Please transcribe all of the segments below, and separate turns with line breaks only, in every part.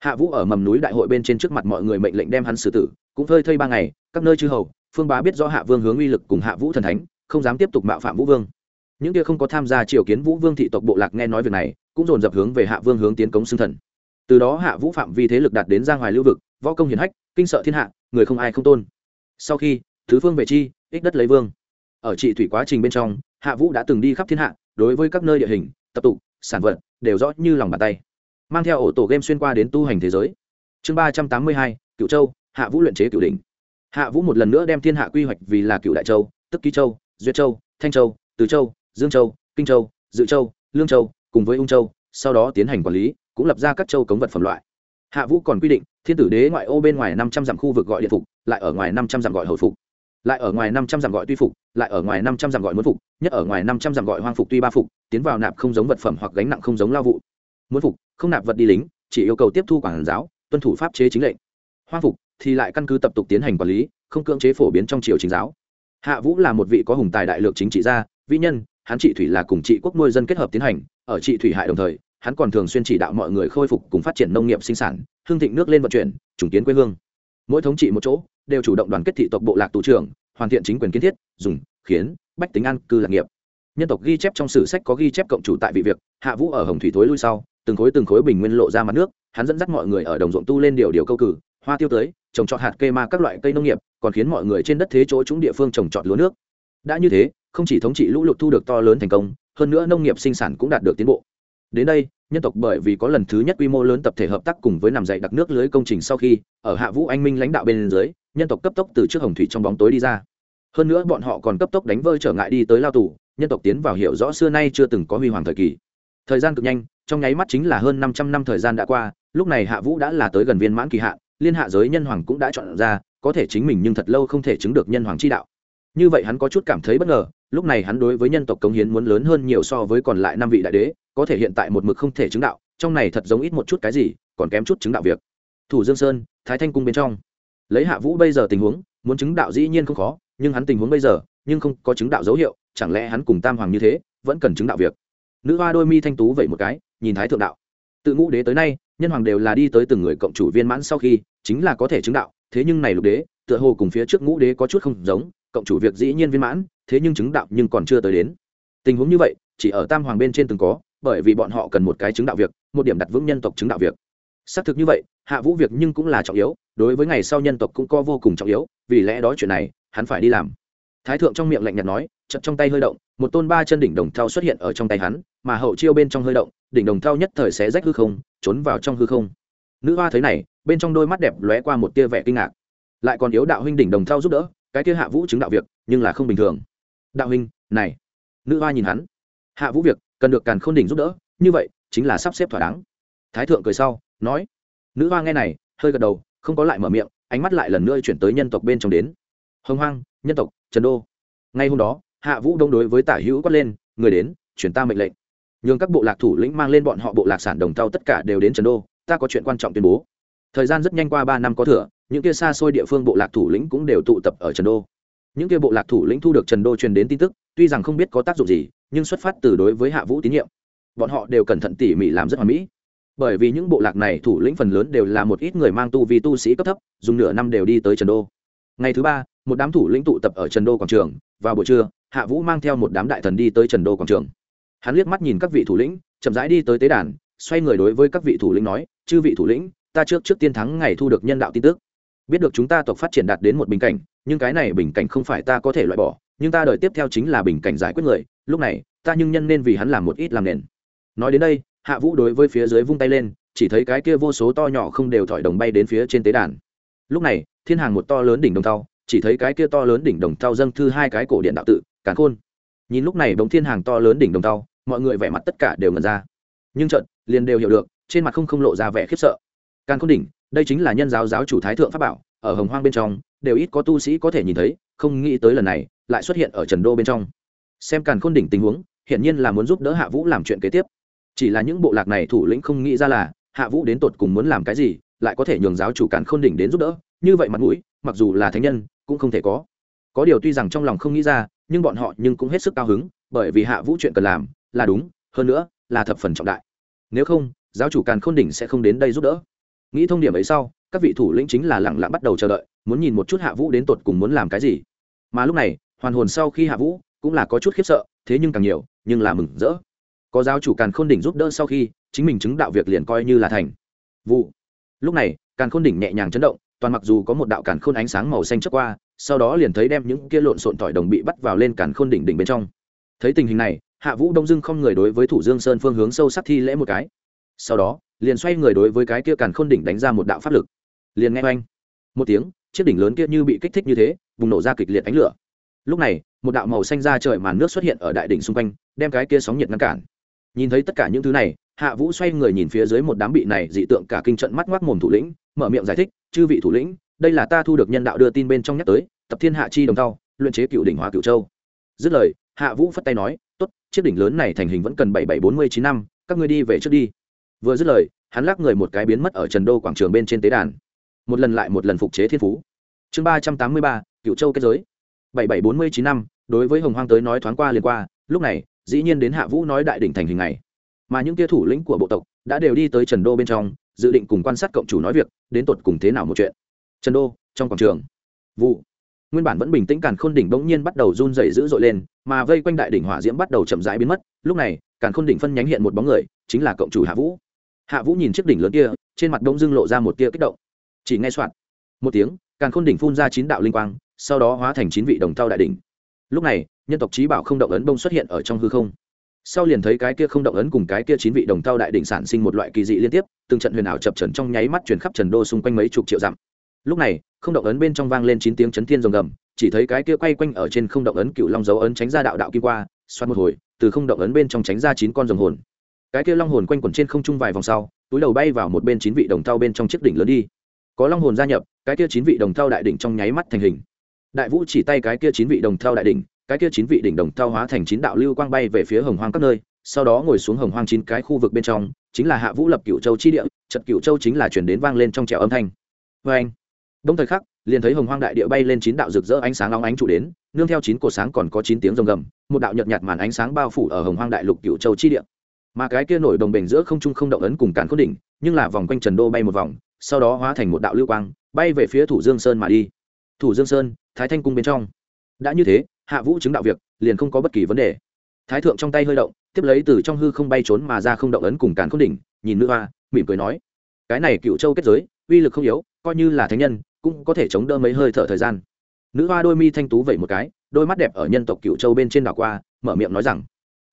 hạ vũ ở mầm núi đại hội bên trên trước mặt mọi người mệnh lệnh đem hắn xử tử, cũng phơi thây ba ngày, các nơi chư hầu, phương bá biết rõ hạ vương hướng uy lực cùng hạ vũ thần thánh, không dám tiếp tục mạo phạm vũ vương. Những kia không có tham gia triều kiến vũ vương thị tộc bộ lạc nghe nói việc này, cũng dồn dập hướng về hạ vương hướng tiến cống xưng thần. Từ đó hạ vũ phạm vi thế lực đạt đến giang hoài lưu vực, võ công hiển hách, kinh sợ thiên hạ, người không ai không tôn. Sau khi, thứ phương về chi, ích đất lấy vương. Ở trị thủy quá trình bên trong, hạ vũ đã từng đi khắp thiên hạ, đối với các nơi địa hình, tập tụ sản vật, đều rõ như lòng bàn tay mang theo ổ tổ game xuyên qua đến tu hành thế giới. Chương ba trăm tám mươi hai cựu châu, hạ vũ luyện chế cựu đỉnh. Hạ vũ một lần nữa đem thiên hạ quy hoạch vì là cựu đại châu, tức ký châu, duyệt châu, thanh châu, từ châu, dương châu, kinh châu, dự châu, lương châu, cùng với ung châu, sau đó tiến hành quản lý, cũng lập ra các châu cống vật phẩm loại. Hạ vũ còn quy định, thiên tử đế ngoại ô bên ngoài năm trăm dặm khu vực gọi điện phục, lại ở ngoài năm trăm dặm gọi hồi phục. Lại ở ngoài năm trăm dặm gọi tuy phục, lại ở ngoài năm trăm dặm gọi muốn phục, nhất ở ngoài năm trăm dặm gọi hoang phục tuy ba phục, tiến vào nạp không giống vật phẩm hoặc gánh nặng không giống lao vụ. Muốn phục không nạp vật đi lính, chỉ yêu cầu tiếp thu quản giáo, tuân thủ pháp chế chính lệnh. Hoang phục thì lại căn cứ tập tục tiến hành quản lý, không cưỡng chế phổ biến trong triều chính giáo. Hạ vũ là một vị có hùng tài đại lược chính trị gia, vĩ nhân, hắn trị thủy là cùng trị quốc nuôi dân kết hợp tiến hành, ở trị thủy hại đồng thời, hắn còn thường xuyên chỉ đạo mọi người khôi phục cùng phát triển nông nghiệp sinh sản hương thịnh nước lên vận chuyển, trùng kiến quê hương. Mỗi thống trị một chỗ, đều chủ động đoàn kết thị tộc bộ lạc tù trưởng, hoàn thiện chính quyền kiến thiết, dùng, khiến, bách tính an cư lạc nghiệp. Nhân tộc ghi chép trong sử sách có ghi chép cộng chủ tại vị việc, hạ vũ ở hồng thủy thối lui sau từng khối từng khối bình nguyên lộ ra mặt nước, hắn dẫn dắt mọi người ở đồng ruộng tu lên điều điều câu cử, hoa tiêu tới, trồng trọt hạt cây ma các loại cây nông nghiệp, còn khiến mọi người trên đất thế chỗ chúng địa phương trồng trọt lúa nước. Đã như thế, không chỉ thống trị lũ lụt thu được to lớn thành công, hơn nữa nông nghiệp sinh sản cũng đạt được tiến bộ. Đến đây, nhân tộc bởi vì có lần thứ nhất quy mô lớn tập thể hợp tác cùng với nằm dậy đặc nước lưới công trình sau khi, ở hạ vũ anh minh lãnh đạo bên dưới, nhân tộc cấp tốc từ trước hồng thủy trong bóng tối đi ra. Hơn nữa bọn họ còn cấp tốc đánh vơi trở ngại đi tới lao tù, nhân tộc tiến vào hiểu rõ xưa nay chưa từng có huy hoàng thời kỳ. Thời gian cực nhanh trong nháy mắt chính là hơn 500 năm thời gian đã qua, lúc này hạ vũ đã là tới gần viên mãn kỳ hạn, liên hạ giới nhân hoàng cũng đã chọn ra, có thể chính mình nhưng thật lâu không thể chứng được nhân hoàng chi đạo. Như vậy hắn có chút cảm thấy bất ngờ, lúc này hắn đối với nhân tộc cống hiến muốn lớn hơn nhiều so với còn lại năm vị đại đế, có thể hiện tại một mực không thể chứng đạo, trong này thật giống ít một chút cái gì, còn kém chút chứng đạo việc. Thủ dương sơn, thái thanh cung bên trong. Lấy hạ vũ bây giờ tình huống, muốn chứng đạo dĩ nhiên không khó, nhưng hắn tình huống bây giờ, nhưng không có chứng đạo dấu hiệu, chẳng lẽ hắn cùng tam hoàng như thế, vẫn cần chứng đạo việc? Nữ hoa đôi mi thanh tú vậy một cái nhìn thái thượng đạo. Tự ngũ đế tới nay, nhân hoàng đều là đi tới từng người cộng chủ viên mãn sau khi, chính là có thể chứng đạo, thế nhưng này lục đế, tựa hồ cùng phía trước ngũ đế có chút không giống, cộng chủ việc dĩ nhiên viên mãn, thế nhưng chứng đạo nhưng còn chưa tới đến. Tình huống như vậy, chỉ ở tam hoàng bên trên từng có, bởi vì bọn họ cần một cái chứng đạo việc, một điểm đặt vững nhân tộc chứng đạo việc. Xác thực như vậy, hạ vũ việc nhưng cũng là trọng yếu, đối với ngày sau nhân tộc cũng có vô cùng trọng yếu, vì lẽ đó chuyện này, hắn phải đi làm. Thái thượng trong miệng lạnh nhạt nói chật trong tay hơi động, một tôn ba chân đỉnh đồng thau xuất hiện ở trong tay hắn, mà hậu chiêu bên trong hơi động, đỉnh đồng thau nhất thời xé rách hư không, trốn vào trong hư không. Nữ hoa thấy này, bên trong đôi mắt đẹp lóe qua một tia vẻ kinh ngạc. Lại còn yếu đạo huynh đỉnh đồng thau giúp đỡ, cái tia hạ vũ chứng đạo việc, nhưng là không bình thường. Đạo huynh, này. Nữ hoa nhìn hắn. Hạ vũ việc, cần được càn khôn đỉnh giúp đỡ, như vậy, chính là sắp xếp thỏa đáng. Thái thượng cười sau, nói. Nữ hoa nghe này, hơi gật đầu, không có lại mở miệng, ánh mắt lại lần nữa chuyển tới nhân tộc bên trong đến. Hồng hoang, nhân tộc, trần đô. Ngay hôm đó hạ vũ đông đối với tả hữu quát lên, người đến, chuyển ta mệnh lệnh. Nhường các bộ lạc thủ lĩnh mang lên bọn họ bộ lạc sản đồng tàu tất cả đều đến trần đô, ta có chuyện quan trọng tuyên bố. Thời gian rất nhanh qua ba năm có thừa, những kia xa xôi địa phương bộ lạc thủ lĩnh cũng đều tụ tập ở trần đô. Những kia bộ lạc thủ lĩnh thu được trần đô truyền đến tin tức, tuy rằng không biết có tác dụng gì, nhưng xuất phát từ đối với hạ vũ tín nhiệm. Bọn họ đều cẩn thận tỉ mỉ làm rất hoàn mỹ. Bởi vì những bộ lạc này thủ lĩnh phần lớn đều là một ít người mang tu vì tu sĩ cấp thấp, dùng nửa năm đều đi tới trần đô. Ngày thứ ba, một đám thủ lĩnh tụ tập ở trần đô quảng trường, vào buổi trưa hạ vũ mang theo một đám đại thần đi tới trần đô quảng trường. Hắn liếc mắt nhìn các vị thủ lĩnh, chậm rãi đi tới tế đàn, xoay người đối với các vị thủ lĩnh nói, chư vị thủ lĩnh, ta trước trước tiên thắng ngày thu được nhân đạo tin tức. Biết được chúng ta tộc phát triển đạt đến một bình cảnh, nhưng cái này bình cảnh không phải ta có thể loại bỏ, nhưng ta đợi tiếp theo chính là bình cảnh giải quyết người, lúc này, ta nhưng nhân nên vì hắn làm một ít làm nền. Nói đến đây, hạ vũ đối với phía dưới vung tay lên, chỉ thấy cái kia vô số to nhỏ không đều thỏi đồng bay đến phía trên tế đàn. Lúc này, thiên hàng một to lớn đỉnh đồng thau, chỉ thấy cái kia to lớn đỉnh đồng thau dâng thư hai cái cổ điện đạo tự càn khôn. Nhìn lúc này đống thiên hàng to lớn đỉnh đồng thau mọi người vẻ mặt tất cả đều ngần ra. Nhưng trận liền đều hiểu được, trên mặt không không lộ ra vẻ khiếp sợ. Càn khôn đỉnh, đây chính là nhân giáo giáo chủ thái thượng pháp bảo, ở hồng hoang bên trong, đều ít có tu sĩ có thể nhìn thấy, không nghĩ tới lần này, lại xuất hiện ở trần đô bên trong. Xem càn khôn đỉnh tình huống, hiển nhiên là muốn giúp đỡ hạ vũ làm chuyện kế tiếp. Chỉ là những bộ lạc này thủ lĩnh không nghĩ ra là, hạ vũ đến tột cùng muốn làm cái gì, lại có thể nhường giáo chủ càn khôn đỉnh đến giúp đỡ. Như vậy mặt mũi, mặc dù là thánh nhân, cũng không thể có. Có điều tuy rằng trong lòng không nghĩ ra nhưng bọn họ nhưng cũng hết sức cao hứng, bởi vì hạ vũ chuyện cần làm, là đúng, hơn nữa, là thập phần trọng đại. Nếu không, giáo chủ càn khôn đỉnh sẽ không đến đây giúp đỡ. Nghĩ thông điểm ấy sau, các vị thủ lĩnh chính là lẳng lặng bắt đầu chờ đợi, muốn nhìn một chút hạ vũ đến tột cùng muốn làm cái gì. Mà lúc này, hoàn hồn sau khi hạ vũ cũng là có chút khiếp sợ, thế nhưng càng nhiều, nhưng là mừng rỡ. Có giáo chủ càn khôn đỉnh giúp đỡ sau khi, chính mình chứng đạo việc liền coi như là thành. Vụ. Lúc này, càn khôn đỉnh nhẹ nhàng chấn động, toàn mặc dù có một đạo càn khôn ánh sáng màu xanh chớp qua sau đó liền thấy đem những kia lộn xộn tỏi đồng bị bắt vào lên càn khôn đỉnh đỉnh bên trong. Thấy tình hình này, hạ vũ đông dưng không người đối với thủ dương sơn phương hướng sâu sắc thi lễ một cái. Sau đó, liền xoay người đối với cái kia càn khôn đỉnh đánh ra một đạo pháp lực. Liền nghe oanh, một tiếng, chiếc đỉnh lớn kia như bị kích thích như thế, bùng nổ ra kịch liệt ánh lửa. Lúc này, một đạo màu xanh ra trời màn nước xuất hiện ở đại đỉnh xung quanh, đem cái kia sóng nhiệt ngăn cản. Nhìn thấy tất cả những thứ này, hạ vũ xoay người nhìn phía dưới một đám bị này dị tượng cả kinh trận mắt ngoác mồm thủ lĩnh, mở miệng giải thích, chư vị thủ lĩnh đây là ta thu được nhân đạo đưa tin bên trong nhắc tới, tập thiên hạ chi đồng thau, luyện chế cựu đỉnh hóa cựu châu. Dứt lời, hạ vũ phất tay nói, tốt, chiếc đỉnh lớn này thành hình vẫn cần bảy bảy bốn mươi chín năm, các ngươi đi về trước đi. Vừa dứt lời, hắn lắc người một cái biến mất ở trần đô quảng trường bên trên tế đàn. Một lần lại một lần phục chế thiên phú. Chương ba trăm tám mươi ba, cựu châu kết giới. Bảy bảy bốn mươi chín năm, đối với hồng hoang tới nói thoáng qua liền qua, lúc này, dĩ nhiên đến hạ vũ nói đại đỉnh thành hình này. Mà những kia thủ lĩnh của bộ tộc đã đều đi tới trần đô bên trong, dự định cùng quan sát cộng chủ nói việc, đến tột cùng thế nào một chuyện trần đô, trong quảng trường. Vụ. Nguyên bản vẫn bình tĩnh càn khôn đỉnh bỗng nhiên bắt đầu run rẩy dữ dội lên, mà vây quanh đại đỉnh hỏa diễm bắt đầu chậm rãi biến mất. Lúc này, càn khôn đỉnh phân nhánh hiện một bóng người, chính là cộng chủ hạ vũ. Hạ vũ nhìn chiếc đỉnh lớn kia, trên mặt đông dưng lộ ra một tia kích động. Chỉ nghe soạn một tiếng, càn khôn đỉnh phun ra chín đạo linh quang, sau đó hóa thành chín vị đồng thau đại đỉnh. Lúc này, nhân tộc trí bảo không động ấn bông xuất hiện ở trong hư không. Sau liền thấy cái kia không động ấn cùng cái kia chín vị đồng thau đại đỉnh sản sinh một loại kỳ dị liên tiếp, từng trận huyền ảo chập trần trong nháy mắt truyền khắp trần đô xung quanh mấy chục triệu dặm lúc này, không động ấn bên trong vang lên chín tiếng chấn thiên rồng gầm, chỉ thấy cái kia quay quanh ở trên không động ấn cựu long dấu ấn tránh ra đạo đạo kim qua xoát một hồi, từ không động ấn bên trong tránh ra chín con rồng hồn. Cái kia long hồn quanh quẩn trên không trung vài vòng sau, túi đầu bay vào một bên chín vị đồng thau bên trong chiếc đỉnh lớn đi. Có long hồn gia nhập, cái kia chín vị đồng thau đại đỉnh trong nháy mắt thành hình. Đại vũ chỉ tay cái kia chín vị đồng thau đại đỉnh, cái kia chín vị đỉnh đồng thau hóa thành chín đạo lưu quang bay về phía hồng hoang các nơi, sau đó ngồi xuống hồng hoang chín cái khu vực bên trong, chính là hạ vũ lập cựu châu chi địa trận cựu châu chính là chuyển đến vang lên trong trèo âm thanh. Vê anh đông thời khắc, liền thấy hồng hoang đại địa bay lên chín đạo rực rỡ ánh sáng long ánh trụ đến, nương theo chín cột sáng còn có chín tiếng rồng gầm, một đạo nhợt nhạt màn ánh sáng bao phủ ở hồng hoang đại lục cựu châu chi địa. Mà cái kia nổi đồng bền giữa không trung không động ấn cùng càn khôn đỉnh, nhưng là vòng quanh trần đô bay một vòng, sau đó hóa thành một đạo lưu quang, bay về phía thủ dương sơn mà đi. Thủ dương sơn, thái thanh cung bên trong. Đã như thế, hạ vũ chứng đạo việc, liền không có bất kỳ vấn đề. Thái thượng trong tay hơi động, tiếp lấy từ trong hư không bay trốn mà ra không động ấn cùng càn khôn đỉnh, nhìn nữ hoa, mỉm cười nói, cái này cựu châu kết giới, uy lực không yếu, coi như là thánh nhân cũng có thể chống đỡ mấy hơi thở thời gian. Nữ hoa đôi mi thanh tú vẩy một cái, đôi mắt đẹp ở nhân tộc cựu châu bên trên đảo qua, mở miệng nói rằng,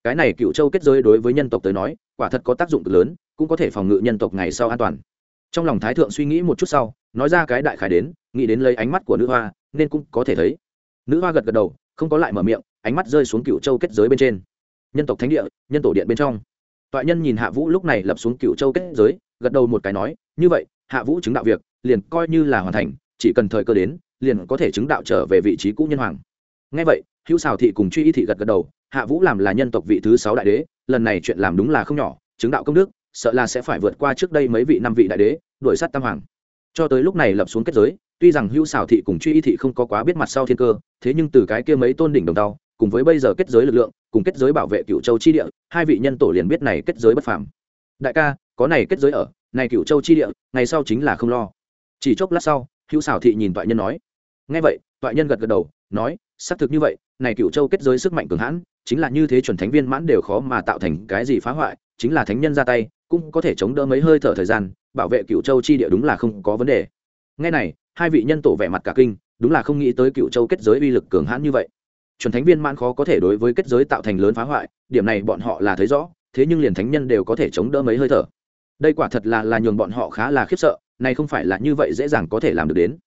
cái này cựu châu kết giới đối với nhân tộc tới nói, quả thật có tác dụng cực lớn, cũng có thể phòng ngự nhân tộc ngày sau an toàn. Trong lòng thái thượng suy nghĩ một chút sau, nói ra cái đại khải đến, nghĩ đến lấy ánh mắt của nữ hoa, nên cũng có thể thấy. Nữ hoa gật gật đầu, không có lại mở miệng, ánh mắt rơi xuống cựu châu kết giới bên trên. Nhân tộc thánh địa, nhân tổ điện bên trong. Toại nhân nhìn hạ vũ lúc này lập xuống cựu châu kết giới, gật đầu một cái nói, như vậy, hạ vũ chứng đạo việc liền coi như là hoàn thành, chỉ cần thời cơ đến, liền có thể chứng đạo trở về vị trí cũ nhân hoàng. Ngay vậy, hữu xào thị cùng truy y thị gật gật đầu, hạ vũ làm là nhân tộc vị thứ sáu đại đế, lần này chuyện làm đúng là không nhỏ, chứng đạo công đức, sợ là sẽ phải vượt qua trước đây mấy vị năm vị đại đế, đuổi sát tam hoàng. Cho tới lúc này lập xuống kết giới, tuy rằng hữu xào thị cùng truy y thị không có quá biết mặt sau thiên cơ, thế nhưng từ cái kia mấy tôn đỉnh đồng tàu cùng với bây giờ kết giới lực lượng, cùng kết giới bảo vệ cựu châu chi địa, hai vị nhân tổ liền biết này kết giới bất phàm. Đại ca, có này kết giới ở, này cựu châu chi địa, ngày sau chính là không lo chỉ chốc lát sau, hữu xảo thị nhìn toại nhân nói ngay vậy, toại nhân gật gật đầu, nói, xác thực như vậy, này cựu châu kết giới sức mạnh cường hãn, chính là như thế chuẩn thánh viên mãn đều khó mà tạo thành cái gì phá hoại, chính là thánh nhân ra tay, cũng có thể chống đỡ mấy hơi thở thời gian, bảo vệ cựu châu chi địa đúng là không có vấn đề. Ngay này, hai vị nhân tổ vẻ mặt cả kinh, đúng là không nghĩ tới cựu châu kết giới uy lực cường hãn như vậy. Chuẩn thánh viên mãn khó có thể đối với kết giới tạo thành lớn phá hoại, điểm này bọn họ là thấy rõ, thế nhưng liền thánh nhân đều có thể chống đỡ mấy hơi thở đây quả thật là là nhường bọn họ khá là khiếp sợ, này không phải là như vậy dễ dàng có thể làm được đến.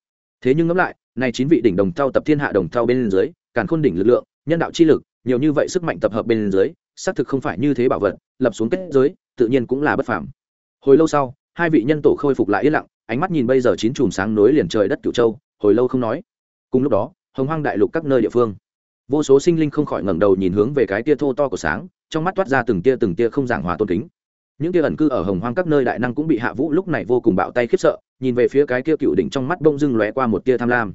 Thế nhưng ngẫm lại, này chín vị đỉnh đồng thau tập thiên hạ đồng thau bên dưới, càn khôn đỉnh lực lượng, nhân đạo chi lực, nhiều như vậy sức mạnh tập hợp bên dưới, xác thực không phải như thế bảo vật, lập xuống kết giới, tự nhiên cũng là bất phàm. Hồi lâu sau, hai vị nhân tổ khôi phục lại yên lặng, ánh mắt nhìn bây giờ chín chùm sáng nối liền trời đất cửu châu, hồi lâu không nói. Cùng lúc đó, hồng hoang đại lục các nơi địa phương. Vô số sinh linh không khỏi ngẩng đầu nhìn hướng về cái tia thô to của sáng, trong mắt toát ra từng tia từng tia không giảng hòa tôn kính những tia ẩn cư ở hồng hoang các nơi đại năng cũng bị hạ vũ lúc này vô cùng bạo tay khiếp sợ, nhìn về phía cái kia cựu đỉnh trong mắt bông dưng lóe qua một tia tham lam.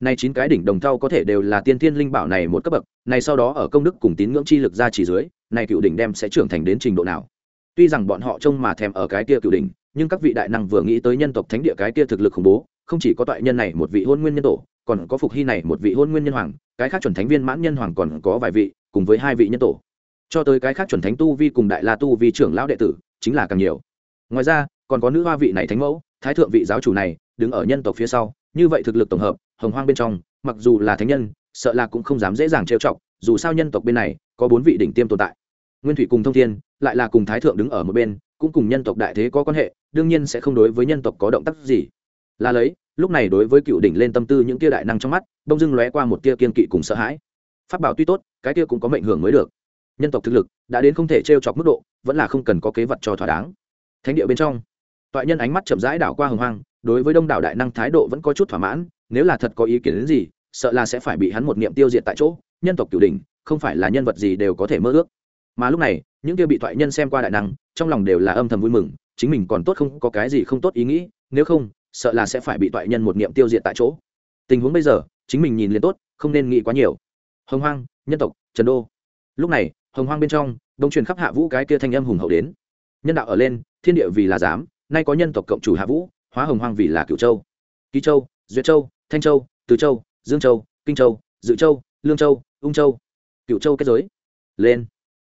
Nay chín cái đỉnh đồng thau có thể đều là tiên thiên linh bảo này một cấp bậc này sau đó ở công đức cùng tín ngưỡng chi lực ra chỉ dưới này cựu đỉnh đem sẽ trưởng thành đến trình độ nào? Tuy rằng bọn họ trông mà thèm ở cái kia cựu đỉnh, nhưng các vị đại năng vừa nghĩ tới nhân tộc thánh địa cái kia thực lực khủng bố, không chỉ có toại nhân này một vị hôn nguyên nhân tổ, còn có phục hy này một vị hôn nguyên nhân hoàng, cái khác chuẩn thánh viên mãn nhân hoàng còn có vài vị, cùng với hai vị nhân tổ. Cho tới cái khác chuẩn thánh tu vi cùng đại la tu vi trưởng lão đệ tử chính là càng nhiều. Ngoài ra, còn có nữ hoa vị này thánh mẫu, thái thượng vị giáo chủ này, đứng ở nhân tộc phía sau, như vậy thực lực tổng hợp, hồng hoang bên trong, mặc dù là thánh nhân, sợ là cũng không dám dễ dàng trêu chọc, dù sao nhân tộc bên này, có bốn vị đỉnh tiêm tồn tại. Nguyên thủy cùng thông thiên, lại là cùng thái thượng đứng ở một bên, cũng cùng nhân tộc đại thế có quan hệ, đương nhiên sẽ không đối với nhân tộc có động tác gì. Là lấy, lúc này đối với cựu đỉnh lên tâm tư những tia đại năng trong mắt đông dưng lóe qua một tia kiên kỵ cùng sợ hãi. Phát bảo tuy tốt, cái tia cũng có mệnh hưởng mới được nhân tộc thực lực đã đến không thể t r e o chọc mức độ, vẫn là không cần có kế vật cho thỏa đáng. Thánh địa bên trong, toại nhân ánh mắt chậm rãi đảo qua hồng hoang, đối với đông đảo đại năng thái độ vẫn có chút thỏa mãn, nếu là thật có ý kiến đến gì, sợ là sẽ phải bị hắn một niệm tiêu diệt tại chỗ, nhân tộc cửu đình không phải là nhân vật gì đều có thể mơ ước. Mà lúc này, những kia bị thoại nhân xem qua đại năng, trong lòng đều là âm thầm vui mừng, chính mình còn tốt không, có cái gì không tốt ý nghĩ, nếu không, sợ là sẽ phải bị thoại nhân một niệm tiêu diệt tại chỗ. Tình huống bây giờ, chính mình nhìn liền tốt, không nên nghĩ quá nhiều. Hồng hoang, nhân tộc, trần đô lúc này, hồng hoang bên trong đông truyền khắp hạ vũ cái kia thanh âm hùng hậu đến. Nhân đạo ở lên, thiên địa vì là dám nay có nhân tộc cộng chủ hạ vũ, hóa hồng hoang vì là cửu châu. Ký châu, duyệt châu, thanh châu, từ châu, dương châu, kinh châu, dự châu, lương châu, ung châu. Cựu châu kết giới. Lên.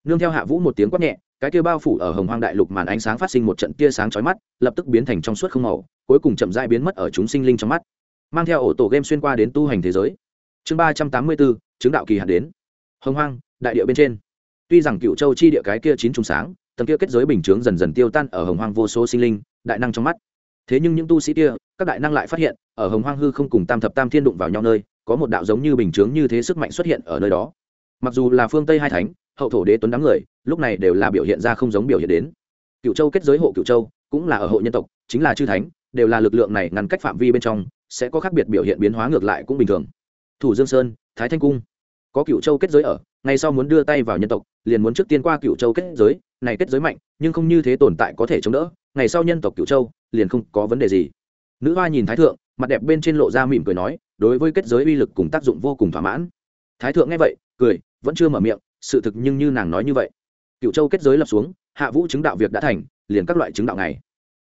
Nương theo hạ vũ một tiếng quát nhẹ, cái kia bao phủ ở hồng hoang đại lục màn ánh sáng phát sinh một trận tia sáng chói mắt, lập tức biến thành trong suốt không màu, cuối cùng chậm rãi biến mất ở chúng sinh linh trong mắt. Mang theo ổ tổ game xuyên qua đến tu hành thế giới. Chương ba trăm tám mươi bốn, chứng đạo kỳ hạn đến. Hồng hoang đại địa bên trên. Tuy rằng cựu châu chi địa cái kia chín trùng sáng, tầng kia kết giới bình chướng dần dần tiêu tan ở hồng hoang vô số sinh linh, đại năng trong mắt. Thế nhưng những tu sĩ kia, các đại năng lại phát hiện, ở hồng hoang hư không cùng tam thập tam thiên đụng vào nhau nơi, có một đạo giống như bình chướng như thế sức mạnh xuất hiện ở nơi đó. Mặc dù là phương tây hai thánh, hậu thổ đế tuấn đám người, lúc này đều là biểu hiện ra không giống biểu hiện đến. Cựu châu kết giới hộ cựu châu, cũng là ở hộ nhân tộc, chính là chư thánh, đều là lực lượng này ngăn cách phạm vi bên trong, sẽ có khác biệt biểu hiện biến hóa ngược lại cũng bình thường. Thủ dương sơn, thái thanh cung có cựu châu kết giới ở, ngay sau muốn đưa tay vào nhân tộc, liền muốn trước tiên qua cựu châu kết giới, này kết giới mạnh, nhưng không như thế tồn tại có thể chống đỡ, ngày sau nhân tộc cựu châu, liền không có vấn đề gì. Nữ hoa nhìn thái thượng, mặt đẹp bên trên lộ ra mỉm cười nói, đối với kết giới uy lực cùng tác dụng vô cùng thỏa mãn. Thái thượng nghe vậy, cười, vẫn chưa mở miệng, sự thực nhưng như nàng nói như vậy. Cựu châu kết giới lập xuống, hạ vũ chứng đạo việc đã thành, liền các loại chứng đạo này.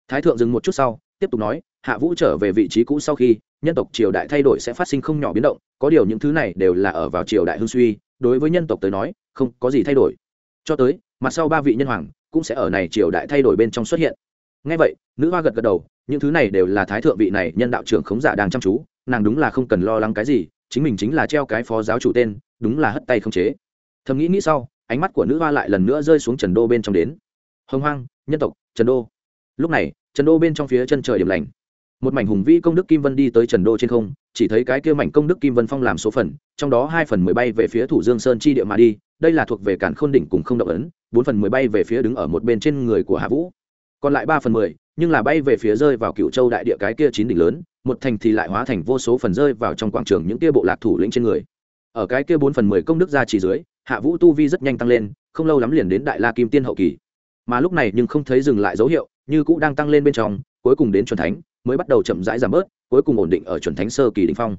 Thái thượng dừng một chút sau, tiếp tục nói, hạ vũ trở về vị trí cũ sau khi nhân tộc triều đại thay đổi sẽ phát sinh không nhỏ biến động, có điều những thứ này đều là ở vào triều đại hưng suy, đối với nhân tộc tới nói, không có gì thay đổi. Cho tới, mặt sau ba vị nhân hoàng cũng sẽ ở này triều đại thay đổi bên trong xuất hiện. Ngay vậy, nữ hoa gật gật đầu, những thứ này đều là thái thượng vị này nhân đạo trưởng khống giả đang chăm chú, nàng đúng là không cần lo lắng cái gì, chính mình chính là treo cái phó giáo chủ tên, đúng là hất tay không chế. Thầm nghĩ nghĩ sau, ánh mắt của nữ hoa lại lần nữa rơi xuống trần đô bên trong đến. Hồng hoang, nhân tộc, trần đô. Lúc này, trần đô bên trong phía chân trời điểm lành một mảnh hùng vĩ công đức kim vân đi tới trần đô trên không, chỉ thấy cái kia mảnh công đức kim vân phong làm số phần, trong đó hai phần mười bay về phía thủ dương sơn chi địa mà đi, đây là thuộc về cản khôn đỉnh cùng không động ấn, bốn phần mười bay về phía đứng ở một bên trên người của hạ vũ. Còn lại ba phần mười, nhưng là bay về phía rơi vào cựu châu đại địa cái kia chín đỉnh lớn, một thành thì lại hóa thành vô số phần rơi vào trong quảng trường những kia bộ lạc thủ lĩnh trên người. Ở cái kia bốn phần mười công đức ra chỉ dưới, hạ vũ tu vi rất nhanh tăng lên, không lâu lắm liền đến đại la kim tiên hậu kỳ. Mà lúc này nhưng không thấy dừng lại dấu hiệu, như cũ đang tăng lên bên trong, cuối cùng đến chuẩn thánh mới bắt đầu chậm rãi giảm bớt, cuối cùng ổn định ở chuẩn thánh sơ kỳ đỉnh phong.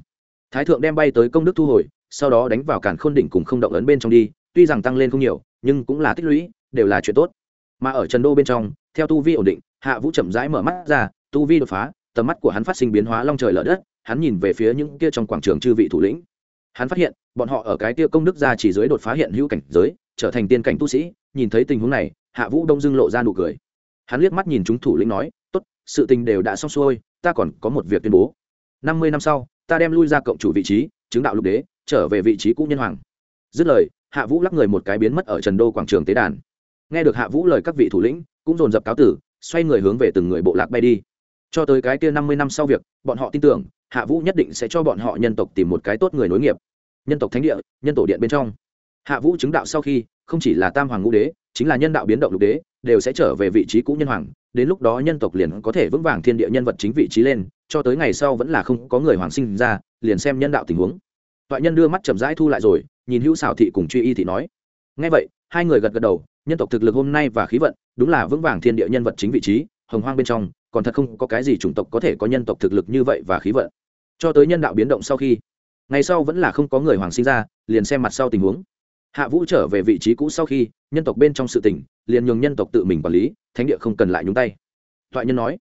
Thái thượng đem bay tới công đức thu hồi, sau đó đánh vào càn khôn đỉnh cùng không động ấn bên trong đi, tuy rằng tăng lên không nhiều, nhưng cũng là tích lũy, đều là chuyện tốt. Mà ở trần đô bên trong, theo tu vi ổn định, hạ vũ chậm rãi mở mắt ra, tu vi đột phá, tầm mắt của hắn phát sinh biến hóa long trời lở đất, hắn nhìn về phía những kia trong quảng trường chư vị thủ lĩnh. Hắn phát hiện, bọn họ ở cái kia công đức ra chỉ dưới đột phá hiện hữu cảnh giới, trở thành tiên cảnh tu sĩ, nhìn thấy tình huống này, hạ vũ đông dưng lộ ra nụ cười. Hắn liếc mắt nhìn chúng thủ lĩnh nói, tốt sự tình đều đã xong xuôi, ta còn có một việc tuyên bố. Năm mươi năm sau, ta đem lui ra cộng chủ vị trí, chứng đạo lục đế, trở về vị trí cũ nhân hoàng. Dứt lời, hạ vũ lắc người một cái biến mất ở trần đô quảng trường tế đàn. Nghe được hạ vũ lời các vị thủ lĩnh, cũng dồn dập cáo tử, xoay người hướng về từng người bộ lạc bay đi. Cho tới cái kia năm mươi năm sau việc, bọn họ tin tưởng, hạ vũ nhất định sẽ cho bọn họ nhân tộc tìm một cái tốt người nối nghiệp. Nhân tộc thánh địa, nhân tổ điện bên trong. Hạ vũ chứng đạo sau khi, không chỉ là tam hoàng ngũ đế, chính là nhân đạo biến động lục đế, đều sẽ trở về vị trí cũ nhân hoàng đến lúc đó nhân tộc liền có thể vững vàng thiên địa nhân vật chính vị trí lên, cho tới ngày sau vẫn là không có người hoàng sinh ra, liền xem nhân đạo tình huống. Toại nhân đưa mắt chậm rãi thu lại rồi, nhìn hữu xảo thị cùng truy y thị nói. Ngay vậy, hai người gật gật đầu, nhân tộc thực lực hôm nay và khí vận, đúng là vững vàng thiên địa nhân vật chính vị trí, hồng hoang bên trong, còn thật không có cái gì chủng tộc có thể có nhân tộc thực lực như vậy và khí vận. Cho tới nhân đạo biến động sau khi, ngày sau vẫn là không có người hoàng sinh ra, liền xem mặt sau tình huống hạ vũ trở về vị trí cũ sau khi, nhân tộc bên trong sự tỉnh liền nhường nhân tộc tự mình quản lý, thánh địa không cần lại nhúng tay. Thoại nhân nói,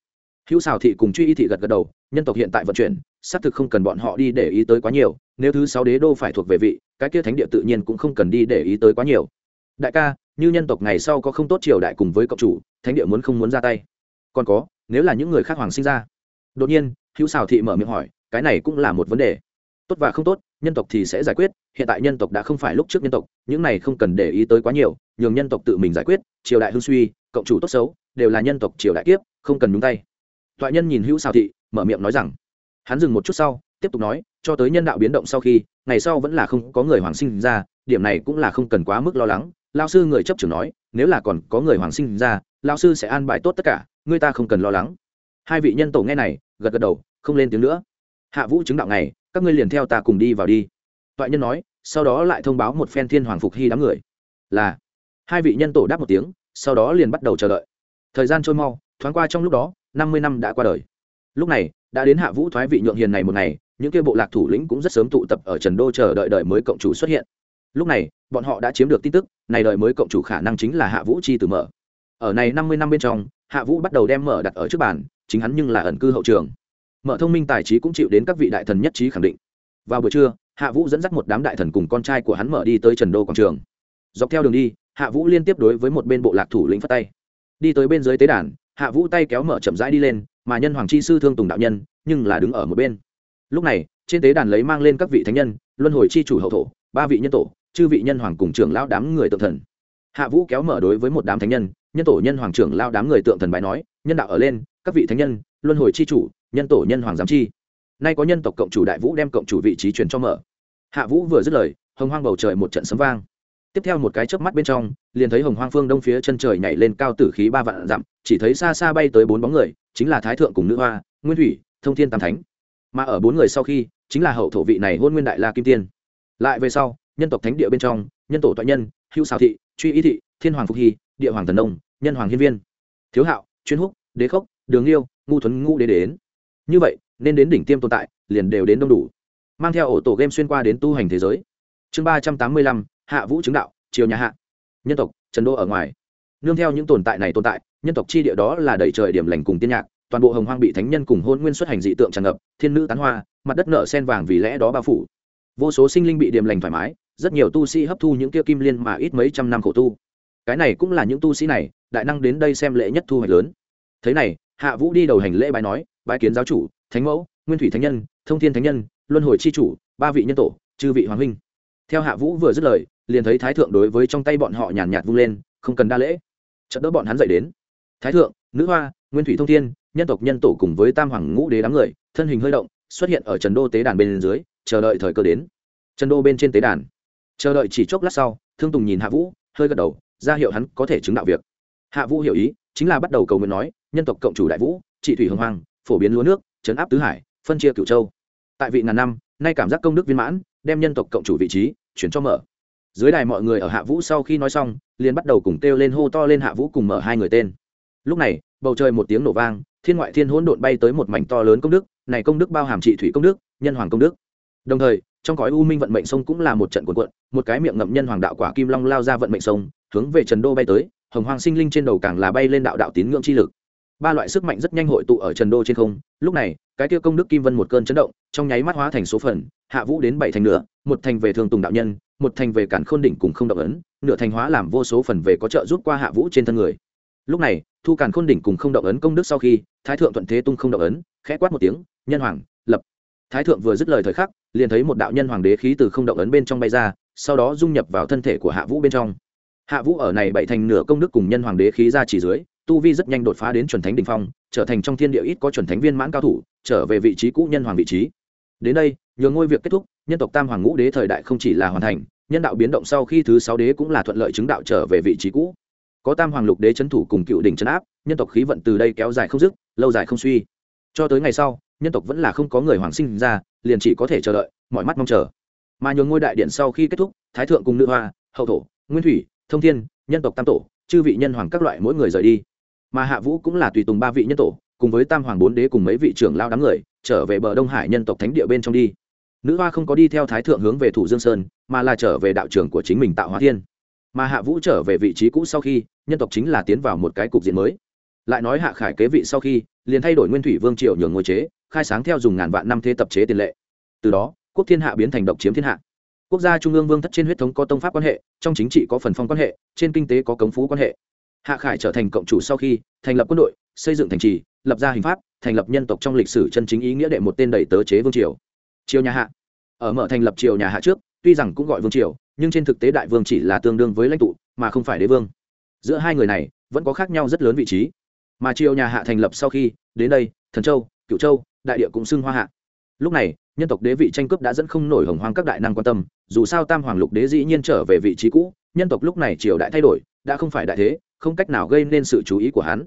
hữu xào thị cùng truy y thị gật gật đầu, nhân tộc hiện tại vận chuyển, xác thực không cần bọn họ đi để ý tới quá nhiều, nếu thứ sáu đế đô phải thuộc về vị, cái kia thánh địa tự nhiên cũng không cần đi để ý tới quá nhiều. Đại ca, như nhân tộc ngày sau có không tốt triều đại cùng với cộng chủ, thánh địa muốn không muốn ra tay? Còn có, nếu là những người khác hoàng sinh ra. Đột nhiên, hữu xào thị mở miệng hỏi, cái này cũng là một vấn đề. Tốt và không tốt nhân tộc thì sẽ giải quyết, hiện tại nhân tộc đã không phải lúc trước nhân tộc, những này không cần để ý tới quá nhiều, nhường nhân tộc tự mình giải quyết, triều đại hưng suy, cộng chủ tốt xấu, đều là nhân tộc triều đại kiếp, không cần nhúng tay. Toại nhân nhìn hữu xào thị, mở miệng nói rằng, hắn dừng một chút sau, tiếp tục nói, cho tới nhân đạo biến động sau khi, ngày sau vẫn là không có người hoàng sinh ra, điểm này cũng là không cần quá mức lo lắng. Lao sư người chấp trưởng nói, nếu là còn có người hoàng sinh ra lao sư sẽ an bài tốt tất cả, người ta không cần lo lắng. Hai vị nhân tổ nghe này, gật gật đầu, không lên tiếng nữa. Hạ vũ chứng đạo này các ngươi liền theo ta cùng đi vào đi. Toại nhân nói, sau đó lại thông báo một phen thiên hoàng phục hy đám người. Là. Hai vị nhân tổ đáp một tiếng, sau đó liền bắt đầu chờ đợi. Thời gian trôi mau, thoáng qua trong lúc đó, năm mươi năm đã qua đời. Lúc này, đã đến hạ vũ thoái vị nhượng hiền này một ngày, những kia bộ lạc thủ lĩnh cũng rất sớm tụ tập ở trần đô chờ đợi đợi mới cộng chủ xuất hiện. Lúc này, bọn họ đã chiếm được tin tức, này đợi mới cộng chủ khả năng chính là hạ vũ chi từ mở. Ở này năm mươi năm bên trong, hạ vũ bắt đầu đem mở đặt ở trước bàn, chính hắn nhưng là ẩn cư hậu trường mở thông minh tài trí cũng chịu đến các vị đại thần nhất trí khẳng định. Vào buổi trưa, hạ vũ dẫn dắt một đám đại thần cùng con trai của hắn mở đi tới trần đô quảng trường. Dọc theo đường đi, hạ vũ liên tiếp đối với một bên bộ lạc thủ lĩnh phát tay. Đi tới bên dưới tế đàn, hạ vũ tay kéo mở chậm rãi đi lên, mà nhân hoàng chi sư thương tùng đạo nhân, nhưng là đứng ở một bên. Lúc này, trên tế đàn lấy mang lên các vị thánh nhân, luân hồi chi chủ hậu thổ, ba vị nhân tổ, chư vị nhân hoàng cùng trưởng lao đám người tượng thần. Hạ vũ kéo mở đối với một đám thánh nhân nhân tổ nhân hoàng trưởng lao đám người tượng thần bài nói, nhân đạo ở lên, các vị thánh nhân, luân hồi chi chủ nhân tổ nhân hoàng giám chi. Nay có nhân tộc cộng chủ đại vũ đem cộng chủ vị trí truyền cho mở. Hạ vũ vừa dứt lời, hồng hoang bầu trời một trận sấm vang. Tiếp theo một cái chớp mắt bên trong, liền thấy hồng hoang phương đông phía chân trời nhảy lên cao tử khí ba vạn dặm, chỉ thấy xa xa bay tới bốn bóng người, chính là thái thượng cùng nữ hoa, nguyên thủy, thông thiên tam thánh. Mà ở bốn người sau khi, chính là hậu thổ vị này hôn nguyên đại la kim tiên. Lại về sau, nhân tộc thánh địa bên trong, nhân tổ toại nhân hữu xào thị, truy ý thị, thiên hoàng phục hy, địa hoàng thần đông nhân hoàng hiên viên. Thiếu hạo, chuyên húc, đế khốc, đường liêu ngu thuấn ngu đế đến như vậy, nên đến đỉnh tiêm tồn tại, liền đều đến đông đủ. Mang theo ổ tổ game xuyên qua đến tu hành thế giới. Chương ba trăm tám mươi lăm, hạ vũ chứng đạo, triều nhà hạ. Nhân tộc, trần đô ở ngoài. Nương theo những tồn tại này tồn tại, nhân tộc chi địa đó là đầy trời điểm lành cùng tiên nhạc, toàn bộ hồng hoang bị thánh nhân cùng hôn nguyên xuất hành dị tượng tràn ngập, thiên nữ tán hoa, mặt đất nợ sen vàng vì lẽ đó bao phủ. Vô số sinh linh bị điểm lành thoải mái, rất nhiều tu sĩ hấp thu những kia kim liên mà ít mấy trăm năm khổ tu. Cái này cũng là những tu sĩ này, đại năng đến đây xem lễ nhất thu hoạch lớn. Thế này, hạ vũ đi đầu hành lễ bài nói bái kiến giáo chủ, thánh mẫu, nguyên thủy thánh nhân, thông thiên thánh nhân, luân hồi c h i chủ, ba vị nhân tổ, chư vị hoàng huynh. Theo hạ vũ vừa dứt lời, liền thấy thái thượng đối với trong tay bọn họ nhàn nhạt vung lên, không cần đa lễ. Trận đỡ bọn hắn dậy đến. Thái thượng, nữ hoa, nguyên thủy thông thiên, nhân tộc nhân tổ cùng với tam hoàng ngũ đế đám người, thân hình hơi động, xuất hiện ở trần đô tế đàn bên dưới, chờ đợi thời cơ đến. Trần đô bên trên tế đàn. Chờ đợi chỉ chốc lát sau, thương tùng nhìn hạ vũ, hơi gật đầu, ra hiệu hắn có thể chứng đạo việc. Hạ vũ hiểu ý, chính là bắt đầu cầu nguyện nói, nhân tộc cộng chủ đại vũ, trị thủy hồng hoàng phổ biến lúa nước, chấn áp tứ hải, phân chia cửu châu. Tại vị ngàn năm, nay cảm giác công đức viên mãn, đem nhân tộc cộng chủ vị trí, chuyển cho mở. Dưới đài mọi người ở hạ vũ sau khi nói xong, liền bắt đầu cùng kêu lên hô to lên hạ vũ cùng mở hai người tên. Lúc này, bầu trời một tiếng nổ vang, thiên ngoại thiên hỗn độn bay tới một mảnh to lớn công đức, này công đức bao hàm trị thủy công đức, nhân hoàng công đức. Đồng thời, trong cõi u minh vận mệnh sông cũng là một trận cuộn cuộn, một cái miệng ngậm nhân hoàng đạo quả kim long lao ra vận mệnh sông, hướng về trần đô bay tới, hồng hoàng sinh linh trên đầu càng là bay lên đạo đạo tín ngưỡng chi lực ba loại sức mạnh rất nhanh hội tụ ở trần đô trên không. Lúc này, cái kia công đức kim vân một cơn chấn động, trong nháy mắt hóa thành số phần, hạ vũ đến bảy thành nửa, một thành về thường tùng đạo nhân, một thành về cản khôn đỉnh cùng không động ấn, nửa thành hóa làm vô số phần về có trợ giúp qua hạ vũ trên thân người. Lúc này, thu cản khôn đỉnh cùng không động ấn công đức sau khi, thái thượng thuận thế tung không động ấn, khẽ quát một tiếng, nhân hoàng, lập. Thái thượng vừa dứt lời thời khắc, liền thấy một đạo nhân hoàng đế khí từ không động ấn bên trong bay ra, sau đó dung nhập vào thân thể của hạ vũ bên trong. Hạ vũ ở này bảy thành nửa công đức cùng nhân hoàng đế khí ra chỉ dưới tu vi rất nhanh đột phá đến chuẩn thánh đình phong, trở thành trong thiên địa ít có chuẩn thánh viên mãn cao thủ, trở về vị trí cũ nhân hoàng vị trí. Đến đây, nhường ngôi việc kết thúc, nhân tộc tam hoàng ngũ đế thời đại không chỉ là hoàn thành, nhân đạo biến động sau khi thứ sáu đế cũng là thuận lợi chứng đạo trở về vị trí cũ. Có tam hoàng lục đế trấn thủ cùng cựu đỉnh trấn áp, nhân tộc khí vận từ đây kéo dài không dứt, lâu dài không suy. Cho tới ngày sau, nhân tộc vẫn là không có người hoàng sinh ra, liền chỉ có thể chờ đợi, mọi mắt mong chờ. Mà nhường ngôi đại điện sau khi kết thúc, thái thượng cùng nữ hoa, hậu thổ, nguyên thủy, thông thiên, nhân tộc tam tổ, chư vị nhân hoàng các loại mỗi người rời đi mà hạ vũ cũng là tùy tùng ba vị nhân tổ, cùng với tam hoàng bốn đế cùng mấy vị trưởng lao đám người, trở về bờ đông hải nhân tộc thánh địa bên trong đi. Nữ hoa không có đi theo thái thượng hướng về thủ dương sơn, mà là trở về đạo trường của chính mình tạo hóa thiên. Mà hạ vũ trở về vị trí cũ sau khi, nhân tộc chính là tiến vào một cái cục diện mới. Lại nói hạ khải kế vị sau khi, liền thay đổi nguyên thủy vương triều nhường ngôi chế, khai sáng theo dùng ngàn vạn năm thế tập chế tiền lệ. Từ đó, quốc thiên hạ biến thành độc chiếm thiên hạ. Quốc gia trung ương vương thất trên huyết thống có tông pháp quan hệ, trong chính trị có phần phong quan hệ, trên kinh tế có cống phú quan hệ hạ khải trở thành cộng chủ sau khi thành lập quân đội, xây dựng thành trì, lập ra hình pháp, thành lập nhân tộc trong lịch sử chân chính ý nghĩa đệ một tên đầy tớ chế vương triều. Triều nhà hạ. Ở mở thành lập triều nhà hạ trước, tuy rằng cũng gọi vương triều, nhưng trên thực tế đại vương chỉ là tương đương với lãnh tụ, mà không phải đế vương. Giữa hai người này, vẫn có khác nhau rất lớn vị trí. Mà triều nhà hạ thành lập sau khi, đến đây, thần châu cựu châu, đại địa cũng xưng hoa hạ. Lúc này, nhân tộc đế vị tranh cướp đã dẫn không nổi hồng hoang các đại năng quan tâm, dù sao tam hoàng lục đế dĩ nhiên trở về vị trí cũ, nhân tộc lúc này triều đại thay đổi, đã không phải đại thế không cách nào gây nên sự chú ý của hắn.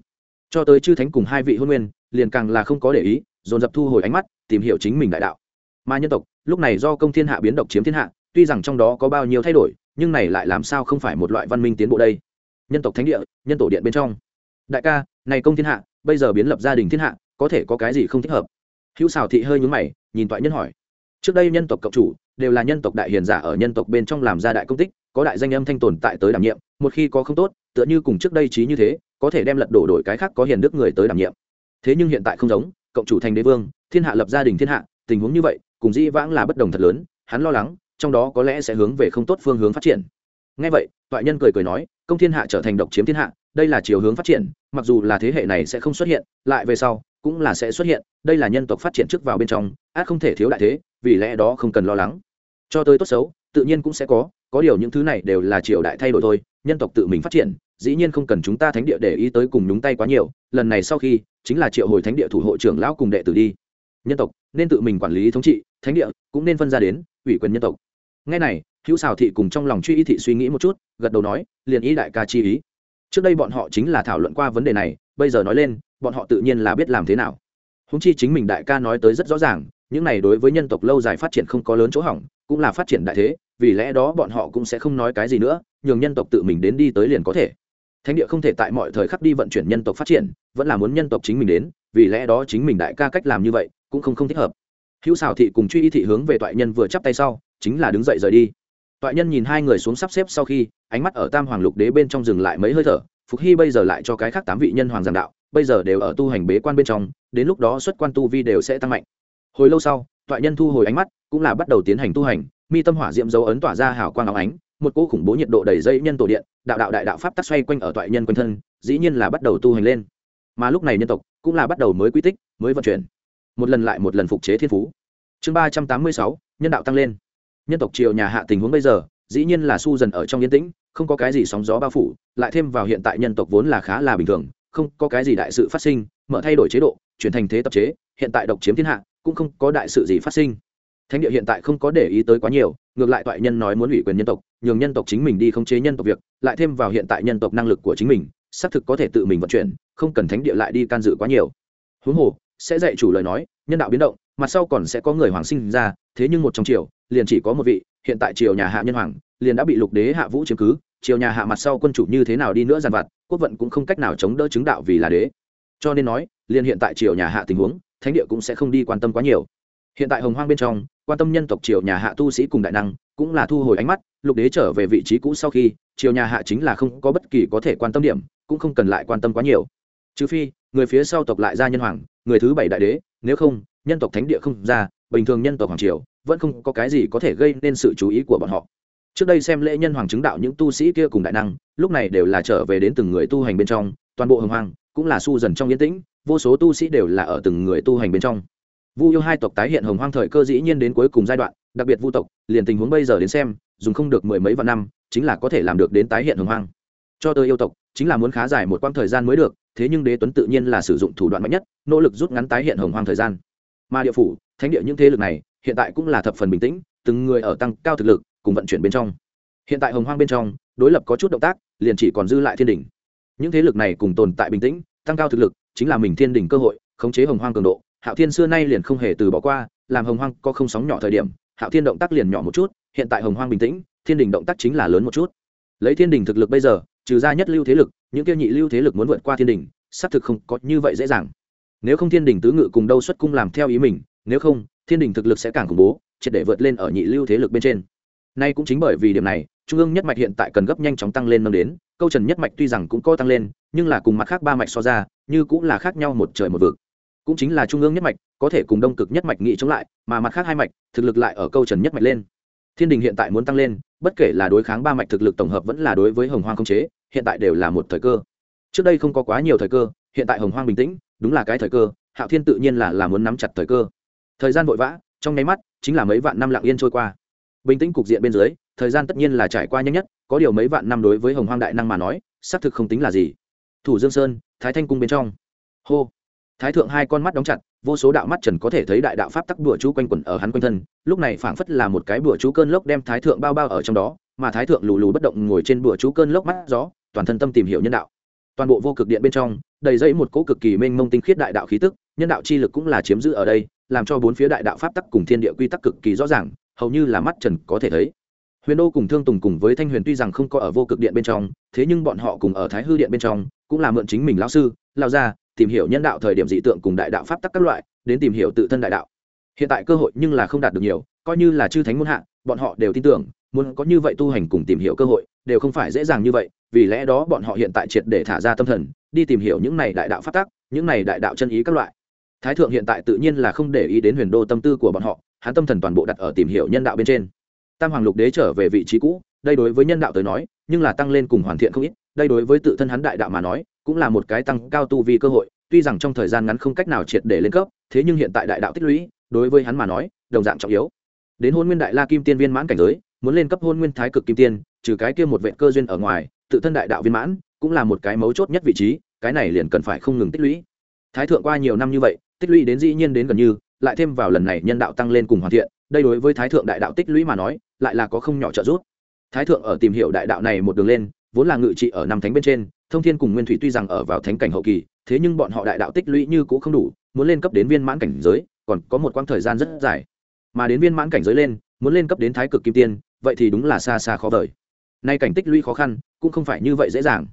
Cho tới chư thánh cùng hai vị hôn nguyên, liền càng là không có để ý, dồn dập thu hồi ánh mắt, tìm hiểu chính mình đại đạo. Mà nhân tộc, lúc này do công thiên hạ biến độc chiếm thiên hạ, tuy rằng trong đó có bao nhiêu thay đổi, nhưng này lại làm sao không phải một loại văn minh tiến bộ đây? Nhân tộc thánh địa, nhân tổ điện bên trong. Đại ca, này công thiên hạ, bây giờ biến lập gia đình thiên hạ, có thể có cái gì không thích hợp? Hữu xào thị hơi nhúng mày, nhìn toại nhân hỏi. Trước đây nhân tộc cộng chủ, đều là nhân tộc đại hiền giả ở nhân tộc bên trong làm ra đại công tích, có đại danh âm thanh tồn tại tới đảm nhiệm, một khi có không tốt tựa như cùng trước đây trí như thế, có thể đem lật đổ đổi cái khác có hiền đức người tới đảm nhiệm. Thế nhưng hiện tại không giống, cộng chủ thành đế vương, thiên hạ lập gia đình thiên hạ, tình huống như vậy, cùng dĩ vãng là bất đồng thật lớn, hắn lo lắng, trong đó có lẽ sẽ hướng về không tốt phương hướng phát triển. Ngay vậy, toại nhân cười cười nói, công thiên hạ trở thành độc chiếm thiên hạ, đây là chiều hướng phát triển, mặc dù là thế hệ này sẽ không xuất hiện, lại về sau, cũng là sẽ xuất hiện, đây là nhân tộc phát triển trước vào bên trong, át không thể thiếu đại thế, vì lẽ đó không cần lo lắng. Cho tới tốt xấu, tự nhiên cũng sẽ có có điều những thứ này đều là triều đại thay đổi thôi, nhân tộc tự mình phát triển dĩ nhiên không cần chúng ta thánh địa để ý tới cùng nhúng tay quá nhiều, lần này sau khi, chính là triệu hồi thánh địa thủ hộ trưởng lão cùng đệ tử đi. Nhân tộc, nên tự mình quản lý thống trị, thánh địa cũng nên phân ra đến, ủy quyền nhân tộc. Ngay này, hữu xào thị cùng trong lòng truy y thị suy nghĩ một chút, gật đầu nói, liền ý đại ca chi ý. Trước đây bọn họ chính là thảo luận qua vấn đề này, bây giờ nói lên, bọn họ tự nhiên là biết làm thế nào. Húng chi chính mình đại ca nói tới rất rõ ràng, những này đối với nhân tộc lâu dài phát triển không có lớn chỗ hỏng, cũng là phát triển đại thế, vì lẽ đó bọn họ cũng sẽ không nói cái gì nữa, nhường nhân tộc tự mình đến đi tới liền có thể thánh địa không thể tại mọi thời khắc đi vận chuyển nhân tộc phát triển, vẫn là muốn nhân tộc chính mình đến, vì lẽ đó chính mình đại ca cách làm như vậy, cũng không không thích hợp. Hữu xào thị cùng truy y thị hướng về toại nhân vừa chắp tay sau, chính là đứng dậy rời đi. Toại nhân nhìn hai người xuống sắp xếp sau khi, ánh mắt ở tam hoàng lục đế bên trong dừng lại mấy hơi thở, phục hy bây giờ lại cho cái khác tám vị nhân hoàng giảng đạo, bây giờ đều ở tu hành bế quan bên trong, đến lúc đó xuất quan tu vi đều sẽ tăng mạnh. Hồi lâu sau, toại nhân thu hồi ánh mắt, cũng là bắt đầu tiến hành tu hành, mi tâm hỏa diệm dấu ấn tỏa ra hào quang áo ánh một cỗ khủng bố nhiệt độ đầy dây nhân tổ điện, đạo đạo đại đạo pháp tắc xoay quanh ở toại nhân quanh thân, dĩ nhiên là bắt đầu tu hành lên. Mà lúc này nhân tộc cũng là bắt đầu mới quy tích, mới vận chuyển. Một lần lại một lần phục chế thiên phú. Chương ba trăm tám mươi sáu, nhân đạo tăng lên. Nhân tộc triều nhà hạ tình huống bây giờ, dĩ nhiên là su dần ở trong yên tĩnh, không có cái gì sóng gió bao phủ, lại thêm vào hiện tại nhân tộc vốn là khá là bình thường, không có cái gì đại sự phát sinh, mở thay đổi chế độ, chuyển thành thế tập chế, hiện tại độc chiếm thiên hạ, cũng không có đại sự gì phát sinh. Thánh địa hiện tại không có để ý tới quá nhiều, ngược lại toại nhân nói muốn ủy quyền nhân tộc nhường nhân tộc chính mình đi khống chế nhân tộc việc, lại thêm vào hiện tại nhân tộc năng lực của chính mình, xác thực có thể tự mình vận chuyển, không cần thánh địa lại đi can dự quá nhiều. Huống hồ, sẽ dạy chủ lời nói, nhân đạo biến động, mặt sau còn sẽ có người hoàng sinh ra, thế nhưng một trong triều, liền chỉ có một vị, hiện tại triều nhà hạ nhân hoàng, liền đã bị lục đế hạ vũ chiếm cứ, triều nhà hạ mặt sau quân chủ như thế nào đi nữa giàn vặt, quốc vận cũng không cách nào chống đỡ chứng đạo vì là đế. Cho nên nói, liền hiện tại triều nhà hạ tình huống, thánh địa cũng sẽ không đi quan tâm quá nhiều. Hiện tại hồng hoang bên trong quan tâm nhân tộc triều nhà hạ tu sĩ cùng đại năng, cũng là thu hồi ánh mắt, lục đế trở về vị trí cũ sau khi, triều nhà hạ chính là không có bất kỳ có thể quan tâm điểm, cũng không cần lại quan tâm quá nhiều. Trừ phi, người phía sau tộc lại ra nhân hoàng, người thứ bảy đại đế, nếu không, nhân tộc thánh địa không ra, bình thường nhân tộc hoàng triều, vẫn không có cái gì có thể gây nên sự chú ý của bọn họ. Trước đây xem lễ nhân hoàng chứng đạo những tu sĩ kia cùng đại năng, lúc này đều là trở về đến từng người tu hành bên trong, toàn bộ hồng hoàng cũng là su dần trong yên tĩnh, vô số tu sĩ đều là ở từng người tu hành bên trong vu yêu hai tộc tái hiện hồng hoang thời cơ dĩ nhiên đến cuối cùng giai đoạn, đặc biệt vu tộc, liền tình huống bây giờ đến xem, dùng không được mười mấy vạn năm, chính là có thể làm được đến tái hiện hồng hoang. Cho tới yêu tộc, chính là muốn khá dài một quãng thời gian mới được, thế nhưng đế tuấn tự nhiên là sử dụng thủ đoạn mạnh nhất, nỗ lực rút ngắn tái hiện hồng hoang thời gian. Mà địa phủ, thánh địa những thế lực này, hiện tại cũng là thập phần bình tĩnh, từng người ở tăng cao thực lực, cùng vận chuyển bên trong. Hiện tại hồng hoang bên trong, đối lập có chút động tác, liền chỉ còn dư lại thiên đỉnh. Những thế lực này cùng tồn tại bình tĩnh, tăng cao thực lực, chính là mình thiên đỉnh cơ hội, khống chế hồng hoang cường độ hạo thiên xưa nay liền không hề từ bỏ qua, làm hồng hoang có không sóng nhỏ thời điểm, hạo thiên động tác liền nhỏ một chút, hiện tại hồng hoang bình tĩnh, thiên đình động tác chính là lớn một chút. Lấy thiên đình thực lực bây giờ, trừ ra nhất lưu thế lực, những tiêu nhị lưu thế lực muốn vượt qua thiên đình, xác thực không có như vậy dễ dàng. Nếu không thiên đình tứ ngự cùng đâu xuất cung làm theo ý mình, nếu không, thiên đình thực lực sẽ càng khủng bố, triệt để vượt lên ở nhị lưu thế lực bên trên. Nay cũng chính bởi vì điểm này, trung ương nhất mạch hiện tại cần gấp nhanh chóng tăng lên nâng đến, câu trần nhất mạch tuy rằng cũng có tăng lên, nhưng là cùng mặt khác ba mạch so ra, như cũng là khác nhau một trời một vực cũng chính là trung ương nhất mạch, có thể cùng đông cực nhất mạch nghị chống lại, mà mặt khác hai mạch, thực lực lại ở câu trần nhất mạch lên. Thiên đình hiện tại muốn tăng lên, bất kể là đối kháng ba mạch thực lực tổng hợp vẫn là đối với hồng hoang không chế, hiện tại đều là một thời cơ. Trước đây không có quá nhiều thời cơ, hiện tại hồng hoang bình tĩnh, đúng là cái thời cơ, hạo thiên tự nhiên là là muốn nắm chặt thời cơ. Thời gian vội vã, trong nháy mắt, chính là mấy vạn năm lặng yên trôi qua. Bình tĩnh cục diện bên dưới, thời gian tất nhiên là trải qua nhanh nhất, có điều mấy vạn năm đối với hồng hoang đại năng mà nói, xác thực không tính là gì. Thủ dương sơn, thái thanh cung bên trong. Hô thái thượng hai con mắt đóng chặt, vô số đạo mắt trần có thể thấy đại đạo pháp tắc bùa chú quanh quẩn ở hắn quanh thân, lúc này phảng phất là một cái bùa chú cơn lốc đem thái thượng bao bao ở trong đó, mà thái thượng lù lù bất động ngồi trên bùa chú cơn lốc mắt gió, toàn thân tâm tìm hiểu nhân đạo toàn bộ vô cực điện bên trong, đầy dẫy một cỗ cực kỳ mênh mông tinh khiết đại đạo khí tức, nhân đạo chi lực cũng là chiếm giữ ở đây, làm cho bốn phía đại đạo pháp tắc cùng thiên địa quy tắc cực kỳ rõ ràng, hầu như là mắt trần có thể thấy huyền đô cùng thương tùng cùng với thanh huyền tuy rằng không có ở vô cực điện bên trong, thế nhưng bọn họ cùng ở thái hư điện bên trong, cũng là mượn chính mình lão sư lao gia tìm hiểu nhân đạo thời điểm dị tượng cùng đại đạo pháp tắc các loại, đến tìm hiểu tự thân đại đạo. Hiện tại cơ hội nhưng là không đạt được nhiều, coi như là chư thánh muôn hạ, bọn họ đều tin tưởng, muốn có như vậy tu hành cùng tìm hiểu cơ hội, đều không phải dễ dàng như vậy, vì lẽ đó bọn họ hiện tại triệt để thả ra tâm thần, đi tìm hiểu những này đại đạo pháp tắc, những này đại đạo chân ý các loại. Thái thượng hiện tại tự nhiên là không để ý đến huyền đô tâm tư của bọn họ, hắn tâm thần toàn bộ đặt ở tìm hiểu nhân đạo bên trên. Tam hoàng lục đế trở về vị trí cũ, đây đối với nhân đạo tới nói, nhưng là tăng lên cùng hoàn thiện không ít, đây đối với tự thân hắn đại đạo mà nói cũng là một cái tăng cao tu vi cơ hội, tuy rằng trong thời gian ngắn không cách nào triệt để lên cấp, thế nhưng hiện tại đại đạo tích lũy, đối với hắn mà nói, đồng dạng trọng yếu. Đến hôn nguyên đại la kim tiên viên mãn cảnh giới, muốn lên cấp hôn nguyên thái cực kim tiên, trừ cái kia một vệ cơ duyên ở ngoài, tự thân đại đạo viên mãn, cũng là một cái mấu chốt nhất vị trí, cái này liền cần phải không ngừng tích lũy. Thái thượng qua nhiều năm như vậy, tích lũy đến dĩ nhiên đến gần như, lại thêm vào lần này nhân đạo tăng lên cùng hoàn thiện, đây đối với thái thượng đại đạo tích lũy mà nói, lại là có không nhỏ trợ giúp. Thái thượng ở tìm hiểu đại đạo này một đường lên, vốn là ngự trị ở năm thánh bên trên thông thiên cùng nguyên thủy tuy rằng ở vào thánh cảnh hậu kỳ, thế nhưng bọn họ đại đạo tích lũy như cũng không đủ, muốn lên cấp đến viên mãn cảnh giới, còn có một quãng thời gian rất dài. Mà đến viên mãn cảnh giới lên, muốn lên cấp đến thái cực kim tiên, vậy thì đúng là xa xa khó vời. Nay cảnh tích lũy khó khăn, cũng không phải như vậy dễ dàng.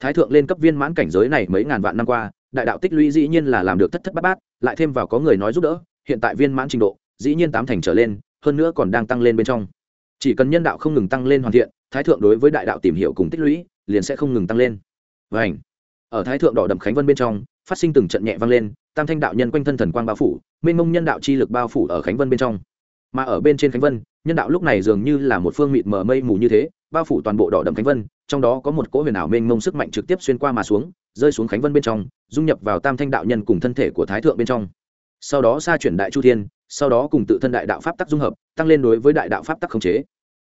Thái thượng lên cấp viên mãn cảnh giới này mấy ngàn vạn năm qua, đại đạo tích lũy dĩ nhiên là làm được thất thất bát bát, lại thêm vào có người nói giúp đỡ, hiện tại viên mãn trình độ, dĩ nhiên tám thành trở lên, hơn nữa còn đang tăng lên bên trong. Chỉ cần nhân đạo không ngừng tăng lên hoàn thiện, thái thượng đối với đại đạo tìm hiểu cùng tích lũy, liền sẽ không ngừng tăng lên và ảnh. Ở thái thượng đỏ đậm khánh vân bên trong, phát sinh từng trận nhẹ vang lên, tam thanh đạo nhân quanh thân thần quang bao phủ, mênh mông nhân đạo chi lực bao phủ ở khánh vân bên trong. Mà ở bên trên khánh vân, nhân đạo lúc này dường như là một phương mịt mờ mây mù như thế, bao phủ toàn bộ đỏ đậm khánh vân, trong đó có một cỗ huyền ảo mênh mông sức mạnh trực tiếp xuyên qua mà xuống, rơi xuống khánh vân bên trong, dung nhập vào tam thanh đạo nhân cùng thân thể của thái thượng bên trong. Sau đó xa chuyển đại chu thiên, sau đó cùng tự thân đại đạo pháp tắc dung hợp, tăng lên đối với đại đạo pháp tắc khống chế.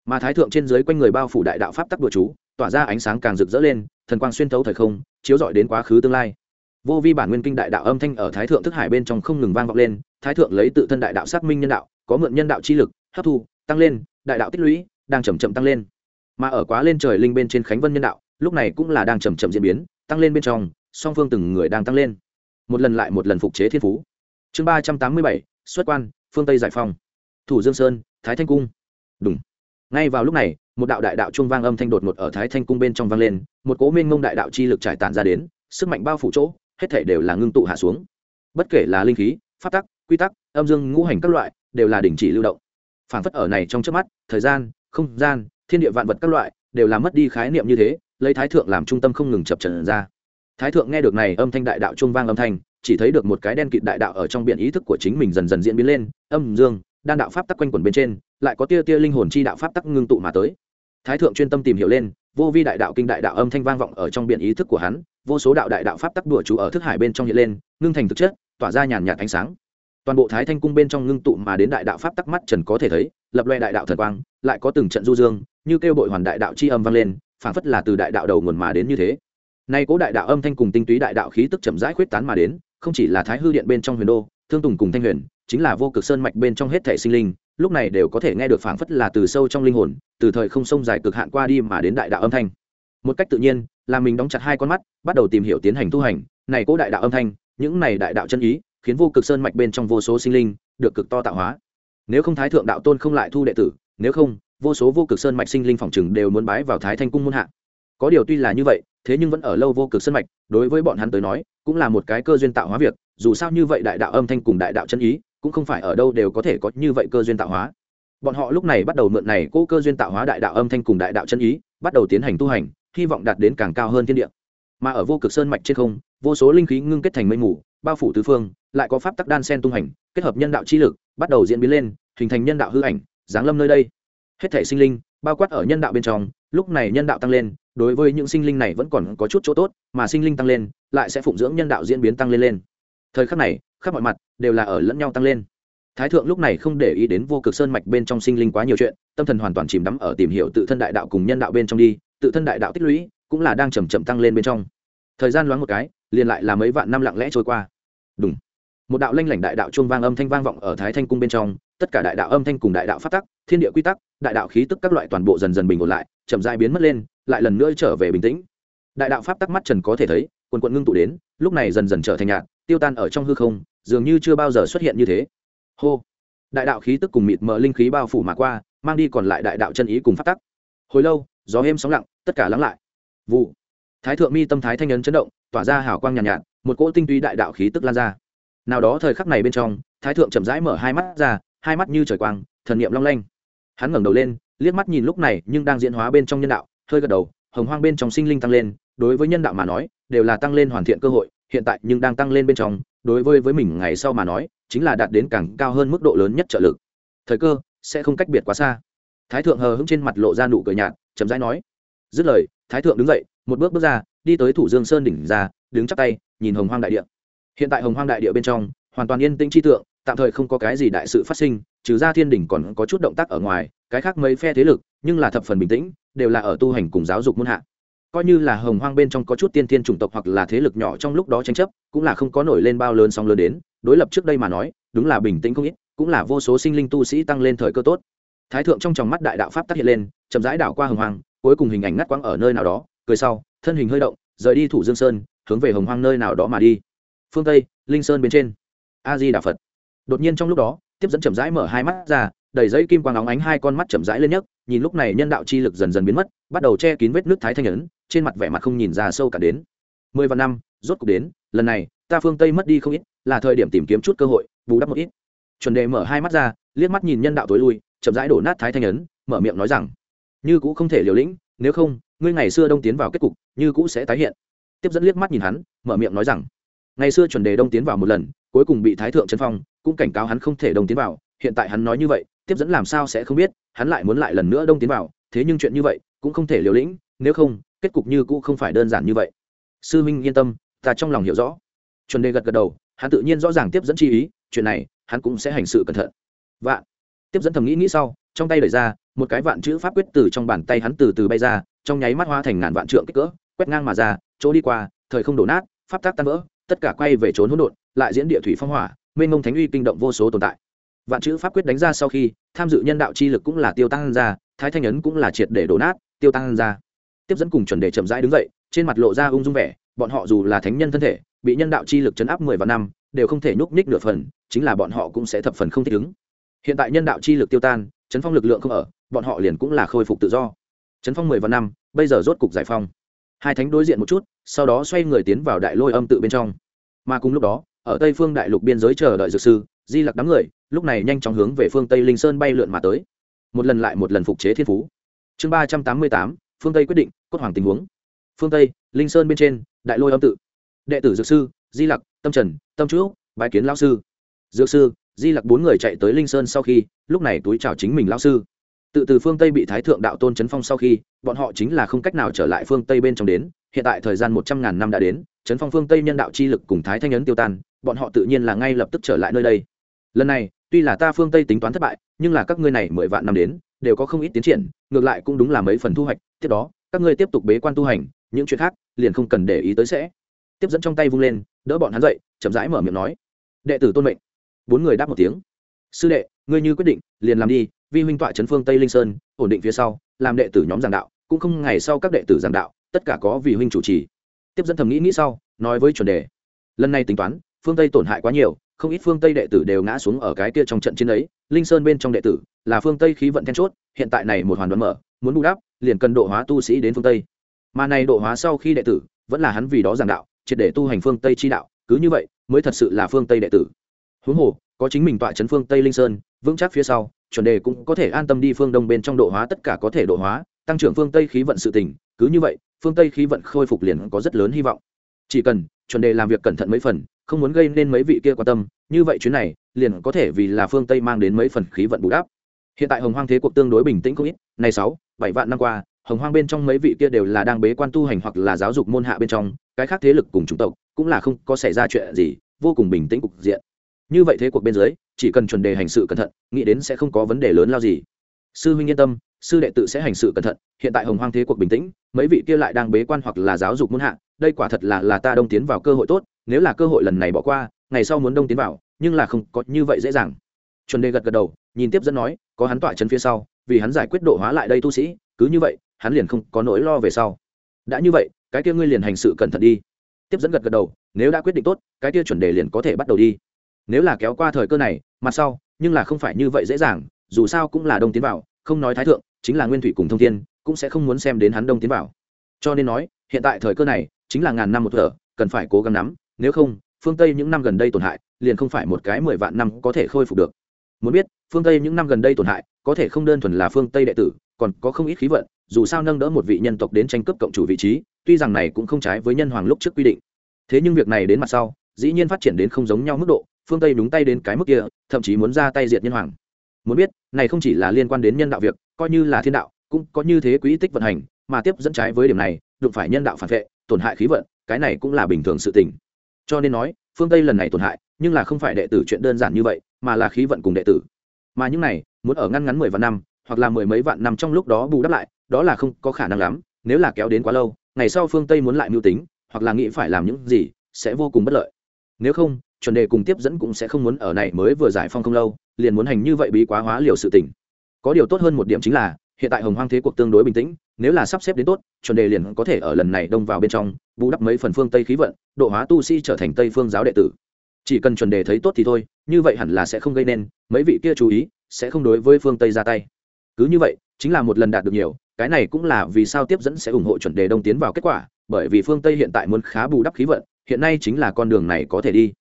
Mà thái thượng trên dưới quanh người bao phủ đại đạo pháp tắc bừa chú tỏa ra ánh sáng càng rực rỡ lên, thần quang xuyên thấu thời không, chiếu rọi đến quá khứ tương lai. Vô vi bản nguyên kinh đại đạo âm thanh ở thái thượng thức hải bên trong không ngừng vang vọng lên, thái thượng lấy tự thân đại đạo xác minh nhân đạo, có mượn nhân đạo chi lực, hấp thu, tăng lên, đại đạo tích lũy, đang chầm chậm tăng lên. Mà ở quá lên trời linh bên trên khánh vân nhân đạo, lúc này cũng là đang chầm chậm diễn biến, tăng lên bên trong, song phương từng người đang tăng lên. Một lần lại một lần phục chế thiên phú. Chương ba trăm tám mươi bảy, xuất quan, phương tây giải phong. Thủ dương sơn, thái thanh cung. Đúng ngay vào lúc này một đạo đại đạo trung vang âm thanh đột ngột ở thái thanh cung bên trong vang lên, một cố minh ngông đại đạo chi lực trải tàn ra đến, sức mạnh bao phủ chỗ, hết thể đều là ngưng tụ hạ xuống. Bất kể là linh khí phát tắc, quy tắc, âm dương ngũ hành các loại, đều là đình chỉ lưu động. Phản phất ở này trong trước mắt, thời gian, không gian, thiên địa vạn vật các loại, đều là mất đi khái niệm như thế, lấy thái thượng làm trung tâm không ngừng chập trần ra. Thái thượng nghe được này âm thanh đại đạo trung vang âm thanh, chỉ thấy được một cái đen kịt đại đạo ở trong biển ý thức của chính mình dần dần diễn biến lên, âm dương, đan đạo pháp tắc quanh quẩn bên trên, lại có tia tia linh hồn chi đạo pháp tắc ngưng tụ mà tới thái thượng chuyên tâm tìm hiểu lên, vô vi đại đạo kinh đại đạo âm thanh vang vọng ở trong biển ý thức của hắn, vô số đạo đại đạo pháp tắc đùa chú ở thức hải bên trong hiện lên, ngưng thành thực chất, tỏa ra nhàn nhạt ánh sáng. Toàn bộ thái thanh cung bên trong ngưng tụ mà đến đại đạo pháp tắc mắt trần có thể thấy, lập loe đại đạo thần quang, lại có từng trận du dương, như kêu bội hoàn đại đạo chi âm vang lên, phảng phất là từ đại đạo đầu nguồn mà đến như thế. Nay cố đại đạo âm thanh cùng tinh túy đại đạo khí tức chậm rãi khuyết tán mà đến, không chỉ là thái hư điện bên trong huyền đô, thương tùng cùng thanh huyền, chính là vô cực sơn mạch bên trong hết thể sinh linh lúc này đều có thể nghe được phảng phất là từ sâu trong linh hồn, từ thời không sông dài cực hạn qua đi mà đến đại đạo âm thanh. Một cách tự nhiên, là mình đóng chặt hai con mắt, bắt đầu tìm hiểu tiến hành tu hành. Này cố đại đạo âm thanh, những này đại đạo chân ý, khiến vô cực sơn mạch bên trong vô số sinh linh được cực to tạo hóa. Nếu không thái thượng đạo tôn không lại thu đệ tử, nếu không, vô số vô cực sơn mạch sinh linh phòng chừng đều muốn bái vào thái thanh cung muôn hạ. Có điều tuy là như vậy, thế nhưng vẫn ở lâu vô cực sơn mạch, đối với bọn hắn tới nói, cũng là một cái cơ duyên tạo hóa việc, dù sao như vậy đại đạo âm thanh cùng đại đạo chân ý cũng không phải ở đâu đều có thể có như vậy cơ duyên tạo hóa. Bọn họ lúc này bắt đầu mượn này cố cơ duyên tạo hóa đại đạo âm thanh cùng đại đạo chân ý, bắt đầu tiến hành tu hành, hy vọng đạt đến càng cao hơn thiên địa. Mà ở vô cực sơn mạch trên không, vô số linh khí ngưng kết thành mây mù, bao phủ tứ phương, lại có pháp tắc đan sen tung hành, kết hợp nhân đạo chi lực, bắt đầu diễn biến lên, hình thành nhân đạo hư ảnh, giáng lâm nơi đây. Hết thể sinh linh, bao quát ở nhân đạo bên trong, lúc này nhân đạo tăng lên, đối với những sinh linh này vẫn còn có chút chỗ tốt, mà sinh linh tăng lên, lại sẽ phụng dưỡng nhân đạo diễn biến tăng lên lên thời khắc này, khắp mọi mặt đều là ở lẫn nhau tăng lên. Thái thượng lúc này không để ý đến vô cực sơn mạch bên trong sinh linh quá nhiều chuyện, tâm thần hoàn toàn chìm đắm ở tìm hiểu tự thân đại đạo cùng nhân đạo bên trong đi, tự thân đại đạo tích lũy cũng là đang chầm chậm tăng lên bên trong. Thời gian loáng một cái, liền lại là mấy vạn năm lặng lẽ trôi qua. Đúng một đạo lanh lảnh đại đạo chuông vang âm thanh vang vọng ở thái thanh cung bên trong, tất cả đại đạo âm thanh cùng đại đạo phát tắc, thiên địa quy tắc, đại đạo khí tức các loại toàn bộ dần dần bình ổn lại, chậm dại biến mất lên, lại lần nữa trở về bình tĩnh. Đại đạo pháp tắc mắt trần có thể thấy, quần quận ngưng tụ đến, lúc này dần dần trở thành nhạt tiêu tan ở trong hư không dường như chưa bao giờ xuất hiện như thế. Hô! Đại đạo khí tức cùng mịt mờ linh khí bao phủ mà qua mang đi còn lại đại đạo chân ý cùng phát tắc. Hồi lâu gió êm sóng lặng tất cả lắng lại. Vụ! Thái thượng mi tâm thái thanh ấn chấn động tỏa ra hào quang nhàn nhạt, nhạt một cỗ tinh túy đại đạo khí tức lan ra. Nào đó thời khắc này bên trong thái thượng chậm rãi mở hai mắt ra hai mắt như trời quang thần niệm long lanh. Hắn ngẩng đầu lên liếc mắt nhìn lúc này nhưng đang diễn hóa bên trong nhân đạo hơi gật đầu hồng hoang bên trong sinh linh tăng lên đối với nhân đạo mà nói đều là tăng lên hoàn thiện cơ hội hiện tại nhưng đang tăng lên bên trong, đối với với mình ngày sau mà nói, chính là đạt đến càng cao hơn mức độ lớn nhất trợ lực. Thời cơ sẽ không cách biệt quá xa. Thái thượng hờ hững trên mặt lộ ra nụ cười nhạt, chậm rãi nói, dứt lời, thái thượng đứng dậy, một bước bước ra, đi tới thủ dương sơn đỉnh ra, đứng chắp tay, nhìn hồng hoang đại địa. Hiện tại hồng hoang đại địa bên trong, hoàn toàn yên tĩnh chi tượng, tạm thời không có cái gì đại sự phát sinh, trừ ra thiên đỉnh còn có chút động tác ở ngoài, cái khác mấy phe thế lực, nhưng là thập phần bình tĩnh, đều là ở tu hành cùng giáo dục muôn hạ coi như là hồng hoang bên trong có chút tiên thiên chủng tộc hoặc là thế lực nhỏ trong lúc đó tranh chấp, cũng là không có nổi lên bao lớn song lớn đến, đối lập trước đây mà nói, đúng là bình tĩnh không ít, cũng là vô số sinh linh tu sĩ tăng lên thời cơ tốt. Thái thượng trong tròng mắt đại đạo pháp tác hiện lên, chậm rãi đảo qua hồng hoang, cuối cùng hình ảnh ngắt quãng ở nơi nào đó, cười sau, thân hình hơi động, rời đi thủ dương sơn, hướng về hồng hoang nơi nào đó mà đi. Phương tây, linh sơn bên trên. A di đà phật. Đột nhiên trong lúc đó, tiếp dẫn chậm rãi mở hai mắt ra đầy giấy kim quang óng ánh hai con mắt chậm rãi lên nhấc, nhìn lúc này nhân đạo chi lực dần dần biến mất, bắt đầu che kín vết nước thái thanh ấn, trên mặt vẻ mặt không nhìn ra sâu cả đến. Mười vạn năm, rốt cuộc đến, lần này, ta phương tây mất đi không ít, là thời điểm tìm kiếm chút cơ hội, bù đắp một ít. Chuẩn đề mở hai mắt ra, liếc mắt nhìn nhân đạo tối lui, chậm rãi đổ nát thái thanh ấn, mở miệng nói rằng, như cũ không thể liều lĩnh, nếu không, ngươi ngày xưa đông tiến vào kết cục, như cũ sẽ tái hiện. Tiếp dẫn liếc mắt nhìn hắn, mở miệng nói rằng, ngày xưa chuẩn đề đông tiến vào một lần, cuối cùng bị thái thượng chân phong, cũng cảnh cáo hắn không thể đông tiến vào, hiện tại hắn nói như vậy tiếp dẫn làm sao sẽ không biết, hắn lại muốn lại lần nữa đông tiến vào, thế nhưng chuyện như vậy cũng không thể liều lĩnh, nếu không, kết cục như cũ không phải đơn giản như vậy. Sư minh yên tâm, ta trong lòng hiểu rõ. Chuẩn đề gật gật đầu, hắn tự nhiên rõ ràng tiếp dẫn chi ý, chuyện này, hắn cũng sẽ hành sự cẩn thận. Vạn. Tiếp dẫn thầm nghĩ nghĩ sau, trong tay đẩy ra, một cái vạn chữ pháp quyết từ trong bàn tay hắn từ từ bay ra, trong nháy mắt hoa thành ngàn vạn trượng kích cỡ, quét ngang mà ra, chỗ đi qua, thời không đổ nát, pháp tác tan vỡ, tất cả quay về trốn hỗn độn, lại diễn địa thủy phong hỏa, mênh mông thánh uy kinh động vô số tồn tại vạn chữ pháp quyết đánh ra sau khi, tham dự nhân đạo chi lực cũng là tiêu tăng ra, thái thanh ấn cũng là triệt để đổ nát, tiêu tăng ra. Tiếp dẫn cùng chuẩn đề chậm rãi đứng dậy, trên mặt lộ ra ung dung vẻ, bọn họ dù là thánh nhân thân thể, bị nhân đạo chi lực chấn áp mười vạn năm, đều không thể nhúc nhích nửa phần, chính là bọn họ cũng sẽ thập phần không thích ứng. Hiện tại nhân đạo chi lực tiêu tan, chấn phong lực lượng không ở, bọn họ liền cũng là khôi phục tự do. Chấn phong mười vạn năm, bây giờ rốt cục giải phong hai thánh đối diện một chút, sau đó xoay người tiến vào đại lôi âm tự bên trong. Mà cùng lúc đó, ở tây phương đại lục biên giới chờ đợi dược sư, di lặc đám người lúc này nhanh chóng hướng về phương tây linh sơn bay lượn mà tới. Một lần lại một lần phục chế thiên phú. Chương ba trăm tám mươi tám, phương tây quyết định, cốt hoàng tình huống. Phương tây, linh sơn bên trên, đại lôi âm tự. Đệ tử dược sư, di lặc, tâm trần, tâm chú bài kiến lao sư. Dược sư, di lặc bốn người chạy tới linh sơn sau khi, lúc này túi chào chính mình lao sư. Tự từ phương tây bị thái thượng đạo tôn chấn phong sau khi, bọn họ chính là không cách nào trở lại phương tây bên trong đến. Hiện tại thời gian một trăm ngàn năm đã đến, chấn phong phương tây nhân đạo chi lực cùng thái thanh ấn tiêu tan, bọn họ tự nhiên là ngay lập tức trở lại nơi đây lần này, tuy là ta phương tây tính toán thất bại, nhưng là các ngươi này mười vạn năm đến, đều có không ít tiến triển, ngược lại cũng đúng là mấy phần thu hoạch. Tiếp đó, các ngươi tiếp tục bế quan tu hành, những chuyện khác, liền không cần để ý tới sẽ. Tiếp dẫn trong tay vung lên, đỡ bọn hắn dậy, chậm rãi mở miệng nói. Đệ tử tôn mệnh. Bốn người đáp một tiếng. Sư đệ, ngươi như quyết định, liền làm đi, vi huynh tọa trấn phương tây linh sơn, ổn định phía sau, làm đệ tử nhóm giảng đạo, cũng không ngày sau các đệ tử giảng đạo, tất cả có vì huynh chủ trì. Tiếp dẫn thầm nghĩ nghĩ sau, nói với chuẩn đề. Lần này tính toán, phương tây tổn hại quá nhiều không ít phương tây đệ tử đều ngã xuống ở cái kia trong trận chiến ấy. Linh sơn bên trong đệ tử là phương tây khí vận then chốt, hiện tại này một hoàn đoán mở, muốn bù đắp, liền cần độ hóa tu sĩ đến phương tây. Mà này độ hóa sau khi đệ tử vẫn là hắn vì đó giảng đạo, triệt để tu hành phương tây chi đạo, cứ như vậy mới thật sự là phương tây đệ tử. Huống hồ, có chính mình tọa trấn phương tây linh sơn, vững chắc phía sau, chuẩn đề cũng có thể an tâm đi phương đông bên trong độ hóa, tất cả có thể độ hóa, tăng trưởng phương tây khí vận sự tình, cứ như vậy, phương tây khí vận khôi phục liền có rất lớn hy vọng. Chỉ cần chuẩn đề làm việc cẩn thận mấy phần không muốn gây nên mấy vị kia quan tâm, như vậy chuyến này, liền có thể vì là phương tây mang đến mấy phần khí vận bù đắp. Hiện tại hồng hoang thế cuộc tương đối bình tĩnh không ít, này sáu, bảy vạn năm qua, hồng hoang bên trong mấy vị kia đều là đang bế quan tu hành hoặc là giáo dục môn hạ bên trong, cái khác thế lực cùng chủng tộc, cũng là không có xảy ra chuyện gì, vô cùng bình tĩnh cục diện. Như vậy thế cuộc bên dưới, chỉ cần chuẩn đề hành sự cẩn thận, nghĩ đến sẽ không có vấn đề lớn lao gì. Sư huynh yên tâm, sư đệ tự sẽ hành sự cẩn thận, hiện tại hồng hoang thế cuộc bình tĩnh, mấy vị kia lại đang bế quan hoặc là giáo dục môn hạ, đây quả thật là là ta đông tiến vào cơ hội tốt nếu là cơ hội lần này bỏ qua, ngày sau muốn đông tiến vào, nhưng là không có như vậy dễ dàng. Chuẩn đề gật gật đầu, nhìn tiếp dẫn nói, có hắn tỏa chân phía sau, vì hắn giải quyết độ hóa lại đây tu sĩ, cứ như vậy, hắn liền không có nỗi lo về sau. Đã như vậy, cái kia ngươi liền hành sự cẩn thận đi. Tiếp dẫn gật gật đầu, nếu đã quyết định tốt, cái kia chuẩn đề liền có thể bắt đầu đi. Nếu là kéo qua thời cơ này, mặt sau, nhưng là không phải như vậy dễ dàng, dù sao cũng là đông tiến vào, không nói thái thượng, chính là nguyên thủy cùng thông thiên, cũng sẽ không muốn xem đến hắn đông tiến vào. Cho nên nói, hiện tại thời cơ này, chính là ngàn năm một thở, cần phải cố gắng nắm nếu không, phương tây những năm gần đây tổn hại, liền không phải một cái mười vạn năm có thể khôi phục được. Muốn biết, phương tây những năm gần đây tổn hại, có thể không đơn thuần là phương tây đệ tử, còn có không ít khí vận, dù sao nâng đỡ một vị nhân tộc đến tranh cướp cộng chủ vị trí, tuy rằng này cũng không trái với nhân hoàng lúc trước quy định. Thế nhưng việc này đến mặt sau, dĩ nhiên phát triển đến không giống nhau mức độ, phương tây đúng tay đến cái mức kia, thậm chí muốn ra tay diệt nhân hoàng. Muốn biết, này không chỉ là liên quan đến nhân đạo việc, coi như là thiên đạo, cũng có như thế quỹ tích vận hành, mà tiếp dẫn trái với điểm này, đụng phải nhân đạo phản vệ, tổn hại khí vận, cái này cũng là bình thường sự tình cho nên nói, phương tây lần này tổn hại, nhưng là không phải đệ tử chuyện đơn giản như vậy, mà là khí vận cùng đệ tử. Mà những này, muốn ở ngăn ngắn mười vạn năm, hoặc là mười mấy vạn năm trong lúc đó bù đắp lại, đó là không có khả năng lắm, nếu là kéo đến quá lâu, ngày sau phương tây muốn lại mưu tính, hoặc là nghĩ phải làm những gì, sẽ vô cùng bất lợi. Nếu không, chuẩn đề cùng tiếp dẫn cũng sẽ không muốn ở này mới vừa giải phong không lâu, liền muốn hành như vậy bí quá hóa liều sự tình. Có điều tốt hơn một điểm chính là hiện tại hồng hoang thế cuộc tương đối bình tĩnh, nếu là sắp xếp đến tốt, chuẩn đề liền có thể ở lần này đông vào bên trong, bù đắp mấy phần phương tây khí vận, độ hóa tu sĩ trở thành tây phương giáo đệ tử. Chỉ cần chuẩn đề thấy tốt thì thôi, như vậy hẳn là sẽ không gây nên, mấy vị kia chú ý, sẽ không đối với phương tây ra tay. Cứ như vậy, chính là một lần đạt được nhiều, cái này cũng là vì sao tiếp dẫn sẽ ủng hộ chuẩn đề đông tiến vào kết quả, bởi vì phương tây hiện tại muốn khá bù đắp khí vận, hiện nay chính là con đường này có thể đi.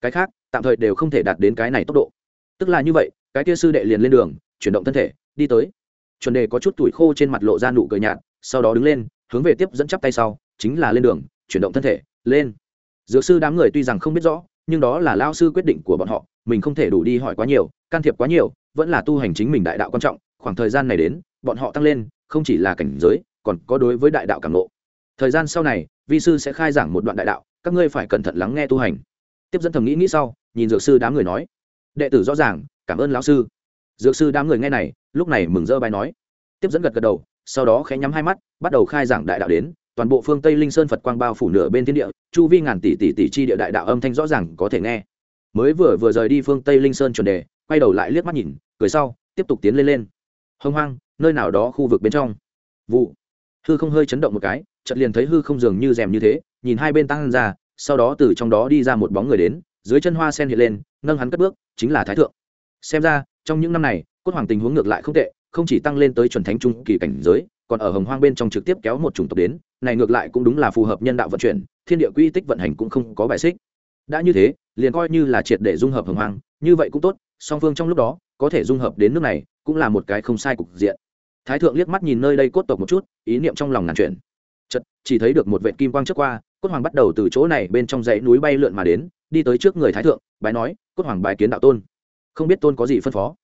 Cái khác, tạm thời đều không thể đạt đến cái này tốc độ. Tức là như vậy, cái kia sư đệ liền lên đường, chuyển động thân thể, đi tới chuẩn đề có chút tuổi khô trên mặt lộ ra nụ cười nhạt, sau đó đứng lên, hướng về tiếp dẫn chắp tay sau, chính là lên đường, chuyển động thân thể, lên. Dược sư đám người tuy rằng không biết rõ, nhưng đó là lao sư quyết định của bọn họ, mình không thể đủ đi hỏi quá nhiều, can thiệp quá nhiều, vẫn là tu hành chính mình đại đạo quan trọng, khoảng thời gian này đến, bọn họ tăng lên, không chỉ là cảnh giới, còn có đối với đại đạo cảm ngộ. Thời gian sau này, vi sư sẽ khai giảng một đoạn đại đạo, các ngươi phải cẩn thận lắng nghe tu hành. Tiếp dẫn thầm nghĩ nghĩ sau, nhìn dược sư đám người nói. Đệ tử rõ ràng, cảm ơn lão sư. Dược sư đám người nghe này lúc này mừng rỡ bài nói. Tiếp dẫn gật gật đầu, sau đó khẽ nhắm hai mắt, bắt đầu khai giảng đại đạo đến. Toàn bộ phương tây linh sơn phật quang bao phủ nửa bên thiên địa, chu vi ngàn tỷ tỷ tỷ chi địa đại đạo âm thanh rõ ràng có thể nghe. Mới vừa vừa rời đi phương tây linh sơn chuẩn đề, quay đầu lại liếc mắt nhìn, cười sau, tiếp tục tiến lên lên. Hông hoang, nơi nào đó khu vực bên trong. Vụ. Hư không hơi chấn động một cái, chợt liền thấy hư không dường như rèm như thế, nhìn hai bên tăng ra, sau đó từ trong đó đi ra một bóng người đến, dưới chân hoa sen hiện lên, nâng hắn cất bước, chính là thái thượng. Xem ra, trong những năm này cốt hoàng tình huống ngược lại không tệ, không chỉ tăng lên tới chuẩn thánh trung kỳ cảnh giới, còn ở hồng hoang bên trong trực tiếp kéo một chủng tộc đến, này ngược lại cũng đúng là phù hợp nhân đạo vận chuyển, thiên địa quy tích vận hành cũng không có bài xích. Đã như thế, liền coi như là triệt để dung hợp hồng hoang, như vậy cũng tốt, song phương trong lúc đó, có thể dung hợp đến nước này, cũng là một cái không sai cục diện. Thái thượng liếc mắt nhìn nơi đây cốt tộc một chút, ý niệm trong lòng ngàn chuyển. Chật chỉ thấy được một vệ kim quang trước qua, cốt hoàng bắt đầu từ chỗ này bên trong dãy núi bay lượn mà đến, đi tới trước người thái thượng, bái nói, cốt hoàng bái kiến đạo tôn. Không biết tôn có gì phân phó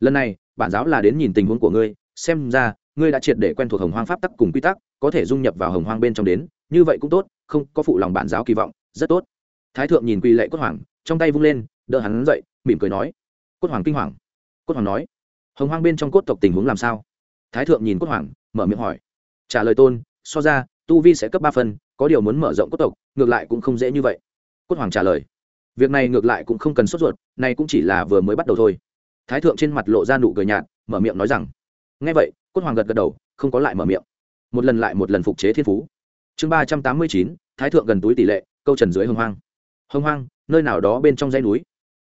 lần này bản giáo là đến nhìn tình huống của ngươi xem ra ngươi đã triệt để quen thuộc hồng hoang pháp tắc cùng quy tắc có thể dung nhập vào hồng hoang bên trong đến như vậy cũng tốt không có phụ lòng bản giáo kỳ vọng rất tốt. Thái thượng nhìn Quy lệ cốt hoàng trong tay vung lên đỡ hắn dậy mỉm cười nói. Cốt hoàng kinh hoàng. Cốt hoàng nói hồng hoang bên trong cốt tộc tình huống làm sao? Thái thượng nhìn cốt hoàng mở miệng hỏi. Trả lời tôn so ra tu vi sẽ cấp ba phần, có điều muốn mở rộng cốt tộc ngược lại cũng không dễ như vậy. Cốt hoàng trả lời. Việc này ngược lại cũng không cần sốt ruột này cũng chỉ là vừa mới bắt đầu thôi thái thượng trên mặt lộ ra nụ cười nhạt, mở miệng nói rằng ngay vậy, cốt hoàng gật gật đầu, không có lại mở miệng. Một lần lại một lần phục chế thiên phú. Chương ba trăm tám mươi chín, thái thượng gần túi tỷ lệ, câu trần dưới hồng hoang. Hồng hoang, nơi nào đó bên trong dãy núi.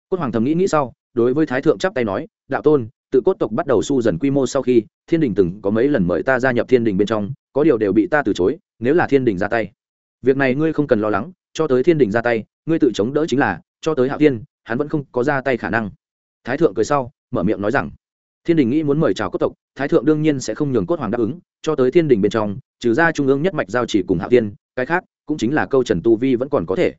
Cốt hoàng thầm nghĩ nghĩ sau, đối với thái thượng chắp tay nói, đạo tôn, tự cốt tộc bắt đầu su dần quy mô sau khi, thiên đình từng có mấy lần mời ta gia nhập thiên đình bên trong, có điều đều bị ta từ chối, nếu là thiên đình ra tay. Việc này ngươi không cần lo lắng, cho tới thiên đình ra tay, ngươi tự chống đỡ chính là, cho tới hạ thiên, hắn vẫn không có ra tay khả năng. Thái thượng cười sau mở miệng nói rằng, thiên đình nghĩ muốn mời chào cốt tộc, thái thượng đương nhiên sẽ không nhường cốt hoàng đáp ứng, cho tới thiên đình bên trong, trừ ra trung ương nhất mạch giao chỉ cùng hạo thiên, cái khác cũng chính là câu trần tu vi vẫn còn có thể.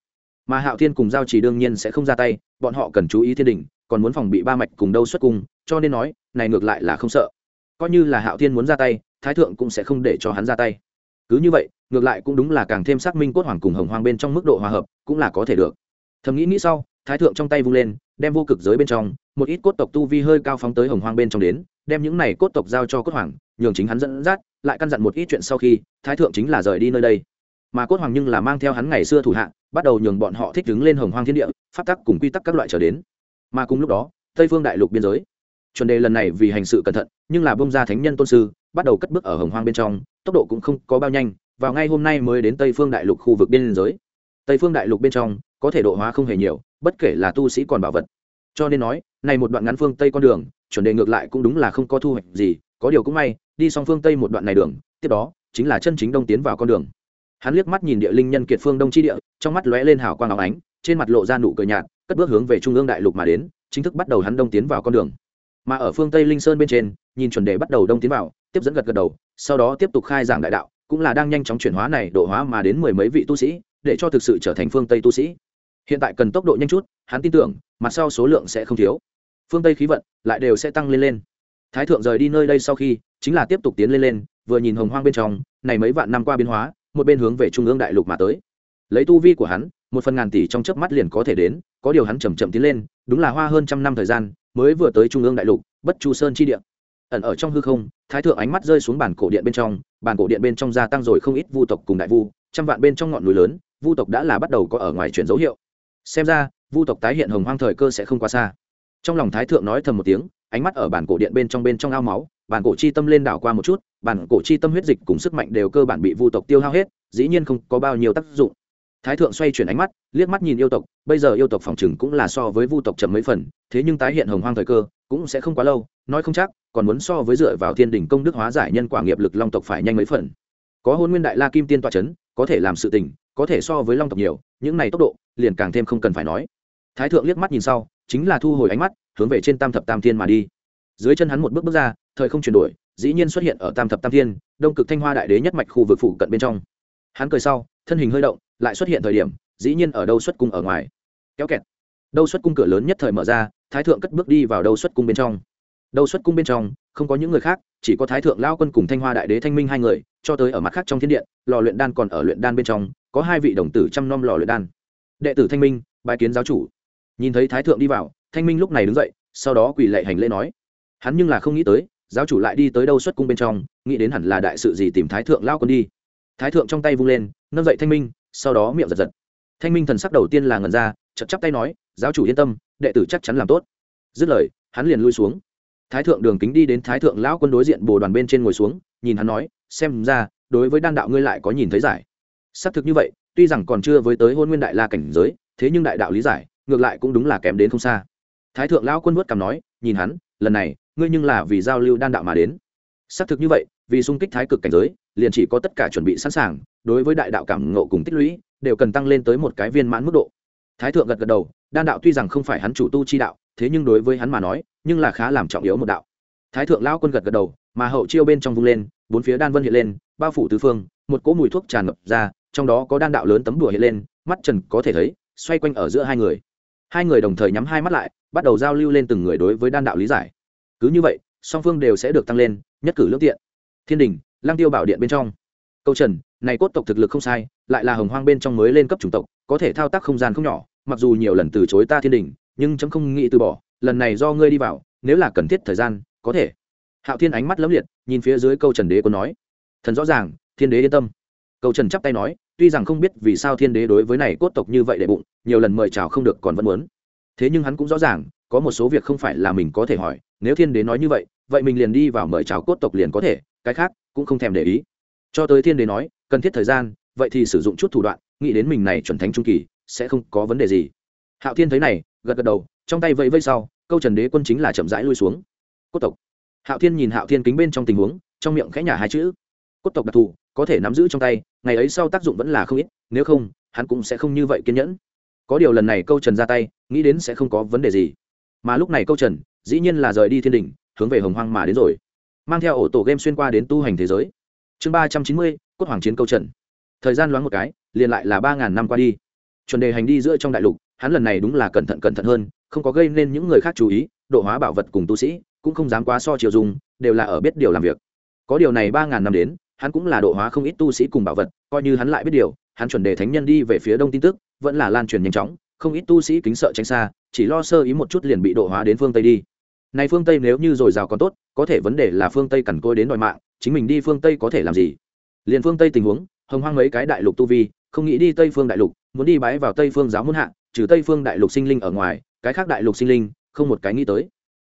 Mà hạo thiên cùng giao chỉ đương nhiên sẽ không ra tay, bọn họ cần chú ý thiên đình, còn muốn phòng bị ba mạch cùng đâu xuất cung, cho nên nói, này ngược lại là không sợ. Coi như là hạo thiên muốn ra tay, thái thượng cũng sẽ không để cho hắn ra tay. Cứ như vậy, ngược lại cũng đúng là càng thêm xác minh cốt hoàng cùng hồng hoang bên trong mức độ hòa hợp, cũng là có thể được. Thầm nghĩ nghĩ sau thái thượng trong tay vung lên, đem vô cực giới bên trong, một ít cốt tộc tu vi hơi cao phóng tới hồng hoang bên trong đến, đem những này cốt tộc giao cho cốt hoàng, nhường chính hắn dẫn dắt, lại căn dặn một ít chuyện sau khi, thái thượng chính là rời đi nơi đây. Mà cốt hoàng nhưng là mang theo hắn ngày xưa thủ hạ, bắt đầu nhường bọn họ thích đứng lên hồng hoang thiên địa, pháp tắc cùng quy tắc các loại trở đến. Mà cùng lúc đó, tây phương đại lục biên giới. Chuẩn đề lần này vì hành sự cẩn thận, nhưng là bông ra thánh nhân tôn sư, bắt đầu cất bước ở hồng hoang bên trong, tốc độ cũng không có bao nhanh, vào ngay hôm nay mới đến tây phương đại lục khu vực biên giới. Tây phương đại lục bên trong có thể độ hóa không hề nhiều, bất kể là tu sĩ còn bảo vật. Cho nên nói, này một đoạn ngắn phương tây con đường, chuẩn đề ngược lại cũng đúng là không có thu hoạch gì, có điều cũng may, đi xong phương tây một đoạn này đường, tiếp đó, chính là chân chính đông tiến vào con đường. Hắn liếc mắt nhìn địa linh nhân kiệt phương đông chi địa, trong mắt lóe lên hào quang áo ánh, trên mặt lộ ra nụ cười nhạt, cất bước hướng về trung ương đại lục mà đến, chính thức bắt đầu hắn đông tiến vào con đường. Mà ở phương tây linh sơn bên trên, nhìn chuẩn đề bắt đầu đông tiến vào, tiếp dẫn gật gật đầu, sau đó tiếp tục khai giảng đại đạo, cũng là đang nhanh chóng chuyển hóa này, độ hóa mà đến mười mấy vị tu sĩ, để cho thực sự trở thành phương tây tu sĩ hiện tại cần tốc độ nhanh chút, hắn tin tưởng, mặt sau số lượng sẽ không thiếu. Phương tây khí vận lại đều sẽ tăng lên lên. Thái thượng rời đi nơi đây sau khi, chính là tiếp tục tiến lên lên, vừa nhìn hồng hoang bên trong, này mấy vạn năm qua biến hóa, một bên hướng về trung ương đại lục mà tới. Lấy tu vi của hắn, một phần ngàn tỷ trong chớp mắt liền có thể đến, có điều hắn chầm chậm tiến lên, đúng là hoa hơn trăm năm thời gian, mới vừa tới trung ương đại lục, bất chu sơn chi địa. Ẩn ở trong hư không, thái thượng ánh mắt rơi xuống bản cổ điện bên trong, bản cổ điện bên trong gia tăng rồi không ít vu tộc cùng đại vu, trăm vạn bên trong ngọn núi lớn, vu tộc đã là bắt đầu có ở ngoài chuyển dấu hiệu xem ra, vu tộc tái hiện hồng hoang thời cơ sẽ không quá xa. Trong lòng thái thượng nói thầm một tiếng, ánh mắt ở bản cổ điện bên trong bên trong ao máu, bản cổ chi tâm lên đảo qua một chút, bản cổ chi tâm huyết dịch cùng sức mạnh đều cơ bản bị vu tộc tiêu hao hết, dĩ nhiên không có bao nhiêu tác dụng. Thái thượng xoay chuyển ánh mắt, liếc mắt nhìn yêu tộc, bây giờ yêu tộc phòng chừng cũng là so với vu tộc chậm mấy phần, thế nhưng tái hiện hồng hoang thời cơ cũng sẽ không quá lâu, nói không chắc, còn muốn so với dựa vào thiên đỉnh công đức hóa giải nhân quả nghiệp lực long tộc phải nhanh mấy phần. Có hôn nguyên đại la kim tiên toa c h ấ n có thể làm sự tình, có thể so với long tộc nhiều những này tốc độ, liền càng thêm không cần phải nói. Thái thượng liếc mắt nhìn sau, chính là thu hồi ánh mắt, hướng về trên tam thập tam thiên mà đi. Dưới chân hắn một bước bước ra, thời không chuyển đổi, dĩ nhiên xuất hiện ở tam thập tam thiên, đông cực thanh hoa đại đế nhất mạch khu vực phụ cận bên trong. Hắn cười sau, thân hình hơi động, lại xuất hiện thời điểm, dĩ nhiên ở đâu xuất cung ở ngoài. Kéo kẹt. Đâu xuất cung cửa lớn nhất thời mở ra, thái thượng cất bước đi vào đâu xuất cung bên trong. Đâu xuất cung bên trong, không có những người khác, chỉ có thái thượng lao quân cùng thanh hoa đại đế thanh minh hai người, cho tới ở mặt khác trong thiên điện, lò luyện đan còn ở luyện đan bên trong có hai vị đồng tử chăm nom lò luyện đan. Đệ tử thanh minh bài kiến giáo chủ. Nhìn thấy thái thượng đi vào, thanh minh lúc này đứng dậy, sau đó quỳ lệ hành lễ nói, hắn nhưng là không nghĩ tới, giáo chủ lại đi tới đâu xuất cung bên trong, nghĩ đến hẳn là đại sự gì tìm thái thượng lao quân đi. Thái thượng trong tay vung lên, nâng dậy thanh minh, sau đó miệng giật giật. Thanh minh thần sắc đầu tiên là ngần ra chật chắp tay nói, giáo chủ yên tâm, đệ tử chắc chắn làm tốt. Dứt lời, hắn liền lui xuống. Thái thượng đường kính đi đến thái thượng lão quân đối diện bồ đoàn bên trên ngồi xuống, nhìn hắn nói, xem ra, đối với đan đạo ngươi lại có nhìn thấy giải xác thực như vậy, tuy rằng còn chưa với tới hôn nguyên đại la cảnh giới, thế nhưng đại đạo lý giải, ngược lại cũng đúng là kém đến không xa. Thái thượng lão quân vớt cằm nói, nhìn hắn, lần này, ngươi nhưng là vì giao lưu đan đạo mà đến. Xác thực như vậy, vì xung kích thái cực cảnh giới, liền chỉ có tất cả chuẩn bị sẵn sàng, đối với đại đạo cảm ngộ cùng tích lũy, đều cần tăng lên tới một cái viên mãn mức độ. Thái thượng gật gật đầu, đan đạo tuy rằng không phải hắn chủ tu chi đạo, thế nhưng đối với hắn mà nói, nhưng là khá làm trọng yếu một đạo. Thái thượng lão quân gật gật đầu, mà hậu chiêu bên trong vung lên, bốn phía đan vân hiện lên, bao phủ tứ phương, một cỗ mùi thuốc tràn ngập ra trong đó có đan đạo lớn tấm đùa hiện lên, mắt trần có thể thấy, xoay quanh ở giữa hai người. Hai người đồng thời nhắm hai mắt lại, bắt đầu giao lưu lên từng người đối với đan đạo lý giải. Cứ như vậy, song phương đều sẽ được tăng lên, nhất cử lương tiện. Thiên đình lang tiêu bảo điện bên trong. Câu trần, này cốt tộc thực lực không sai, lại là hồng hoang bên trong mới lên cấp chủng tộc, có thể thao tác không gian không nhỏ, mặc dù nhiều lần từ chối ta thiên đình, nhưng chấm không nghĩ từ bỏ, lần này do ngươi đi vào, nếu là cần thiết thời gian, có thể. Hạo thiên ánh mắt lấm liệt, nhìn phía dưới câu trần đế có nói. Thần rõ ràng, thiên đế yên tâm câu trần chắp tay nói, tuy rằng không biết vì sao thiên đế đối với này cốt tộc như vậy để bụng, nhiều lần mời chào không được còn vẫn muốn. Thế nhưng hắn cũng rõ ràng, có một số việc không phải là mình có thể hỏi, nếu thiên đế nói như vậy vậy mình liền đi vào mời chào cốt tộc liền có thể, cái khác cũng không thèm để ý. Cho tới thiên đế nói, cần thiết thời gian, vậy thì sử dụng chút thủ đoạn, nghĩ đến mình này chuẩn thánh trung kỳ, sẽ không có vấn đề gì. Hạo thiên thấy này, gật gật đầu, trong tay vẫy vây sau, câu trần đế quân chính là chậm rãi lui xuống. Cốt tộc. Hạo thiên nhìn hạo thiên kính bên trong tình huống, trong miệng khẽ nhả hai chữ. Cốt tộc đặc thù có thể nắm giữ trong tay, ngày ấy sau tác dụng vẫn là không ít, nếu không, hắn cũng sẽ không như vậy kiên nhẫn. Có điều lần này câu trần ra tay, nghĩ đến sẽ không có vấn đề gì. Mà lúc này câu trần, dĩ nhiên là rời đi thiên đình hướng về hồng hoang mà đến rồi. Mang theo ổ tổ game xuyên qua đến tu hành thế giới. Chương ba trăm chín mươi, cốt hoàng chiến câu trần. Thời gian loáng một cái, liền lại là ba ngàn năm qua đi. Chuẩn đề hành đi giữa trong đại lục, hắn lần này đúng là cẩn thận cẩn thận hơn, không có gây nên những người khác chú ý, độ hóa bảo vật cùng tu sĩ, cũng không dám quá so chiều dùng, đều là ở biết điều làm việc. Có điều này ba ngàn năm đến hắn cũng là độ hóa không ít tu sĩ cùng bảo vật, coi như hắn lại biết điều, hắn chuẩn đề thánh nhân đi về phía đông tin tức, vẫn là lan truyền nhanh chóng, không ít tu sĩ kính sợ tránh xa, chỉ lo sơ ý một chút liền bị độ hóa đến phương tây đi. Này phương tây nếu như dồi dào còn tốt, có thể vấn đề là phương tây cằn côi đến đòi mạng, chính mình đi phương tây có thể làm gì? Liền phương tây tình huống, hồng hoang mấy cái đại lục tu vi, không nghĩ đi tây phương đại lục, muốn đi bái vào tây phương giáo muốn hạ, trừ tây phương đại lục sinh linh ở ngoài, cái khác đại lục sinh linh, không một cái nghĩ tới.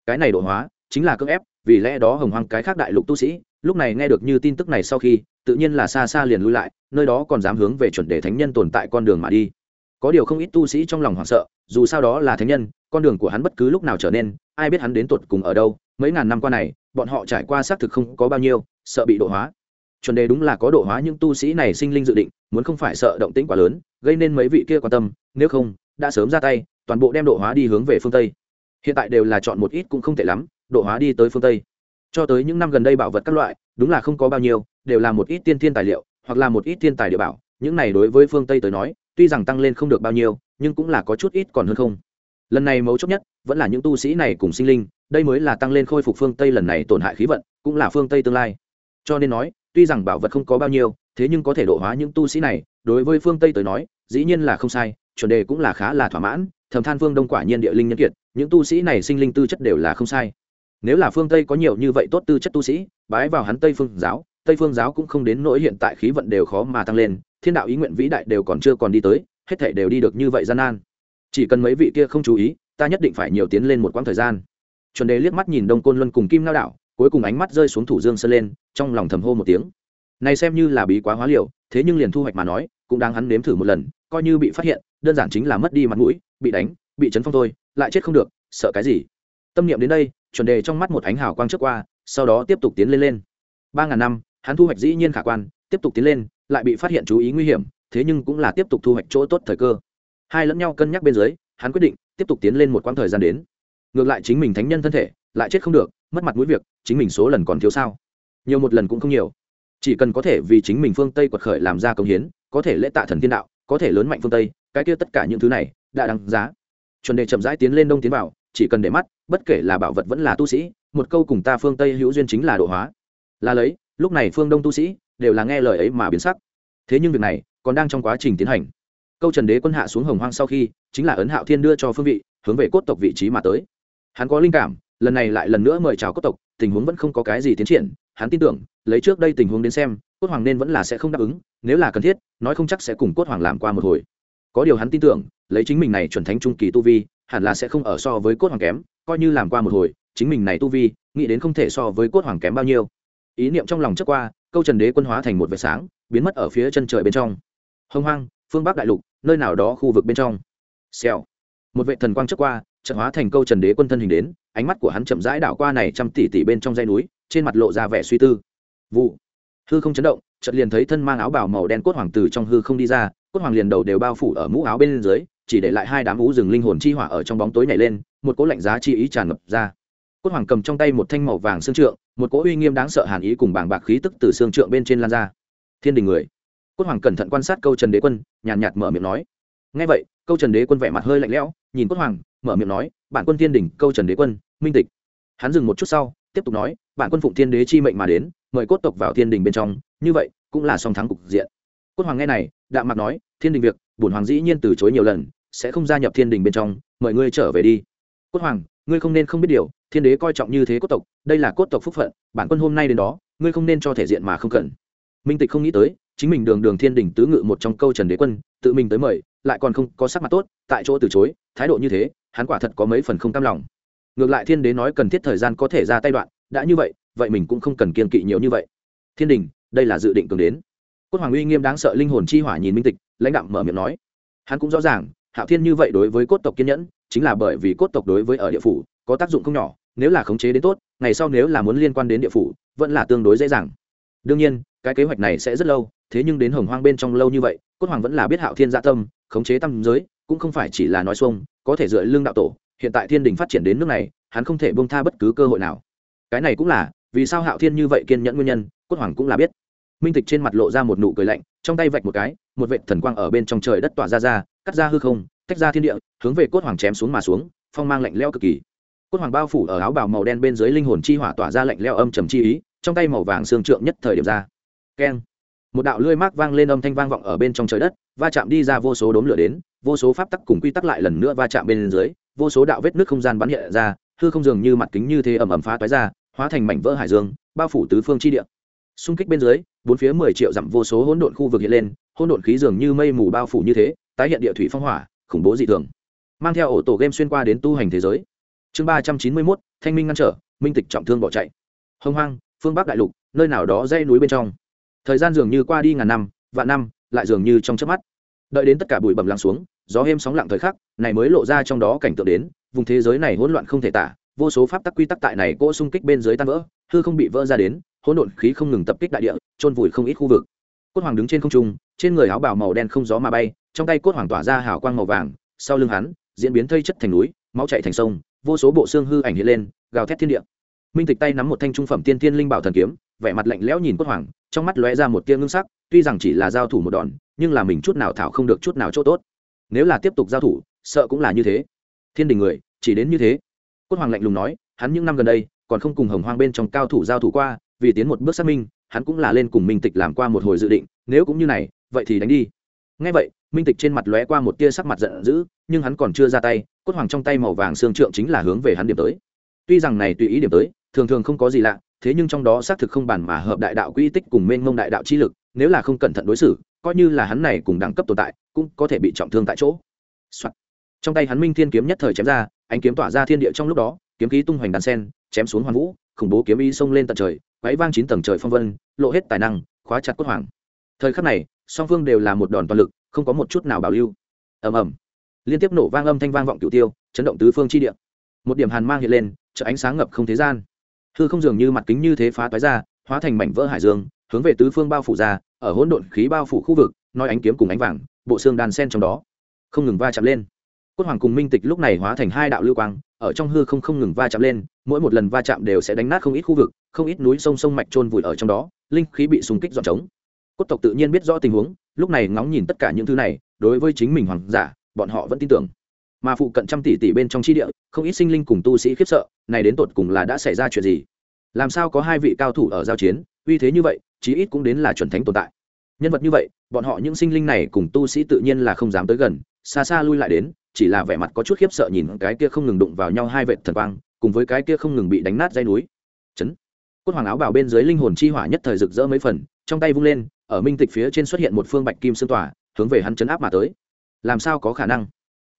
Cái này độ hóa, chính là cưỡng ép, vì lẽ đó hồng hoang cái khác đại lục tu sĩ lúc này nghe được như tin tức này sau khi, tự nhiên là xa xa liền lui lại, nơi đó còn dám hướng về chuẩn đề thánh nhân tồn tại con đường mà đi. Có điều không ít tu sĩ trong lòng hoảng sợ, dù sao đó là thánh nhân, con đường của hắn bất cứ lúc nào trở nên, ai biết hắn đến tột cùng ở đâu, mấy ngàn năm qua này, bọn họ trải qua xác thực không có bao nhiêu, sợ bị độ hóa. Chuẩn đề đúng là có độ hóa những tu sĩ này sinh linh dự định, muốn không phải sợ động tĩnh quá lớn, gây nên mấy vị kia quan tâm, nếu không, đã sớm ra tay, toàn bộ đem độ hóa đi hướng về phương tây. Hiện tại đều là chọn một ít cũng không tệ lắm, độ hóa đi tới phương tây cho tới những năm gần đây bảo vật các loại, đúng là không có bao nhiêu, đều là một ít tiên thiên tài liệu, hoặc là một ít thiên tài địa bảo. Những này đối với phương tây tới nói, tuy rằng tăng lên không được bao nhiêu, nhưng cũng là có chút ít còn hơn không. Lần này mấu chốt nhất, vẫn là những tu sĩ này cùng sinh linh, đây mới là tăng lên khôi phục phương tây lần này tổn hại khí vận, cũng là phương tây tương lai. Cho nên nói, tuy rằng bảo vật không có bao nhiêu, thế nhưng có thể độ hóa những tu sĩ này, đối với phương tây tới nói, dĩ nhiên là không sai, chuẩn đề cũng là khá là thỏa mãn thầm than phương đông quả nhiên địa linh nhân kiệt, những tu sĩ này sinh linh tư chất đều là không sai nếu là phương tây có nhiều như vậy tốt tư chất tu sĩ bái vào hắn tây phương giáo tây phương giáo cũng không đến nỗi hiện tại khí vận đều khó mà tăng lên thiên đạo ý nguyện vĩ đại đều còn chưa còn đi tới hết thể đều đi được như vậy gian nan. Chỉ cần mấy vị kia không chú ý ta nhất định phải nhiều tiến lên một quãng thời gian. Chuẩn đề liếc mắt nhìn đông côn luân cùng kim lao đạo cuối cùng ánh mắt rơi xuống thủ dương sơn lên trong lòng thầm hô một tiếng. Này xem như là bí quá hóa liều, thế nhưng liền thu hoạch mà nói cũng đang hắn nếm thử một lần coi như bị phát hiện đơn giản chính là mất đi mặt mũi bị đánh bị chấn phong thôi lại chết không được sợ cái gì? Tâm niệm đến đây chuẩn đề trong mắt một ánh hào quang trước qua, sau đó tiếp tục tiến lên lên. Ba ngàn năm, hắn thu hoạch dĩ nhiên khả quan, tiếp tục tiến lên, lại bị phát hiện chú ý nguy hiểm, thế nhưng cũng là tiếp tục thu hoạch chỗ tốt thời cơ. Hai lẫn nhau cân nhắc bên dưới, hắn quyết định tiếp tục tiến lên một quãng thời gian đến. Ngược lại chính mình thánh nhân thân thể, lại chết không được, mất mặt mũi việc, chính mình số lần còn thiếu sao? Nhiều một lần cũng không nhiều. Chỉ cần có thể vì chính mình phương tây quật khởi làm ra công hiến, có thể lễ tạ thần thiên đạo, có thể lớn mạnh phương tây, cái kia tất cả những thứ này, đã đáng giá. Chuẩn đề chậm rãi tiến lên đông tiến vào, chỉ cần để mắt bất kể là bảo vật vẫn là tu sĩ, một câu cùng ta phương tây hữu duyên chính là độ hóa. Là lấy, lúc này phương đông tu sĩ đều là nghe lời ấy mà biến sắc. Thế nhưng việc này còn đang trong quá trình tiến hành. Câu trần đế quân hạ xuống hồng hoang sau khi, chính là ấn hạo thiên đưa cho phương vị, hướng về cốt tộc vị trí mà tới. Hắn có linh cảm, lần này lại lần nữa mời chào cốt tộc, tình huống vẫn không có cái gì tiến triển, hắn tin tưởng, lấy trước đây tình huống đến xem, cốt hoàng nên vẫn là sẽ không đáp ứng, nếu là cần thiết, nói không chắc sẽ cùng cốt hoàng làm qua một hồi. Có điều hắn tin tưởng, lấy chính mình này chuẩn thánh trung kỳ tu vi hẳn là sẽ không ở so với cốt hoàng kém, coi như làm qua một hồi, chính mình này tu vi, nghĩ đến không thể so với cốt hoàng kém bao nhiêu. Ý niệm trong lòng trước qua, câu trần đế quân hóa thành một vệt sáng, biến mất ở phía chân trời bên trong. Hông hoang, phương bắc đại lục, nơi nào đó khu vực bên trong. Xèo. Một vệ thần quang trước qua trận hóa thành câu trần đế quân thân hình đến, ánh mắt của hắn chậm rãi đảo qua này trăm tỷ tỷ bên trong dây núi, trên mặt lộ ra vẻ suy tư. Vụ. Hư không chấn động, chợt liền thấy thân mang áo bào màu đen cốt hoàng từ trong hư không đi ra, cốt hoàng liền đầu đều bao phủ ở mũ áo bên dưới chỉ để lại hai đám ú rừng linh hồn chi hỏa ở trong bóng tối nhảy lên một cỗ lạnh giá chi ý tràn ngập ra. Cốt hoàng cầm trong tay một thanh màu vàng xương trượng một cỗ uy nghiêm đáng sợ hàn ý cùng bảng bạc khí tức từ xương trượng bên trên lan ra. Thiên đình người. Cốt hoàng cẩn thận quan sát câu trần đế quân nhàn nhạt, nhạt mở miệng nói. Ngay vậy câu trần đế quân vẻ mặt hơi lạnh lẽo nhìn cốt hoàng mở miệng nói bản quân thiên đình câu trần đế quân minh tịch. Hắn dừng một chút sau tiếp tục nói bản quân phụng thiên đế chi mệnh mà đến mời cốt tộc vào thiên đình bên trong như vậy cũng là song thắng cục diện. Cốt hoàng nghe này đạm mặt nói thiên đình việc bổn hoàng dĩ nhiên từ chối nhiều lần, sẽ không gia nhập thiên đình bên trong, mời ngươi trở về đi. Cốt hoàng, ngươi không nên không biết điều, thiên đế coi trọng như thế cốt tộc, đây là cốt tộc phúc phận, bản quân hôm nay đến đó, ngươi không nên cho thể diện mà không cần. Minh tịch không nghĩ tới, chính mình đường đường thiên đình tứ ngự một trong câu trần đế quân, tự mình tới mời, lại còn không có sắc mặt tốt, tại chỗ từ chối, thái độ như thế, hắn quả thật có mấy phần không cam lòng. Ngược lại thiên đế nói cần thiết thời gian có thể ra tay đoạn, đã như vậy vậy mình cũng không cần kiên kỵ nhiều như vậy. Thiên đình, đây là dự định cường đến. Cốt hoàng uy nghiêm đáng sợ linh hồn chi hỏa nhìn minh tịch lãnh đạo mở miệng nói. Hắn cũng rõ ràng, hạo thiên như vậy đối với cốt tộc kiên nhẫn, chính là bởi vì cốt tộc đối với ở địa phủ có tác dụng không nhỏ, nếu là khống chế đến tốt, ngày sau nếu là muốn liên quan đến địa phủ, vẫn là tương đối dễ dàng. Đương nhiên, cái kế hoạch này sẽ rất lâu, thế nhưng đến hồng hoang bên trong lâu như vậy, cốt hoàng vẫn là biết hạo thiên dạ tâm, khống chế tâm giới, cũng không phải chỉ là nói xuông, có thể dựa lưng đạo tổ, hiện tại thiên đình phát triển đến nước này, hắn không thể buông tha bất cứ cơ hội nào. Cái này cũng là vì sao hạo thiên như vậy kiên nhẫn nguyên nhân, cốt hoàng cũng là biết minh tịch trên mặt lộ ra một nụ cười lạnh, trong tay vạch một cái, một vệ thần quang ở bên trong trời đất tỏa ra ra, cắt ra hư không, tách ra thiên địa, hướng về cốt hoàng chém xuống mà xuống, phong mang lạnh leo cực kỳ. Cốt hoàng bao phủ ở áo bào màu đen bên dưới linh hồn chi hỏa tỏa ra lạnh leo âm trầm chi ý, trong tay màu vàng xương trượng nhất thời điểm ra. Keng. Một đạo lưỡi mác vang lên âm thanh vang vọng ở bên trong trời đất, va chạm đi ra vô số đốm lửa đến, vô số pháp tắc cùng quy tắc lại lần nữa va chạm bên dưới, vô số đạo vết nước không gian bắn hiện ra, hư không dường như mặt kính như thế ẩm ẩm phá toái ra, hóa thành mảnh vỡ hải dương, bao phủ tứ phương chi địa. Xung kích bên dưới bốn phía mười triệu dặm vô số hỗn độn khu vực hiện lên, hỗn độn khí dường như mây mù bao phủ như thế, tái hiện địa thủy phong hỏa, khủng bố dị thường. Mang theo ổ tổ game xuyên qua đến tu hành thế giới. Chương ba trăm chín mươi mốt, thanh minh ngăn trở, minh tịch trọng thương bỏ chạy. Hông hoang, phương bắc đại lục, nơi nào đó dây núi bên trong. Thời gian dường như qua đi ngàn năm, vạn năm, lại dường như trong chớp mắt. Đợi đến tất cả bụi bầm lắng xuống, gió êm sóng lặng thời khắc, này mới lộ ra trong đó cảnh tượng đến, vùng thế giới này hỗn loạn không thể tả vô số pháp tắc quy tắc tại này cỗ xung kích bên dưới tan vỡ, hư không bị vỡ ra đến, hỗn độn khí không ngừng tập kích đại địa trôn vùi không ít khu vực. Cốt hoàng đứng trên không trung, trên người áo bào màu đen không gió mà bay, trong tay cốt hoàng tỏa ra hào quang màu vàng, sau lưng hắn, diễn biến thây chất thành núi, máu chạy thành sông, vô số bộ xương hư ảnh hiện lên, gào thét thiên địa. Minh tịch tay nắm một thanh trung phẩm tiên tiên linh bảo thần kiếm, vẻ mặt lạnh lẽo nhìn cốt hoàng, trong mắt lóe ra một tia ngưng sắc, tuy rằng chỉ là giao thủ một đòn, nhưng là mình chút nào thảo không được chút nào chỗ tốt. Nếu là tiếp tục giao thủ, sợ cũng là như thế. Thiên đình người, chỉ đến như thế cốt hoàng lạnh lùng nói, hắn những năm gần đây, còn không cùng hồng hoang bên trong cao thủ giao thủ qua, vì tiến một bước xác minh, hắn cũng là lên cùng minh tịch làm qua một hồi dự định, nếu cũng như này, vậy thì đánh đi. Ngay vậy, minh tịch trên mặt lóe qua một tia sắc mặt giận dữ, nhưng hắn còn chưa ra tay, cốt hoàng trong tay màu vàng xương trượng chính là hướng về hắn điểm tới. Tuy rằng này tùy ý điểm tới, thường thường không có gì lạ, thế nhưng trong đó xác thực không bản mà hợp đại đạo quỹ tích cùng mênh mông đại đạo chi lực, nếu là không cẩn thận đối xử, coi như là hắn này cùng đẳng cấp tồn tại, cũng có thể bị trọng thương tại chỗ、Soạn. trong tay hắn minh thiên kiếm nhất thời chém ra Ánh kiếm tỏa ra thiên địa trong lúc đó, kiếm khí tung hoành đàn sen, chém xuống hoàn vũ, khủng bố kiếm ý xông lên tận trời quáy vang chín tầng trời phong vân, lộ hết tài năng, khóa chặt cốt hoàng. Thời khắc này, song phương đều là một đòn toàn lực, không có một chút nào bảo lưu. Ầm ầm. Liên tiếp nổ vang âm thanh vang vọng cửu tiêu, chấn động tứ phương chi địa. Một điểm hàn mang hiện lên, chợ ánh sáng ngập không thế gian. Hư không dường như mặt kính như thế phá toái ra, hóa thành mảnh vỡ hải dương, hướng về tứ phương bao phủ ra, ở hỗn độn khí bao phủ khu vực, nói ánh kiếm cùng ánh vàng, bộ xương đàn sen trong đó. Không ngừng va chạm lên cốt hoàng cùng minh tịch lúc này hóa thành hai đạo lưu quang, ở trong hư không không ngừng va chạm lên, mỗi một lần va chạm đều sẽ đánh nát không ít khu vực, không ít núi sông sông mạch trôn vùi ở trong đó, linh khí bị súng kích dọn trống. Cốt tộc tự nhiên biết rõ tình huống, lúc này ngóng nhìn tất cả những thứ này, đối với chính mình hoàng giả, bọn họ vẫn tin tưởng. Mà phụ cận trăm tỷ tỷ bên trong tri địa, không ít sinh linh cùng tu sĩ khiếp sợ, này đến tột cùng là đã xảy ra chuyện gì? Làm sao có hai vị cao thủ ở giao chiến, uy thế như vậy, chí ít cũng đến là chuẩn thánh tồn tại. Nhân vật như vậy, bọn họ những sinh linh này cùng tu sĩ tự nhiên là không dám tới gần, xa xa lui lại đến chỉ là vẻ mặt có chút khiếp sợ nhìn cái kia không ngừng đụng vào nhau hai vệ thần quang, cùng với cái kia không ngừng bị đánh nát dây núi. Chấn. Cốt hoàng áo bảo bên dưới linh hồn chi hỏa nhất thời rực rỡ mấy phần, trong tay vung lên, ở minh tịch phía trên xuất hiện một phương bạch kim xương tỏa, hướng về hắn chấn áp mà tới. Làm sao có khả năng?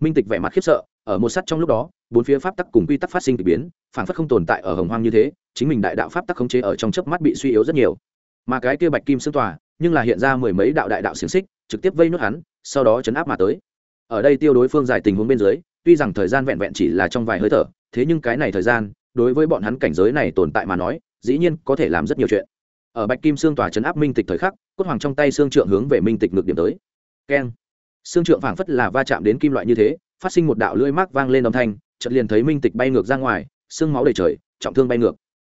Minh tịch vẻ mặt khiếp sợ, ở một sắt trong lúc đó, bốn phía pháp tắc cùng quy tắc phát sinh k ỳ biến phản phất không tồn tại ở hồng hoang như thế, chính mình đại đạo pháp tắc khống chế ở trong chớp mắt bị suy yếu rất nhiều. Mà cái kia bạch kim xương tỏa, nhưng là hiện ra mười mấy đạo đại đạo xiềng xích, trực tiếp vây nuốt hắn, sau đó chấn áp mà tới ở đây tiêu đối phương giải tình huống bên dưới, tuy rằng thời gian vẹn vẹn chỉ là trong vài hơi thở, thế nhưng cái này thời gian, đối với bọn hắn cảnh giới này tồn tại mà nói, dĩ nhiên có thể làm rất nhiều chuyện. Ở bạch kim xương tòa chấn áp minh tịch thời khắc, cốt hoàng trong tay xương trượng hướng về minh tịch ngược điểm tới. Keng. Xương trượng phảng phất là va chạm đến kim loại như thế, phát sinh một đạo lưỡi mác vang lên âm thanh, chợt liền thấy minh tịch bay ngược ra ngoài xương máu đầy trời, trọng thương bay ngược.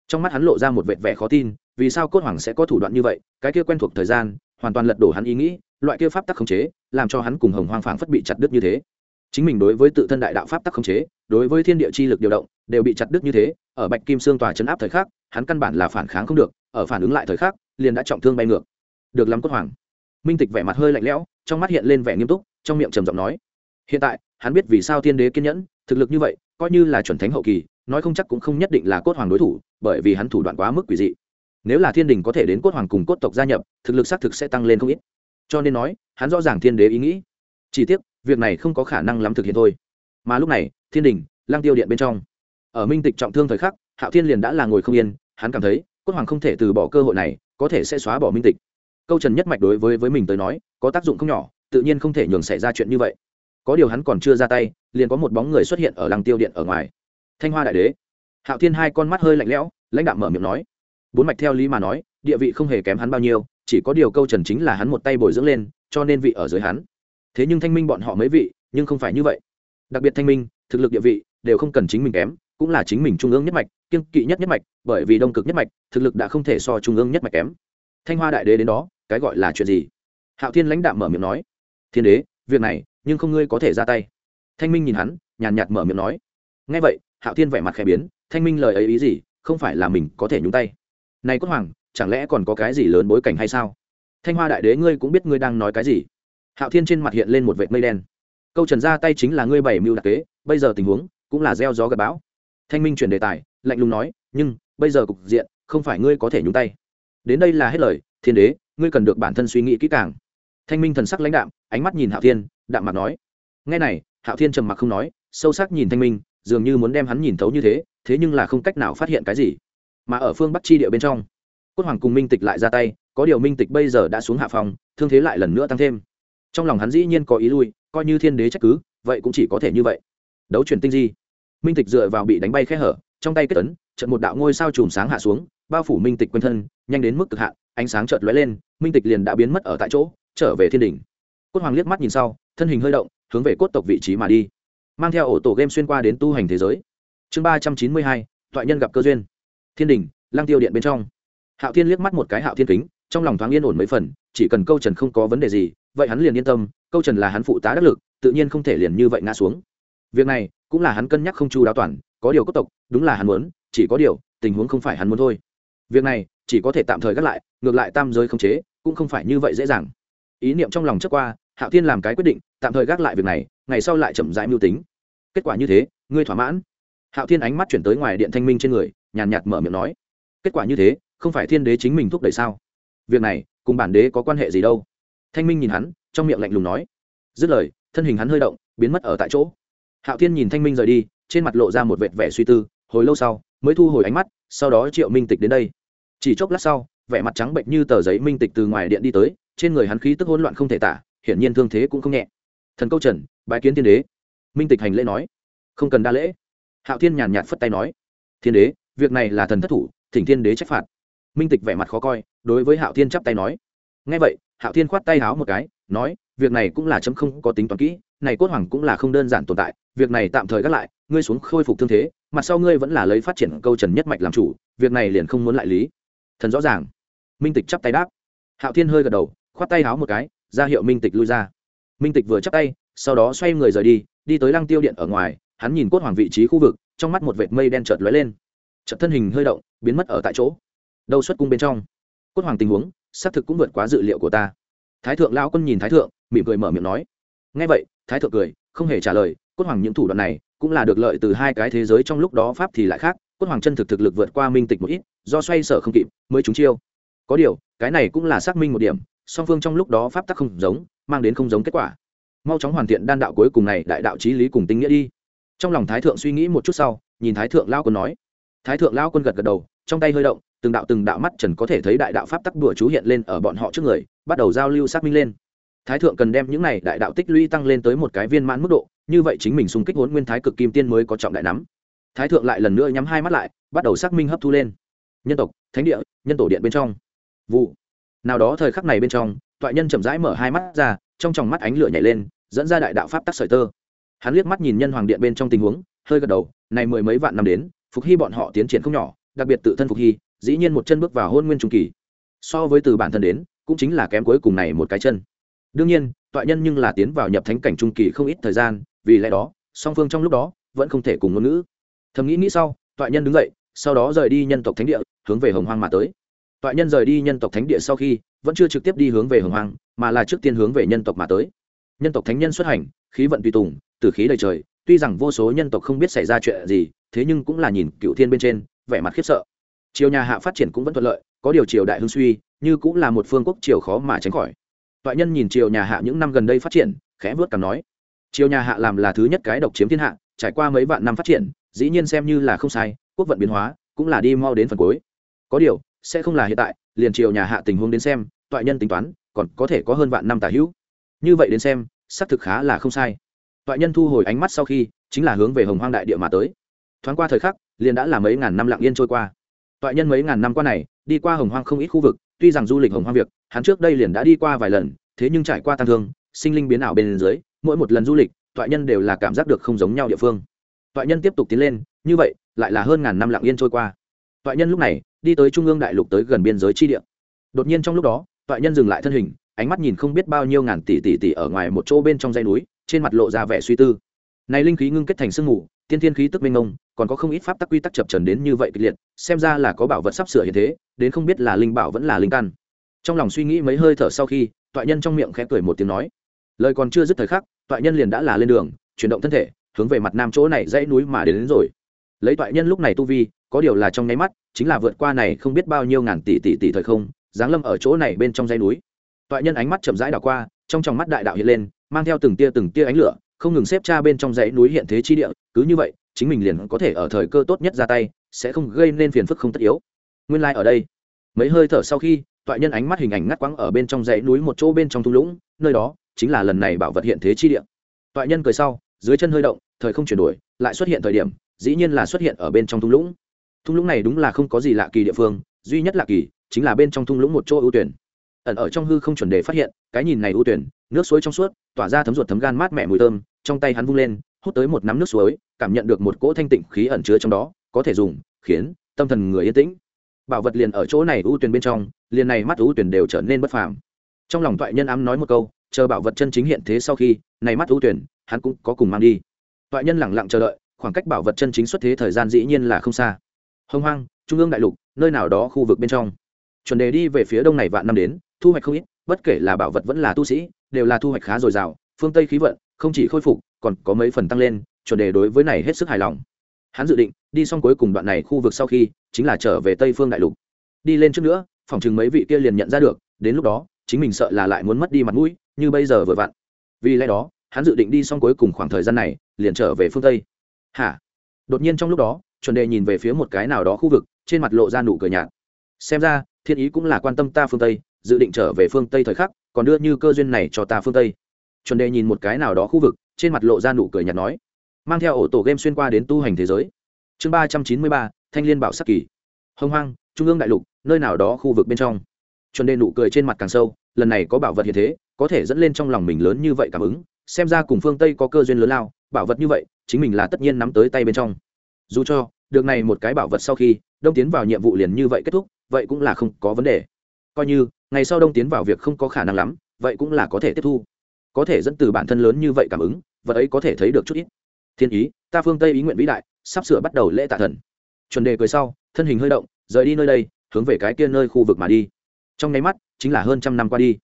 Trong mắt hắn lộ ra một vệt vẻ khó tin, vì sao cốt hoàng sẽ có thủ đoạn như vậy, cái kia quen thuộc thời gian, hoàn toàn lật đổ hắn ý nghĩ, loại kia pháp tắc khống chế làm cho hắn cùng hồng hoang phảng phất bị chặt đứt như thế. Chính mình đối với tự thân đại đạo pháp tắc khống chế, đối với thiên địa chi lực điều động, đều bị chặt đứt như thế, ở bạch kim xương tòa chấn áp thời khắc, hắn căn bản là phản kháng không được, ở phản ứng lại thời khắc, liền đã trọng thương bay ngược. Được lắm cốt hoàng. Minh tịch vẻ mặt hơi lạnh lẽo, trong mắt hiện lên vẻ nghiêm túc, trong miệng trầm giọng nói, hiện tại, hắn biết vì sao thiên đế kiên nhẫn, thực lực như vậy, coi như là chuẩn thánh hậu kỳ, nói không chắc cũng không nhất định là cốt hoàng đối thủ, bởi vì hắn thủ đoạn quá mức quỷ dị. Nếu là thiên đình có thể đến cốt hoàng cùng cốt tộc gia nhập, thực lực xác thực sẽ tăng lên không ít. Cho nên nói hắn rõ ràng thiên đế ý nghĩ. Chỉ tiếc, việc này không có khả năng lắm thực hiện thôi. Mà lúc này, thiên đình lang tiêu điện bên trong. Ở minh tịch trọng thương thời khắc, hạo thiên liền đã là ngồi không yên, hắn cảm thấy, cốt hoàng không thể từ bỏ cơ hội này, có thể sẽ xóa bỏ minh tịch. Câu trần nhất mạch đối với với mình tới nói, có tác dụng không nhỏ, tự nhiên không thể nhường xảy ra chuyện như vậy. Có điều hắn còn chưa ra tay, liền có một bóng người xuất hiện ở làng tiêu điện ở ngoài. Thanh hoa đại đế. Hạo thiên hai con mắt hơi lạnh lẽo, lãnh đạo mở miệng nói. Bốn mạch theo lý mà nói, địa vị không hề kém hắn bao nhiêu, chỉ có điều câu trần chính là hắn một tay bồi dưỡng lên cho nên vị ở dưới hắn. Thế nhưng thanh minh bọn họ mấy vị, nhưng không phải như vậy. Đặc biệt thanh minh, thực lực địa vị, đều không cần chính mình kém, cũng là chính mình trung ương nhất mạch kiên kỵ nhất nhất mạch, bởi vì đông cực nhất mạch, thực lực đã không thể so trung ương nhất mạch kém. Thanh hoa đại đế đến đó, cái gọi là chuyện gì? Hạo thiên lãnh đạm mở miệng nói. Thiên đế, việc này, nhưng không ngươi có thể ra tay. Thanh minh nhìn hắn, nhàn nhạt mở miệng nói. Ngay vậy, hạo thiên vẻ mặt khẽ biến, thanh minh lời ấy ý gì, không phải là mình có thể nhúng tay. Này cốt hoàng, chẳng lẽ còn có cái gì lớn bối cảnh hay sao? Thanh hoa đại đế ngươi cũng biết ngươi đang nói cái gì. Hạo thiên trên mặt hiện lên một vệt mây đen. Câu trần ra tay chính là ngươi bảy mưu đặc kế, bây giờ tình huống cũng là gieo gió gặp bão. Thanh minh chuyển đề tài, lạnh lùng nói, nhưng, bây giờ cục diện, không phải ngươi có thể nhúng tay. Đến đây là hết lời, thiên đế, ngươi cần được bản thân suy nghĩ kỹ càng. Thanh minh thần sắc lãnh đạm, ánh mắt nhìn hạo thiên, đạm mặt nói ngay này, hạo thiên trầm mặc không nói, sâu sắc nhìn thanh minh, dường như muốn đem hắn nhìn thấu như thế thế nhưng là không cách nào phát hiện cái gì. Mà ở phương bắc chi địa bên trong, cốt hoàng cùng minh tịch lại ra tay có điều minh tịch bây giờ đã xuống hạ phòng, thương thế lại lần nữa tăng thêm. Trong lòng hắn dĩ nhiên có ý lui, coi như thiên đế trách cứ, vậy cũng chỉ có thể như vậy. Đấu chuyển tinh di. Minh tịch dựa vào bị đánh bay khe hở, trong tay kết tấn trận một đạo ngôi sao chùm sáng hạ xuống, bao phủ minh tịch quanh thân, nhanh đến mức cực hạn, ánh sáng chợt lóe lên, minh tịch liền đã biến mất ở tại chỗ, trở về thiên đỉnh. Cốt hoàng liếc mắt nhìn sau, thân hình hơi động, hướng về cốt tộc vị trí mà đi. Mang theo ổ tổ game xuyên qua đến tu hành thế giới. Chương ba trăm chín mươi hai, thoại nhân gặp cơ duyên. Thiên đình lang tiêu điện bên trong. Hạo thiên liếc mắt một cái hạo thiên kính trong lòng thoáng yên ổn mấy phần, chỉ cần câu trần không có vấn đề gì, vậy hắn liền yên tâm, câu trần là hắn phụ tá đắc lực, tự nhiên không thể liền như vậy ngã xuống. Việc này cũng là hắn cân nhắc không chu đáo toàn, có điều cốt tộc, đúng là hắn muốn, chỉ có điều, tình huống không phải hắn muốn thôi. Việc này chỉ có thể tạm thời gác lại, ngược lại tam giới không chế cũng không phải như vậy dễ dàng. Ý niệm trong lòng trước qua, hạo thiên làm cái quyết định, tạm thời gác lại việc này, ngày sau lại chậm rãi mưu tính. Kết quả như thế, ngươi thỏa mãn. Hạo thiên ánh mắt chuyển tới ngoài điện thanh minh trên người, nhàn nhạt mở miệng nói. Kết quả như thế, không phải thiên đế chính mình thúc đẩy sao? Việc này cùng bản đế có quan hệ gì đâu. Thanh minh nhìn hắn, trong miệng lạnh lùng nói. Dứt lời, thân hình hắn hơi động, biến mất ở tại chỗ. Hạo thiên nhìn thanh minh rời đi, trên mặt lộ ra một vệt vẻ suy tư, hồi lâu sau, mới thu hồi ánh mắt, sau đó triệu minh tịch đến đây. Chỉ chốc lát sau, vẻ mặt trắng bệnh như tờ giấy minh tịch từ ngoài điện đi tới, trên người hắn khí tức hỗn loạn không thể tả, hiển nhiên thương thế cũng không nhẹ. Thần câu trần, bái kiến thiên đế. Minh tịch hành lễ nói. Không cần đa lễ. Hạo thiên nhàn nhạt phất tay nói. Thiên đế, việc này là thần thất thủ, thỉnh thiên đế trách phạt minh tịch vẻ mặt khó coi, đối với hạo thiên chắp tay nói. Ngay vậy, hạo thiên khoát tay háo một cái, nói, việc này cũng là chấm không có tính toán kỹ, này cốt hoàng cũng là không đơn giản tồn tại, việc này tạm thời gác lại, ngươi xuống khôi phục thương thế, mặt sau ngươi vẫn là lấy phát triển câu trần nhất mạch làm chủ, việc này liền không muốn lại lý. Thần rõ ràng. Minh tịch chắp tay đáp. Hạo thiên hơi gật đầu, khoát tay háo một cái, ra hiệu minh tịch lui ra. Minh tịch vừa chắp tay, sau đó xoay người rời đi đi tới lăng tiêu điện ở ngoài, hắn nhìn cốt hoàng vị trí khu vực, trong mắt một vệt mây đen chợt lóe lên. Chợt thân hình hơi động, biến mất ở tại chỗ đâu xuất cung bên trong. Cốt hoàng tình huống, xác thực cũng vượt quá dự liệu của ta. Thái thượng lão quân nhìn thái thượng, mỉm cười mở miệng nói. Ngay vậy, thái thượng cười, không hề trả lời, cốt hoàng những thủ đoạn này cũng là được lợi từ hai cái thế giới trong lúc đó pháp thì lại khác, cốt hoàng chân thực thực lực vượt qua minh tịch một ít, do xoay sở không kịp, mới trúng chiêu. Có điều, cái này cũng là xác minh một điểm, song phương trong lúc đó pháp tắc không giống, mang đến không giống kết quả. Mau chóng hoàn thiện đan đạo cuối cùng này, đại đạo trí lý cùng tinh nghĩa đi. Trong lòng thái thượng suy nghĩ một chút sau, nhìn thái thượng lao quân nói. Thái thượng lao quân gật gật đầu, trong tay hơi động từng đạo từng đạo mắt trần có thể thấy đại đạo pháp tắc đùa chú hiện lên ở bọn họ trước người, bắt đầu giao lưu xác minh lên. Thái thượng cần đem những này đại đạo tích lũy tăng lên tới một cái viên mãn mức độ, như vậy chính mình xung kích hốn nguyên thái cực kim tiên mới có trọng đại nắm. Thái thượng lại lần nữa nhắm hai mắt lại, bắt đầu xác minh hấp thu lên. Nhân tộc, thánh địa, nhân tổ điện bên trong. Vụ. Nào đó thời khắc này bên trong, toại nhân chậm rãi mở hai mắt ra, trong tròng mắt ánh lửa nhảy lên, dẫn ra đại đạo pháp tắc sợi tơ. Hắn liếc mắt nhìn nhân hoàng điện bên trong tình huống, hơi gật đầu, này mười mấy vạn năm đến, phục hy bọn họ tiến triển không nhỏ, đặc biệt tự thân phục hy dĩ nhiên một chân bước vào hôn nguyên trung kỳ. So với từ bản thân đến, cũng chính là kém cuối cùng này một cái chân. Đương nhiên, toại nhân nhưng là tiến vào nhập thánh cảnh trung kỳ không ít thời gian, vì lẽ đó, song phương trong lúc đó, vẫn không thể cùng ngôn ngữ. Thầm nghĩ nghĩ sau, toại nhân đứng dậy, sau đó rời đi nhân tộc thánh địa, hướng về hồng hoang mà tới. Toại nhân rời đi nhân tộc thánh địa sau khi, vẫn chưa trực tiếp đi hướng về hồng hoang, mà là trước tiên hướng về nhân tộc mà tới. Nhân tộc thánh nhân xuất hành, khí vận tùy tùng từ khí đầy trời, tuy rằng vô số nhân tộc không biết xảy ra chuyện gì, thế nhưng cũng là nhìn cựu thiên bên trên, vẻ mặt khiếp sợ triều nhà hạ phát triển cũng vẫn thuận lợi, có điều triều đại hưng suy, như cũng là một phương quốc triều khó mà tránh khỏi. Toại nhân nhìn triều nhà hạ những năm gần đây phát triển, khẽ vớt cảm nói, triều nhà hạ làm là thứ nhất cái độc chiếm thiên hạ, trải qua mấy vạn năm phát triển, dĩ nhiên xem như là không sai, quốc vận biến hóa cũng là đi mau đến phần cuối. Có điều, sẽ không là hiện tại, liền triều nhà hạ tình huống đến xem, toại nhân tính toán, còn có thể có hơn vạn năm tả hữu. Như vậy đến xem, xác thực khá là không sai. Toại nhân thu hồi ánh mắt sau khi, chính là hướng về hồng hoang đại địa mà tới. Thoáng qua thời khắc, liền đã là mấy ngàn năm lặng yên trôi qua toại nhân mấy ngàn năm qua này, đi qua hồng hoang không ít khu vực, tuy rằng du lịch hồng hoang việc, hắn trước đây liền đã đi qua vài lần, thế nhưng trải qua tăng thương, sinh linh biến ảo bên dưới, mỗi một lần du lịch, toại nhân đều là cảm giác được không giống nhau địa phương. Toại nhân tiếp tục tiến lên, như vậy, lại là hơn ngàn năm lặng yên trôi qua. Toại nhân lúc này, đi tới trung ương đại lục tới gần biên giới chi địa. Đột nhiên trong lúc đó, toại nhân dừng lại thân hình, ánh mắt nhìn không biết bao nhiêu ngàn tỷ tỷ tỷ ở ngoài một chỗ bên trong dãy núi, trên mặt lộ ra vẻ suy tư. Này linh khí ngưng kết thành sương mù tiên thiên khí tức minh ngông còn có không ít pháp tắc quy tắc chập trần đến như vậy kịch liệt xem ra là có bảo vật sắp sửa hiện thế đến không biết là linh bảo vẫn là linh căn. Trong lòng suy nghĩ mấy hơi thở sau khi toại nhân trong miệng khẽ cười một tiếng nói lời còn chưa dứt thời khắc toại nhân liền đã là lên đường chuyển động thân thể hướng về mặt nam chỗ này dãy núi mà đến, đến rồi. Lấy toại nhân lúc này tu vi có điều là trong nháy mắt chính là vượt qua này không biết bao nhiêu ngàn tỷ tỷ tỷ thời không giáng lâm ở chỗ này bên trong dãy núi. Toại nhân ánh mắt chậm rãi đảo qua trong tròng mắt đại đạo hiện lên mang theo từng tia từng tia ánh lửa không ngừng xếp cha bên trong dãy núi hiện thế chi địa, cứ như vậy, chính mình liền có thể ở thời cơ tốt nhất ra tay, sẽ không gây nên phiền phức không tất yếu. Nguyên lai、like、ở đây, mấy hơi thở sau khi, toại nhân ánh mắt hình ảnh ngắt quãng ở bên trong dãy núi một chỗ bên trong thung lũng, nơi đó chính là lần này bảo vật hiện thế chi địa. Toại nhân cười sau, dưới chân hơi động, thời không chuyển đổi, lại xuất hiện thời điểm, dĩ nhiên là xuất hiện ở bên trong thung lũng. Thung lũng này đúng là không có gì lạ kỳ địa phương, duy nhất lạ kỳ chính là bên trong thung lũng một chỗ ưu tuyển. Ẩn ở trong hư không chuẩn đề phát hiện, cái nhìn này ưu tuyển, nước suối trong suốt, tỏa ra thấm ruột thấm gan mát mẻ mùi thơm trong tay hắn vung lên, hút tới một nắm nước suối, cảm nhận được một cỗ thanh tịnh khí ẩn chứa trong đó, có thể dùng, khiến, tâm thần người yên tĩnh. Bảo vật liền ở chỗ này ưu tuyển bên trong, liền này mắt ưu tuyển đều trở nên bất phàm. Trong lòng thoại nhân ám nói một câu, chờ bảo vật chân chính hiện thế sau khi, này mắt ưu tuyển, hắn cũng có cùng mang đi. Thoại nhân lẳng lặng chờ đợi, khoảng cách bảo vật chân chính xuất thế thời gian dĩ nhiên là không xa. Hông hoang, trung ương đại lục, nơi nào đó khu vực bên trong. Chuẩn đề đi về phía đông này vạn năm đến, thu hoạch không ít, bất kể là bảo vật vẫn là tu sĩ, đều là thu hoạch khá dồi dào, phương tây khí vận không chỉ khôi phục, còn có mấy phần tăng lên, chuẩn đề đối với này hết sức hài lòng. Hắn dự định, đi xong cuối cùng đoạn này khu vực sau khi, chính là trở về tây phương đại lục. Đi lên trước nữa, phòng chừng mấy vị kia liền nhận ra được, đến lúc đó, chính mình sợ là lại muốn mất đi mặt mũi, như bây giờ vừa vặn. Vì lẽ đó, hắn dự định đi xong cuối cùng khoảng thời gian này, liền trở về phương tây. Hả? Đột nhiên trong lúc đó, chuẩn đề nhìn về phía một cái nào đó khu vực, trên mặt lộ ra nụ cười nhạt. Xem ra, thiên ý cũng là quan tâm ta phương tây, dự định trở về phương tây thời khắc, còn đưa như cơ duyên này cho ta phương tây chuẩn đề nhìn một cái nào đó khu vực, trên mặt lộ ra nụ cười nhạt nói, mang theo ổ tổ game xuyên qua đến tu hành thế giới. Chương ba trăm chín mươi ba, thanh liên bảo sắc kỳ. Hông hoang, trung ương đại lục, nơi nào đó khu vực bên trong. Chuẩn đề nụ cười trên mặt càng sâu, lần này có bảo vật hiện thế, có thể dẫn lên trong lòng mình lớn như vậy cảm ứng, xem ra cùng phương tây có cơ duyên lớn lao, bảo vật như vậy, chính mình là tất nhiên nắm tới tay bên trong. Dù cho, được này một cái bảo vật sau khi, đông tiến vào nhiệm vụ liền như vậy kết thúc, vậy cũng là không có vấn đề. Coi như, ngày sau đông tiến vào việc không có khả năng lắm, vậy cũng là có thể tiếp thu có thể dẫn từ bản thân lớn như vậy cảm ứng, vật ấy có thể thấy được chút ít. Thiên ý, ta phương tây ý nguyện vĩ đại, sắp sửa bắt đầu lễ tạ thần. Chuẩn đề cười sau, thân hình hơi động, rời đi nơi đây, hướng về cái kia nơi khu vực mà đi. Trong nháy mắt, chính là hơn trăm năm qua đi.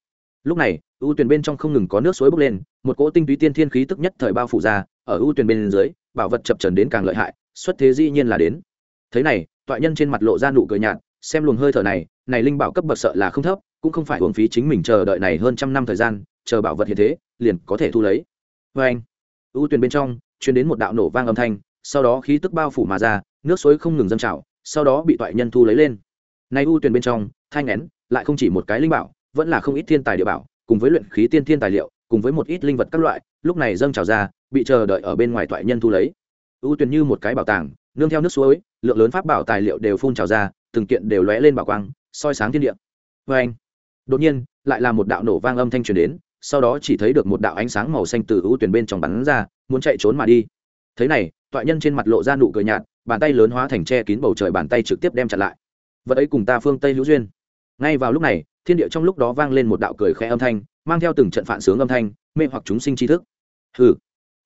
Lúc này, ưu tuyển bên trong không ngừng có nước suối bốc lên, một cỗ tinh túy tiên thiên khí tức nhất thời bao phủ ra, ở ưu tuyển bên dưới, bảo vật chập trần đến càng lợi hại, xuất thế dĩ nhiên là đến. Thế này, toại nhân trên mặt lộ ra nụ cười nhạt, xem luồng hơi thở này này linh bảo cấp bậc sợ là không thấp, cũng không phải hưởng phí chính mình chờ đợi này hơn trăm năm thời gian chờ bảo vật hiện thế, liền có thể thu lấy. Vê anh, ưu tuyền bên trong, truyền đến một đạo nổ vang âm thanh, sau đó khí tức bao phủ mà ra, nước suối không ngừng dâng trào, sau đó bị toại nhân thu lấy lên. Nay ưu tuyền bên trong, thanh nén, lại không chỉ một cái linh bảo, vẫn là không ít thiên tài địa bảo, cùng với luyện khí tiên thiên tài liệu, cùng với một ít linh vật các loại, lúc này dâng trào ra, bị chờ đợi ở bên ngoài toại nhân thu lấy. Ưu tuyền như một cái bảo tàng, nương theo nước suối, lượng lớn pháp bảo tài liệu đều phun trào ra, từng kiện đều lóe lên bảo quang, soi sáng thiên địa. Vê anh, đột nhiên, lại là một đạo nổ vang âm thanh truyền đến sau đó chỉ thấy được một đạo ánh sáng màu xanh từ ưu tuyển bên trong bắn ra, muốn chạy trốn mà đi. Thế này, toại nhân trên mặt lộ ra nụ cười nhạt, bàn tay lớn hóa thành che kín bầu trời bàn tay trực tiếp đem chặn lại. Vật ấy cùng ta phương tây hữu duyên. Ngay vào lúc này, thiên địa trong lúc đó vang lên một đạo cười khẽ âm thanh, mang theo từng trận phản sướng âm thanh, mê hoặc chúng sinh tri thức. Hừ.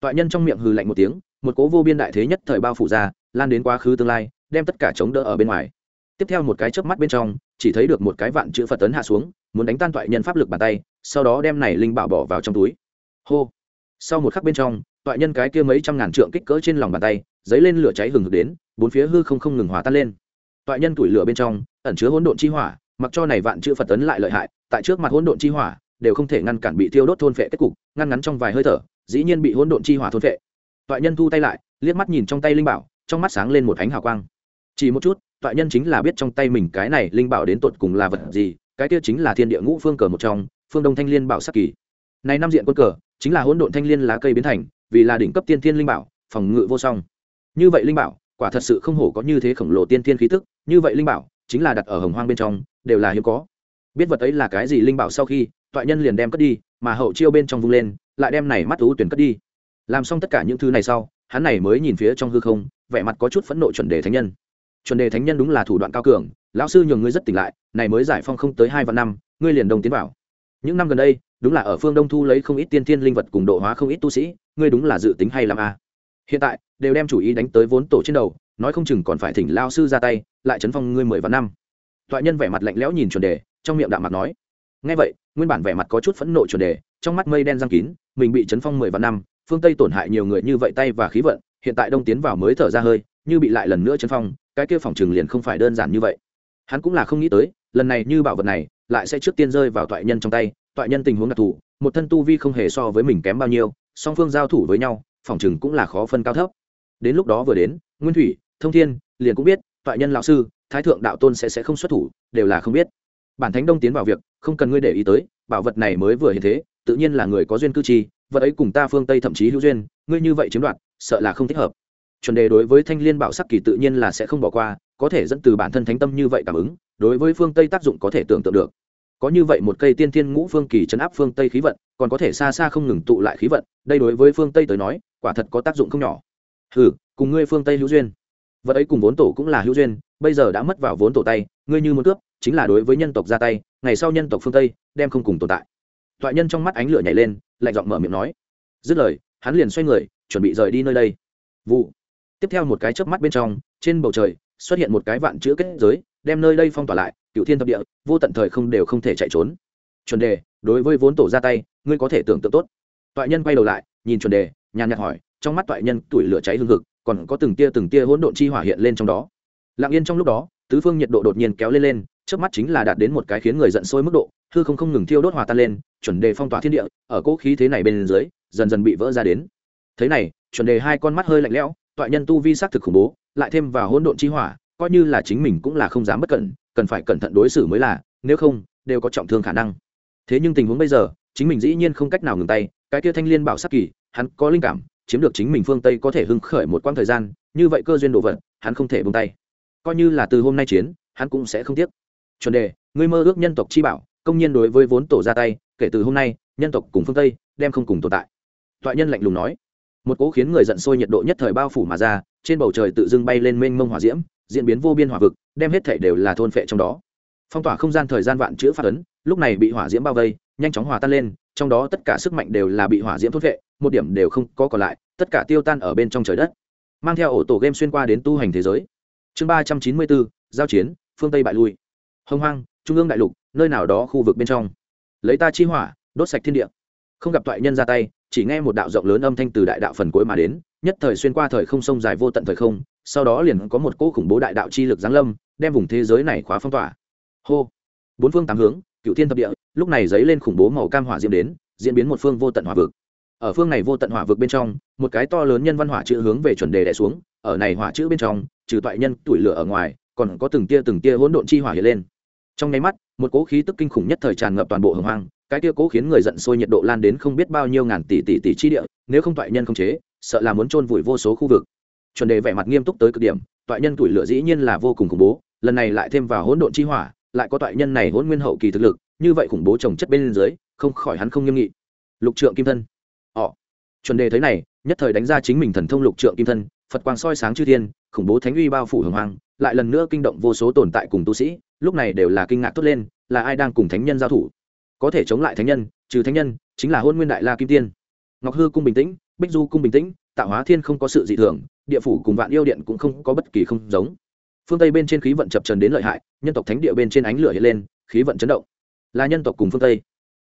Toại nhân trong miệng hừ lạnh một tiếng, một cố vô biên đại thế nhất thời bao phủ ra, lan đến quá khứ tương lai, đem tất cả chống đỡ ở bên ngoài. Tiếp theo một cái chớp mắt bên trong, chỉ thấy được một cái vạn chữ phật tấn hạ xuống, muốn đánh tan toại nhân pháp lực bàn tay sau đó đem này linh bảo bỏ vào trong túi. Hô. Sau một khắc bên trong, toại nhân cái kia mấy trăm ngàn trượng kích cỡ trên lòng bàn tay dấy lên lửa cháy hừng hực đến, bốn phía hư không không ngừng hòa tan lên. Toại nhân tuổi lửa bên trong, ẩn chứa hỗn độn chi hỏa, mặc cho này vạn chữ phật tấn lại lợi hại, tại trước mặt hỗn độn chi hỏa, đều không thể ngăn cản bị thiêu đốt thôn phệ kết cục, ngăn ngắn trong vài hơi thở, dĩ nhiên bị hỗn độn chi hỏa thôn phệ. Toại nhân thu tay lại, liếc mắt nhìn trong tay linh bảo, trong mắt sáng lên một ánh hào quang. Chỉ một chút, toại nhân chính là biết trong tay mình cái này linh bảo đến tột cùng là vật gì, cái kia chính là thiên địa ngũ phương cờ một trong phương đông thanh liên bảo sắc kỳ này năm diện quân cờ chính là hỗn độn thanh liên lá cây biến thành vì là đỉnh cấp tiên thiên linh bảo phòng ngự vô song như vậy linh bảo quả thật sự không hổ có như thế khổng lồ tiên thiên khí tức như vậy linh bảo chính là đặt ở hồng hoang bên trong đều là hiếm có biết vật ấy là cái gì linh bảo sau khi toại nhân liền đem cất đi mà hậu chiêu bên trong vung lên lại đem này mắt thú tuyển cất đi làm xong tất cả những thứ này sau hắn này mới nhìn phía trong hư không vẻ mặt có chút phẫn nộ chuẩn đề thánh nhân chuẩn đề thánh nhân đúng là thủ đoạn cao cường lão sư nhường ngươi rất tỉnh lại này mới giải phong không tới hai vạn năm ngươi liền đồng tiến vào những năm gần đây, đúng là ở phương đông thu lấy không ít tiên thiên linh vật cùng độ hóa không ít tu sĩ, ngươi đúng là dự tính hay làm a à. hiện tại, đều đem chủ ý đánh tới vốn tổ trên đầu, nói không chừng còn phải thỉnh lao sư ra tay, lại chấn phong ngươi mười vạn năm. Toại nhân vẻ mặt lạnh lẽo nhìn chuẩn đề, trong miệng đạm mặt nói. Ngay vậy, nguyên bản vẻ mặt có chút phẫn nộ chuẩn đề, trong mắt mây đen răng kín, mình bị chấn phong mười vạn năm, phương tây tổn hại nhiều người như vậy tay và khí vận, hiện tại đông tiến vào mới thở ra hơi, như bị lại lần nữa chấn phong, cái kia phòng trường liền không phải đơn giản như vậy. Hắn cũng là không nghĩ tới, lần này như bảo vật này lại sẽ trước tiên rơi vào toại nhân trong tay, toại nhân tình huống đặc thù, một thân tu vi không hề so với mình kém bao nhiêu, song phương giao thủ với nhau, phòng chừng cũng là khó phân cao thấp. Đến lúc đó vừa đến, nguyên thủy, thông thiên, liền cũng biết, toại nhân lão sư, thái thượng đạo tôn sẽ sẽ không xuất thủ, đều là không biết. Bản thánh đông tiến vào việc, không cần ngươi để ý tới, bảo vật này mới vừa hiện thế, tự nhiên là người có duyên cư chi vật ấy cùng ta phương tây thậm chí hữu duyên, ngươi như vậy chiếm đoạt, sợ là không thích hợp. Chuẩn đề đối với thanh liên bảo sắc kỳ tự nhiên là sẽ không bỏ qua, có thể dẫn từ bản thân thánh tâm như vậy cảm ứng, đối với phương tây tác dụng có thể tưởng tượng được có như vậy một cây tiên thiên ngũ phương kỳ chấn áp phương tây khí vận, còn có thể xa xa không ngừng tụ lại khí vận, đây đối với phương tây tới nói, quả thật có tác dụng không nhỏ. Hừ, cùng ngươi phương tây hữu duyên. Vật ấy cùng vốn tổ cũng là hữu duyên, bây giờ đã mất vào vốn tổ tay, ngươi như muốn cướp, chính là đối với nhân tộc ra tay, ngày sau nhân tộc phương tây đem không cùng tồn tại. Toại nhân trong mắt ánh lửa nhảy lên, lạnh giọng mở miệng nói. Dứt lời, hắn liền xoay người, chuẩn bị rời đi nơi đây. Vụ. Tiếp theo một cái chớp mắt bên trong, trên bầu trời, xuất hiện một cái vạn chữ kết giới, đem nơi đây phong tỏa lại cựu thiên thập địa, vô tận thời không đều không thể chạy trốn. Chuẩn đề, đối với vốn tổ ra tay, ngươi có thể tưởng tượng tốt. Toại nhân quay đầu lại, nhìn chuẩn đề, nhàn nhạt hỏi, trong mắt toại nhân tuổi lửa cháy hương thực còn có từng tia từng tia hỗn độn chi hỏa hiện lên trong đó. Lặng yên trong lúc đó, tứ phương nhiệt độ đột nhiên kéo lên lên trước mắt chính là đạt đến một cái khiến người giận sôi mức độ, hư không không ngừng thiêu đốt hòa tan lên, chuẩn đề phong tỏa thiên địa, ở cỗ khí thế này bên dưới, dần dần bị vỡ ra đến. Thế này, chuẩn đề hai con mắt hơi lạnh lẽo, toại nhân tu vi xác thực khủng bố, lại thêm vào hỗn độn chi hỏa coi như là chính mình cũng là không dám bất cẩn, cần phải cẩn thận đối xử mới là, nếu không, đều có trọng thương khả năng. Thế nhưng tình huống bây giờ, chính mình dĩ nhiên không cách nào ngừng tay, cái kia thanh liên bảo sắc kỳ, hắn có linh cảm, chiếm được chính mình phương tây có thể hưng khởi một quãng thời gian, như vậy cơ duyên đồ vật, hắn không thể buông tay. Coi như là từ hôm nay chiến, hắn cũng sẽ không tiếc. Chuẩn đề, ngươi mơ ước nhân tộc chi bảo, công nhiên đối với vốn tổ ra tay, kể từ hôm nay, nhân tộc cùng phương tây, đem không cùng tồn tại. Toại nhân lạnh lùng nói. Một cỗ khiến người giận sôi nhiệt độ nhất thời bao phủ mà ra, trên bầu trời tự dưng bay lên mênh mông hỏa diễm diễn biến vô biên hỏa vực, đem hết thể đều là thôn phệ trong đó. Phong tỏa không gian thời gian vạn chữ phát ấn, lúc này bị hỏa diễm bao vây, nhanh chóng hòa tan lên, trong đó tất cả sức mạnh đều là bị hỏa diễm thôn phệ, một điểm đều không có còn lại, tất cả tiêu tan ở bên trong trời đất. Mang theo ổ tổ game xuyên qua đến tu hành thế giới. Chương ba trăm chín mươi bốn, giao chiến, phương tây bại lui. Hông hoang, trung ương đại lục, nơi nào đó khu vực bên trong. Lấy ta chi hỏa, đốt sạch thiên địa. Không gặp toại nhân ra tay, chỉ nghe một đạo rộng lớn âm thanh từ đại đạo phần cuối mà đến, nhất thời xuyên qua thời không sông dài vô tận thời không sau đó liền có một cỗ khủng bố đại đạo chi lực giáng lâm, đem vùng thế giới này khóa phong tỏa. Hô! Bốn phương tám hướng cựu thiên thập địa, lúc này dấy lên khủng bố màu cam hỏa diễm đến, diễn biến một phương vô tận hỏa vực. Ở phương này vô tận hỏa vực bên trong, một cái to lớn nhân văn hỏa chữ hướng về chuẩn đề đẻ xuống, ở này hỏa chữ bên trong, trừ toại nhân tuổi lửa ở ngoài, còn có từng tia từng tia hỗn độn chi hỏa hiện lên. Trong nháy mắt, một cỗ khí tức kinh khủng nhất thời tràn ngập toàn bộ hồng hoang, cái tia cỗ khiến người giận sôi nhiệt độ lan đến không biết bao nhiêu ngàn tỷ tỷ tỷ chi địa, nếu không toại nhân không chế, sợ là muốn chôn vùi vô số khu vực chuẩn đề vẻ mặt nghiêm túc tới cực điểm, toại nhân tuổi lửa dĩ nhiên là vô cùng khủng bố, lần này lại thêm vào hỗn độn chi hỏa, lại có toại nhân này hỗn nguyên hậu kỳ thực lực, như vậy khủng bố trồng chất bên dưới, không khỏi hắn không nghiêm nghị. Lục trượng kim thân. Ỏ chuẩn đề thấy này, nhất thời đánh ra chính mình thần thông lục trượng kim thân, phật quang soi sáng chư thiên, khủng bố thánh uy bao phủ hồng hoàng lại lần nữa kinh động vô số tồn tại cùng tu sĩ, lúc này đều là kinh ngạc tốt lên, là ai đang cùng thánh nhân giao thủ? Có thể chống lại thánh nhân, trừ thánh nhân, chính là hôn nguyên đại la kim tiên. Ngọc hư cung bình tĩnh bích du cung bình tĩnh tạo hóa thiên không có sự dị thường, địa phủ cùng vạn yêu điện cũng không có bất kỳ không giống. Phương tây bên trên khí vận chập trần đến lợi hại, nhân tộc thánh địa bên trên ánh lửa hiện lên, khí vận chấn động. Là nhân tộc cùng phương tây.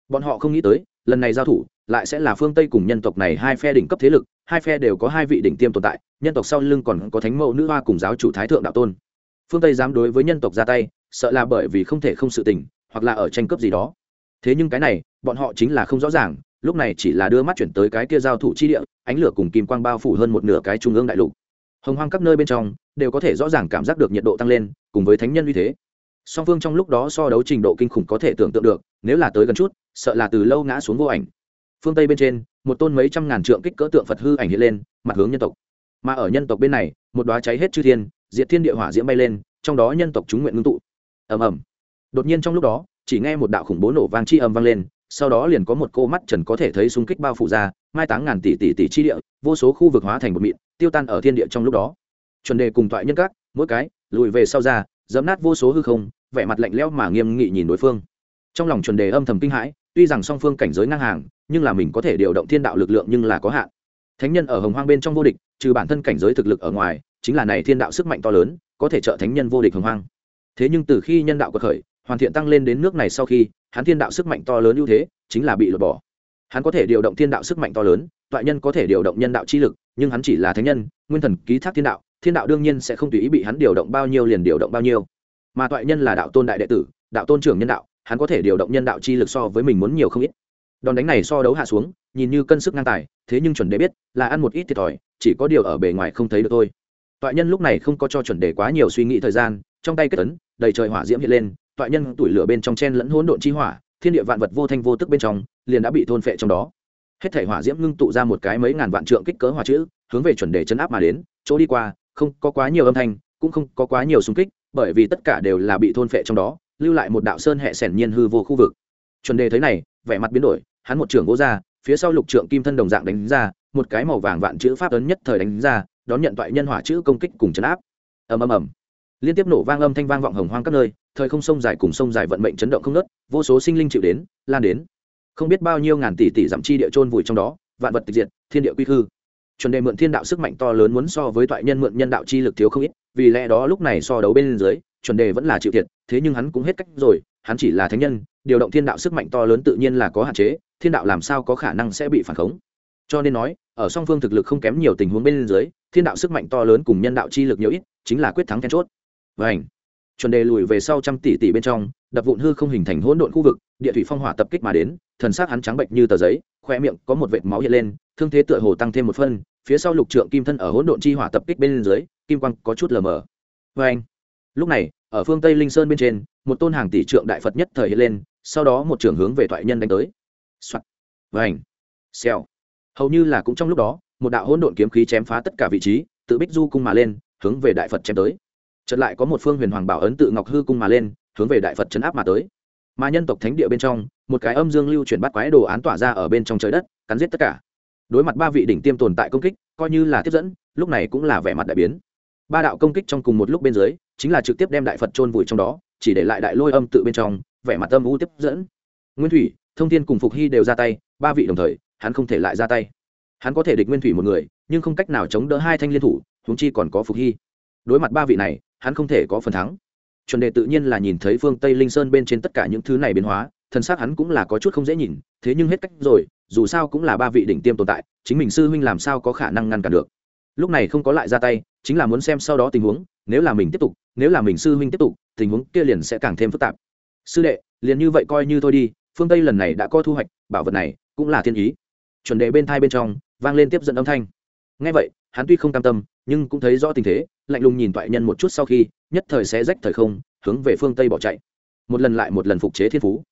Bọn họ không nghĩ tới, lần này giao thủ, lại sẽ là phương tây cùng nhân tộc này hai phe đỉnh cấp thế lực, hai phe đều có hai vị đỉnh tiêm tồn tại, nhân tộc sau lưng còn có thánh mẫu nữ hoa cùng giáo chủ thái thượng đạo tôn. Phương tây dám đối với nhân tộc ra tay, sợ là bởi vì không thể không sự tình, hoặc là ở tranh cướp gì đó. Thế nhưng cái này, bọn họ chính là không rõ ràng lúc này chỉ là đưa mắt chuyển tới cái kia giao thủ chi địa, ánh lửa cùng kim quang bao phủ hơn một nửa cái trung ương đại lục. Hồng hoang các nơi bên trong, đều có thể rõ ràng cảm giác được nhiệt độ tăng lên, cùng với thánh nhân uy thế. Song phương trong lúc đó so đấu trình độ kinh khủng có thể tưởng tượng được, nếu là tới gần chút, sợ là từ lâu ngã xuống vô ảnh. Phương tây bên trên, một tôn mấy trăm ngàn trượng kích cỡ tượng phật hư ảnh hiện lên, mặt hướng nhân tộc. Mà ở nhân tộc bên này, một đóa cháy hết chư thiên, diệt thiên địa hỏa diễm bay lên, trong đó nhân tộc chúng nguyện ngưng tụ. Ầm ầm. Đột nhiên trong lúc đó, chỉ nghe một đạo khủng bố nổ vang chi ầm vang lên sau đó liền có một cô mắt trần có thể thấy xung kích bao phủ ra, mai táng ngàn tỷ tỷ tỷ chi địa, vô số khu vực hóa thành một mịn, tiêu tan ở thiên địa trong lúc đó. Chuẩn đề cùng toại nhân các, mỗi cái, lùi về sau ra, dẫm nát vô số hư không, vẻ mặt lạnh lẽo mà nghiêm nghị nhìn đối phương. Trong lòng chuẩn đề âm thầm kinh hãi, tuy rằng song phương cảnh giới ngang hàng, nhưng là mình có thể điều động thiên đạo lực lượng nhưng là có hạn. Thánh nhân ở hồng hoang bên trong vô địch, trừ bản thân cảnh giới thực lực ở ngoài, chính là này thiên đạo sức mạnh to lớn, có thể trợ thánh nhân vô địch hồng hoang. Thế nhưng từ khi nhân đạo có khởi hoàn thiện tăng lên đến nước này sau khi, hắn thiên đạo sức mạnh to lớn ưu thế chính là bị lột bỏ. Hắn có thể điều động thiên đạo sức mạnh to lớn, toại nhân có thể điều động nhân đạo chi lực, nhưng hắn chỉ là thánh nhân, nguyên thần ký thác thiên đạo thiên đạo đương nhiên sẽ không tùy ý bị hắn điều động bao nhiêu liền điều động bao nhiêu. Mà toại nhân là đạo tôn đại đệ tử, đạo tôn trưởng nhân đạo, hắn có thể điều động nhân đạo chi lực so với mình muốn nhiều không ít. Đòn đánh này so đấu hạ xuống, nhìn như cân sức ngang tài, thế nhưng chuẩn đề biết, là ăn một ít thiệt thòi, chỉ có điều ở bề ngoài không thấy được thôi. Toại nhân lúc này không có cho chuẩn đề quá nhiều suy nghĩ thời gian, trong tay kết ấn, đầy trời hỏa diễm hiện lên toại nhân tuổi lửa bên trong chen lẫn hỗn độn chi hỏa, thiên địa vạn vật vô thanh vô tức bên trong, liền đã bị thôn phệ trong đó. Hết thể hỏa diễm ngưng tụ ra một cái mấy ngàn vạn trượng kích cỡ hỏa chữ, hướng về chuẩn đề chấn áp mà đến, chỗ đi qua, không có quá nhiều âm thanh, cũng không có quá nhiều xung kích, bởi vì tất cả đều là bị thôn phệ trong đó, lưu lại một đạo sơn hệ sẻn nhiên hư vô khu vực. Chuẩn đề thấy này, vẻ mặt biến đổi, hắn một trưởng gỗ ra, phía sau lục trượng kim thân đồng dạng đánh ra, một cái màu vàng vạn chữ pháp ấn nhất thời đánh ra, đón nhận toại nhân hỏa chữ công kích cùng chấn áp. Ầm ầm ầm liên tiếp nổ vang âm thanh vang vọng hồng hoang các nơi, thời không sông dài cùng sông dài vận mệnh chấn động không nớt vô số sinh linh chịu đến, lan đến. Không biết bao nhiêu ngàn tỷ tỷ dặm chi địa trôn vùi trong đó, vạn vật tịch diệt, thiên địa quy hư. Chuẩn đề mượn thiên đạo sức mạnh to lớn muốn so với toại nhân mượn nhân đạo chi lực thiếu không ít, vì lẽ đó lúc này so đấu bên dưới, chuẩn đề vẫn là chịu thiệt, thế nhưng hắn cũng hết cách rồi, hắn chỉ là thánh nhân, điều động thiên đạo sức mạnh to lớn tự nhiên là có hạn chế, thiên đạo làm sao có khả năng sẽ bị phản khống. Cho nên nói, ở song phương thực lực không kém nhiều tình huống bên dưới, thiên đạo sức mạnh to lớn cùng nhân đạo chi lực nhiều ít, chính là quyết thắng then chốt vảnh chuẩn đề lùi về sau trăm tỷ tỷ bên trong, đập vụn hư không hình thành hỗn độn khu vực, địa thủy phong hỏa tập kích mà đến, thần xác hắn trắng bệnh như tờ giấy khoe miệng có một vệt máu hiện lên, thương thế tựa hồ tăng thêm một phân, phía sau lục trượng kim thân ở hỗn độn chi hỏa tập kích bên dưới, kim quang có chút lờ mờ. Vê anh lúc này, ở phương tây linh sơn bên trên, một tôn hàng tỷ trượng đại phật nhất thời hiện lên, sau đó một trưởng hướng về thoại nhân đánh tới. Soạt. Vê anh xèo. Hầu như là cũng trong lúc đó, một đạo hỗn độn kiếm khí chém phá tất cả vị trí, tự bích du cung mà lên, hướng về đại phật chém tới chợt lại có một phương huyền hoàng bảo ấn tự ngọc hư cung mà lên, hướng về đại phật chấn áp mà tới. Mà nhân tộc thánh địa bên trong, một cái âm dương lưu chuyển bắt quái đồ án tỏa ra ở bên trong trời đất, cắn giết tất cả. Đối mặt ba vị đỉnh tiêm tồn tại công kích, coi như là tiếp dẫn, lúc này cũng là vẻ mặt đại biến. Ba đạo công kích trong cùng một lúc bên dưới, chính là trực tiếp đem đại phật chôn vùi trong đó, chỉ để lại đại lôi âm tự bên trong, vẻ mặt âm u tiếp dẫn. Nguyên thủy, thông thiên cùng phục hy đều ra tay, ba vị đồng thời, hắn không thể lại ra tay. Hắn có thể địch nguyên thủy một người, nhưng không cách nào chống đỡ hai thanh liên thủ húng chi còn có phục hy đối mặt ba vị này, hắn không thể có phần thắng. Chuẩn đề tự nhiên là nhìn thấy phương tây linh sơn bên trên tất cả những thứ này biến hóa thân xác hắn cũng là có chút không dễ nhìn, thế nhưng hết cách rồi, dù sao cũng là ba vị đỉnh tiêm tồn tại, chính mình sư huynh làm sao có khả năng ngăn cản được. Lúc này không có lại ra tay, chính là muốn xem sau đó tình huống, nếu là mình tiếp tục, nếu là mình sư huynh tiếp tục, tình huống kia liền sẽ càng thêm phức tạp. Sư đệ, liền như vậy coi như thôi đi, phương tây lần này đã có thu hoạch, bảo vật này cũng là thiên ý. Chuẩn đề bên thai bên trong, vang lên tiếp dẫn âm thanh. Ngay vậy hắn tuy không cam tâm, nhưng cũng thấy rõ tình thế, lạnh lùng nhìn toại nhân một chút sau khi, nhất thời sẽ rách thời không, hướng về phương tây bỏ chạy. Một lần lại một lần phục chế thiên phú.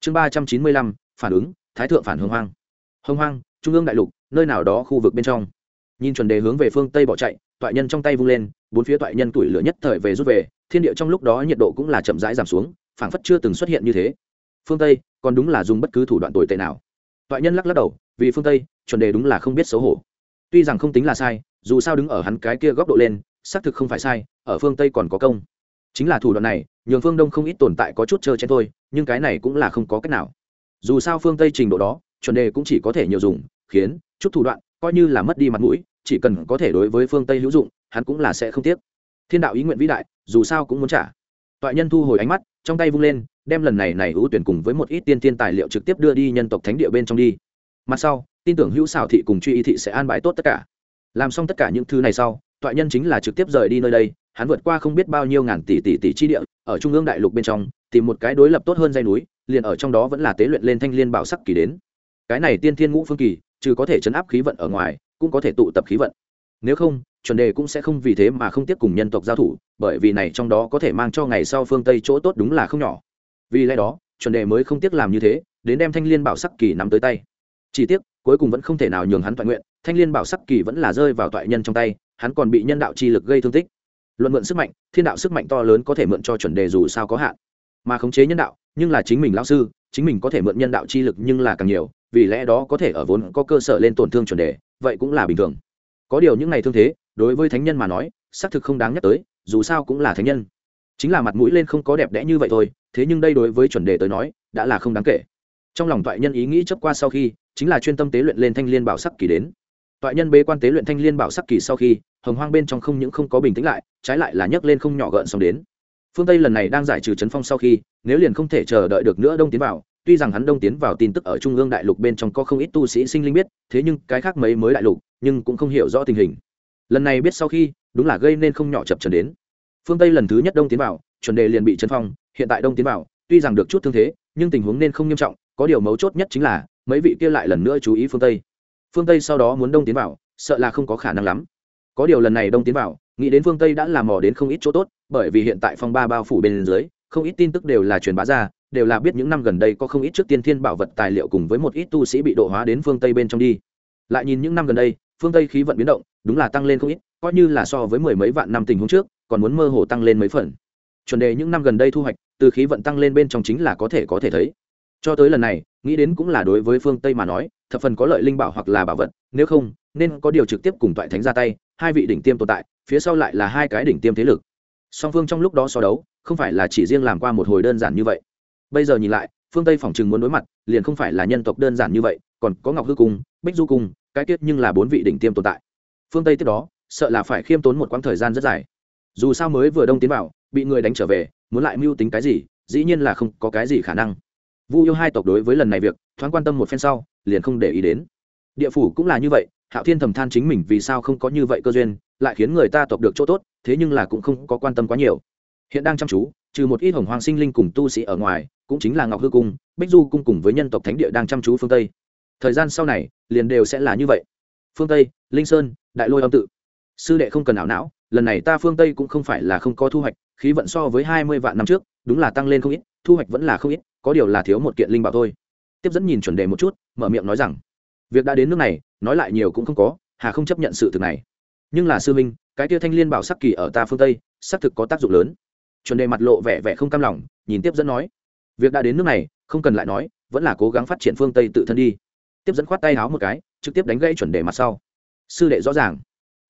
Chương ba trăm chín mươi lăm, phản ứng, thái thượng phản hồng hoang. Hồng hoang, trung ương đại lục, nơi nào đó khu vực bên trong. Nhìn chuẩn đề hướng về phương tây bỏ chạy, toại nhân trong tay vung lên, bốn phía toại nhân tuổi lửa nhất thời về rút về, thiên địa trong lúc đó nhiệt độ cũng là chậm rãi giảm xuống, phảng phất chưa từng xuất hiện như thế. Phương tây, còn đúng là dùng bất cứ thủ đoạn tồi tệ nào. Toại nhân lắc lắc đầu, vì phương tây, chuẩn đề đúng là không biết xấu hổ tuy rằng không tính là sai, dù sao đứng ở hắn cái kia góc độ lên, xác thực không phải sai, ở phương tây còn có công. Chính là thủ đoạn này, nhường phương đông không ít tồn tại có chút trơ chen thôi, nhưng cái này cũng là không có cách nào. Dù sao phương tây trình độ đó, chuẩn đề cũng chỉ có thể nhiều dùng, khiến, chút thủ đoạn, coi như là mất đi mặt mũi, chỉ cần có thể đối với phương tây hữu dụng, hắn cũng là sẽ không tiếc. Thiên đạo ý nguyện vĩ đại, dù sao cũng muốn trả. Toại nhân thu hồi ánh mắt, trong tay vung lên, đem lần này này ưu tuyển cùng với một ít tiên tiên tài liệu trực tiếp đưa đi nhân tộc thánh địa bên trong đi. Mặt sau tin tưởng hữu xảo thị cùng truy y thị sẽ an bài tốt tất cả. Làm xong tất cả những thứ này sau, toại nhân chính là trực tiếp rời đi nơi đây, hắn vượt qua không biết bao nhiêu ngàn tỷ tỷ tỷ chi địa, ở trung ương đại lục bên trong, tìm một cái đối lập tốt hơn dây núi, liền ở trong đó vẫn là tế luyện lên thanh liên bảo sắc kỳ đến. Cái này tiên thiên ngũ phương kỳ, trừ có thể chấn áp khí vận ở ngoài, cũng có thể tụ tập khí vận. Nếu không, chuẩn đề cũng sẽ không vì thế mà không tiếp cùng nhân tộc giao thủ, bởi vì này trong đó có thể mang cho ngày sau phương tây chỗ tốt đúng là không nhỏ. Vì lẽ đó, chuẩn đề mới không tiếc làm như thế, đến đem thanh liên bảo sắc kỳ nắm tới tay. Chỉ tiếc cuối cùng vẫn không thể nào nhường hắn toại nguyện, thanh liên bảo sắc kỳ vẫn là rơi vào toại nhân trong tay, hắn còn bị nhân đạo chi lực gây thương tích. Luận mượn sức mạnh, thiên đạo sức mạnh to lớn có thể mượn cho chuẩn đề dù sao có hạn. Mà khống chế nhân đạo, nhưng là chính mình lao sư, chính mình có thể mượn nhân đạo chi lực nhưng là càng nhiều, vì lẽ đó có thể ở vốn có cơ sở lên tổn thương chuẩn đề, vậy cũng là bình thường. Có điều những ngày thương thế, đối với thánh nhân mà nói, xác thực không đáng nhắc tới, dù sao cũng là thánh nhân. Chính là mặt mũi lên không có đẹp đẽ như vậy thôi, thế nhưng đây đối với chuẩn đề tới nói, đã là không đáng kể trong lòng toại nhân ý nghĩ chấp qua sau khi, chính là chuyên tâm tế luyện lên thanh liên bảo sắc kỳ đến. Toại nhân bế quan tế luyện thanh liên bảo sắc kỳ sau khi, hồng hoang bên trong không những không có bình tĩnh lại, trái lại là nhấc lên không nhỏ gợn xong đến. Phương tây lần này đang giải trừ chấn phong sau khi, nếu liền không thể chờ đợi được nữa đông tiến vào, tuy rằng hắn đông tiến vào tin tức ở trung ương đại lục bên trong có không ít tu sĩ sinh linh biết, thế nhưng cái khác mấy mới đại lục, nhưng cũng không hiểu rõ tình hình. Lần này biết sau khi, đúng là gây nên không nhỏ chập trần đến. Phương tây lần thứ nhất đông tiến vào, chuẩn đề liền bị chấn phong, hiện tại đông tiến vào, tuy rằng được chút thương thế, nhưng tình huống nên không nghiêm trọng có điều mấu chốt nhất chính là, mấy vị kia lại lần nữa chú ý phương tây. Phương tây sau đó muốn đông tiến vào, sợ là không có khả năng lắm. Có điều lần này đông tiến vào, nghĩ đến phương tây đã làm mò đến không ít chỗ tốt, bởi vì hiện tại phong ba bao phủ bên dưới, không ít tin tức đều là truyền bá ra, đều là biết những năm gần đây có không ít trước tiên thiên bảo vật tài liệu cùng với một ít tu sĩ bị độ hóa đến phương tây bên trong đi. Lại nhìn những năm gần đây, phương tây khí vận biến động, đúng là tăng lên không ít, coi như là so với mười mấy vạn năm tình huống trước, còn muốn mơ hồ tăng lên mấy phần. Chuẩn đề những năm gần đây thu hoạch, từ khí vận tăng lên bên trong chính là có thể có thể thấy cho tới lần này, nghĩ đến cũng là đối với phương tây mà nói, thập phần có lợi linh bảo hoặc là bảo vật, nếu không, nên có điều trực tiếp cùng toại thánh ra tay, hai vị đỉnh tiêm tồn tại, phía sau lại là hai cái đỉnh tiêm thế lực. Song phương trong lúc đó so đấu, không phải là chỉ riêng làm qua một hồi đơn giản như vậy. Bây giờ nhìn lại, phương tây phòng chừng muốn đối mặt, liền không phải là nhân tộc đơn giản như vậy, còn có ngọc hư cung, bích du cung, cái tiết nhưng là bốn vị đỉnh tiêm tồn tại. Phương tây tiếp đó, sợ là phải khiêm tốn một quãng thời gian rất dài. Dù sao mới vừa đông tiến vào, bị người đánh trở về, muốn lại mưu tính cái gì, dĩ nhiên là không có cái gì khả năng vu yêu hai tộc đối với lần này việc, thoáng quan tâm một phen sau, liền không để ý đến. Địa phủ cũng là như vậy, hạo thiên thầm than chính mình vì sao không có như vậy cơ duyên, lại khiến người ta tộc được chỗ tốt, thế nhưng là cũng không có quan tâm quá nhiều. Hiện đang chăm chú, trừ một ít hồng hoàng sinh linh cùng tu sĩ ở ngoài, cũng chính là ngọc hư cung, bích du cung cùng với nhân tộc thánh địa đang chăm chú phương tây. Thời gian sau này, liền đều sẽ là như vậy. Phương tây, linh sơn, đại lôi âm tự. Sư đệ không cần ảo não lần này ta phương tây cũng không phải là không có thu hoạch, khí vận so với hai mươi vạn năm trước, đúng là tăng lên không ít, thu hoạch vẫn là không ít, có điều là thiếu một kiện linh bảo thôi. Tiếp dẫn nhìn chuẩn đề một chút, mở miệng nói rằng, việc đã đến nước này, nói lại nhiều cũng không có, hà không chấp nhận sự thực này. Nhưng là sư minh cái tia thanh liên bảo sắc kỳ ở ta phương tây, xác thực có tác dụng lớn. Chuẩn đề mặt lộ vẻ vẻ không cam lòng, nhìn tiếp dẫn nói, việc đã đến nước này, không cần lại nói, vẫn là cố gắng phát triển phương tây tự thân đi. Tiếp dẫn khoát tay háo một cái, trực tiếp đánh gãy chuẩn đề mặt sau. Sư đệ rõ ràng.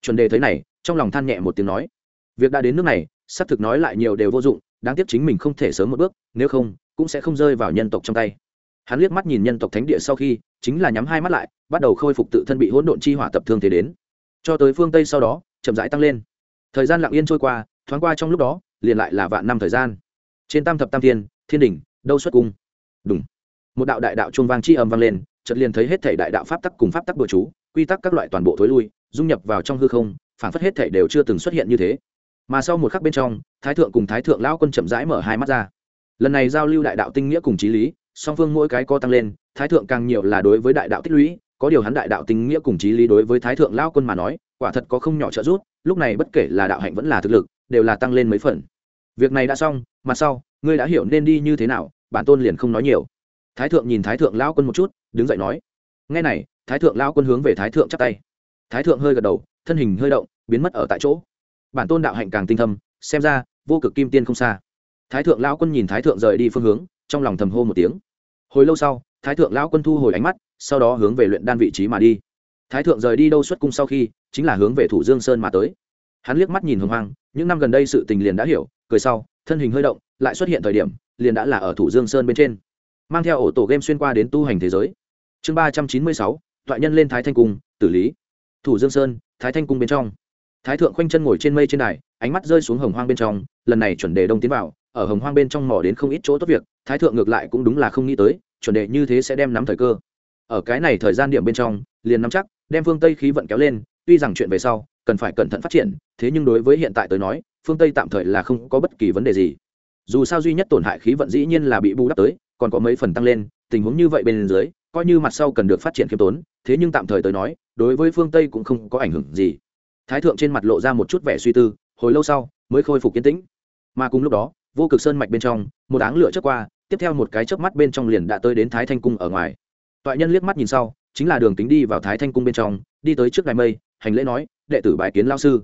Chuẩn đề thấy này trong lòng than nhẹ một tiếng nói, việc đã đến nước này, xác thực nói lại nhiều đều vô dụng, đáng tiếc chính mình không thể sớm một bước, nếu không, cũng sẽ không rơi vào nhân tộc trong tay. Hắn liếc mắt nhìn nhân tộc thánh địa sau khi, chính là nhắm hai mắt lại, bắt đầu khôi phục tự thân bị hỗn độn chi hỏa tập thương thế đến. Cho tới phương tây sau đó, chậm rãi tăng lên. Thời gian lặng yên trôi qua, thoáng qua trong lúc đó, liền lại là vạn năm thời gian. Trên tam thập tam thiên thiên đỉnh, đâu xuất cung? Đúng một đạo đại đạo chuông vang chi âm vang lên, chợt liền thấy hết thảy đại đạo pháp tắc cùng pháp tắc bừa chú, quy tắc các loại toàn bộ thối lui, dung nhập vào trong hư không phản phất hết thảy đều chưa từng xuất hiện như thế. Mà sau một khắc bên trong, thái thượng cùng thái thượng lão quân chậm rãi mở hai mắt ra. Lần này giao lưu đại đạo tinh nghĩa cùng trí lý, song phương mỗi cái có tăng lên, thái thượng càng nhiều là đối với đại đạo tích lũy, có điều hắn đại đạo tinh nghĩa cùng trí lý đối với thái thượng lão quân mà nói, quả thật có không nhỏ trợ giúp, lúc này bất kể là đạo hạnh vẫn là thực lực, đều là tăng lên mấy phần. Việc này đã xong, mà sau, ngươi đã hiểu nên đi như thế nào, bản tôn liền không nói nhiều. Thái thượng nhìn thái thượng lão quân một chút, đứng dậy nói. Ngay này, thái thượng lão quân hướng về thái thượng chắp tay. Thái thượng hơi gật đầu thân hình hơi động, biến mất ở tại chỗ. Bản tôn đạo hạnh càng tinh thâm, xem ra, vô cực kim tiên không xa. Thái thượng lão quân nhìn thái thượng rời đi phương hướng, trong lòng thầm hô một tiếng. Hồi lâu sau, thái thượng lão quân thu hồi ánh mắt, sau đó hướng về luyện đan vị trí mà đi. Thái thượng rời đi đâu xuất cung sau khi, chính là hướng về thủ dương sơn mà tới. Hắn liếc mắt nhìn hồng hoang, những năm gần đây sự tình liền đã hiểu, cười sau, thân hình hơi động, lại xuất hiện thời điểm, liền đã là ở thủ dương sơn bên trên. Mang theo ổ tổ game xuyên qua đến tu hành thế giới. Chương ba trăm chín mươi sáu, thoại nhân lên thái thanh cung, tử lý. Thủ dương sơn thái thanh cung bên trong. Thái thượng khoanh chân ngồi trên mây trên đài, ánh mắt rơi xuống hồng hoang bên trong, lần này chuẩn đề đông tiến vào, ở hồng hoang bên trong mỏ đến không ít chỗ tốt việc, thái thượng ngược lại cũng đúng là không nghĩ tới, chuẩn đề như thế sẽ đem nắm thời cơ. Ở cái này thời gian điểm bên trong, liền nắm chắc, đem phương tây khí vận kéo lên, tuy rằng chuyện về sau, cần phải cẩn thận phát triển, thế nhưng đối với hiện tại tới nói, phương tây tạm thời là không có bất kỳ vấn đề gì. Dù sao duy nhất tổn hại khí vận dĩ nhiên là bị bù đắp tới, còn có mấy phần tăng lên, tình huống như vậy bên dưới coi như mặt sau cần được phát triển khiêm tốn, thế nhưng tạm thời tới nói, đối với phương tây cũng không có ảnh hưởng gì. Thái thượng trên mặt lộ ra một chút vẻ suy tư, hồi lâu sau, mới khôi phục kiến tĩnh. Mà cùng lúc đó, vô cực sơn mạch bên trong, một áng lửa chớp qua, tiếp theo một cái chớp mắt bên trong liền đã tới đến thái thanh cung ở ngoài. Toại nhân liếc mắt nhìn sau, chính là đường tính đi vào thái thanh cung bên trong, đi tới trước đài mây, hành lễ nói, đệ tử bài kiến lao sư.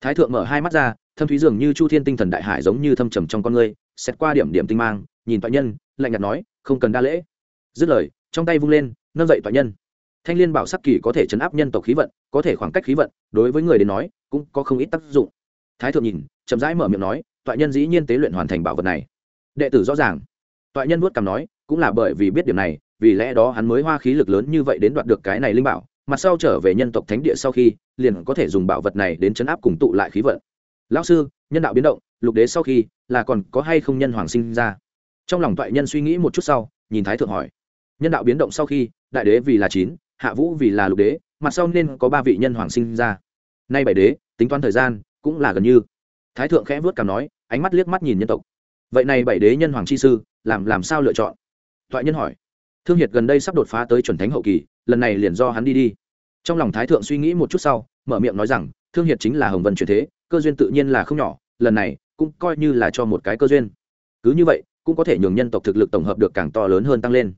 Thái thượng mở hai mắt ra, thâm thúy dường như chu thiên tinh thần đại hải giống như thâm trầm trong con người, xét qua điểm điểm tinh mang, nhìn toại nhân, lạnh nhạt nói, không cần đa lễ. Dứt lời trong tay vung lên, nâng dậy toại nhân. Thanh liên bảo sắc kỳ có thể chấn áp nhân tộc khí vận, có thể khoảng cách khí vận, đối với người đến nói, cũng có không ít tác dụng. Thái thượng nhìn, chậm rãi mở miệng nói toại nhân dĩ nhiên tế luyện hoàn thành bảo vật này. Đệ tử rõ ràng. Toại nhân vuốt cằm nói, cũng là bởi vì biết điểm này, vì lẽ đó hắn mới hoa khí lực lớn như vậy đến đoạt được cái này linh bảo mặt sau trở về nhân tộc thánh địa sau khi, liền có thể dùng bảo vật này đến chấn áp cùng tụ lại khí vận. Lão sư, nhân đạo biến động, lục đế sau khi, là còn có hay không nhân hoàng sinh ra? Trong lòng toại nhân suy nghĩ một chút sau, nhìn thái thượng hỏi nhân đạo biến động sau khi, đại đế vì là chín, hạ vũ vì là lục đế mặt sau nên có ba vị nhân hoàng sinh ra. Nay bảy đế, tính toán thời gian, cũng là gần như. Thái thượng khẽ vớt cảm nói, ánh mắt liếc mắt nhìn nhân tộc. Vậy này bảy đế nhân hoàng chi sư, làm làm sao lựa chọn? Thoại nhân hỏi. Thương hiệt gần đây sắp đột phá tới chuẩn thánh hậu kỳ, lần này liền do hắn đi đi. Trong lòng thái thượng suy nghĩ một chút sau, mở miệng nói rằng, thương hiệt chính là hồng vân truyền thế, cơ duyên tự nhiên là không nhỏ, lần này, cũng coi như là cho một cái cơ duyên. Cứ như vậy, cũng có thể nhường nhân tộc thực lực tổng hợp được càng to lớn hơn tăng lên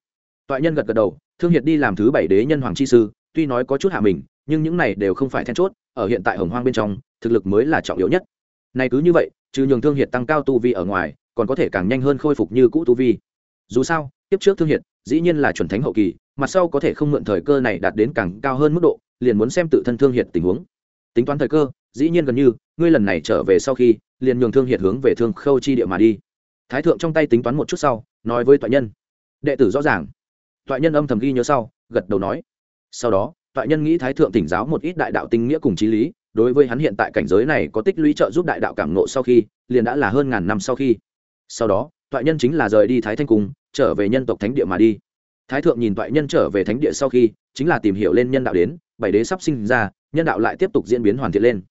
toại nhân gật gật đầu, thương hiệt đi làm thứ bảy đế nhân hoàng chi sư, tuy nói có chút hạ mình, nhưng những này đều không phải then chốt, ở hiện tại hồng hoang bên trong, thực lực mới là trọng yếu nhất. Này cứ như vậy, trừ nhường thương hiệt tăng cao tu vi ở ngoài, còn có thể càng nhanh hơn khôi phục như cũ tu vi. Dù sao tiếp trước thương hiệt, dĩ nhiên là chuẩn thánh hậu kỳ mặt sau có thể không mượn thời cơ này đạt đến càng cao hơn mức độ, liền muốn xem tự thân thương hiệt tình huống. Tính toán thời cơ, dĩ nhiên gần như, ngươi lần này trở về sau khi, liền nhường thương hiệt hướng về thương khâu chi địa mà đi. Thái thượng trong tay tính toán một chút sau, nói với toại nhân. Đệ tử rõ ràng toại nhân âm thầm ghi nhớ sau, gật đầu nói. Sau đó, toại nhân nghĩ thái thượng tỉnh giáo một ít đại đạo tinh nghĩa cùng trí lý, đối với hắn hiện tại cảnh giới này có tích lũy trợ giúp đại đạo cảm nộ sau khi, liền đã là hơn ngàn năm sau khi. Sau đó, toại nhân chính là rời đi thái thanh cung, trở về nhân tộc thánh địa mà đi. Thái thượng nhìn toại nhân trở về thánh địa sau khi, chính là tìm hiểu lên nhân đạo đến, bảy đế sắp sinh ra, nhân đạo lại tiếp tục diễn biến hoàn thiện lên.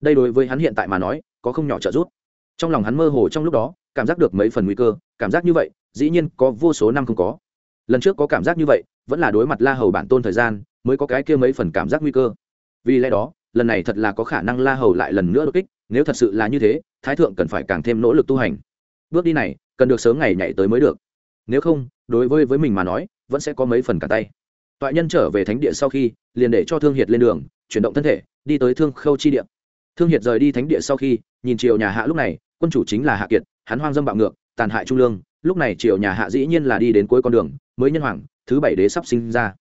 Đây đối với hắn hiện tại mà nói, có không nhỏ trợ giúp. Trong lòng hắn mơ hồ trong lúc đó, cảm giác được mấy phần nguy cơ, cảm giác như vậy, dĩ nhiên có vô số năm không có lần trước có cảm giác như vậy, vẫn là đối mặt la hầu bản tôn thời gian, mới có cái kia mấy phần cảm giác nguy cơ. Vì lẽ đó, lần này thật là có khả năng la hầu lại lần nữa đột kích, nếu thật sự là như thế, thái thượng cần phải càng thêm nỗ lực tu hành. Bước đi này, cần được sớm ngày nhảy tới mới được. Nếu không, đối với với mình mà nói, vẫn sẽ có mấy phần cả tay. Toại nhân trở về thánh địa sau khi, liền để cho thương hiệt lên đường, chuyển động thân thể, đi tới thương khâu chi địa. Thương hiệt rời đi thánh địa sau khi, nhìn triều nhà hạ lúc này, quân chủ chính là hạ kiệt, hắn hoang dâm bạo ngược, tàn hại trung lương, lúc này triều nhà hạ dĩ nhiên là đi đến cuối con đường mới nhân hoàng, thứ bảy đế sắp sinh ra.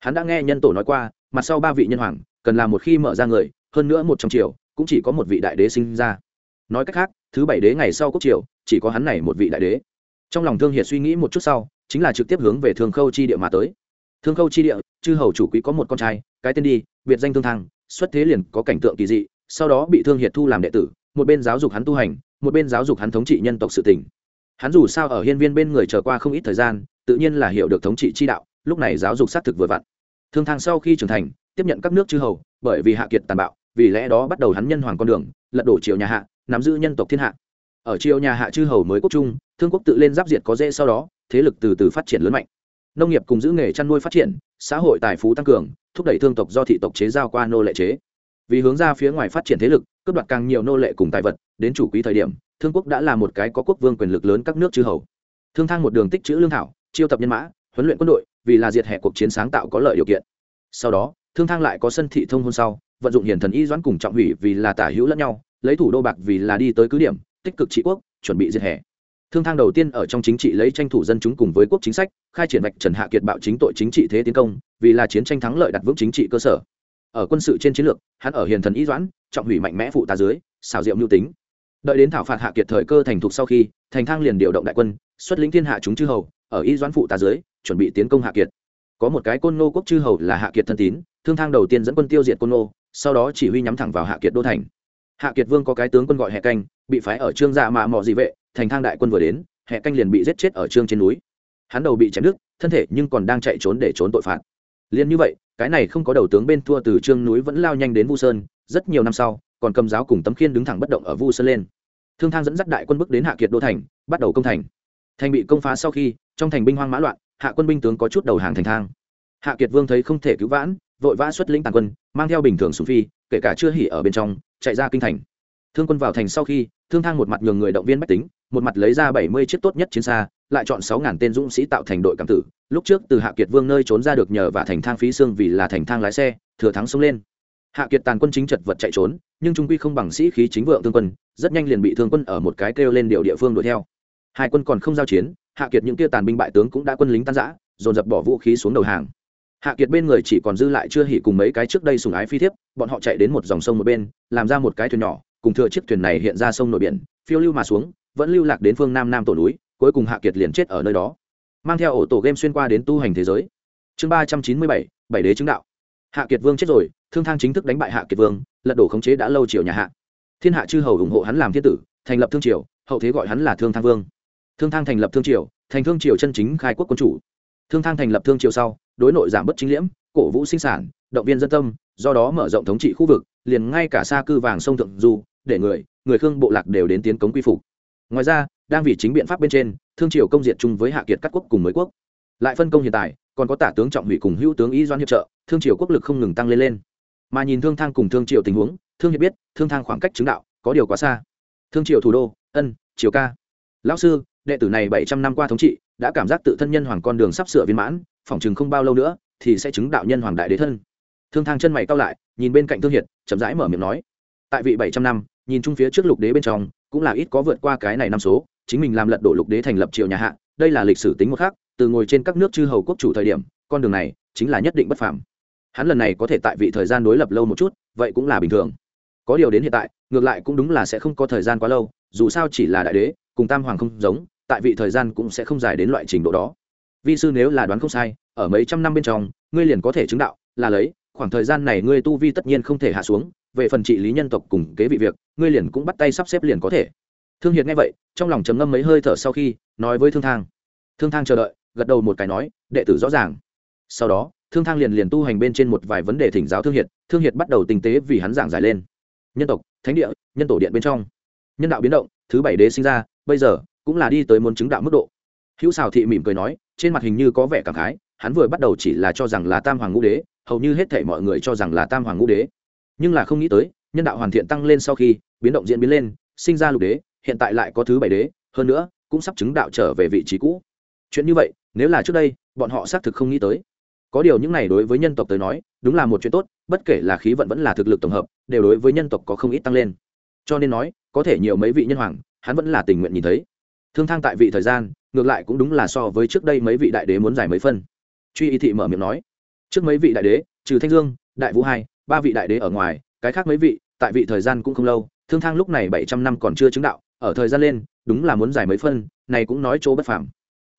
Hắn đã nghe nhân tổ nói qua, mặt sau ba vị nhân hoàng, cần làm một khi mở ra người, hơn nữa một trong triều, cũng chỉ có một vị đại đế sinh ra. Nói cách khác, thứ bảy đế ngày sau quốc triều, chỉ có hắn này một vị đại đế. Trong lòng thương hiệt suy nghĩ một chút sau, chính là trực tiếp hướng về thương khâu chi địa mà tới. Thương khâu chi địa, chư hầu chủ quý có một con trai, cái tên đi, biệt danh thương thăng, xuất thế liền có cảnh tượng kỳ dị, sau đó bị thương hiệt thu làm đệ tử, một bên giáo dục hắn tu hành, một bên giáo dục hắn thống trị nhân tộc sự tỉnh hắn dù sao ở hiên viên bên người trở qua không ít thời gian tự nhiên là hiểu được thống trị chi đạo, lúc này giáo dục xác thực vừa vặn. Thương thang sau khi trưởng thành, tiếp nhận các nước chư hầu, bởi vì hạ kiệt tàn bạo, vì lẽ đó bắt đầu hắn nhân hoàng con đường, lật đổ triều nhà hạ, nắm giữ nhân tộc thiên hạ. Ở triều nhà hạ chư hầu mới quốc trung, thương quốc tự lên giáp diệt có dễ sau đó, thế lực từ từ phát triển lớn mạnh. Nông nghiệp cùng giữ nghề chăn nuôi phát triển, xã hội tài phú tăng cường, thúc đẩy thương tộc do thị tộc chế giao qua nô lệ chế. Vì hướng ra phía ngoài phát triển thế lực, cướp đoạt càng nhiều nô lệ cùng tài vật, đến chủ quý thời điểm, thương quốc đã là một cái có quốc vương quyền lực lớn các nước chư hầu. Thương thang một đường tích chữ lương thảo chiêu tập nhân mã, huấn luyện quân đội, vì là diệt hệ cuộc chiến sáng tạo có lợi điều kiện. Sau đó, thương thang lại có sân thị thông hôn sau, vận dụng hiền thần y doãn cùng trọng hủy vì là tả hữu lẫn nhau, lấy thủ đô bạc vì là đi tới cứ điểm, tích cực trị quốc, chuẩn bị diệt hệ thương thang đầu tiên ở trong chính trị lấy tranh thủ dân chúng cùng với quốc chính sách, khai triển vạch trần hạ kiệt bạo chính tội chính trị thế tiến công, vì là chiến tranh thắng lợi đặt vững chính trị cơ sở. Ở quân sự trên chiến lược, hắn ở hiền thần y doãn, trọng hủy mạnh mẽ phụ tá dưới, xảo diệu mưu tính. Đợi đến thảo phạt hạ kiệt thời cơ thành thục sau khi, thành thang liền điều động đại quân, xuất lĩnh thiên hạ chúng chư hầu ở y doãn phụ tá dưới, chuẩn bị tiến công hạ kiệt. Có một cái côn nô quốc chư hầu là hạ kiệt thân tín, thương thang đầu tiên dẫn quân tiêu diệt côn nô sau đó chỉ huy nhắm thẳng vào hạ kiệt đô thành. Hạ kiệt vương có cái tướng quân gọi hẹ canh, bị phái ở trương dạ mạ mọ dị vệ, thành thang đại quân vừa đến, hẹ canh liền bị giết chết ở trương trên núi. Hắn đầu bị chém đứt, thân thể nhưng còn đang chạy trốn để trốn tội phạt. Liền như vậy, cái này không có đầu tướng bên thua từ trương núi vẫn lao nhanh đến vu sơn, rất nhiều năm sau, còn cầm giáo cùng tấm khiên đứng thẳng bất động ở vu sơn lên. Thương thang dẫn dắt đại quân bước đến hạ kiệt đô thành, bắt đầu công thành. Thành bị công phá sau khi trong thành binh hoang mã loạn, hạ quân binh tướng có chút đầu hàng thành thang. Hạ kiệt vương thấy không thể cứu vãn, vội vã xuất lĩnh tàn quân, mang theo bình thường sùng phi, kể cả chưa hỉ ở bên trong, chạy ra kinh thành. Thương quân vào thành sau khi, thương thang một mặt nhường người động viên bách tính, một mặt lấy ra bảy mươi chiếc tốt nhất chiến xa, lại chọn sáu ngàn tên dũng sĩ tạo thành đội cảm tử. Lúc trước từ hạ kiệt vương nơi trốn ra được nhờ và thành thang phí xương vì là thành thang lái xe, thừa thắng xông lên. Hạ kiệt tàn quân chính chật vật chạy trốn, nhưng trung quy không bằng sĩ khí chính vượng thương quân, rất nhanh liền bị thương quân ở một cái kêu lên điều địa phương đuổi theo. Hai quân còn không giao chiến hạ kiệt những kia tàn binh bại tướng cũng đã quân lính tan giã dồn dập bỏ vũ khí xuống đầu hàng. Hạ kiệt bên người chỉ còn dư lại chưa hỉ cùng mấy cái trước đây sùng ái phi thiếp, bọn họ chạy đến một dòng sông một bên, làm ra một cái thuyền nhỏ, cùng thừa chiếc thuyền này hiện ra sông nội biển, phiêu lưu mà xuống, vẫn lưu lạc đến phương nam nam tổ núi, cuối cùng hạ kiệt liền chết ở nơi đó. Mang theo ổ tổ game xuyên qua đến tu hành thế giới. Chương ba trăm chín mươi bảy bảy đế chứng đạo. Hạ kiệt vương chết rồi, thương thang chính thức đánh bại hạ kiệt vương, lật đổ khống chế đã lâu triều nhà hạ. Thiên hạ chư hầu ủng hộ hắn làm thiên tử, thành lập thương triều, hậu thế gọi hắn là thương thang vương thương thang thành lập thương triều, thành thương triều chân chính khai quốc quân chủ. Thương thang thành lập thương triều sau, đối nội giảm bất chính liễm, cổ vũ sinh sản, động viên dân tâm, do đó mở rộng thống trị khu vực, liền ngay cả xa cư vàng sông thượng du, để người người khương bộ lạc đều đến tiến cống quy phục. Ngoài ra, đang vì chính biện pháp bên trên, thương triều công diệt chung với hạ kiệt các quốc cùng mới quốc. Lại phân công hiện tại, còn có tả tướng trọng hủy cùng hữu tướng y doan hiệp trợ, thương triều quốc lực không ngừng tăng lên lên. Mà nhìn thương thang cùng thương triều tình huống, thương hiệp biết, thương thang khoảng cách chứng đạo, có điều quá xa. Thương triều thủ đô, ân, triều ca. Lão sư đệ tử này bảy trăm năm qua thống trị, đã cảm giác tự thân nhân hoàng con đường sắp sửa viên mãn, phỏng chừng không bao lâu nữa, thì sẽ chứng đạo nhân hoàng đại đế thân. Thương thang chân mày cao lại, nhìn bên cạnh thương hiệt, chậm rãi mở miệng nói, tại vị bảy trăm năm, nhìn chung phía trước lục đế bên trong, cũng là ít có vượt qua cái này năm số, chính mình làm lật đổ lục đế thành lập triều nhà hạ, đây là lịch sử tính một khác từ ngồi trên các nước chư hầu quốc chủ thời điểm, con đường này chính là nhất định bất phàm. Hắn lần này có thể tại vị thời gian đối lập lâu một chút, vậy cũng là bình thường. Có điều đến hiện tại, ngược lại cũng đúng là sẽ không có thời gian quá lâu, dù sao chỉ là đại đế, cùng tam hoàng không giống tại vị thời gian cũng sẽ không dài đến loại trình độ đó. Vi sư nếu là đoán không sai, ở mấy trăm năm bên trong, ngươi liền có thể chứng đạo, là lấy, khoảng thời gian này ngươi tu vi tất nhiên không thể hạ xuống, về phần trị lý nhân tộc cùng kế vị việc, ngươi liền cũng bắt tay sắp xếp liền có thể. Thương hiệt nghe vậy, trong lòng trầm ngâm mấy hơi thở sau khi, nói với thương thang. Thương thang chờ đợi, gật đầu một cái nói, đệ tử rõ ràng. Sau đó, thương thang liền liền tu hành bên trên một vài vấn đề thỉnh giáo thương hiệt thương hiệt bắt đầu tinh tế vì hắn giảng giải lên. Nhân tộc, thánh địa, nhân tổ điện bên trong. Nhân đạo biến động, thứ bảy đế sinh ra, bây giờ cũng là đi tới muốn chứng đạo mức độ. Hữu xào thị mỉm cười nói, trên mặt hình như có vẻ cảm khái, hắn vừa bắt đầu chỉ là cho rằng là tam hoàng ngũ đế, hầu như hết thể mọi người cho rằng là tam hoàng ngũ đế. Nhưng là không nghĩ tới, nhân đạo hoàn thiện tăng lên sau khi, biến động diễn biến lên, sinh ra lục đế, hiện tại lại có thứ bảy đế, hơn nữa, cũng sắp chứng đạo trở về vị trí cũ. Chuyện như vậy, nếu là trước đây, bọn họ xác thực không nghĩ tới. Có điều những này đối với nhân tộc tới nói, đúng là một chuyện tốt, bất kể là khí vận vẫn là thực lực tổng hợp, đều đối với nhân tộc có không ít tăng lên. Cho nên nói, có thể nhiều mấy vị nhân hoàng, hắn vẫn là tình nguyện nhìn thấy thương thang tại vị thời gian, ngược lại cũng đúng là so với trước đây mấy vị đại đế muốn giải mấy phân. Truy y thị mở miệng nói, trước mấy vị đại đế, trừ thanh dương, đại vũ hai, ba vị đại đế ở ngoài, cái khác mấy vị, tại vị thời gian cũng không lâu, thương thang lúc này bảy trăm năm còn chưa chứng đạo, ở thời gian lên, đúng là muốn giải mấy phân, này cũng nói chỗ bất phàm.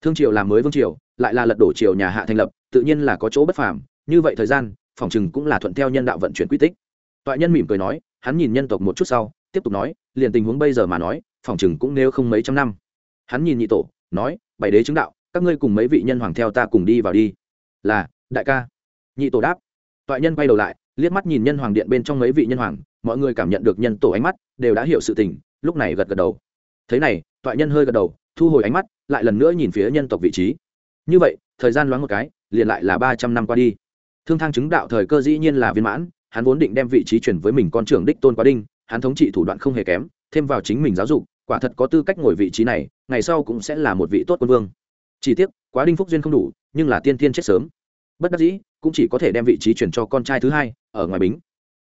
Thương triều làm mới vương triều, lại là lật đổ triều nhà hạ thành lập, tự nhiên là có chỗ bất phàm, như vậy thời gian, phòng chừng cũng là thuận theo nhân đạo vận chuyển quy tích. Toại nhân mỉm cười nói, hắn nhìn nhân tộc một chút sau, tiếp tục nói, liền tình huống bây giờ mà nói, phòng chừng cũng nếu không mấy trăm năm hắn nhìn nhị tổ, nói, bảy đế chứng đạo, các ngươi cùng mấy vị nhân hoàng theo ta cùng đi vào đi. Là, đại ca. Nhị tổ đáp. Toại nhân quay đầu lại, liếc mắt nhìn nhân hoàng điện bên trong mấy vị nhân hoàng, mọi người cảm nhận được nhân tổ ánh mắt, đều đã hiểu sự tình, lúc này gật gật đầu. Thế này, toại nhân hơi gật đầu, thu hồi ánh mắt, lại lần nữa nhìn phía nhân tộc vị trí. Như vậy, thời gian loáng một cái, liền lại là ba trăm năm qua đi. Thương thang chứng đạo thời cơ dĩ nhiên là viên mãn, hắn vốn định đem vị trí chuyển với mình con trưởng đích tôn quá đinh, hắn thống trị thủ đoạn không hề kém, thêm vào chính mình giáo dục quả thật có tư cách ngồi vị trí này, ngày sau cũng sẽ là một vị tốt quân vương. Chỉ tiếc, quá đinh phúc duyên không đủ, nhưng là tiên tiên chết sớm. Bất đắc dĩ, cũng chỉ có thể đem vị trí chuyển cho con trai thứ hai, ở ngoài bính.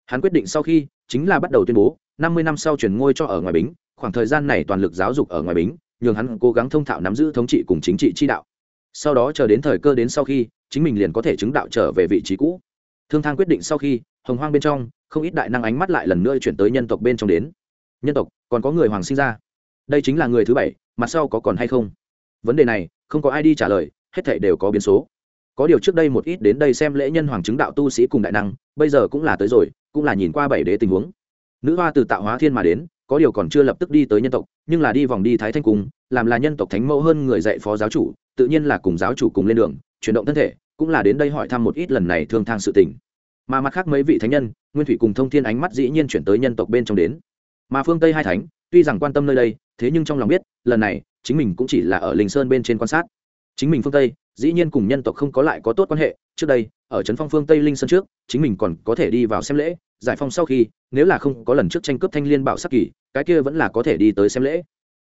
Hắn quyết định sau khi, chính là bắt đầu tuyên bố, năm mươi năm sau chuyển ngôi cho ở ngoài bính, khoảng thời gian này toàn lực giáo dục ở ngoài bính, nhường hắn cố gắng thông thạo nắm giữ thống trị cùng chính trị chi đạo. Sau đó chờ đến thời cơ đến sau khi, chính mình liền có thể chứng đạo trở về vị trí cũ. Thương thang quyết định sau khi, hồng hoang bên trong, không ít đại năng ánh mắt lại lần nữa chuyển tới nhân tộc bên trong đến. Nhân tộc, còn có người hoàng sinh ra đây chính là người thứ bảy, mặt sau có còn hay không? Vấn đề này, không có ai đi trả lời, hết thể đều có biến số. Có điều trước đây một ít đến đây xem lễ nhân hoàng chứng đạo tu sĩ cùng đại năng, bây giờ cũng là tới rồi, cũng là nhìn qua bảy đế tình huống. Nữ hoa từ tạo hóa thiên mà đến, có điều còn chưa lập tức đi tới nhân tộc, nhưng là đi vòng đi thái thanh cung, làm là nhân tộc thánh mẫu hơn người dạy phó giáo chủ, tự nhiên là cùng giáo chủ cùng lên đường, chuyển động thân thể, cũng là đến đây hỏi thăm một ít lần này thương thang sự tình. Mà mặt khác mấy vị thánh nhân, nguyên thủy cùng thông thiên ánh mắt dĩ nhiên chuyển tới nhân tộc bên trong đến. Mà phương tây hai thánh, tuy rằng quan tâm nơi đây thế nhưng trong lòng biết, lần này, chính mình cũng chỉ là ở linh sơn bên trên quan sát. Chính mình phương tây, dĩ nhiên cùng nhân tộc không có lại có tốt quan hệ, trước đây, ở trấn phong phương tây linh sơn trước, chính mình còn có thể đi vào xem lễ, giải phong sau khi, nếu là không có lần trước tranh cướp thanh liên bảo sắc kỳ, cái kia vẫn là có thể đi tới xem lễ.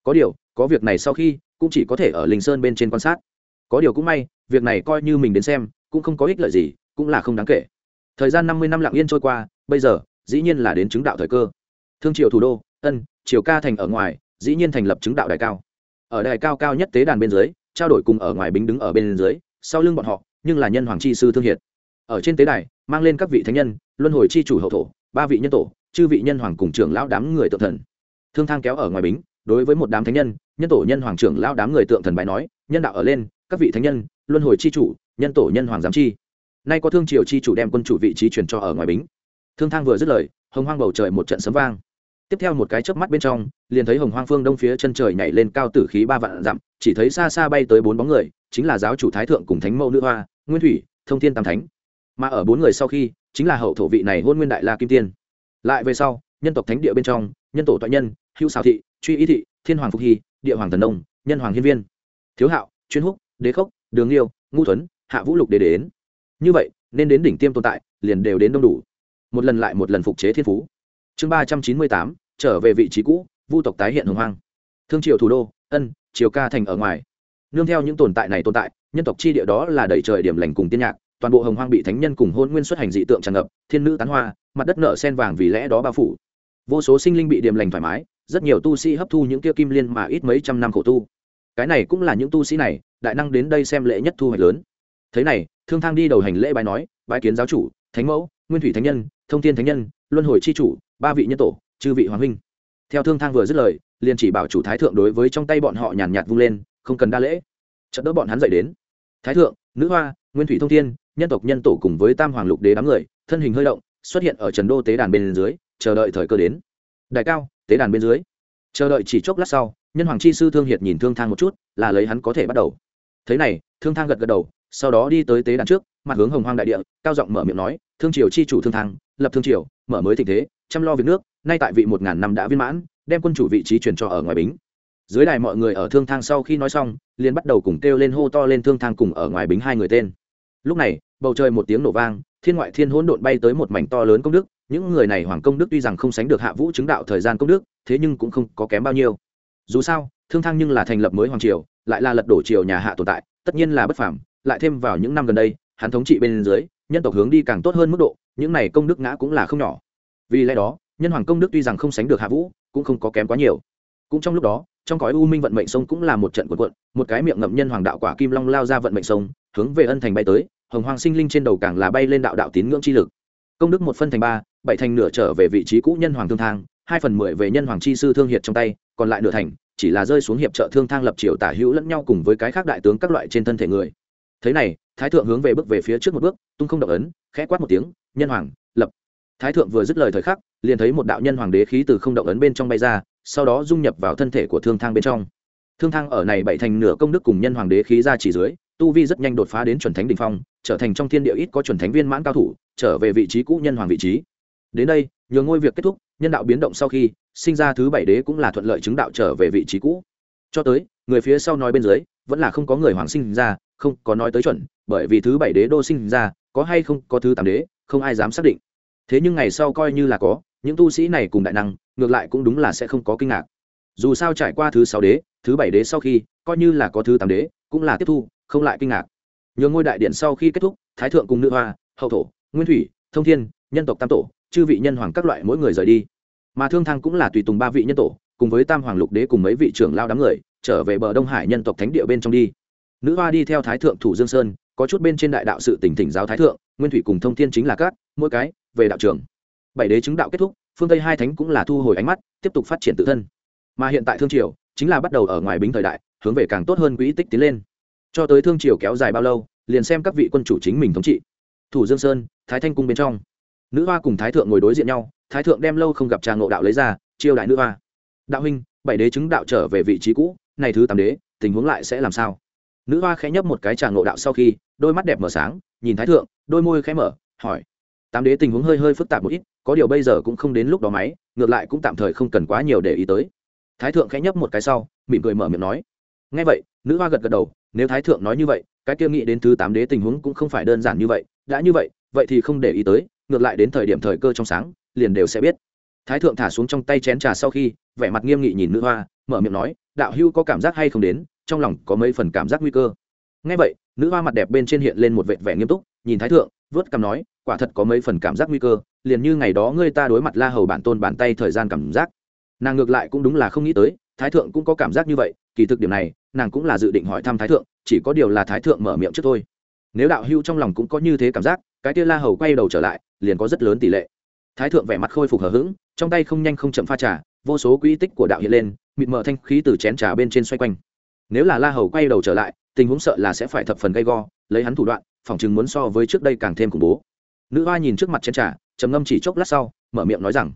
Có điều, có việc này sau khi, cũng chỉ có thể ở linh sơn bên trên quan sát. Có điều cũng may, việc này coi như mình đến xem, cũng không có ích lợi gì, cũng là không đáng kể. Thời gian năm mươi năm lặng yên trôi qua, bây giờ, dĩ nhiên là đến chứng đạo thời cơ. Thương triều thủ đô, ân, triều ca thành ở ngoài dĩ nhiên thành lập chứng đạo đài cao. Ở đài cao cao nhất tế đàn bên dưới, trao đổi cùng ở ngoài bính đứng ở bên dưới, sau lưng bọn họ, nhưng là nhân hoàng chi sư thương hiệt. Ở trên tế đài, mang lên các vị thánh nhân, luân hồi chi chủ hậu thổ, ba vị nhân tổ, chư vị nhân hoàng cùng trưởng lão đám người tượng thần. Thương thang kéo ở ngoài bính, đối với một đám thánh nhân nhân tổ nhân hoàng trưởng lão đám người tượng thần bài nói, nhân đạo ở lên, các vị thánh nhân, luân hồi chi chủ, nhân tổ nhân hoàng giám chi. Nay có thương triều chi chủ đem quân chủ vị trí truyền cho ở ngoài bính. Thương thang vừa dứt lời, hồng hoang bầu trời một trận sấm vang tiếp theo một cái chớp mắt bên trong, liền thấy hồng hoang phương đông phía chân trời nhảy lên cao tử khí ba vạn dặm, chỉ thấy xa xa bay tới bốn bóng người, chính là giáo chủ thái thượng cùng thánh mẫu nữ hoa, nguyên thủy, thông thiên tam thánh. Mà ở bốn người sau khi, chính là hậu thổ vị này hôn nguyên đại la kim tiên. Lại về sau, nhân tộc thánh địa bên trong, nhân tổ toại nhân, hữu xào thị, truy ý thị, thiên hoàng phục hy, địa hoàng thần đông nhân hoàng hiên viên. Thiếu hạo, chuyên húc, đế khốc, đường liêu ngu tuấn hạ vũ lục để đến. Như vậy, nên đến đỉnh tiêm tồn tại, liền đều đến đông đủ. Một lần lại một lần phục chế thiên phú chương ba trăm chín mươi tám, trở về vị trí cũ, vu tộc tái hiện hồng hoang. Thương triều thủ đô, ân, triều ca thành ở ngoài. Nương theo những tồn tại này tồn tại, nhân tộc chi địa đó là đẩy trời điểm lành cùng tiên nhạc, toàn bộ hồng hoang bị thánh nhân cùng hôn nguyên xuất hành dị tượng tràn ngập, thiên nữ tán hoa, mặt đất nở sen vàng vì lẽ đó bao phủ. Vô số sinh linh bị điểm lành thoải mái, rất nhiều tu sĩ hấp thu những kia kim liên mà ít mấy trăm năm khổ tu. Cái này cũng là những tu sĩ này, đại năng đến đây xem lễ nhất thu hoạch lớn. Thế này, thương thang đi đầu hành lễ bài nói, bái kiến giáo chủ, thánh mẫu, nguyên thủy thánh nhân, thông thiên thánh nhân, luân hồi c h i chủ ba vị nhân tổ, chư vị hoàng huynh. Theo thương thang vừa dứt lời, liền chỉ bảo chủ thái thượng đối với trong tay bọn họ nhàn nhạt vung lên, không cần đa lễ. Chợt đỡ bọn hắn dậy đến. Thái thượng, nữ hoa, nguyên thủy thông thiên, nhân tộc nhân tổ cùng với tam hoàng lục đế đám người, thân hình hơi động, xuất hiện ở trần đô tế đàn bên dưới, chờ đợi thời cơ đến. Đại cao, tế đàn bên dưới. Chờ đợi chỉ chốc lát sau, nhân hoàng chi sư thương hiệt nhìn thương thang một chút, là lấy hắn có thể bắt đầu. Thế này, thương thang gật gật đầu, sau đó đi tới tế đàn trước, mặt hướng hồng hoang đại địa, cao giọng mở miệng nói, thương triều chi chủ thương thang, lập thương triều, mở mới tình thế chăm lo việc nước, nay tại vị một ngàn năm đã viên mãn, đem quân chủ vị trí truyền cho ở ngoài bính. Dưới đài mọi người ở thương thang sau khi nói xong, liền bắt đầu cùng kêu lên hô to lên thương thang cùng ở ngoài bính hai người tên. Lúc này, bầu trời một tiếng nổ vang, thiên ngoại thiên hỗn độn bay tới một mảnh to lớn công đức, những người này hoàng công đức tuy rằng không sánh được hạ vũ chứng đạo thời gian công đức, thế nhưng cũng không có kém bao nhiêu. Dù sao, thương thang nhưng là thành lập mới hoàng triều, lại là lật đổ triều nhà hạ tồn tại, tất nhiên là bất phàm, lại thêm vào những năm gần đây, hắn thống trị bên dưới, nhân tộc hướng đi càng tốt hơn mức độ, những này công đức ngã cũng là không nhỏ vì lẽ đó, nhân hoàng công đức tuy rằng không sánh được hạ vũ, cũng không có kém quá nhiều. Cũng trong lúc đó, trong cõi u minh vận mệnh sông cũng là một trận cuộn cuộn, một cái miệng ngậm nhân hoàng đạo quả kim long lao ra vận mệnh sông, hướng về ân thành bay tới, hồng hoàng sinh linh trên đầu càng là bay lên đạo đạo tín ngưỡng chi lực. Công đức một phân thành ba, bảy thành nửa trở về vị trí cũ nhân hoàng thương thang, hai phần mười về nhân hoàng chi sư thương hiệt trong tay, còn lại nửa thành chỉ là rơi xuống hiệp trợ thương thang lập triều tả hữu lẫn nhau cùng với cái khác đại tướng các loại trên thân thể người. Thế này, thái thượng hướng về bước về phía trước một bước, tung không động ấn, khẽ quát một tiếng, nhân hoàng thái thượng vừa dứt lời thời khắc, liền thấy một đạo nhân hoàng đế khí từ không động ấn bên trong bay ra, sau đó dung nhập vào thân thể của thương thang bên trong. Thương thang ở này bảy thành nửa công đức cùng nhân hoàng đế khí ra chỉ dưới, tu vi rất nhanh đột phá đến chuẩn thánh đình phong, trở thành trong thiên địa ít có chuẩn thánh viên mãn cao thủ, trở về vị trí cũ nhân hoàng vị trí. Đến đây, nhờ ngôi việc kết thúc, nhân đạo biến động sau khi, sinh ra thứ bảy đế cũng là thuận lợi chứng đạo trở về vị trí cũ. Cho tới, người phía sau nói bên dưới, vẫn là không có người hoàng sinh ra, không có nói tới chuẩn, bởi vì thứ bảy đế đô sinh ra, có hay không có thứ tám đế, không ai dám xác định thế nhưng ngày sau coi như là có, những tu sĩ này cùng đại năng, ngược lại cũng đúng là sẽ không có kinh ngạc. Dù sao trải qua thứ sáu đế, thứ bảy đế sau khi, coi như là có thứ tám đế, cũng là tiếp thu, không lại kinh ngạc. Nhường ngôi đại điện sau khi kết thúc, thái thượng cùng nữ hoa, hậu thổ, nguyên thủy, thông thiên, nhân tộc tam tổ, chư vị nhân hoàng các loại mỗi người rời đi. Mà thương thăng cũng là tùy tùng ba vị nhân tổ, cùng với tam hoàng lục đế cùng mấy vị trưởng lao đám người, trở về bờ đông hải nhân tộc thánh địa bên trong đi. Nữ hoa đi theo thái thượng thủ dương sơn, có chút bên trên đại đạo sự tỉnh thỉnh giáo thái thượng, nguyên thủy cùng thông thiên chính là các, mỗi cái về đạo trường. Bảy đế chứng đạo kết thúc, phương tây hai thánh cũng là thu hồi ánh mắt, tiếp tục phát triển tự thân. Mà hiện tại thương triều chính là bắt đầu ở ngoài bính thời đại, hướng về càng tốt hơn quỹ tích tiến lên. Cho tới thương triều kéo dài bao lâu, liền xem các vị quân chủ chính mình thống trị. Thủ dương sơn, thái thanh cung bên trong. Nữ hoa cùng thái thượng ngồi đối diện nhau, thái thượng đem lâu không gặp trà ngộ đạo lấy ra, chiêu đại nữ hoa. Đạo huynh, bảy đế chứng đạo trở về vị trí cũ, này thứ tám đế, tình huống lại sẽ làm sao? Nữ hoa khẽ nhấp một cái trà ngộ đạo sau khi, đôi mắt đẹp mở sáng, nhìn thái thượng, đôi môi khẽ mở, hỏi tám đế tình huống hơi hơi phức tạp một ít, có điều bây giờ cũng không đến lúc đó máy, ngược lại cũng tạm thời không cần quá nhiều để ý tới. Thái thượng khẽ nhấp một cái sau, mỉm cười mở miệng nói. Ngay vậy, nữ hoa gật gật đầu, nếu thái thượng nói như vậy, cái kia nghĩ đến thứ tám đế tình huống cũng không phải đơn giản như vậy, đã như vậy vậy thì không để ý tới, ngược lại đến thời điểm thời cơ trong sáng, liền đều sẽ biết. Thái thượng thả xuống trong tay chén trà sau khi, vẻ mặt nghiêm nghị nhìn nữ hoa, mở miệng nói, đạo hưu có cảm giác hay không đến? Trong lòng có mấy phần cảm giác nguy cơ. Ngay vậy, nữ hoa mặt đẹp bên trên hiện lên một vệt vẻ nghiêm túc, nhìn thái thượng, vớt cằm nói quả thật có mấy phần cảm giác nguy cơ, liền như ngày đó ngươi ta đối mặt la hầu bản tôn bàn tay thời gian cảm giác. Nàng ngược lại cũng đúng là không nghĩ tới, thái thượng cũng có cảm giác như vậy, kỳ thực điểm này, nàng cũng là dự định hỏi thăm thái thượng, chỉ có điều là thái thượng mở miệng trước thôi. Nếu đạo hưu trong lòng cũng có như thế cảm giác, cái tia la hầu quay đầu trở lại, liền có rất lớn tỷ lệ. Thái thượng vẻ mặt khôi phục hờ hững, trong tay không nhanh không chậm pha trà, vô số quỹ tích của đạo hiện lên, mịt mờ thanh khí từ chén trà bên trên xoay quanh. Nếu là la hầu quay đầu trở lại, tình huống sợ là sẽ phải thập phần gây go, lấy hắn thủ đoạn phỏng chừng muốn so với trước đây càng thêm khủng bố nữ hoa nhìn trước mặt chén trà, trầm ngâm chỉ chốc lát sau, mở miệng nói rằng,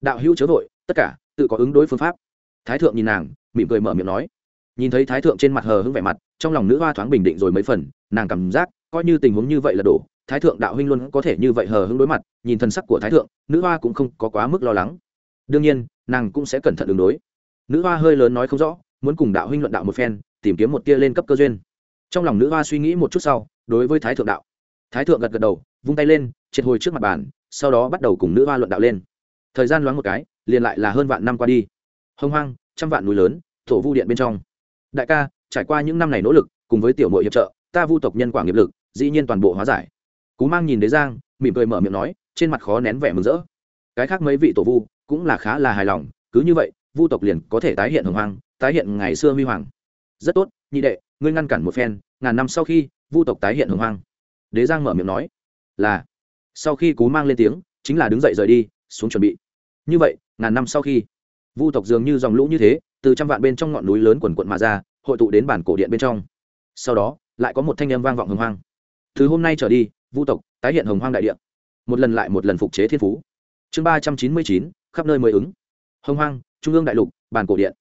đạo hữu chớ vội, tất cả, tự có ứng đối phương pháp. Thái thượng nhìn nàng, mỉm cười mở miệng nói. Nhìn thấy thái thượng trên mặt hờ hững vẻ mặt, trong lòng nữ hoa thoáng bình định rồi mấy phần, nàng cảm giác coi như tình huống như vậy là đổ thái thượng đạo huynh luôn có thể như vậy hờ hững đối mặt, nhìn thân sắc của thái thượng, nữ hoa cũng không có quá mức lo lắng. Đương nhiên, nàng cũng sẽ cẩn thận ứng đối. Nữ hoa hơi lớn nói không rõ, muốn cùng đạo huynh luận đạo một phen, tìm kiếm một tia lên cấp cơ duyên. Trong lòng nữ hoa suy nghĩ một chút sau, đối với thái thượng đạo, thái thượng gật gật đầu vung tay lên, triệt hồi trước mặt bàn, sau đó bắt đầu cùng nữ hoa luận đạo lên. Thời gian loáng một cái, liền lại là hơn vạn năm qua đi. Hông hoang, trăm vạn núi lớn, thổ vu điện bên trong. Đại ca, trải qua những năm này nỗ lực, cùng với tiểu mội hiệp trợ, ta vu tộc nhân quả nghiệp lực, dĩ nhiên toàn bộ hóa giải. Cú mang nhìn đế giang, mỉm cười mở miệng nói, trên mặt khó nén vẻ mừng rỡ. Cái khác mấy vị tổ vu, cũng là khá là hài lòng, cứ như vậy, vu tộc liền có thể tái hiện hồng hoang, tái hiện ngày xưa huy hoàng. Rất tốt, nhị đệ, ngươi ngăn cản một phen, ngàn năm sau khi, vu tộc tái hiện hồng hoang. Đế giang mở miệng nói là, sau khi cú mang lên tiếng, chính là đứng dậy rời đi, xuống chuẩn bị. Như vậy, ngàn năm sau khi, vu tộc dường như dòng lũ như thế, từ trăm vạn bên trong ngọn núi lớn quần quận mà ra, hội tụ đến bản cổ điện bên trong. Sau đó, lại có một thanh âm vang vọng hồng hoang. Từ hôm nay trở đi, vu tộc tái hiện hồng hoang đại điện một lần lại một lần phục chế thiên phú. Chương ba trăm chín mươi chín, khắp nơi mới ứng. Hồng hoang, trung ương đại lục, bản cổ điện.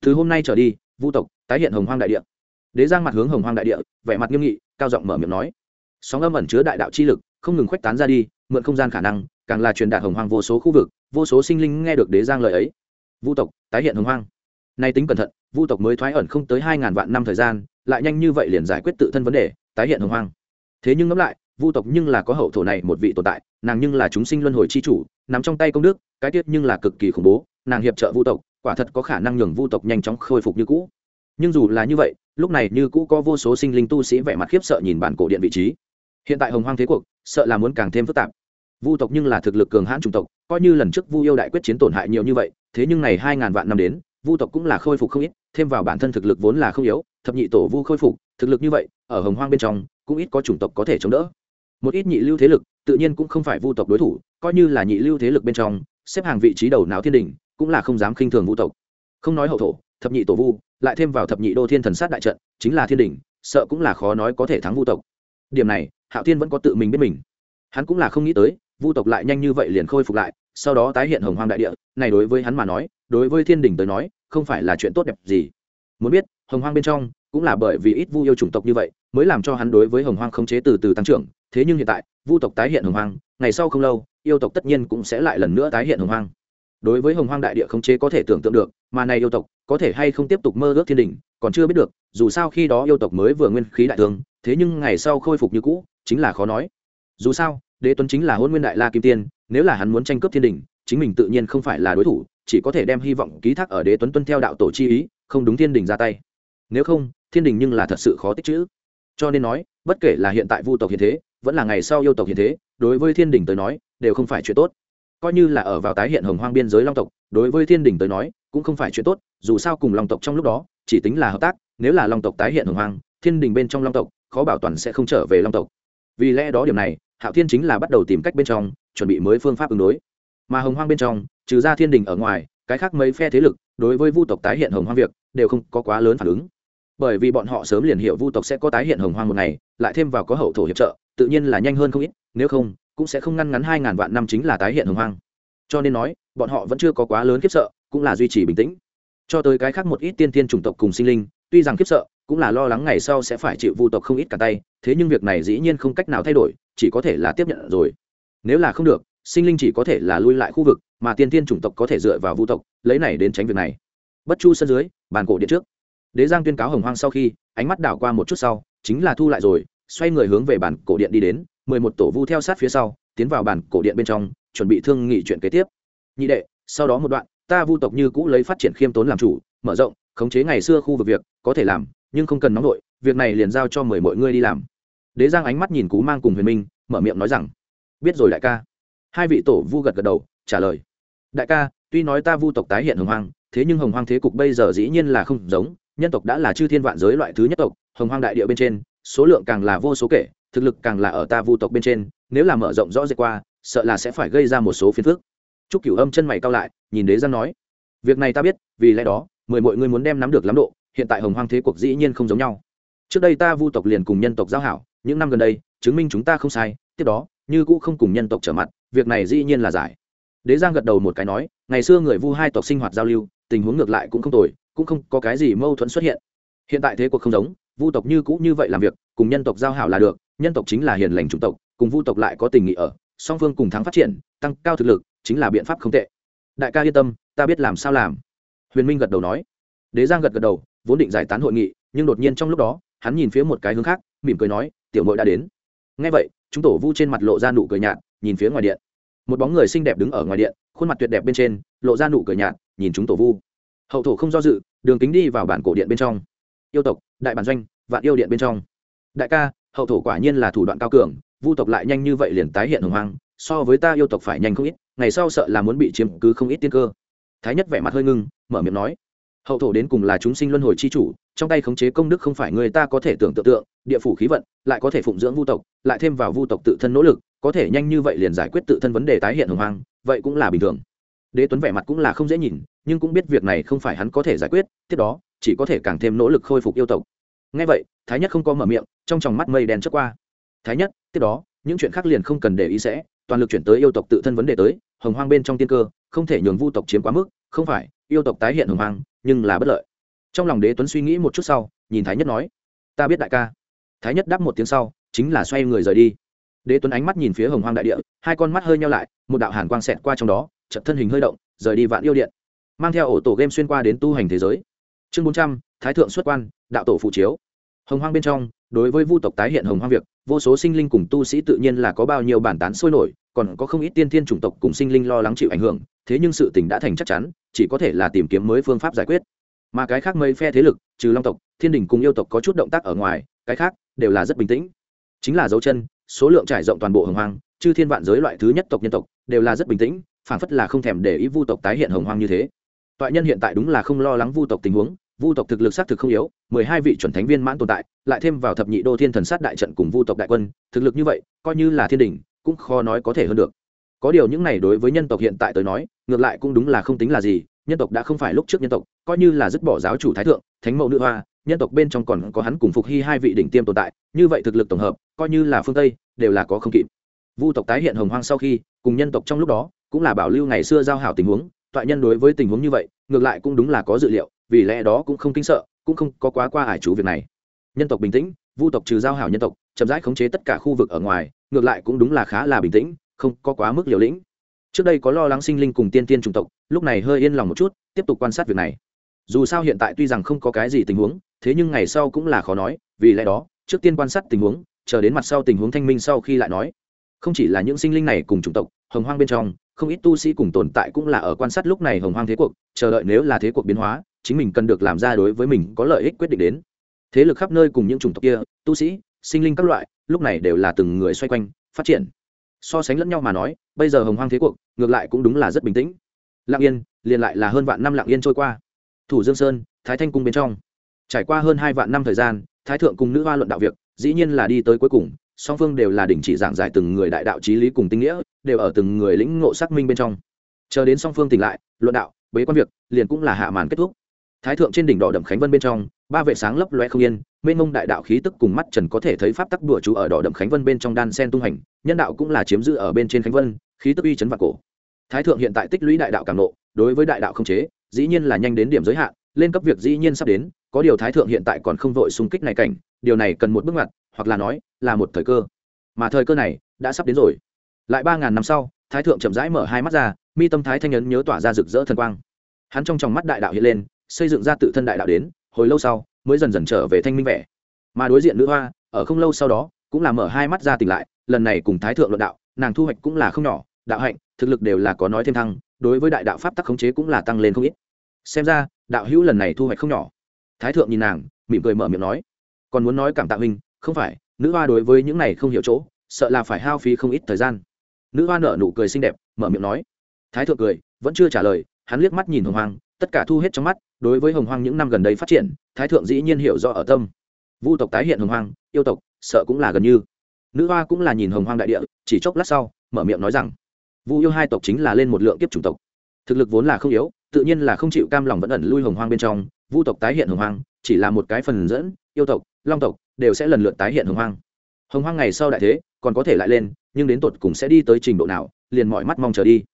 Từ hôm nay trở đi, vu tộc tái hiện hồng hoang đại điện đế giang mặt hướng hồng hoang đại địa, vẻ mặt nghiêm nghị, cao giọng mở miệng nói. Sóng âm ẩn chứa đại đạo chi lực không ngừng khuếch tán ra đi, mượn không gian khả năng, càng là truyền đạt hồng hoang vô số khu vực, vô số sinh linh nghe được đế giang lời ấy. Vu tộc, tái hiện hồng hoang. Nay tính cẩn thận, vu tộc mới thoái ẩn không tới hai ngàn vạn năm thời gian, lại nhanh như vậy liền giải quyết tự thân vấn đề, tái hiện hồng hoang. Thế nhưng ngẫm lại, vu tộc nhưng là có hậu thổ này một vị tồn tại, nàng nhưng là chúng sinh luân hồi chi chủ nằm trong tay công đức, cái tiết nhưng là cực kỳ khủng bố, nàng hiệp trợ vu tộc, quả thật có khả năng nhường vu tộc nhanh chóng khôi phục như cũ. Nhưng dù là như vậy, lúc này như cũ có vô số sinh linh tu sĩ vẻ mặt khiếp sợ nhìn bản cổ điện vị trí hiện tại hồng hoang thế cuộc, sợ là muốn càng thêm phức tạp. Vu tộc nhưng là thực lực cường hãn chủng tộc, coi như lần trước vu yêu đại quyết chiến tổn hại nhiều như vậy, thế nhưng này hai ngàn vạn năm đến, vu tộc cũng là khôi phục không ít, thêm vào bản thân thực lực vốn là không yếu, thập nhị tổ vu khôi phục, thực lực như vậy, ở hồng hoang bên trong, cũng ít có chủng tộc có thể chống đỡ. Một ít nhị lưu thế lực, tự nhiên cũng không phải vu tộc đối thủ, coi như là nhị lưu thế lực bên trong, xếp hàng vị trí đầu não thiên đình, cũng là không dám khinh thường vu tộc. Không nói hậu thổ, thập nhị tổ vu, lại thêm vào thập nhị đô thiên thần sát đại trận, chính là thiên đình, sợ cũng là khó nói có thể thắng vu tộc. Điểm này hạo thiên vẫn có tự mình biết mình. Hắn cũng là không nghĩ tới, vu tộc lại nhanh như vậy liền khôi phục lại, sau đó tái hiện hồng hoang đại địa, này đối với hắn mà nói, đối với thiên đình tới nói, không phải là chuyện tốt đẹp gì. Muốn biết, hồng hoang bên trong cũng là bởi vì ít vu yêu chủng tộc như vậy, mới làm cho hắn đối với hồng hoang khống chế từ từ tăng trưởng, thế nhưng hiện tại, vu tộc tái hiện hồng hoang, ngày sau không lâu, yêu tộc tất nhiên cũng sẽ lại lần nữa tái hiện hồng hoang. Đối với hồng hoang đại địa khống chế có thể tưởng tượng được, mà này yêu tộc có thể hay không tiếp tục mơ ước thiên đình, còn chưa biết được, dù sao khi đó yêu tộc mới vừa nguyên khí đại thương, thế nhưng ngày sau khôi phục như cũ chính là khó nói. Dù sao, đế tuấn chính là hôn nguyên đại la kim tiên, nếu là hắn muốn tranh cướp thiên đình, chính mình tự nhiên không phải là đối thủ, chỉ có thể đem hy vọng, ký thác ở đế tuấn tuân theo đạo tổ chi ý, không đúng thiên đình ra tay. Nếu không, thiên đình nhưng là thật sự khó tích chữ. Cho nên nói, bất kể là hiện tại vu tộc hiện thế, vẫn là ngày sau yêu tộc hiện thế, đối với thiên đình tới nói, đều không phải chuyện tốt. Coi như là ở vào tái hiện hồng hoang biên giới long tộc, đối với thiên đình tới nói, cũng không phải chuyện tốt, dù sao cùng long tộc trong lúc đó, chỉ tính là hợp tác, nếu là long tộc tái hiện hồng hoang, thiên đình bên trong long tộc, khó bảo toàn sẽ không trở về long tộc vì lẽ đó điểm này, hạo thiên chính là bắt đầu tìm cách bên trong, chuẩn bị mới phương pháp ứng đối. Mà hồng hoang bên trong, trừ ra thiên đình ở ngoài, cái khác mấy phe thế lực, đối với vu tộc tái hiện hồng hoang việc, đều không có quá lớn phản ứng. Bởi vì bọn họ sớm liền hiểu vu tộc sẽ có tái hiện hồng hoang một ngày, lại thêm vào có hậu thổ hiệp trợ, tự nhiên là nhanh hơn không ít, nếu không, cũng sẽ không ngăn ngắn hai ngàn vạn năm chính là tái hiện hồng hoang. Cho nên nói, bọn họ vẫn chưa có quá lớn khiếp sợ, cũng là duy trì bình tĩnh. Cho tới cái khác một ít tiên tiên chủng tộc cùng sinh linh tuy rằng khiếp sợ, cũng là lo lắng ngày sau sẽ phải chịu vu tộc không ít cả tay, thế nhưng việc này dĩ nhiên không cách nào thay đổi, chỉ có thể là tiếp nhận rồi. Nếu là không được, sinh linh chỉ có thể là lui lại khu vực, mà tiên tiên chủng tộc có thể dựa vào vu tộc, lấy này đến tránh việc này. Bất chu sân dưới, bàn cổ điện trước. Đế giang tuyên cáo hồng hoang sau khi, ánh mắt đảo qua một chút sau, chính là thu lại rồi, xoay người hướng về bàn cổ điện đi đến, mười một tổ vu theo sát phía sau, tiến vào bàn cổ điện bên trong, chuẩn bị thương nghị chuyện kế tiếp. Nhị đệ, sau đó một đoạn, ta vu tộc như cũ lấy phát triển khiêm tốn làm chủ, mở rộng khống chế ngày xưa khu vực việc, có thể làm, nhưng không cần nóng nổi việc này liền giao cho mười mọi người đi làm. Đế giang ánh mắt nhìn cú mang cùng huyền minh, mở miệng nói rằng, biết rồi đại ca. Hai vị tổ vu gật gật đầu, trả lời, đại ca, tuy nói ta vu tộc tái hiện hồng hoang, thế nhưng hồng hoang thế cục bây giờ dĩ nhiên là không giống, nhân tộc đã là chư thiên vạn giới loại thứ nhất tộc, hồng hoang đại địa bên trên, số lượng càng là vô số kể, thực lực càng là ở ta vu tộc bên trên, nếu là mở rộng rõ rệt qua, sợ là sẽ phải gây ra một số phiền phức. Chúc cửu âm chân mày cao lại, nhìn đế giang nói, việc này ta biết, vì lẽ đó mười mọi người muốn đem nắm được lắm độ, hiện tại hồng hoang thế cuộc dĩ nhiên không giống nhau. Trước đây ta vu tộc liền cùng nhân tộc giao hảo, những năm gần đây, chứng minh chúng ta không sai, tiếp đó, như cũ không cùng nhân tộc trở mặt, việc này dĩ nhiên là giải. Đế giang gật đầu một cái nói, ngày xưa người vu hai tộc sinh hoạt giao lưu, tình huống ngược lại cũng không tồi, cũng không có cái gì mâu thuẫn xuất hiện. Hiện tại thế cuộc không giống, vu tộc như cũ như vậy làm việc, cùng nhân tộc giao hảo là được, nhân tộc chính là hiền lành chủng tộc, cùng vu tộc lại có tình nghị ở, song phương cùng thắng phát triển, tăng cao thực lực, chính là biện pháp không tệ. Đại ca yên tâm, ta biết làm sao làm huyền minh gật đầu nói. Đế giang gật gật đầu, vốn định giải tán hội nghị, nhưng đột nhiên trong lúc đó, hắn nhìn phía một cái hướng khác, mỉm cười nói, tiểu mội đã đến. Ngay vậy, chúng tổ vu trên mặt lộ ra nụ cười nhạt, nhìn phía ngoài điện. Một bóng người xinh đẹp đứng ở ngoài điện, khuôn mặt tuyệt đẹp bên trên, lộ ra nụ cười nhạt, nhìn chúng tổ vu. Hậu thổ không do dự, đường kính đi vào bản cổ điện bên trong. Yêu tộc, đại bản doanh, vạn yêu điện bên trong. Đại ca, hậu thổ quả nhiên là thủ đoạn cao cường, vu tộc lại nhanh như vậy liền tái hiện hồng hoang, so với ta yêu tộc phải nhanh không ít, ngày sau sợ là muốn bị chiếm cứ không ít tiên cơ thái nhất vẻ mặt hơi ngưng, mở miệng nói, hậu thổ đến cùng là chúng sinh luân hồi chi chủ, trong tay khống chế công đức không phải người ta có thể tưởng tượng tượng, địa phủ khí vận lại có thể phụng dưỡng vu tộc, lại thêm vào vu tộc tự thân nỗ lực, có thể nhanh như vậy liền giải quyết tự thân vấn đề tái hiện hồng hoang, vậy cũng là bình thường. Đế tuấn vẻ mặt cũng là không dễ nhìn, nhưng cũng biết việc này không phải hắn có thể giải quyết, tiếp đó, chỉ có thể càng thêm nỗ lực khôi phục yêu tộc. Ngay vậy, thái nhất không có mở miệng, trong tròng mắt mây đen chớp qua. Thái nhất, tiếp đó, những chuyện khác liền không cần để ý sẽ, toàn lực chuyển tới yêu tộc tự thân vấn đề tới, hồng hoang bên trong tiên cơ không thể nhường vu tộc chiếm quá mức, không phải, yêu tộc tái hiện hồng hoang nhưng là bất lợi. Trong lòng đế tuấn suy nghĩ một chút sau, nhìn thái nhất nói, ta biết đại ca. Thái nhất đáp một tiếng sau, chính là xoay người rời đi. Đế tuấn ánh mắt nhìn phía hồng hoang đại địa, hai con mắt hơi nhau lại, một đạo hàn quang xẹt qua trong đó chật thân hình hơi động, rời đi vạn yêu điện. Mang theo ổ tổ game xuyên qua đến tu hành thế giới. Chương bốn trăm, thái thượng xuất quan, đạo tổ phụ chiếu. Hồng hoang bên trong, đối với vu tộc tái hiện hồng hoang việc, vô số sinh linh cùng tu sĩ tự nhiên là có bao nhiêu bản tán sôi nổi còn có không ít tiên thiên chủng tộc cùng sinh linh lo lắng chịu ảnh hưởng, thế nhưng sự tình đã thành chắc chắn, chỉ có thể là tìm kiếm mới phương pháp giải quyết. Mà cái khác mấy phe thế lực, trừ long tộc, thiên đình cùng yêu tộc có chút động tác ở ngoài, cái khác đều là rất bình tĩnh. Chính là dấu chân, số lượng trải rộng toàn bộ hồng hoang, chư thiên vạn giới loại thứ nhất tộc nhân tộc, đều là rất bình tĩnh, phảng phất là không thèm để ý vu tộc tái hiện hồng hoang như thế. Toại nhân hiện tại đúng là không lo lắng vu tộc tình huống, vu tộc thực lực xác thực không yếu, mười hai vị chuẩn thánh viên mãn tồn tại, lại thêm vào thập nhị đô thiên thần sát đại trận cùng vu tộc đại quân, thực lực như vậy, coi như là thiên đình cũng khó nói có thể hơn được. Có điều những này đối với nhân tộc hiện tại tới nói, ngược lại cũng đúng là không tính là gì, nhân tộc đã không phải lúc trước nhân tộc, coi như là dứt bỏ giáo chủ thái thượng, thánh mẫu nữ hoa, nhân tộc bên trong còn có hắn cùng phục hy hai vị đỉnh tiêm tồn tại, như vậy thực lực tổng hợp, coi như là phương tây, đều là có không kịp. Vu tộc tái hiện hồng hoang sau khi, cùng nhân tộc trong lúc đó, cũng là bảo lưu ngày xưa giao hảo tình huống, toại nhân đối với tình huống như vậy, ngược lại cũng đúng là có dự liệu, vì lẽ đó cũng không kinh sợ, cũng không có quá qua ải chú việc này. Nhân tộc bình tĩnh, vu tộc trừ giao hảo nhân tộc, chậm rãi khống chế tất cả khu vực ở ngoài ngược lại cũng đúng là khá là bình tĩnh, không có quá mức liều lĩnh. Trước đây có lo lắng sinh linh cùng tiên tiên chủng tộc, lúc này hơi yên lòng một chút, tiếp tục quan sát việc này. Dù sao hiện tại tuy rằng không có cái gì tình huống, thế nhưng ngày sau cũng là khó nói, vì lẽ đó, trước tiên quan sát tình huống, chờ đến mặt sau tình huống thanh minh sau khi lại nói. Không chỉ là những sinh linh này cùng chủng tộc, hồng hoang bên trong, không ít tu sĩ cùng tồn tại cũng là ở quan sát lúc này hồng hoang thế cuộc, chờ đợi nếu là thế cuộc biến hóa, chính mình cần được làm ra đối với mình có lợi ích quyết định đến. Thế lực khắp nơi cùng những chủng tộc kia, tu sĩ, sinh linh các loại lúc này đều là từng người xoay quanh, phát triển. So sánh lẫn nhau mà nói, bây giờ hồng hoang thế cuộc, ngược lại cũng đúng là rất bình tĩnh. Lạng yên, liền lại là hơn vạn năm lạng yên trôi qua. Thủ dương sơn, thái thanh cung bên trong. Trải qua hơn hai vạn năm thời gian, thái thượng cùng nữ hoa luận đạo việc, dĩ nhiên là đi tới cuối cùng, song phương đều là đình chỉ giảng giải từng người đại đạo trí lý cùng tinh nghĩa, đều ở từng người lĩnh ngộ xác minh bên trong. Chờ đến song phương tỉnh lại, luận đạo, bế quan việc, liền cũng là hạ màn kết thúc. Thái thượng trên đỉnh đỏ đậm khánh vân bên trong ba vệ sáng lấp loe không yên, mênh mông đại đạo khí tức cùng mắt trần có thể thấy pháp tắc đùa chú ở đỏ đậm khánh vân bên trong đan sen tung hành, nhân đạo cũng là chiếm giữ ở bên trên khánh vân, khí tức uy chấn vạn cổ. Thái thượng hiện tại tích lũy đại đạo càng nộ đối với đại đạo không chế, dĩ nhiên là nhanh đến điểm giới hạn, lên cấp việc dĩ nhiên sắp đến, có điều thái thượng hiện tại còn không vội xung kích này cảnh, điều này cần một bước ngoặt, hoặc là nói, là một thời cơ. Mà thời cơ này đã sắp đến rồi. Lại ba ngàn năm sau, thái thượng chậm rãi mở hai mắt ra, mi tâm thái thanh nhấn nhớ tỏa ra rực rỡ thần quang. Hắn trong tròng mắt đại đạo hiện lên, xây dựng ra tự thân đại đạo đến hồi lâu sau, mới dần dần trở về thanh minh vẻ. Mà đối diện nữ hoa, ở không lâu sau đó, cũng là mở hai mắt ra tỉnh lại, lần này cùng thái thượng luận đạo, nàng thu hoạch cũng là không nhỏ, đạo hạnh, thực lực đều là có nói thêm thăng, đối với đại đạo pháp tắc khống chế cũng là tăng lên không ít. Xem ra, đạo hữu lần này thu hoạch không nhỏ. Thái thượng nhìn nàng, mỉm cười mở miệng nói, còn muốn nói cảm tạ huynh, không phải, nữ hoa đối với những này không hiểu chỗ, sợ là phải hao phí không ít thời gian. Nữ hoa nở nụ cười xinh đẹp, mở miệng nói. Thái thượng cười, vẫn chưa trả lời, hắn liếc mắt nhìn hồng hoang, tất cả thu hết trong mắt đối với hồng hoang những năm gần đây phát triển, thái thượng dĩ nhiên hiểu rõ ở tâm. Vu tộc tái hiện hồng hoang, yêu tộc, sợ cũng là gần như. Nữ hoa cũng là nhìn hồng hoang đại địa, chỉ chốc lát sau, mở miệng nói rằng, vu yêu hai tộc chính là lên một lượng kiếp chủng tộc. Thực lực vốn là không yếu, tự nhiên là không chịu cam lòng vẫn ẩn lui hồng hoang bên trong. Vu tộc tái hiện hồng hoang, chỉ là một cái phần dẫn, yêu tộc, long tộc đều sẽ lần lượt tái hiện hồng hoang. Hồng hoang ngày sau đại thế, còn có thể lại lên, nhưng đến tột cùng sẽ đi tới trình độ nào, liền mọi mắt mong chờ đi.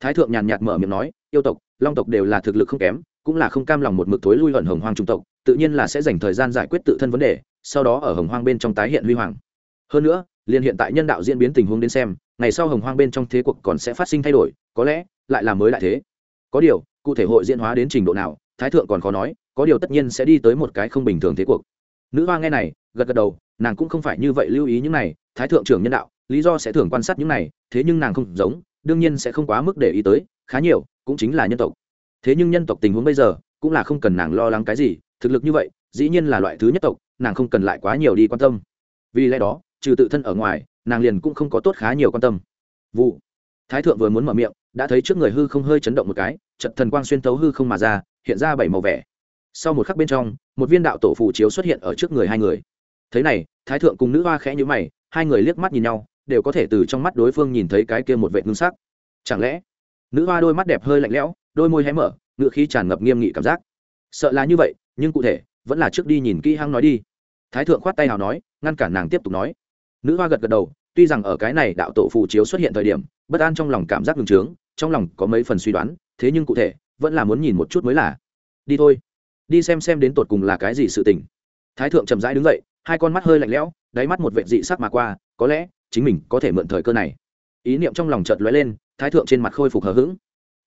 Thái thượng nhàn nhạt mở miệng nói, yêu tộc, long tộc đều là thực lực không kém cũng là không cam lòng một mực thối lui ẩn hồng hoang trung tộc, tự nhiên là sẽ dành thời gian giải quyết tự thân vấn đề, sau đó ở hồng hoang bên trong tái hiện huy hoàng. Hơn nữa liên hiện tại nhân đạo diễn biến tình huống đến xem, ngày sau hồng hoang bên trong thế cuộc còn sẽ phát sinh thay đổi, có lẽ lại là mới đại thế. Có điều, cụ thể hội diễn hóa đến trình độ nào, thái thượng còn khó nói, có điều tất nhiên sẽ đi tới một cái không bình thường thế cuộc. Nữ hoa nghe này, gật gật đầu, nàng cũng không phải như vậy lưu ý những này, thái thượng trưởng nhân đạo, lý do sẽ thường quan sát những này, thế nhưng nàng không giống, đương nhiên sẽ không quá mức để ý tới, khá nhiều, cũng chính là nhân tộc thế nhưng nhân tộc tình huống bây giờ cũng là không cần nàng lo lắng cái gì, thực lực như vậy, dĩ nhiên là loại thứ nhất tộc, nàng không cần lại quá nhiều đi quan tâm. Vì lẽ đó, trừ tự thân ở ngoài, nàng liền cũng không có tốt khá nhiều quan tâm. Vụ. Thái thượng vừa muốn mở miệng, đã thấy trước người hư không hơi chấn động một cái trận thần quang xuyên thấu hư không mà ra, hiện ra bảy màu vẻ. Sau một khắc bên trong, một viên đạo tổ phù chiếu xuất hiện ở trước người hai người. Thế này, thái thượng cùng nữ hoa khẽ nhữ mày, hai người liếc mắt nhìn nhau, đều có thể từ trong mắt đối phương nhìn thấy cái kia một vệ ngưng sắc. Chẳng lẽ, nữ hoa đôi mắt đẹp hơi lạnh lẽo đôi môi hé mở, ngựa khí tràn ngập nghiêm nghị cảm giác. Sợ là như vậy, nhưng cụ thể, vẫn là trước đi nhìn kỹ hăng nói đi. Thái thượng khoát tay nào nói, ngăn cản nàng tiếp tục nói. Nữ hoa gật gật đầu, tuy rằng ở cái này đạo tổ phù chiếu xuất hiện thời điểm, bất an trong lòng cảm giác ngừng trướng, trong lòng có mấy phần suy đoán, thế nhưng cụ thể, vẫn là muốn nhìn một chút mới là. Đi thôi. Đi xem xem đến tột cùng là cái gì sự tình. Thái thượng chậm rãi đứng dậy, hai con mắt hơi lạnh lẽo, đáy mắt một vệ dị sắc mà qua, có lẽ, chính mình có thể mượn thời cơ này. Ý niệm trong lòng chợt lóe lên, thái thượng trên mặt khôi phục hờ hững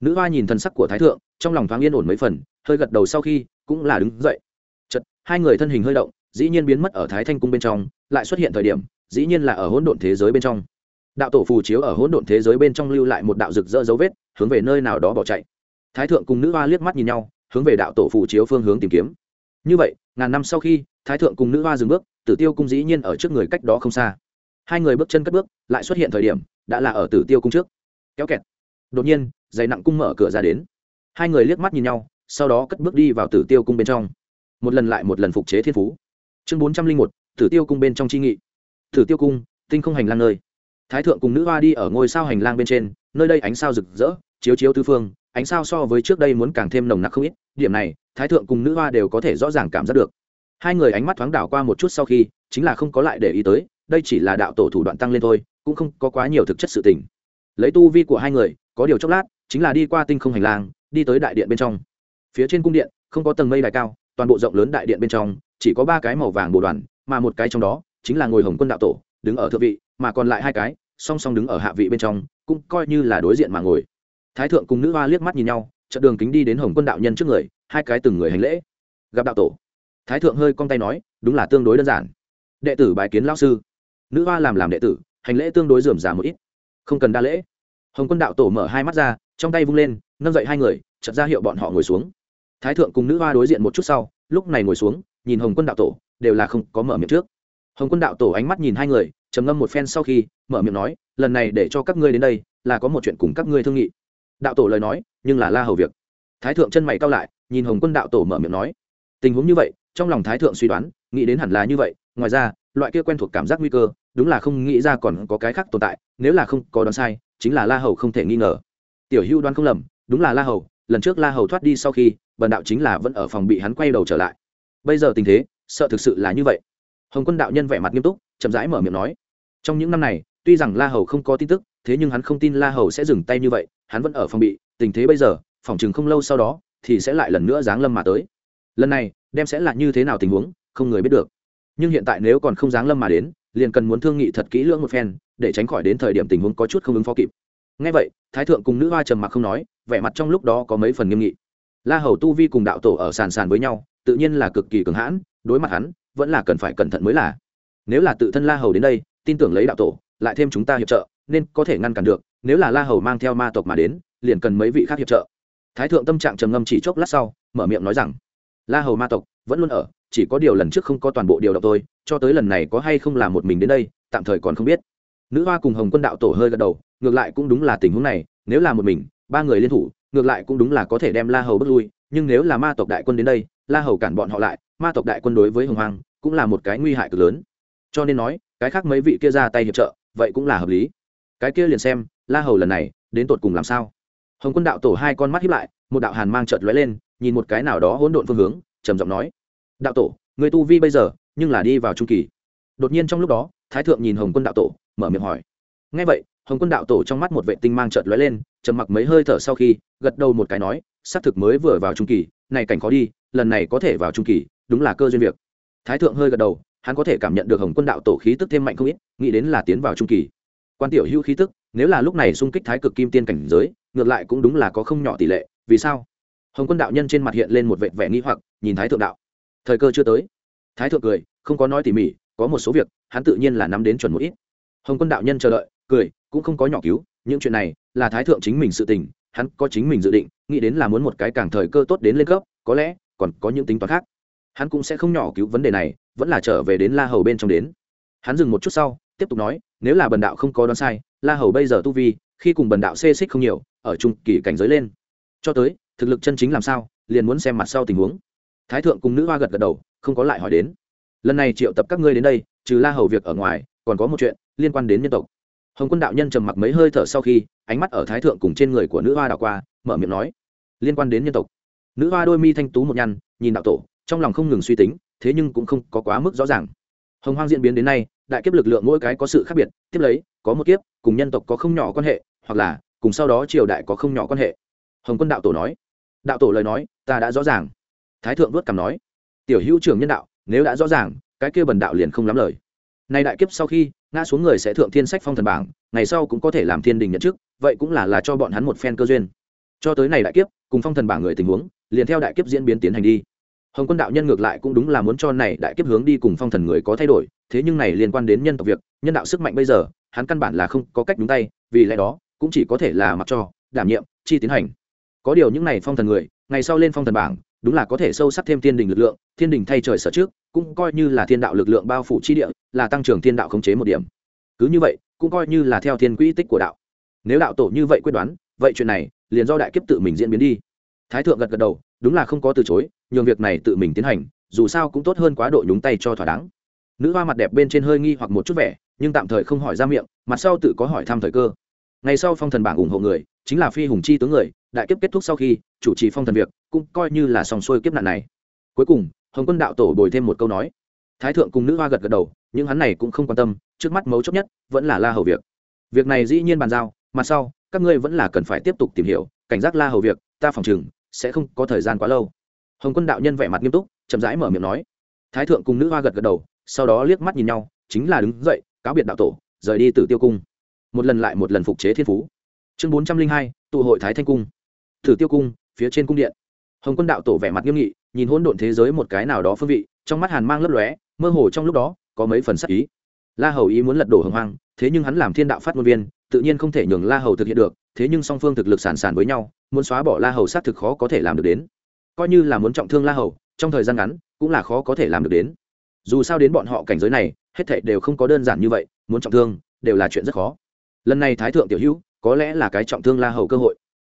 nữ hoa nhìn thân sắc của thái thượng, trong lòng thoáng yên ổn mấy phần, hơi gật đầu sau khi, cũng là đứng dậy. Chật hai người thân hình hơi động, dĩ nhiên biến mất ở thái thanh cung bên trong, lại xuất hiện thời điểm, dĩ nhiên là ở hỗn độn thế giới bên trong. Đạo tổ phù chiếu ở hỗn độn thế giới bên trong lưu lại một đạo rực rỡ dấu vết, hướng về nơi nào đó bỏ chạy. Thái thượng cùng nữ hoa liếc mắt nhìn nhau, hướng về đạo tổ phù chiếu phương hướng tìm kiếm. Như vậy, ngàn năm sau khi, thái thượng cùng nữ hoa dừng bước, tử tiêu cung dĩ nhiên ở trước người cách đó không xa. Hai người bước chân cất bước, lại xuất hiện thời điểm, đã là ở tử tiêu cung trước. Kéo kẹt. Đột nhiên dày nặng cung mở cửa ra đến. Hai người liếc mắt nhìn nhau, sau đó cất bước đi vào tử tiêu cung bên trong. Một lần lại một lần phục chế thiên phú. Chương bốn trăm linh một, tử tiêu cung bên trong chi nghị. Tử tiêu cung, tinh không hành lang nơi. Thái thượng cùng nữ hoa đi ở ngôi sao hành lang bên trên, nơi đây ánh sao rực rỡ, chiếu chiếu tư phương, ánh sao so với trước đây muốn càng thêm nồng nặc không ít. Điểm này, thái thượng cùng nữ hoa đều có thể rõ ràng cảm giác được. Hai người ánh mắt thoáng đảo qua một chút sau khi, chính là không có lại để ý tới, đây chỉ là đạo tổ thủ đoạn tăng lên thôi, cũng không có quá nhiều thực chất sự tình. Lấy tu vi của hai người, có điều chốc lát chính là đi qua tinh không hành lang, đi tới đại điện bên trong. Phía trên cung điện, không có tầng mây đài cao, toàn bộ rộng lớn đại điện bên trong, chỉ có ba cái màu vàng bồ đoàn, mà một cái trong đó, chính là ngồi hồng quân đạo tổ, đứng ở thượng vị, mà còn lại hai cái, song song đứng ở hạ vị bên trong, cũng coi như là đối diện mà ngồi. Thái thượng cùng nữ hoa liếc mắt nhìn nhau, chợt đường kính đi đến hồng quân đạo nhân trước người, hai cái từng người hành lễ. Gặp đạo tổ, thái thượng hơi cong tay nói, đúng là tương đối đơn giản. Đệ tử bài kiến lão sư. Nữ hoa làm làm đệ tử, hành lễ tương đối dườm giả một ít. Không cần đa lễ. Hồng quân đạo tổ mở hai mắt ra trong tay vung lên, nâng dậy hai người, chợt ra hiệu bọn họ ngồi xuống. Thái thượng cùng nữ hoa đối diện một chút sau, lúc này ngồi xuống, nhìn hồng quân đạo tổ, đều là không có mở miệng trước. Hồng quân đạo tổ ánh mắt nhìn hai người, trầm ngâm một phen sau khi, mở miệng nói, lần này để cho các ngươi đến đây, là có một chuyện cùng các ngươi thương nghị. Đạo tổ lời nói, nhưng là la hầu việc. Thái thượng chân mày cao lại, nhìn hồng quân đạo tổ mở miệng nói, tình huống như vậy, trong lòng thái thượng suy đoán, nghĩ đến hẳn là như vậy, ngoài ra, loại kia quen thuộc cảm giác nguy cơ, đúng là không nghĩ ra còn có cái khác tồn tại, nếu là không có đoán sai, chính là la hầu không thể nghi ngờ tiểu hưu đoán không lầm, đúng là la hầu, lần trước la hầu thoát đi sau khi, bần đạo chính là vẫn ở phòng bị hắn quay đầu trở lại. Bây giờ tình thế, sợ thực sự là như vậy. Hồng quân đạo nhân vẻ mặt nghiêm túc, chậm rãi mở miệng nói, trong những năm này, tuy rằng la hầu không có tin tức, thế nhưng hắn không tin la hầu sẽ dừng tay như vậy, hắn vẫn ở phòng bị, tình thế bây giờ, phòng chừng không lâu sau đó, thì sẽ lại lần nữa giáng lâm mà tới. Lần này, đem sẽ là như thế nào tình huống, không người biết được. Nhưng hiện tại nếu còn không giáng lâm mà đến, liền cần muốn thương nghị thật kỹ lưỡng một phen, để tránh khỏi đến thời điểm tình huống có chút không ứng phó kịp ngay vậy, thái thượng cùng nữ hoa trầm mặc không nói, vẻ mặt trong lúc đó có mấy phần nghiêm nghị. La hầu tu vi cùng đạo tổ ở sàn sàn với nhau, tự nhiên là cực kỳ cường hãn, đối mặt hắn, vẫn là cần phải cẩn thận mới là. Nếu là tự thân la hầu đến đây, tin tưởng lấy đạo tổ, lại thêm chúng ta hiệp trợ, nên có thể ngăn cản được, nếu là la hầu mang theo ma tộc mà đến, liền cần mấy vị khác hiệp trợ. Thái thượng tâm trạng trầm ngâm chỉ chốc lát sau, mở miệng nói rằng, la hầu ma tộc, vẫn luôn ở, chỉ có điều lần trước không có toàn bộ điều động tôi, cho tới lần này có hay không là một mình đến đây, tạm thời còn không biết. Nữ hoa cùng hồng quân đạo tổ hơi gật đầu ngược lại cũng đúng là tình huống này, nếu là một mình, ba người liên thủ, ngược lại cũng đúng là có thể đem la hầu bước lui, nhưng nếu là ma tộc đại quân đến đây, la hầu cản bọn họ lại, ma tộc đại quân đối với hồng hoàng cũng là một cái nguy hại cực lớn. Cho nên nói, cái khác mấy vị kia ra tay hiệp trợ, vậy cũng là hợp lý. Cái kia liền xem, la hầu lần này, đến tột cùng làm sao? Hồng quân đạo tổ hai con mắt hiếp lại, một đạo hàn mang trợt lóe lên, nhìn một cái nào đó hỗn độn phương hướng, trầm giọng nói, đạo tổ, người tu vi bây giờ, nhưng là đi vào trung kỳ. Đột nhiên trong lúc đó, thái thượng nhìn hồng quân đạo tổ, mở miệng hỏi ngay vậy, hồng quân đạo tổ trong mắt một vệ tinh mang trợt lóe lên, trầm mặc mấy hơi thở sau khi, gật đầu một cái nói xác thực mới vừa vào trung kỳ, này cảnh khó đi, lần này có thể vào trung kỳ, đúng là cơ duyên việc. Thái thượng hơi gật đầu, hắn có thể cảm nhận được hồng quân đạo tổ khí tức thêm mạnh không ít, nghĩ đến là tiến vào trung kỳ. Quan tiểu hữu khí tức, nếu là lúc này xung kích thái cực kim tiên cảnh giới, ngược lại cũng đúng là có không nhỏ tỷ lệ, vì sao? Hồng quân đạo nhân trên mặt hiện lên một vệ vẻ nghi hoặc, nhìn thái thượng đạo. Thời cơ chưa tới. Thái thượng cười, không có nói tỉ mỉ, có một số việc, hắn tự nhiên là nắm đến chuẩn một ít. Hồng quân đạo nhân chờ đợi cười, cũng không có nhỏ cứu, những chuyện này là thái thượng chính mình sự tình, hắn có chính mình dự định, nghĩ đến là muốn một cái càng thời cơ tốt đến lên cấp, có lẽ còn có những tính toán khác. Hắn cũng sẽ không nhỏ cứu vấn đề này, vẫn là trở về đến la hầu bên trong đến. Hắn dừng một chút sau, tiếp tục nói, nếu là bần đạo không có đoán sai, la hầu bây giờ tu vi, khi cùng bần đạo xê xích không nhiều, ở trung kỳ cảnh giới lên. Cho tới, thực lực chân chính làm sao, liền muốn xem mặt sau tình huống. Thái thượng cùng nữ hoa gật gật đầu, không có lại hỏi đến. Lần này triệu tập các ngươi đến đây, trừ la hầu việc ở ngoài, còn có một chuyện liên quan đến nhân tộc hồng quân đạo nhân trầm mặc mấy hơi thở sau khi, ánh mắt ở thái thượng cùng trên người của nữ hoa đảo qua, mở miệng nói, liên quan đến nhân tộc. Nữ hoa đôi mi thanh tú một nhăn, nhìn đạo tổ, trong lòng không ngừng suy tính, thế nhưng cũng không có quá mức rõ ràng. Hồng hoang diễn biến đến nay, đại kiếp lực lượng mỗi cái có sự khác biệt, tiếp lấy, có một kiếp, cùng nhân tộc có không nhỏ quan hệ, hoặc là, cùng sau đó triều đại có không nhỏ quan hệ. Hồng quân đạo tổ nói, đạo tổ lời nói, ta đã rõ ràng. Thái thượng vớt cằm nói, tiểu hữu trưởng nhân đạo, nếu đã rõ ràng, cái kia bần đạo liền không lắm lời. Nay đại kiếp sau khi ngã xuống người sẽ thượng thiên sách phong thần bảng, ngày sau cũng có thể làm thiên đình nhận chức, vậy cũng là là cho bọn hắn một phen cơ duyên. Cho tới này đại kiếp, cùng phong thần bảng người tình huống, liền theo đại kiếp diễn biến tiến hành đi. Hồng quân đạo nhân ngược lại cũng đúng là muốn cho này đại kiếp hướng đi cùng phong thần người có thay đổi, thế nhưng này liên quan đến nhân tộc việc, nhân đạo sức mạnh bây giờ, hắn căn bản là không có cách đúng tay, vì lẽ đó, cũng chỉ có thể là mặc cho, đảm nhiệm, chi tiến hành. Có điều những này phong thần người, ngày sau lên phong thần bảng đúng là có thể sâu sắc thêm thiên đình lực lượng, thiên đình thay trời sở trước, cũng coi như là thiên đạo lực lượng bao phủ chi địa, là tăng trưởng thiên đạo khống chế một điểm. Cứ như vậy, cũng coi như là theo thiên quỹ tích của đạo. Nếu đạo tổ như vậy quyết đoán, vậy chuyện này, liền do đại kiếp tự mình diễn biến đi. Thái thượng gật gật đầu, đúng là không có từ chối, nhường việc này tự mình tiến hành, dù sao cũng tốt hơn quá độ nhúng tay cho thỏa đáng. Nữ hoa mặt đẹp bên trên hơi nghi hoặc một chút vẻ, nhưng tạm thời không hỏi ra miệng, mặt sau tự có hỏi thăm thời cơ ngày sau phong thần bảng ủng hộ người, chính là phi hùng chi tướng người, đại kiếp kết thúc sau khi, chủ trì phong thần việc, cũng coi như là xong xuôi kiếp nạn này. Cuối cùng, hồng quân đạo tổ bồi thêm một câu nói. Thái thượng cùng nữ hoa gật gật đầu, nhưng hắn này cũng không quan tâm, trước mắt mấu chốt nhất, vẫn là la hầu việc. Việc này dĩ nhiên bàn giao mặt sau, các ngươi vẫn là cần phải tiếp tục tìm hiểu, cảnh giác la hầu việc, ta phòng chừng sẽ không có thời gian quá lâu. Hồng quân đạo nhân vẻ mặt nghiêm túc, chậm rãi mở miệng nói. Thái thượng cùng nữ hoa gật gật đầu, sau đó liếc mắt nhìn nhau, chính là đứng dậy, cáo biệt đạo tổ, rời đi từ tiêu cung một lần lại một lần phục chế thiên phú. Chương bốn trăm linh hai, tụ hội thái thanh cung. Thử tiêu cung, phía trên cung điện. Hồng quân đạo tổ vẻ mặt nghiêm nghị, nhìn hỗn độn thế giới một cái nào đó phương vị, trong mắt hàn mang lấp lóe, mơ hồ trong lúc đó, có mấy phần sắc ý. La hầu ý muốn lật đổ hồng hoang, thế nhưng hắn làm thiên đạo phát ngôn viên, tự nhiên không thể nhường la hầu thực hiện được, thế nhưng song phương thực lực sản sản với nhau, muốn xóa bỏ la hầu xác thực khó có thể làm được đến. Coi như là muốn trọng thương la hầu, trong thời gian ngắn, cũng là khó có thể làm được đến. Dù sao đến bọn họ cảnh giới này, hết thệ đều không có đơn giản như vậy, muốn trọng thương, đều là chuyện rất khó lần này thái thượng tiểu hữu có lẽ là cái trọng thương la hầu cơ hội.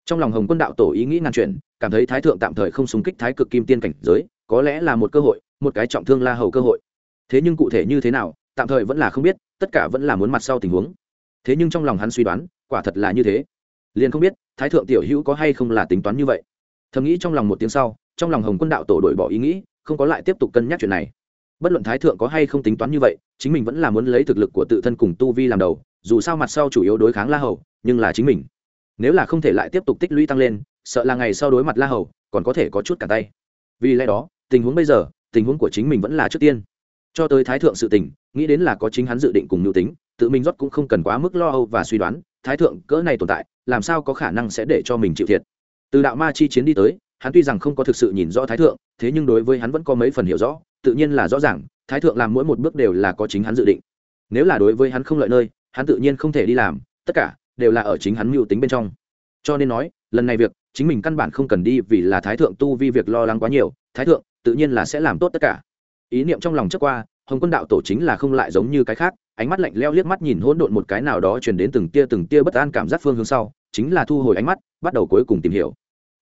Trong lòng hồng quân đạo tổ ý nghĩ ngàn chuyện cảm thấy thái thượng tạm thời không súng kích thái cực kim tiên cảnh giới, có lẽ là một cơ hội, một cái trọng thương la hầu cơ hội. Thế nhưng cụ thể như thế nào, tạm thời vẫn là không biết, tất cả vẫn là muốn mặt sau tình huống. Thế nhưng trong lòng hắn suy đoán, quả thật là như thế. Liền không biết, thái thượng tiểu hữu có hay không là tính toán như vậy. Thầm nghĩ trong lòng một tiếng sau, trong lòng hồng quân đạo tổ đổi bỏ ý nghĩ, không có lại tiếp tục cân nhắc chuyện này. Bất luận thái thượng có hay không tính toán như vậy, chính mình vẫn là muốn lấy thực lực của tự thân cùng tu vi làm đầu dù sao mặt sau chủ yếu đối kháng la hầu, nhưng là chính mình. Nếu là không thể lại tiếp tục tích lũy tăng lên, sợ là ngày sau đối mặt la hầu, còn có thể có chút cả tay. Vì lẽ đó, tình huống bây giờ, tình huống của chính mình vẫn là trước tiên. Cho tới thái thượng sự tình, nghĩ đến là có chính hắn dự định cùng nhu tính, tự mình rót cũng không cần quá mức lo âu và suy đoán, thái thượng cỡ này tồn tại, làm sao có khả năng sẽ để cho mình chịu thiệt. Từ đạo ma chi chiến đi tới, hắn tuy rằng không có thực sự nhìn rõ thái thượng, thế nhưng đối với hắn vẫn có mấy phần hiểu rõ, tự nhiên là rõ ràng, thái thượng làm mỗi một bước đều là có chính hắn dự định. Nếu là đối với hắn không lợi nơi hắn tự nhiên không thể đi làm, tất cả đều là ở chính hắn mưu tính bên trong. Cho nên nói, lần này việc, chính mình căn bản không cần đi vì là thái thượng tu vi việc lo lắng quá nhiều, thái thượng tự nhiên là sẽ làm tốt tất cả. Ý niệm trong lòng trước qua, hồng quân đạo tổ chính là không lại giống như cái khác, ánh mắt lạnh leo liếc mắt nhìn hỗn độn một cái nào đó truyền đến từng tia từng tia bất an cảm giác phương hướng sau, chính là thu hồi ánh mắt, bắt đầu cuối cùng tìm hiểu.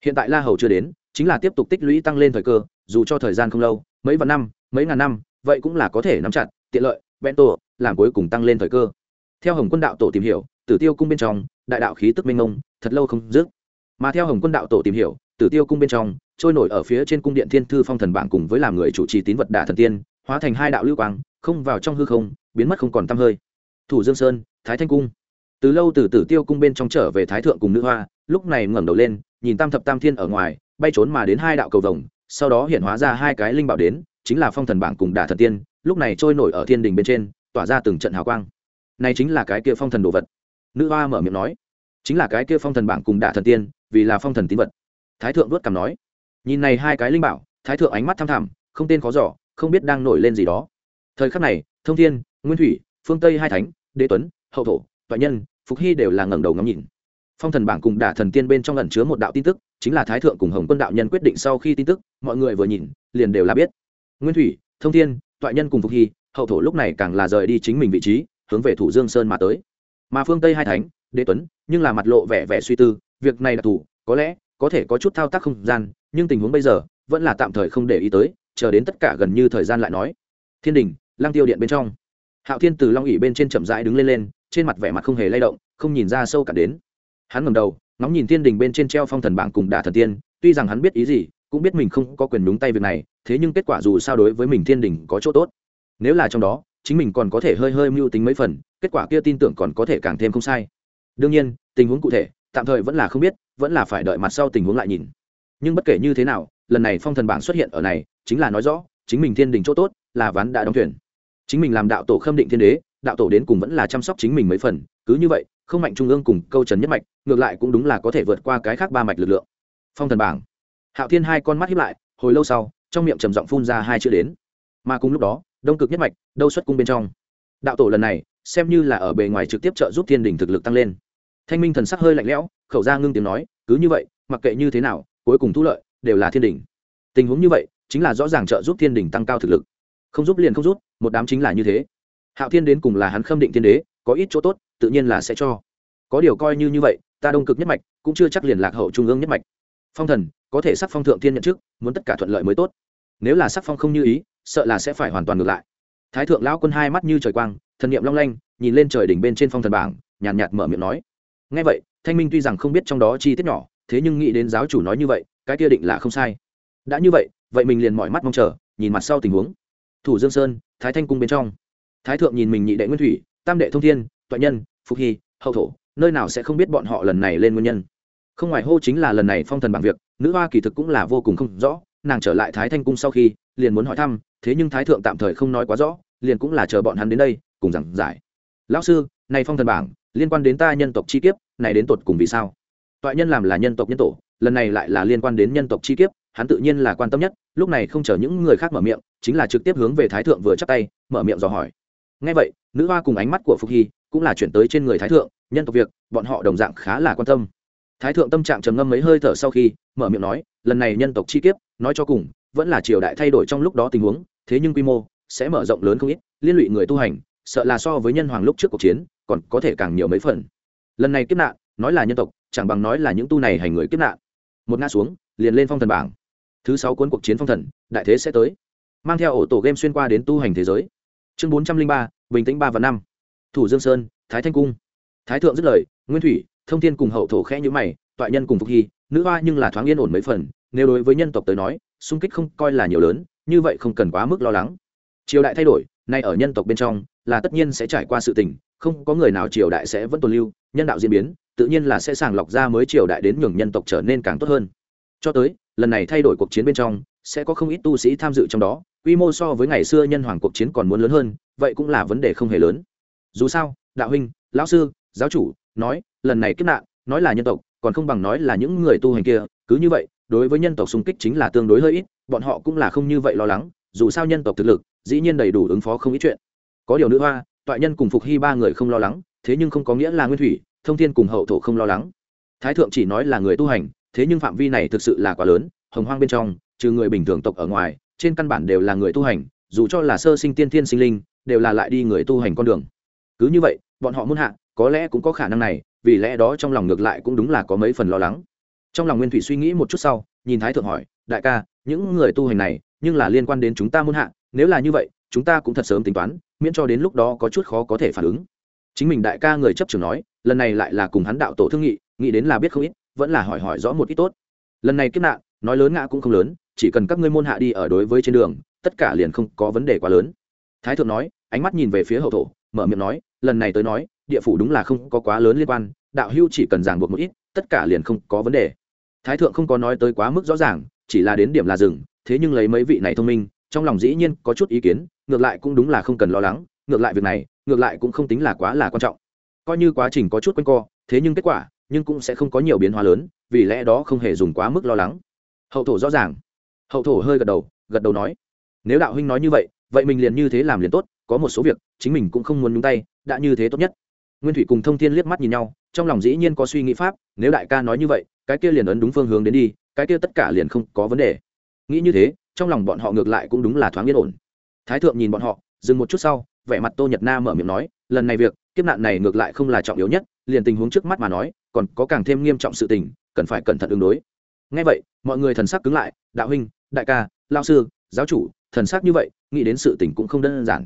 Hiện tại la hầu chưa đến, chính là tiếp tục tích lũy tăng lên thời cơ, dù cho thời gian không lâu, mấy vạn năm, mấy ngàn năm, vậy cũng là có thể nắm chặt, tiện lợi, vẹn tổ, làm cuối cùng tăng lên thời cơ theo hồng quân đạo tổ tìm hiểu, tử tiêu cung bên trong, đại đạo khí tức minh ông thật lâu không dứt. Mà theo hồng quân đạo tổ tìm hiểu, tử tiêu cung bên trong, trôi nổi ở phía trên cung điện thiên thư phong thần bảng cùng với làm người chủ trì tín vật đả thần tiên, hóa thành hai đạo lưu quang, không vào trong hư không, biến mất không còn tăm hơi. Thủ dương sơn, thái thanh cung. Từ lâu từ tử tiêu cung bên trong trở về thái thượng cùng nữ hoa, lúc này ngẩng đầu lên, nhìn tam thập tam thiên ở ngoài, bay trốn mà đến hai đạo cầu vồng, sau đó hiện hóa ra hai cái linh bảo đến, chính là phong thần bảng cùng đả thần tiên, lúc này trôi nổi ở thiên đình bên trên, tỏa ra từng trận hào quang này chính là cái kia phong thần đồ vật. Nữ hoa mở miệng nói, chính là cái kia phong thần bảng cùng đả thần tiên, vì là phong thần tín vật. Thái thượng vớt cảm nói, nhìn này hai cái linh bảo, thái thượng ánh mắt thăm thẳm, không tên khó giỏ không biết đang nổi lên gì đó. Thời khắc này, thông thiên, nguyên thủy, phương tây hai thánh, đế tuấn, hậu thổ, toại nhân, phục hy đều là ngẩng đầu ngắm nhìn. Phong thần bảng cùng đả thần tiên bên trong ẩn chứa một đạo tin tức, chính là thái thượng cùng hồng quân đạo nhân quyết định sau khi tin tức, mọi người vừa nhìn, liền đều là biết. Nguyên thủy, thông thiên, toại nhân cùng phục hy, hậu thổ lúc này càng là rời đi chính mình vị trí hướng về thủ dương sơn mà tới. Mà phương tây hai thánh, đế tuấn, nhưng là mặt lộ vẻ vẻ suy tư, việc này là thủ, có lẽ có thể có chút thao tác không gian, nhưng tình huống bây giờ vẫn là tạm thời không để ý tới, chờ đến tất cả gần như thời gian lại nói. Thiên đình lang tiêu điện bên trong. Hạo thiên từ long ỉ bên trên chậm rãi đứng lên lên, trên mặt vẻ mặt không hề lay động, không nhìn ra sâu cả đến. Hắn ngầm đầu, ngóng nhìn thiên đình bên trên treo phong thần bảng cùng đả thần tiên, tuy rằng hắn biết ý gì, cũng biết mình không có quyền đúng tay việc này, thế nhưng kết quả dù sao đối với mình thiên đình có chỗ tốt. Nếu là trong đó chính mình còn có thể hơi hơi mưu tính mấy phần, kết quả kia tin tưởng còn có thể càng thêm không sai. Đương nhiên, tình huống cụ thể, tạm thời vẫn là không biết, vẫn là phải đợi mặt sau tình huống lại nhìn. Nhưng bất kể như thế nào, lần này phong thần bảng xuất hiện ở này, chính là nói rõ, chính mình thiên đình chỗ tốt, là ván đã đóng thuyền. Chính mình làm đạo tổ khâm định thiên đế, đạo tổ đến cùng vẫn là chăm sóc chính mình mấy phần, cứ như vậy, không mạnh trung ương cùng câu trần nhất mạch, ngược lại cũng đúng là có thể vượt qua cái khác ba mạch lực lượng. Phong thần bảng. Hạo thiên hai con mắt hiếp lại, hồi lâu sau, trong miệng trầm giọng phun ra hai chữ đến. Mà cùng lúc đó đông cực nhất mạch, đâu xuất cung bên trong. Đạo tổ lần này, xem như là ở bề ngoài trực tiếp trợ giúp thiên đình thực lực tăng lên. Thanh minh thần sắc hơi lạnh lẽo, khẩu ra ngưng tiếng nói, cứ như vậy, mặc kệ như thế nào, cuối cùng thu lợi, đều là thiên đình. Tình huống như vậy, chính là rõ ràng trợ giúp thiên đình tăng cao thực lực. Không giúp liền không giúp, một đám chính là như thế. Hạo thiên đến cùng là hắn khâm định thiên đế, có ít chỗ tốt, tự nhiên là sẽ cho. Có điều coi như như vậy, ta đông cực nhất mạch, cũng chưa chắc liền lạc hậu trung ương nhất mạch. Phong thần, có thể sắc phong thượng thiên nhận chức, muốn tất cả thuận lợi mới tốt. Nếu là sắc phong không như ý sợ là sẽ phải hoàn toàn ngược lại. Thái thượng lão quân hai mắt như trời quang thần niệm long lanh nhìn lên trời đỉnh bên trên phong thần bảng nhàn nhạt, nhạt mở miệng nói. Ngay vậy thanh minh tuy rằng không biết trong đó chi tiết nhỏ thế nhưng nghĩ đến giáo chủ nói như vậy cái kia định là không sai. Đã như vậy vậy mình liền mọi mắt mong chờ nhìn mặt sau tình huống. Thủ dương sơn thái thanh cung bên trong. Thái thượng nhìn mình nhị đệ nguyên thủy tam đệ thông thiên toại nhân phục hy hậu thổ nơi nào sẽ không biết bọn họ lần này lên nguyên nhân. Không ngoài hô chính là lần này phong thần bảng việc nữ hoa kỳ thực cũng là vô cùng không rõ nàng trở lại thái thanh cung sau khi liền muốn hỏi thăm, thế nhưng thái thượng tạm thời không nói quá rõ, liền cũng là chờ bọn hắn đến đây, cùng giảng giải. Lão sư, này phong thần bảng, liên quan đến ta nhân tộc chi kiếp, này đến tột cùng vì sao? Toại nhân làm là nhân tộc nhân tổ, lần này lại là liên quan đến nhân tộc chi kiếp, hắn tự nhiên là quan tâm nhất, lúc này không chờ những người khác mở miệng, chính là trực tiếp hướng về thái thượng vừa chắc tay, mở miệng dò hỏi. Ngay vậy, nữ hoa cùng ánh mắt của phục hy cũng là chuyển tới trên người thái thượng, nhân tộc việc, bọn họ đồng dạng khá là quan tâm. Thái thượng tâm trạng trầm ngâm mấy hơi thở sau khi, mở miệng nói, lần này nhân tộc chi kiếp, nói cho cùng vẫn là triều đại thay đổi trong lúc đó tình huống, thế nhưng quy mô sẽ mở rộng lớn không ít, liên lụy người tu hành, sợ là so với nhân hoàng lúc trước cuộc chiến, còn có thể càng nhiều mấy phần. Lần này kiếp nạn, nói là nhân tộc, chẳng bằng nói là những tu này hành người kiếp nạn. Một ngã xuống, liền lên phong thần bảng. Thứ sáu cuốn cuộc chiến phong thần, đại thế sẽ tới. Mang theo ổ tổ game xuyên qua đến tu hành thế giới. Chương bốn trăm linh ba, bình tĩnh ba và năm. Thủ dương sơn, thái thanh cung. Thái thượng dứt lời, nguyên thủy, thông thiên cùng hậu thổ khẽ nhữ mày, toại nhân cùng phục hy, nữ hoa nhưng là thoáng yên ổn mấy phần, nếu đối với nhân tộc tới nói xung kích không coi là nhiều lớn, như vậy không cần quá mức lo lắng. Triều đại thay đổi, nay ở nhân tộc bên trong, là tất nhiên sẽ trải qua sự tình, không có người nào triều đại sẽ vẫn tồn lưu, nhân đạo diễn biến, tự nhiên là sẽ sàng lọc ra mới triều đại đến nhường nhân tộc trở nên càng tốt hơn. Cho tới, lần này thay đổi cuộc chiến bên trong, sẽ có không ít tu sĩ tham dự trong đó, quy mô so với ngày xưa nhân hoàng cuộc chiến còn muốn lớn hơn, vậy cũng là vấn đề không hề lớn. Dù sao, đạo huynh, lão sư, giáo chủ, nói, lần này kiếp nạn, nói là nhân tộc, còn không bằng nói là những người tu hành kia, cứ như vậy đối với nhân tộc xung kích chính là tương đối hơi ít, bọn họ cũng là không như vậy lo lắng, dù sao nhân tộc thực lực, dĩ nhiên đầy đủ ứng phó không ít chuyện. Có điều nữ hoa, toại nhân cùng phục hy ba người không lo lắng, thế nhưng không có nghĩa là nguyên thủy, thông thiên cùng hậu thổ không lo lắng. Thái thượng chỉ nói là người tu hành, thế nhưng phạm vi này thực sự là quá lớn, hồng hoang bên trong, trừ người bình thường tộc ở ngoài, trên căn bản đều là người tu hành, dù cho là sơ sinh tiên thiên sinh linh, đều là lại đi người tu hành con đường. Cứ như vậy, bọn họ muốn hạ, có lẽ cũng có khả năng này, vì lẽ đó trong lòng ngược lại cũng đúng là có mấy phần lo lắng trong lòng nguyên thủy suy nghĩ một chút sau, nhìn thái thượng hỏi, đại ca, những người tu hành này, nhưng là liên quan đến chúng ta muôn hạ, nếu là như vậy, chúng ta cũng thật sớm tính toán, miễn cho đến lúc đó có chút khó có thể phản ứng. Chính mình đại ca người chấp trường nói, lần này lại là cùng hắn đạo tổ thương nghị, nghĩ đến là biết không ít, vẫn là hỏi hỏi rõ một ít tốt. Lần này kiếp nạn, nói lớn ngã cũng không lớn, chỉ cần các ngươi môn hạ đi ở đối với trên đường, tất cả liền không có vấn đề quá lớn. Thái thượng nói, ánh mắt nhìn về phía hậu thổ, mở miệng nói, lần này tới nói, địa phủ đúng là không có quá lớn liên quan, đạo hưu chỉ cần ràng buộc một ít, tất cả liền không có vấn đề thái thượng không có nói tới quá mức rõ ràng, chỉ là đến điểm là rừng thế nhưng lấy mấy vị này thông minh, trong lòng dĩ nhiên có chút ý kiến, ngược lại cũng đúng là không cần lo lắng, ngược lại việc này, ngược lại cũng không tính là quá là quan trọng. Coi như quá trình có chút quanh co, thế nhưng kết quả, nhưng cũng sẽ không có nhiều biến hóa lớn, vì lẽ đó không hề dùng quá mức lo lắng. Hậu thổ rõ ràng. Hậu thổ hơi gật đầu gật đầu nói, nếu đạo huynh nói như vậy vậy mình liền như thế làm liền tốt, có một số việc, chính mình cũng không muốn nhúng tay, đã như thế tốt nhất nguyên thủy cùng thông thiên liếc mắt nhìn nhau, trong lòng dĩ nhiên có suy nghĩ pháp, nếu đại ca nói như vậy, cái kia liền ấn đúng phương hướng đến đi, cái kia tất cả liền không có vấn đề. Nghĩ như thế, trong lòng bọn họ ngược lại cũng đúng là thoáng yên ổn. Thái thượng nhìn bọn họ, dừng một chút sau, vẻ mặt tô nhật na mở miệng nói, lần này việc, kiếp nạn này ngược lại không là trọng yếu nhất, liền tình huống trước mắt mà nói, còn có càng thêm nghiêm trọng sự tình, cần phải cẩn thận ứng đối. Ngay vậy, mọi người thần sắc cứng lại, đạo huynh, đại ca, lao sư, giáo chủ, thần sắc như vậy, nghĩ đến sự tình cũng không đơn giản.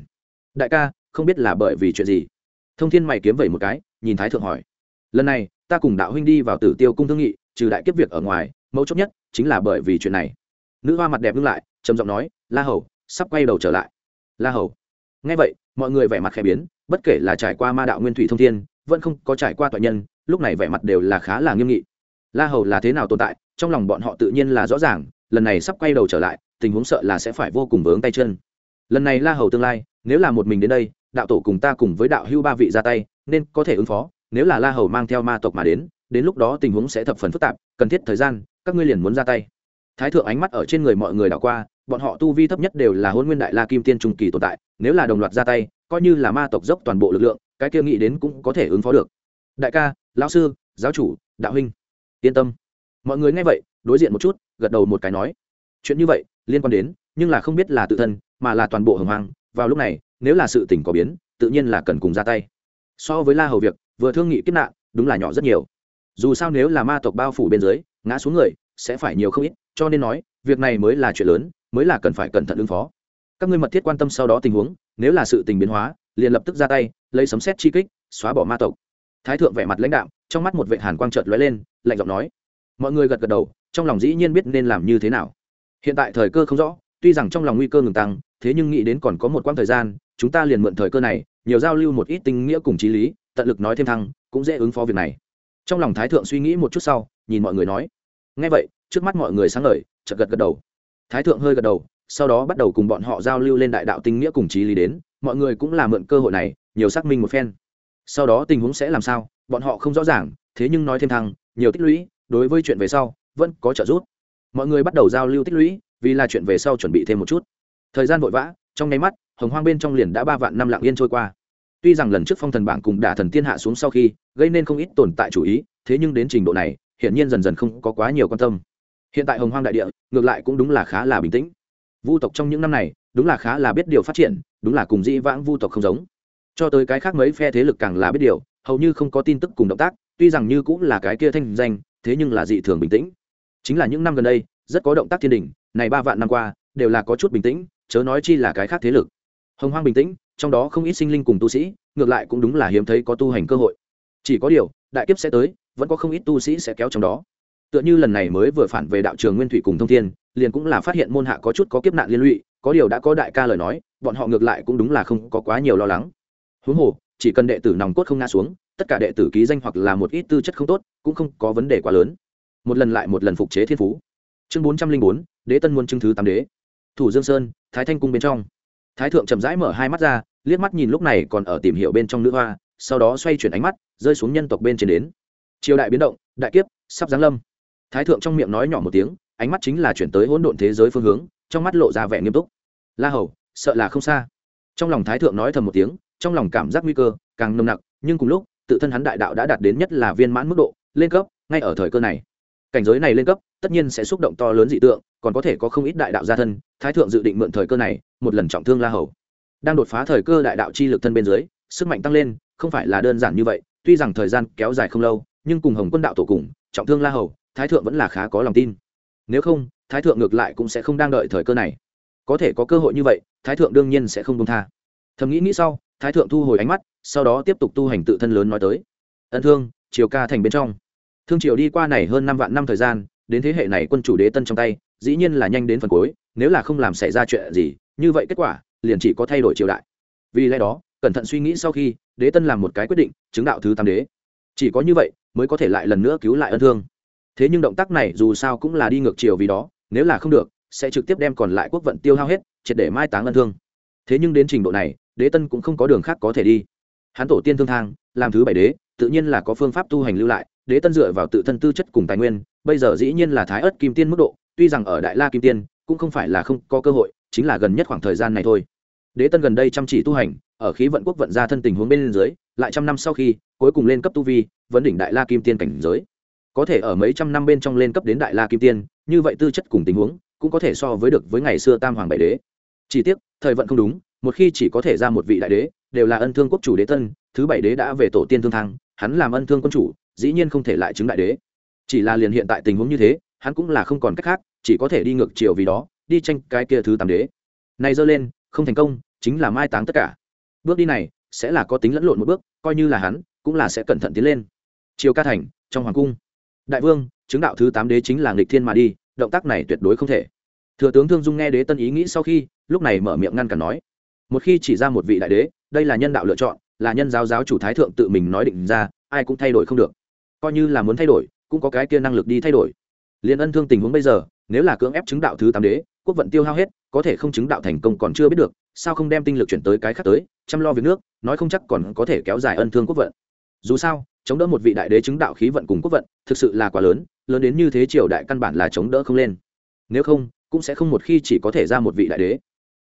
Đại ca, không biết là bởi vì chuyện gì? Thông thiên mày kiếm vẩy một cái, nhìn thái thượng hỏi. Lần này, ta cùng đạo huynh đi vào tử tiêu cung thương nghị, trừ đại kiếp việc ở ngoài, mấu chốt nhất chính là bởi vì chuyện này. Nữ hoa mặt đẹp ngưng lại, trầm giọng nói, la hầu, sắp quay đầu trở lại. La hầu. Ngay vậy, mọi người vẻ mặt khẽ biến, bất kể là trải qua ma đạo nguyên thủy thông thiên, vẫn không có trải qua tội nhân, lúc này vẻ mặt đều là khá là nghiêm nghị. La hầu là thế nào tồn tại, trong lòng bọn họ tự nhiên là rõ ràng, lần này sắp quay đầu trở lại, tình huống sợ là sẽ phải vô cùng vướng tay chân. Lần này la hầu tương lai, nếu là một mình đến đây đạo tổ cùng ta cùng với đạo hưu ba vị ra tay, nên có thể ứng phó, nếu là la hầu mang theo ma tộc mà đến đến lúc đó tình huống sẽ thập phần phức tạp, cần thiết thời gian, các ngươi liền muốn ra tay. Thái thượng ánh mắt ở trên người mọi người đảo qua, bọn họ tu vi thấp nhất đều là hôn nguyên đại la kim tiên trung kỳ tồn tại, nếu là đồng loạt ra tay, coi như là ma tộc dốc toàn bộ lực lượng, cái kia nghĩ đến cũng có thể ứng phó được. Đại ca, lão sư, giáo chủ, đạo huynh, yên tâm. Mọi người nghe vậy, đối diện một chút, gật đầu một cái nói. Chuyện như vậy, liên quan đến, nhưng là không biết là tự thân, mà là toàn bộ hồng hoàng vào lúc này nếu là sự tình có biến, tự nhiên là cần cùng ra tay. So với la hầu việc, vừa thương nghị kiếp nạn, đúng là nhỏ rất nhiều. Dù sao nếu là ma tộc bao phủ bên dưới, ngã xuống người, sẽ phải nhiều không ít, cho nên nói, việc này mới là chuyện lớn, mới là cần phải cẩn thận ứng phó. Các ngươi mật thiết quan tâm sau đó tình huống, nếu là sự tình biến hóa, liền lập tức ra tay, lấy sấm xét chi kích, xóa bỏ ma tộc. Thái thượng vẻ mặt lãnh đạo trong mắt một vệ hàn quang trợt lóe lên, lạnh giọng nói. Mọi người gật gật đầu, trong lòng dĩ nhiên biết nên làm như thế nào. Hiện tại thời cơ không rõ, tuy rằng trong lòng nguy cơ ngừng tăng, thế nhưng nghĩ đến còn có một quãng thời gian chúng ta liền mượn thời cơ này, nhiều giao lưu một ít tinh nghĩa cùng trí lý, tận lực nói thêm thăng, cũng dễ ứng phó việc này. Trong lòng thái thượng suy nghĩ một chút sau, nhìn mọi người nói. Ngay vậy, trước mắt mọi người sáng lời chợt gật gật đầu. Thái thượng hơi gật đầu, sau đó bắt đầu cùng bọn họ giao lưu lên đại đạo tinh nghĩa cùng trí lý đến. Mọi người cũng là mượn cơ hội này, nhiều xác minh một phen. Sau đó tình huống sẽ làm sao, bọn họ không rõ ràng, thế nhưng nói thêm thăng, nhiều tích lũy, đối với chuyện về sau, vẫn có trợ giúp. Mọi người bắt đầu giao lưu tích lũy, vì là chuyện về sau chuẩn bị thêm một chút. Thời gian vội vã, trong nháy mắt hồng hoang bên trong liền đã ba vạn năm lạng yên trôi qua. Tuy rằng lần trước phong thần bảng cùng đả thần tiên hạ xuống sau khi, gây nên không ít tồn tại chủ ý, thế nhưng đến trình độ này, hiển nhiên dần dần không có quá nhiều quan tâm. Hiện tại hồng hoang đại địa, ngược lại cũng đúng là khá là bình tĩnh. Vu tộc trong những năm này, đúng là khá là biết điều phát triển, đúng là cùng dĩ vãng vu tộc không giống. Cho tới cái khác mấy phe thế lực càng là biết điều, hầu như không có tin tức cùng động tác, tuy rằng như cũng là cái kia thanh danh, thế nhưng là dị thường bình tĩnh. Chính là những năm gần đây, rất có động tác thiên đình, này ba vạn năm qua, đều là có chút bình tĩnh, chớ nói chi là cái khác thế lực hồng hoang bình tĩnh, trong đó không ít sinh linh cùng tu sĩ, ngược lại cũng đúng là hiếm thấy có tu hành cơ hội. Chỉ có điều, đại kiếp sẽ tới, vẫn có không ít tu sĩ sẽ kéo trong đó. Tựa như lần này mới vừa phản về đạo trường nguyên thủy cùng thông thiên, liền cũng là phát hiện môn hạ có chút có kiếp nạn liên lụy, có điều đã có đại ca lời nói, bọn họ ngược lại cũng đúng là không có quá nhiều lo lắng. Huống hồ, chỉ cần đệ tử nòng cốt không ngã xuống, tất cả đệ tử ký danh hoặc là một ít tư chất không tốt, cũng không có vấn đề quá lớn. Một lần lại một lần phục chế thiên phú. Chương bốn trăm linh bốn, đế tân muôn chương thứ tám đế. Thủ dương sơn, thái thanh cung bên trong thái thượng chậm rãi mở hai mắt ra, liếc mắt nhìn lúc này còn ở tìm hiểu bên trong nữ hoa, sau đó xoay chuyển ánh mắt, rơi xuống nhân tộc bên trên đến. Triều đại biến động, đại kiếp, sắp giáng lâm. Thái thượng trong miệng nói nhỏ một tiếng, ánh mắt chính là chuyển tới hỗn độn thế giới phương hướng, trong mắt lộ ra vẻ nghiêm túc. La hầu, sợ là không xa. Trong lòng thái thượng nói thầm một tiếng, trong lòng cảm giác nguy cơ, càng nồng nặc, nhưng cùng lúc, tự thân hắn đại đạo đã đạt đến nhất là viên mãn mức độ, lên cấp, ngay ở thời cơ này cảnh giới này lên cấp, tất nhiên sẽ xúc động to lớn dị tượng, còn có thể có không ít đại đạo gia thân, thái thượng dự định mượn thời cơ này, một lần trọng thương la hầu. Đang đột phá thời cơ đại đạo chi lực thân bên dưới, sức mạnh tăng lên, không phải là đơn giản như vậy, tuy rằng thời gian kéo dài không lâu, nhưng cùng hồng quân đạo tổ cùng, trọng thương la hầu, thái thượng vẫn là khá có lòng tin. Nếu không, thái thượng ngược lại cũng sẽ không đang đợi thời cơ này. Có thể có cơ hội như vậy, thái thượng đương nhiên sẽ không công tha. Thầm nghĩ nghĩ sau, thái thượng thu hồi ánh mắt, sau đó tiếp tục tu hành tự thân lớn nói tới. Ân thương triều ca thành bên trong thương triều đi qua này hơn năm vạn năm thời gian, đến thế hệ này quân chủ đế tân trong tay, dĩ nhiên là nhanh đến phần cuối, nếu là không làm xảy ra chuyện gì, như vậy kết quả, liền chỉ có thay đổi triều đại. Vì lẽ đó, cẩn thận suy nghĩ sau khi, đế tân làm một cái quyết định, chứng đạo thứ tam đế. Chỉ có như vậy, mới có thể lại lần nữa cứu lại ân thương. Thế nhưng động tác này dù sao cũng là đi ngược chiều vì đó, nếu là không được, sẽ trực tiếp đem còn lại quốc vận tiêu hao hết, triệt để mai táng ân thương. Thế nhưng đến trình độ này, đế tân cũng không có đường khác có thể đi. Hắn tổ tiên thương thang, làm thứ bảy đế, tự nhiên là có phương pháp tu hành lưu lại đế tân dựa vào tự thân tư chất cùng tài nguyên, bây giờ dĩ nhiên là thái ớt kim tiên mức độ, tuy rằng ở đại la kim tiên, cũng không phải là không có cơ hội, chính là gần nhất khoảng thời gian này thôi. Đế tân gần đây chăm chỉ tu hành, ở khí vận quốc vận ra thân tình huống bên dưới, lại trăm năm sau khi, cuối cùng lên cấp tu vi vấn đỉnh đại la kim tiên cảnh giới. Có thể ở mấy trăm năm bên trong lên cấp đến đại la kim tiên, như vậy tư chất cùng tình huống, cũng có thể so với được với ngày xưa tam hoàng bảy đế. Chỉ tiếc, thời vận không đúng, một khi chỉ có thể ra một vị đại đế, đều là ân thương quốc chủ đế tân, thứ bảy đế đã về tổ tiên thương thăng, hắn làm ân thương quân chủ dĩ nhiên không thể lại chứng đại đế. Chỉ là liền hiện tại tình huống như thế, hắn cũng là không còn cách khác, chỉ có thể đi ngược chiều vì đó, đi tranh cái kia thứ tám đế. Này dơ lên, không thành công, chính là mai táng tất cả. Bước đi này, sẽ là có tính lẫn lộn một bước, coi như là hắn, cũng là sẽ cẩn thận tiến lên. Chiều ca thành, trong hoàng cung. Đại vương, chứng đạo thứ tám đế chính là nghịch thiên mà đi, động tác này tuyệt đối không thể. Thừa tướng thương dung nghe đế tân ý nghĩ sau khi, lúc này mở miệng ngăn cản nói. Một khi chỉ ra một vị đại đế, đây là nhân đạo lựa chọn, là nhân giáo giáo chủ thái thượng tự mình nói định ra, ai cũng thay đổi không được coi như là muốn thay đổi, cũng có cái kia năng lực đi thay đổi. Liên ân thương tình huống bây giờ, nếu là cưỡng ép chứng đạo thứ tám đế, quốc vận tiêu hao hết, có thể không chứng đạo thành công còn chưa biết được, sao không đem tinh lực chuyển tới cái khác tới, chăm lo việc nước, nói không chắc còn có thể kéo dài ân thương quốc vận. Dù sao, chống đỡ một vị đại đế chứng đạo khí vận cùng quốc vận, thực sự là quá lớn lớn đến như thế triều đại căn bản là chống đỡ không lên. Nếu không, cũng sẽ không một khi chỉ có thể ra một vị đại đế.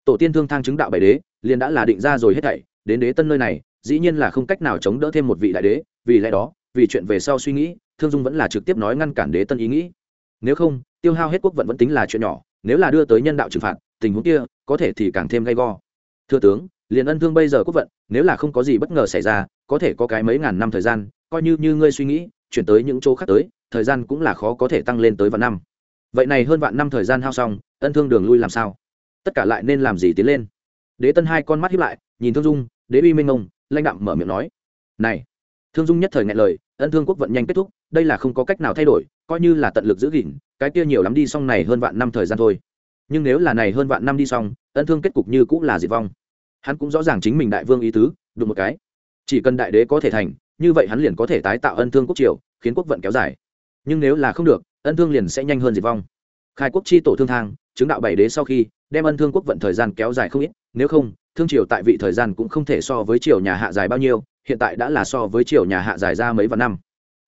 Tổ tiên thương thang chứng đạo bảy đế, liền đã là định ra rồi hết thảy, đến đế tân nơi này, dĩ nhiên là không cách nào chống đỡ thêm một vị đại đế, vì lẽ đó vì chuyện về sau suy nghĩ, thương dung vẫn là trực tiếp nói ngăn cản đế tân ý nghĩ. Nếu không, tiêu hao hết quốc vận vẫn tính là chuyện nhỏ, nếu là đưa tới nhân đạo trừng phạt, tình huống kia có thể thì càng thêm gay go. Thưa tướng liền ân thương bây giờ quốc vận, nếu là không có gì bất ngờ xảy ra, có thể có cái mấy ngàn năm thời gian, coi như như ngươi suy nghĩ, chuyển tới những chỗ khác tới, thời gian cũng là khó có thể tăng lên tới vạn năm. Vậy này hơn vạn năm thời gian hao xong, ân thương đường lui làm sao? Tất cả lại nên làm gì tiến lên? Đế tân hai con mắt hiếp lại, nhìn thương dung, đế uy minh ông lãnh đạm mở miệng nói, này. Thương dung nhất thời ngại lời ân thương quốc vận nhanh kết thúc, đây là không có cách nào thay đổi, coi như là tận lực giữ gìn, cái kia nhiều lắm đi xong này hơn vạn năm thời gian thôi. Nhưng nếu là này hơn vạn năm đi xong, ân thương kết cục như cũng là diệt vong. Hắn cũng rõ ràng chính mình đại vương ý tứ, đụng một cái. Chỉ cần đại đế có thể thành, như vậy hắn liền có thể tái tạo ân thương quốc triều, khiến quốc vận kéo dài. Nhưng nếu là không được, ân thương liền sẽ nhanh hơn diệt vong. Khai quốc chi tổ thương thang, chứng đạo bảy đế sau khi, đem ân thương quốc vận thời gian kéo dài không ít, nếu không thương triều tại vị thời gian cũng không thể so với triều nhà hạ dài bao nhiêu, hiện tại đã là so với triều nhà hạ dài ra mấy vạn năm.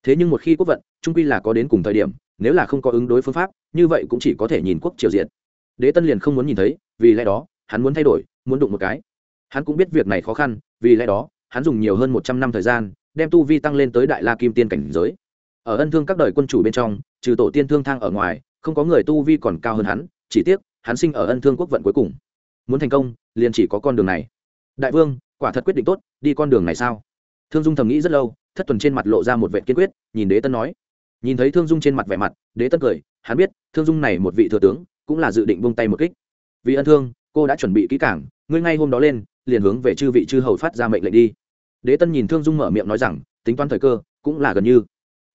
Thế nhưng một khi quốc vận, trung quy là có đến cùng thời điểm, nếu là không có ứng đối phương pháp, như vậy cũng chỉ có thể nhìn quốc triều diện. Đế tân liền không muốn nhìn thấy, vì lẽ đó, hắn muốn thay đổi, muốn đụng một cái. Hắn cũng biết việc này khó khăn, vì lẽ đó, hắn dùng nhiều hơn một trăm năm thời gian, đem tu vi tăng lên tới đại la kim tiên cảnh giới. Ở ân thương các đời quân chủ bên trong, trừ tổ tiên thương thang ở ngoài, không có người tu vi còn cao hơn hắn, chỉ tiếc, hắn sinh ở ân thương quốc vận cuối cùng muốn thành công, liền chỉ có con đường này. Đại vương, quả thật quyết định tốt, đi con đường này sao? Thương dung thầm nghĩ rất lâu, thất tuần trên mặt lộ ra một vệ kiên quyết, nhìn đế tân nói. Nhìn thấy thương dung trên mặt vẻ mặt, đế tân cười, hắn biết, thương dung này một vị thừa tướng, cũng là dự định vung tay một kích. Vì ân thương, cô đã chuẩn bị kỹ cảng ngươi ngay hôm đó lên, liền hướng về chư vị chư hầu phát ra mệnh lệnh đi. Đế tân nhìn thương dung mở miệng nói rằng, tính toán thời cơ, cũng là gần như.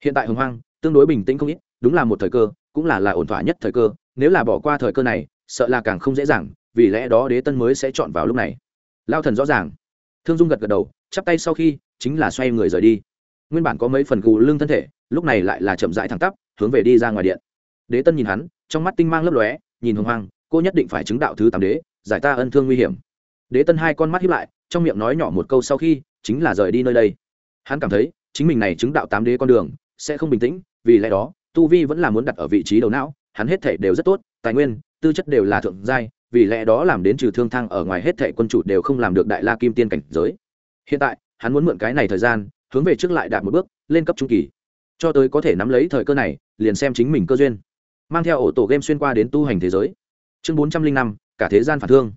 Hiện tại hồng hoang, tương đối bình tĩnh không ít, đúng là một thời cơ, cũng là là ổn thỏa nhất thời cơ, nếu là bỏ qua thời cơ này sợ là càng không dễ dàng, vì lẽ đó đế tân mới sẽ chọn vào lúc này. Lao thần rõ ràng. Thương dung gật gật đầu, chắp tay sau khi, chính là xoay người rời đi. Nguyên bản có mấy phần gù lưng thân thể, lúc này lại là chậm rãi thẳng tắp, hướng về đi ra ngoài điện. Đế tân nhìn hắn, trong mắt tinh mang lấp lóe, nhìn hồng hoang, cô nhất định phải chứng đạo thứ tám đế, giải ta ân thương nguy hiểm. Đế tân hai con mắt hiếp lại, trong miệng nói nhỏ một câu sau khi, chính là rời đi nơi đây. Hắn cảm thấy, chính mình này chứng đạo tám đế con đường, sẽ không bình tĩnh, vì lẽ đó, tu vi vẫn là muốn đặt ở vị trí đầu não, hắn hết thể đều rất tốt, tài nguyên tư chất đều là thượng giai, vì lẽ đó làm đến trừ thương thang ở ngoài hết thệ quân chủ đều không làm được đại la kim tiên cảnh giới. Hiện tại, hắn muốn mượn cái này thời gian, hướng về trước lại đạt một bước, lên cấp trung kỳ. Cho tới có thể nắm lấy thời cơ này, liền xem chính mình cơ duyên. Mang theo ổ tổ game xuyên qua đến tu hành thế giới. Chương bốn trăm linh năm, cả thế gian phản thương.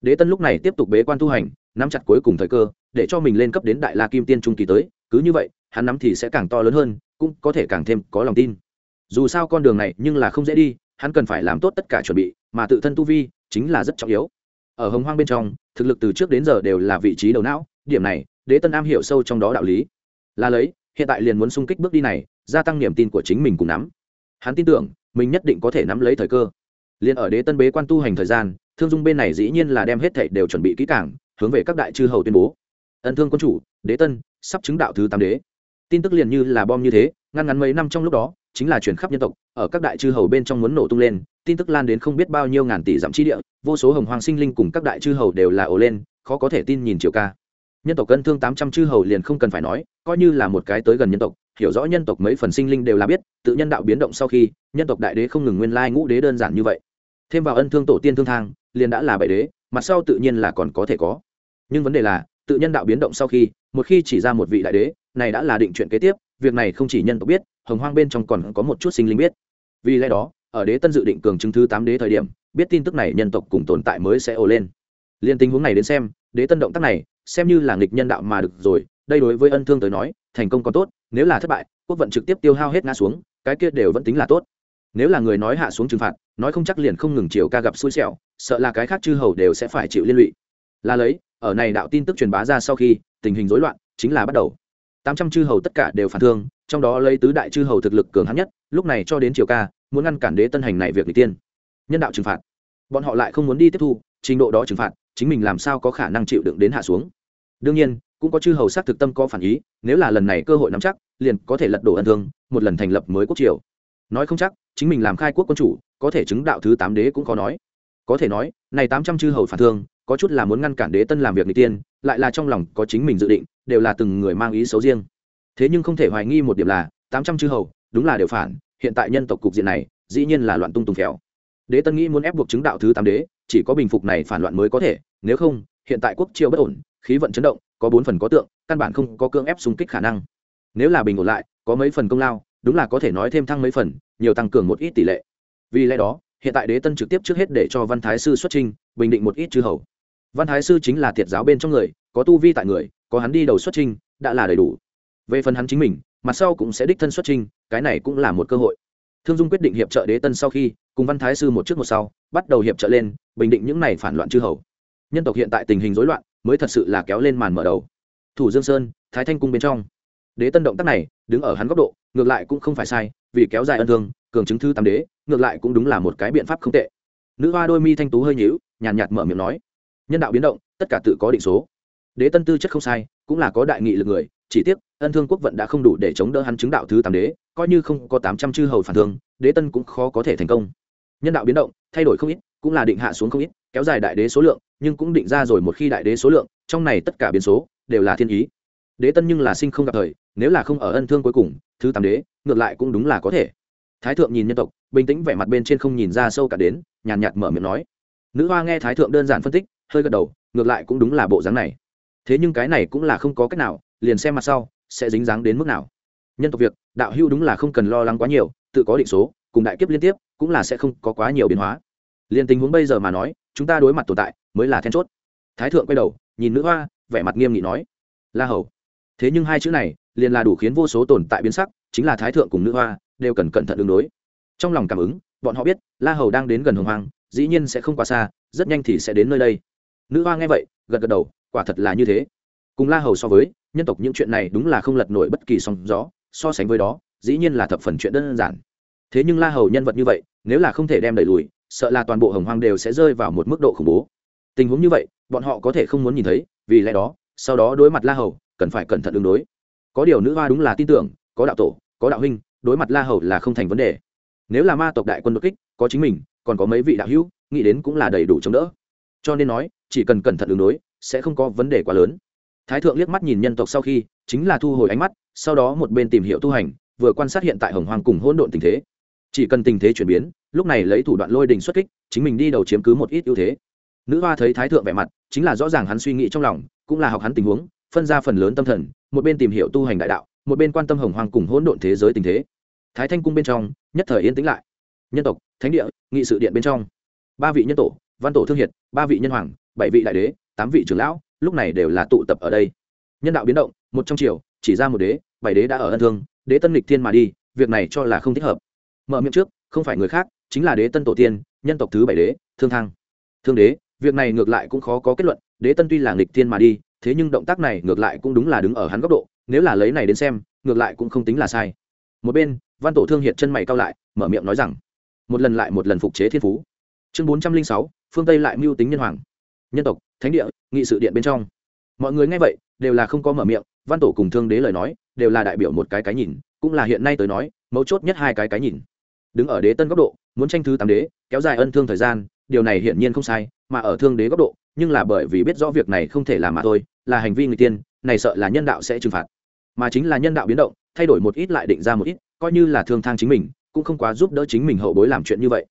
Đế tân lúc này tiếp tục bế quan tu hành, nắm chặt cuối cùng thời cơ, để cho mình lên cấp đến đại la kim tiên trung kỳ tới. Cứ như vậy, hắn nắm thì sẽ càng to lớn hơn, cũng có thể càng thêm có lòng tin. Dù sao con đường này nhưng là không dễ đi hắn cần phải làm tốt tất cả chuẩn bị, mà tự thân tu vi chính là rất trọng yếu. Ở hồng hoang bên trong, thực lực từ trước đến giờ đều là vị trí đầu não, điểm này, đế tân am hiểu sâu trong đó đạo lý. Là lấy, hiện tại liền muốn sung kích bước đi này, gia tăng niềm tin của chính mình cùng nắm. Hắn tin tưởng, mình nhất định có thể nắm lấy thời cơ. Liền ở đế tân bế quan tu hành thời gian, thương dung bên này dĩ nhiên là đem hết thảy đều chuẩn bị kỹ càng, hướng về các đại chư hầu tuyên bố. Ân thương quân chủ, đế tân, sắp chứng đạo thứ tám đế. Tin tức liền như là bom như thế, ngăn ngắn mấy năm trong lúc đó chính là chuyển khắp nhân tộc, ở các đại chư hầu bên trong muốn nổ tung lên, tin tức lan đến không biết bao nhiêu ngàn tỷ dặm chi địa, vô số hồng hoàng sinh linh cùng các đại chư hầu đều là ồ lên, khó có thể tin nhìn chiều ca. Nhân tộc cân thương tám trăm chư hầu liền không cần phải nói, coi như là một cái tới gần nhân tộc, hiểu rõ nhân tộc mấy phần sinh linh đều là biết, tự nhân đạo biến động sau khi, nhân tộc đại đế không ngừng nguyên lai ngũ đế đơn giản như vậy. Thêm vào ân thương tổ tiên thương thang, liền đã là bảy đế, mặt sau tự nhiên là còn có thể có. Nhưng vấn đề là, tự nhân đạo biến động sau khi, một khi chỉ ra một vị đại đế, này đã là định chuyện kế tiếp, việc này không chỉ nhân tộc biết hồng hoang bên trong còn có một chút sinh linh biết. Vì lẽ đó, ở đế tân dự định cường chứng thứ tám đế thời điểm, biết tin tức này nhân tộc cùng tồn tại mới sẽ ồ lên. Liên tình huống này đến xem, đế tân động tác này, xem như là nghịch nhân đạo mà được rồi, đây đối với ân thương tới nói, thành công còn tốt, nếu là thất bại, quốc vận trực tiếp tiêu hao hết ngã xuống, cái kia đều vẫn tính là tốt. Nếu là người nói hạ xuống trừng phạt, nói không chắc liền không ngừng chiều ca gặp xui xẻo, sợ là cái khác chư hầu đều sẽ phải chịu liên lụy. Là lấy, ở này đạo tin tức truyền bá ra sau khi, tình hình rối loạn chính là bắt đầu. Tám trăm chư hầu tất cả đều phản thương trong đó lấy tứ đại chư hầu thực lực cường hắn nhất, lúc này cho đến triều ca, muốn ngăn cản đế tân hành này việc n tiên. Nhân đạo trừng phạt. Bọn họ lại không muốn đi tiếp thu, trình độ đó trừng phạt, chính mình làm sao có khả năng chịu đựng đến hạ xuống. Đương nhiên, cũng có chư hầu sát thực tâm có phản ý, nếu là lần này cơ hội nắm chắc, liền có thể lật đổ ân thương, một lần thành lập mới quốc triều. Nói không chắc, chính mình làm khai quốc quân chủ, có thể chứng đạo thứ tám đế cũng có nói. Có thể nói, này tám trăm chư hầu phản thương, có chút là muốn ngăn cản đế tân làm việc n tiên, lại là trong lòng có chính mình dự định, đều là từng người mang ý xấu riêng thế nhưng không thể hoài nghi một điểm là, tám trăm chư hầu, đúng là đều phản, hiện tại nhân tộc cục diện này, dĩ nhiên là loạn tung tùng khéo đế tân nghĩ muốn ép buộc chứng đạo thứ tám đế, chỉ có bình phục này phản loạn mới có thể, nếu không, hiện tại quốc triều bất ổn, khí vận chấn động, có bốn phần có tượng, căn bản không có cưỡng ép xung kích khả năng. Nếu là bình ổn lại, có mấy phần công lao, đúng là có thể nói thêm thăng mấy phần, nhiều tăng cường một ít tỷ lệ. Vì lẽ đó, hiện tại đế tân trực tiếp trước hết để cho văn thái sư xuất trình bình định một ít chư hầu. Văn thái sư chính là thiệt giáo bên trong người, có tu vi tại người, có hắn đi đầu xuất trình đã là đầy đủ về phần hắn chính mình mặt sau cũng sẽ đích thân xuất trình cái này cũng là một cơ hội. Thương dung quyết định hiệp trợ đế tân sau khi cùng văn thái sư một trước một sau bắt đầu hiệp trợ lên bình định những này phản loạn chư hầu. Nhân tộc hiện tại tình hình rối loạn mới thật sự là kéo lên màn mở đầu. Thủ dương sơn thái thanh cung bên trong. Đế tân động tác này đứng ở hắn góc độ ngược lại cũng không phải sai vì kéo dài ân thương cường chứng thư tam đế ngược lại cũng đúng là một cái biện pháp không tệ. Nữ hoa đôi mi thanh tú hơi nhíu nhàn nhạt, nhạt mở miệng nói. Nhân đạo biến động tất cả tự có định số. Đế tân tư chất không sai cũng là có đại nghị lực người chỉ tiếc, ân thương quốc vận đã không đủ để chống đỡ hắn chứng đạo thứ tám đế, coi như không có tám trăm chư hầu phản thương, đế tân cũng khó có thể thành công. Nhân đạo biến động, thay đổi không ít, cũng là định hạ xuống không ít, kéo dài đại đế số lượng, nhưng cũng định ra rồi một khi đại đế số lượng, trong này tất cả biến số, đều là thiên ý. Đế tân nhưng là sinh không gặp thời, nếu là không ở ân thương cuối cùng, thứ tám đế, ngược lại cũng đúng là có thể. Thái thượng nhìn nhân tộc, bình tĩnh vẻ mặt bên trên không nhìn ra sâu cả đến, nhàn nhạt mở miệng nói. Nữ hoa nghe thái thượng đơn giản phân tích, hơi gật đầu, ngược lại cũng đúng là bộ dáng này. Thế nhưng cái này cũng là không có cách nào liền xem mặt sau, sẽ dính dáng đến mức nào. Nhân tộc việc, đạo hưu đúng là không cần lo lắng quá nhiều, tự có định số, cùng đại kiếp liên tiếp, cũng là sẽ không có quá nhiều biến hóa. Liền tình huống bây giờ mà nói, chúng ta đối mặt tồn tại, mới là then chốt. Thái thượng quay đầu, nhìn nữ hoa, vẻ mặt nghiêm nghị nói, la hầu. Thế nhưng hai chữ này, liền là đủ khiến vô số tồn tại biến sắc, chính là thái thượng cùng nữ hoa, đều cần cẩn thận ứng đối. Trong lòng cảm ứng, bọn họ biết, la hầu đang đến gần hồng hoàng dĩ nhiên sẽ không quá xa, rất nhanh thì sẽ đến nơi đây. Nữ hoa nghe vậy, gật gật đầu, quả thật là như thế. Cùng la hầu so với nhân tộc những chuyện này đúng là không lật nổi bất kỳ sóng gió, so sánh với đó, dĩ nhiên là thập phần chuyện đơn giản. Thế nhưng la hầu nhân vật như vậy, nếu là không thể đem đẩy lùi, sợ là toàn bộ hồng hoang đều sẽ rơi vào một mức độ khủng bố. Tình huống như vậy, bọn họ có thể không muốn nhìn thấy, vì lẽ đó, sau đó đối mặt la hầu, cần phải cẩn thận ứng đối. Có điều nữ hoa đúng là tin tưởng, có đạo tổ, có đạo huynh, đối mặt la hầu là không thành vấn đề. Nếu là ma tộc đại quân đột kích, có chính mình, còn có mấy vị đạo hữu, nghĩ đến cũng là đầy đủ chống đỡ. Cho nên nói, chỉ cần cẩn thận ứng đối, sẽ không có vấn đề quá lớn thái thượng liếc mắt nhìn nhân tộc sau khi, chính là thu hồi ánh mắt, sau đó một bên tìm hiểu tu hành, vừa quan sát hiện tại hồng hoàng cùng hỗn độn tình thế. Chỉ cần tình thế chuyển biến, lúc này lấy thủ đoạn lôi đình xuất kích, chính mình đi đầu chiếm cứ một ít ưu thế. Nữ hoa thấy thái thượng vẻ mặt, chính là rõ ràng hắn suy nghĩ trong lòng, cũng là học hắn tình huống, phân ra phần lớn tâm thần, một bên tìm hiểu tu hành đại đạo, một bên quan tâm hồng hoàng cùng hỗn độn thế giới tình thế. Thái thanh cung bên trong, nhất thời yên tĩnh lại. Nhân tộc, thánh địa, nghị sự điện bên trong. Ba vị nhân tổ, văn tổ thương hiệt, ba vị nhân hoàng, bảy vị đại đế, tám vị trưởng lão lúc này đều là tụ tập ở đây. Nhân đạo biến động, một trong triều, chỉ ra một đế, bảy đế đã ở ân thương, đế tân lịch thiên mà đi, việc này cho là không thích hợp. Mở miệng trước, không phải người khác, chính là đế tân tổ tiên, nhân tộc thứ bảy đế, thương thăng. Thương đế, việc này ngược lại cũng khó có kết luận, đế tân tuy là nghịch thiên mà đi, thế nhưng động tác này ngược lại cũng đúng là đứng ở hắn góc độ, nếu là lấy này đến xem, ngược lại cũng không tính là sai. Một bên, văn tổ thương hiện chân mày cao lại, mở miệng nói rằng, một lần lại một lần phục chế thiên phú. Chương bốn trăm linh sáu, phương tây lại mưu tính nhân hoàng. Nhân tộc thánh địa, nghị sự điện bên trong. Mọi người nghe vậy, đều là không có mở miệng, văn tổ cùng thương đế lời nói, đều là đại biểu một cái cái nhìn, cũng là hiện nay tới nói, mấu chốt nhất hai cái cái nhìn. Đứng ở đế tân góc độ, muốn tranh thứ tám đế, kéo dài ân thương thời gian, điều này hiển nhiên không sai, mà ở thương đế góc độ, nhưng là bởi vì biết rõ việc này không thể làm mà thôi, là hành vi người tiên, này sợ là nhân đạo sẽ trừng phạt. Mà chính là nhân đạo biến động, thay đổi một ít lại định ra một ít, coi như là thương thang chính mình, cũng không quá giúp đỡ chính mình hậu bối làm chuyện như vậy.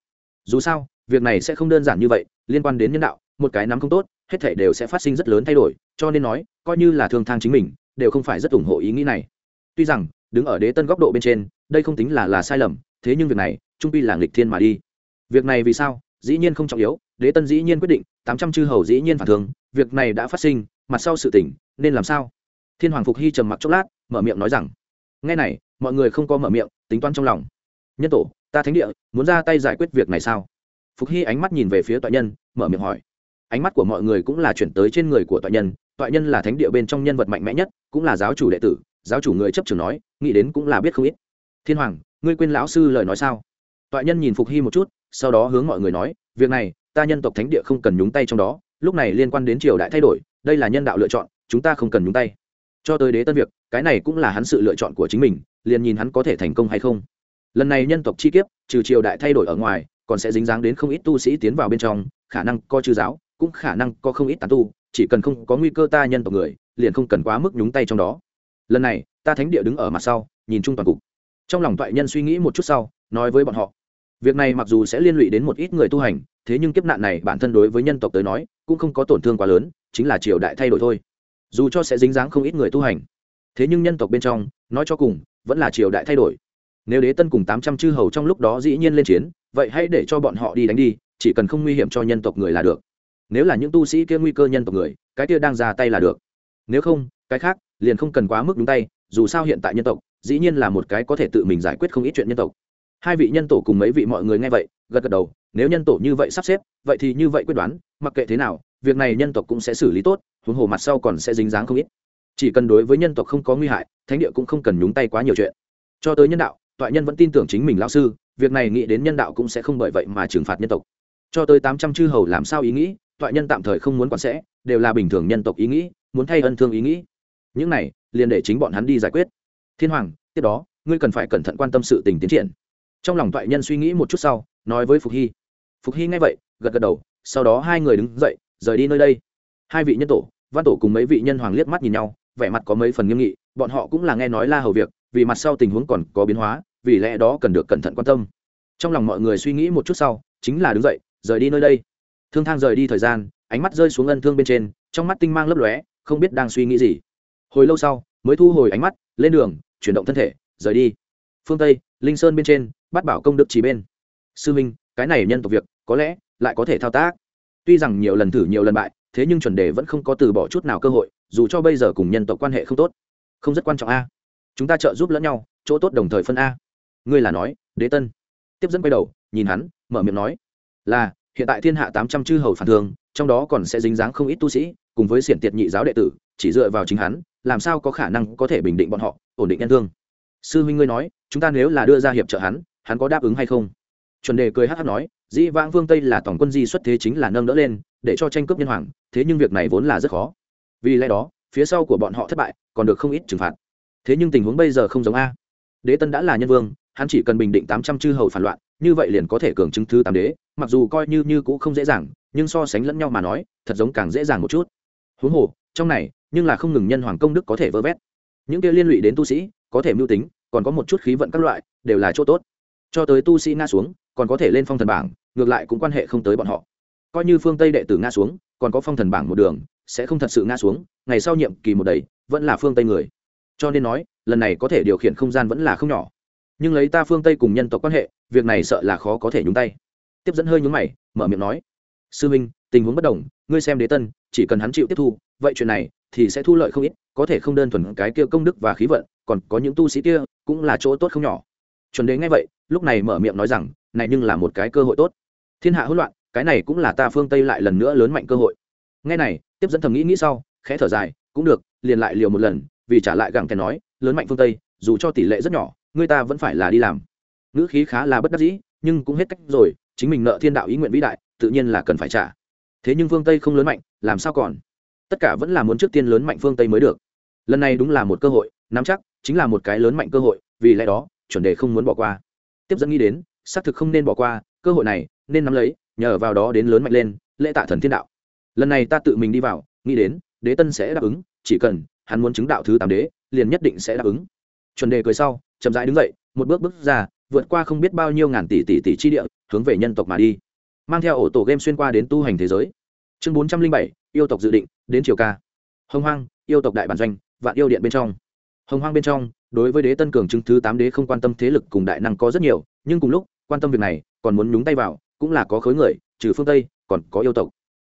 Dù sao, việc này sẽ không đơn giản như vậy, liên quan đến nhân đạo, một cái nắm không tốt hết thể đều sẽ phát sinh rất lớn thay đổi, cho nên nói, coi như là thương thang chính mình, đều không phải rất ủng hộ ý nghĩ này. Tuy rằng, đứng ở đế tân góc độ bên trên, đây không tính là là sai lầm, thế nhưng việc này, trung pi là nghịch thiên mà đi. Việc này vì sao? Dĩ nhiên không trọng yếu, đế tân dĩ nhiên quyết định, tám trăm chư hầu dĩ nhiên phản thường việc này đã phát sinh, mặt sau sự tỉnh nên làm sao? Thiên hoàng phục hy trầm mặc chốc lát, mở miệng nói rằng ngay này, mọi người không có mở miệng, tính toán trong lòng. Nhân tổ, ta thánh địa, muốn ra tay giải quyết việc này sao? Phục hy ánh mắt nhìn về phía tọa nhân, mở miệng hỏi ánh mắt của mọi người cũng là chuyển tới trên người của tọa nhân tọa nhân là thánh địa bên trong nhân vật mạnh mẽ nhất, cũng là giáo chủ đệ tử, giáo chủ người chấp trường nói, nghĩ đến cũng là biết không ít. Thiên hoàng, ngươi quên lão sư lời nói sao? Tọa nhân nhìn phục hy một chút, sau đó hướng mọi người nói, việc này, ta nhân tộc thánh địa không cần nhúng tay trong đó, lúc này liên quan đến triều đại thay đổi, đây là nhân đạo lựa chọn, chúng ta không cần nhúng tay. Cho tới đế tân việc, cái này cũng là hắn sự lựa chọn của chính mình, liền nhìn hắn có thể thành công hay không. Lần này nhân tộc chi kiếp, trừ triều đại thay đổi ở ngoài, còn sẽ dính dáng đến không ít tu sĩ tiến vào bên trong, khả năng coi chư giáo cũng khả năng có không ít tán tu, chỉ cần không có nguy cơ ta nhân tộc người, liền không cần quá mức nhúng tay trong đó. Lần này, ta thánh địa đứng ở mặt sau, nhìn chung toàn cục. Trong lòng toại nhân suy nghĩ một chút sau, nói với bọn họ. Việc này mặc dù sẽ liên lụy đến một ít người tu hành, thế nhưng kiếp nạn này bản thân đối với nhân tộc tới nói, cũng không có tổn thương quá lớn, chính là triều đại thay đổi thôi. Dù cho sẽ dính dáng không ít người tu hành, thế nhưng nhân tộc bên trong, nói cho cùng, vẫn là triều đại thay đổi. Nếu đế tân cùng tám trăm chư hầu trong lúc đó dĩ nhiên lên chiến, vậy hãy để cho bọn họ đi đánh đi, chỉ cần không nguy hiểm cho nhân tộc người là được nếu là những tu sĩ kia nguy cơ nhân tộc người, cái kia đang ra tay là được. Nếu không, cái khác, liền không cần quá mức đúng tay, dù sao hiện tại nhân tộc, dĩ nhiên là một cái có thể tự mình giải quyết không ít chuyện nhân tộc. Hai vị nhân tổ cùng mấy vị mọi người nghe vậy, gật gật đầu, nếu nhân tổ như vậy sắp xếp, vậy thì như vậy quyết đoán, mặc kệ thế nào, việc này nhân tộc cũng sẽ xử lý tốt, huống hồ mặt sau còn sẽ dính dáng không ít. Chỉ cần đối với nhân tộc không có nguy hại, thánh địa cũng không cần nhúng tay quá nhiều chuyện. Cho tới nhân đạo tọa nhân vẫn tin tưởng chính mình lao sư, việc này nghĩ đến nhân đạo cũng sẽ không bởi vậy mà trừng phạt nhân tộc. Cho tới tám trăm chư hầu làm sao ý nghĩ tọa nhân tạm thời không muốn quản sẽ, đều là bình thường nhân tộc ý nghĩ, muốn thay ân thương ý nghĩ. Những này, liền để chính bọn hắn đi giải quyết. Thiên hoàng, tiếp đó, ngươi cần phải cẩn thận quan tâm sự tình tiến triển. Trong lòng toại nhân suy nghĩ một chút sau, nói với phục hy. Phục hy nghe vậy, gật gật đầu, sau đó hai người đứng dậy, rời đi nơi đây. Hai vị nhân tổ, văn tổ cùng mấy vị nhân hoàng liếc mắt nhìn nhau, vẻ mặt có mấy phần nghiêm nghị, bọn họ cũng là nghe nói la hầu việc, vì mặt sau tình huống còn có biến hóa, vì lẽ đó cần được cẩn thận quan tâm. Trong lòng mọi người suy nghĩ một chút sau, chính là đứng dậy, rời đi nơi đây thương thang rời đi thời gian, ánh mắt rơi xuống ân thương bên trên, trong mắt tinh mang lấp lóe, không biết đang suy nghĩ gì. Hồi lâu sau, mới thu hồi ánh mắt, lên đường, chuyển động thân thể, rời đi. Phương tây, linh sơn bên trên, bắt bảo công đức chỉ bên. Sư minh, cái này nhân tộc việc, có lẽ, lại có thể thao tác. Tuy rằng nhiều lần thử nhiều lần bại, thế nhưng chuẩn đề vẫn không có từ bỏ chút nào cơ hội, dù cho bây giờ cùng nhân tộc quan hệ không tốt. Không rất quan trọng a. Chúng ta trợ giúp lẫn nhau, chỗ tốt đồng thời phân a. Ngươi là nói, đế tân. Tiếp dẫn quay đầu, nhìn hắn, mở miệng nói, là hiện tại thiên hạ tám trăm chư hầu phản thường trong đó còn sẽ dính dáng không ít tu sĩ, cùng với xiển tiệt nhị giáo đệ tử, chỉ dựa vào chính hắn, làm sao có khả năng có thể bình định bọn họ, ổn định nhân thương. Sư huynh ngươi nói, chúng ta nếu là đưa ra hiệp trợ hắn hắn có đáp ứng hay không? Chuẩn đề cười hát hát nói, dĩ vãng vương tây là tổng quân di xuất thế chính là nâng đỡ lên, để cho tranh cướp nhân hoàng, thế nhưng việc này vốn là rất khó. Vì lẽ đó, phía sau của bọn họ thất bại, còn được không ít trừng phạt. Thế nhưng tình huống bây giờ không giống a. Đế tân đã là nhân vương, hắn chỉ cần bình định tám trăm chư hầu phản loạn như vậy liền có thể cường chứng thứ tám đế, mặc dù coi như như cũng không dễ dàng, nhưng so sánh lẫn nhau mà nói, thật giống càng dễ dàng một chút. Huống hồ, trong này, nhưng là không ngừng nhân hoàng công đức có thể vơ vét. Những kia liên lụy đến tu sĩ, có thể mưu tính, còn có một chút khí vận các loại, đều là chỗ tốt. Cho tới tu sĩ nga xuống, còn có thể lên phong thần bảng, ngược lại cũng quan hệ không tới bọn họ. Coi như phương tây đệ tử nga xuống, còn có phong thần bảng một đường, sẽ không thật sự nga xuống, ngày sau nhiệm kỳ một đầy, vẫn là phương tây người. Cho nên nói, lần này có thể điều khiển không gian vẫn là không nhỏ nhưng lấy ta phương tây cùng nhân tộc quan hệ việc này sợ là khó có thể nhúng tay tiếp dẫn hơi nhúng mày mở miệng nói sư minh tình huống bất đồng ngươi xem đế tân chỉ cần hắn chịu tiếp thu vậy chuyện này thì sẽ thu lợi không ít có thể không đơn thuần cái kia công đức và khí vận còn có những tu sĩ kia cũng là chỗ tốt không nhỏ chuẩn đế ngay vậy lúc này mở miệng nói rằng này nhưng là một cái cơ hội tốt thiên hạ hỗn loạn cái này cũng là ta phương tây lại lần nữa lớn mạnh cơ hội ngay này tiếp dẫn thầm nghĩ nghĩ sau khẽ thở dài cũng được liền lại liều một lần vì trả lại gặng kèn nói lớn mạnh phương tây dù cho tỷ lệ rất nhỏ Ngươi ta vẫn phải là đi làm. Ngữ khí khá là bất đắc dĩ, nhưng cũng hết cách rồi, chính mình nợ thiên đạo ý nguyện vĩ đại, tự nhiên là cần phải trả. Thế nhưng phương tây không lớn mạnh, làm sao còn? Tất cả vẫn là muốn trước tiên lớn mạnh phương tây mới được. Lần này đúng là một cơ hội, nắm chắc, chính là một cái lớn mạnh cơ hội, vì lẽ đó, chuẩn đề không muốn bỏ qua. Tiếp dẫn nghĩ đến, xác thực không nên bỏ qua, cơ hội này, nên nắm lấy, nhờ vào đó đến lớn mạnh lên, lễ tạ thần thiên đạo. Lần này ta tự mình đi vào, nghĩ đến, đế tân sẽ đáp ứng, chỉ cần hắn muốn chứng đạo thứ tám đế, liền nhất định sẽ đáp ứng. Chuẩn đề cười sau chậm rãi đứng dậy, một bước bước ra, vượt qua không biết bao nhiêu ngàn tỷ tỷ tỷ chi địa, hướng về nhân tộc mà đi. Mang theo ổ tổ game xuyên qua đến tu hành thế giới. Chương bốn trăm linh bảy, yêu tộc dự định, đến triều ca. Hồng hoang, yêu tộc đại bản doanh, vạn yêu điện bên trong. Hồng hoang bên trong, đối với đế tân cường chứng thứ tám đế không quan tâm thế lực cùng đại năng có rất nhiều, nhưng cùng lúc, quan tâm việc này, còn muốn nhúng tay vào, cũng là có khối người, trừ phương tây, còn có yêu tộc.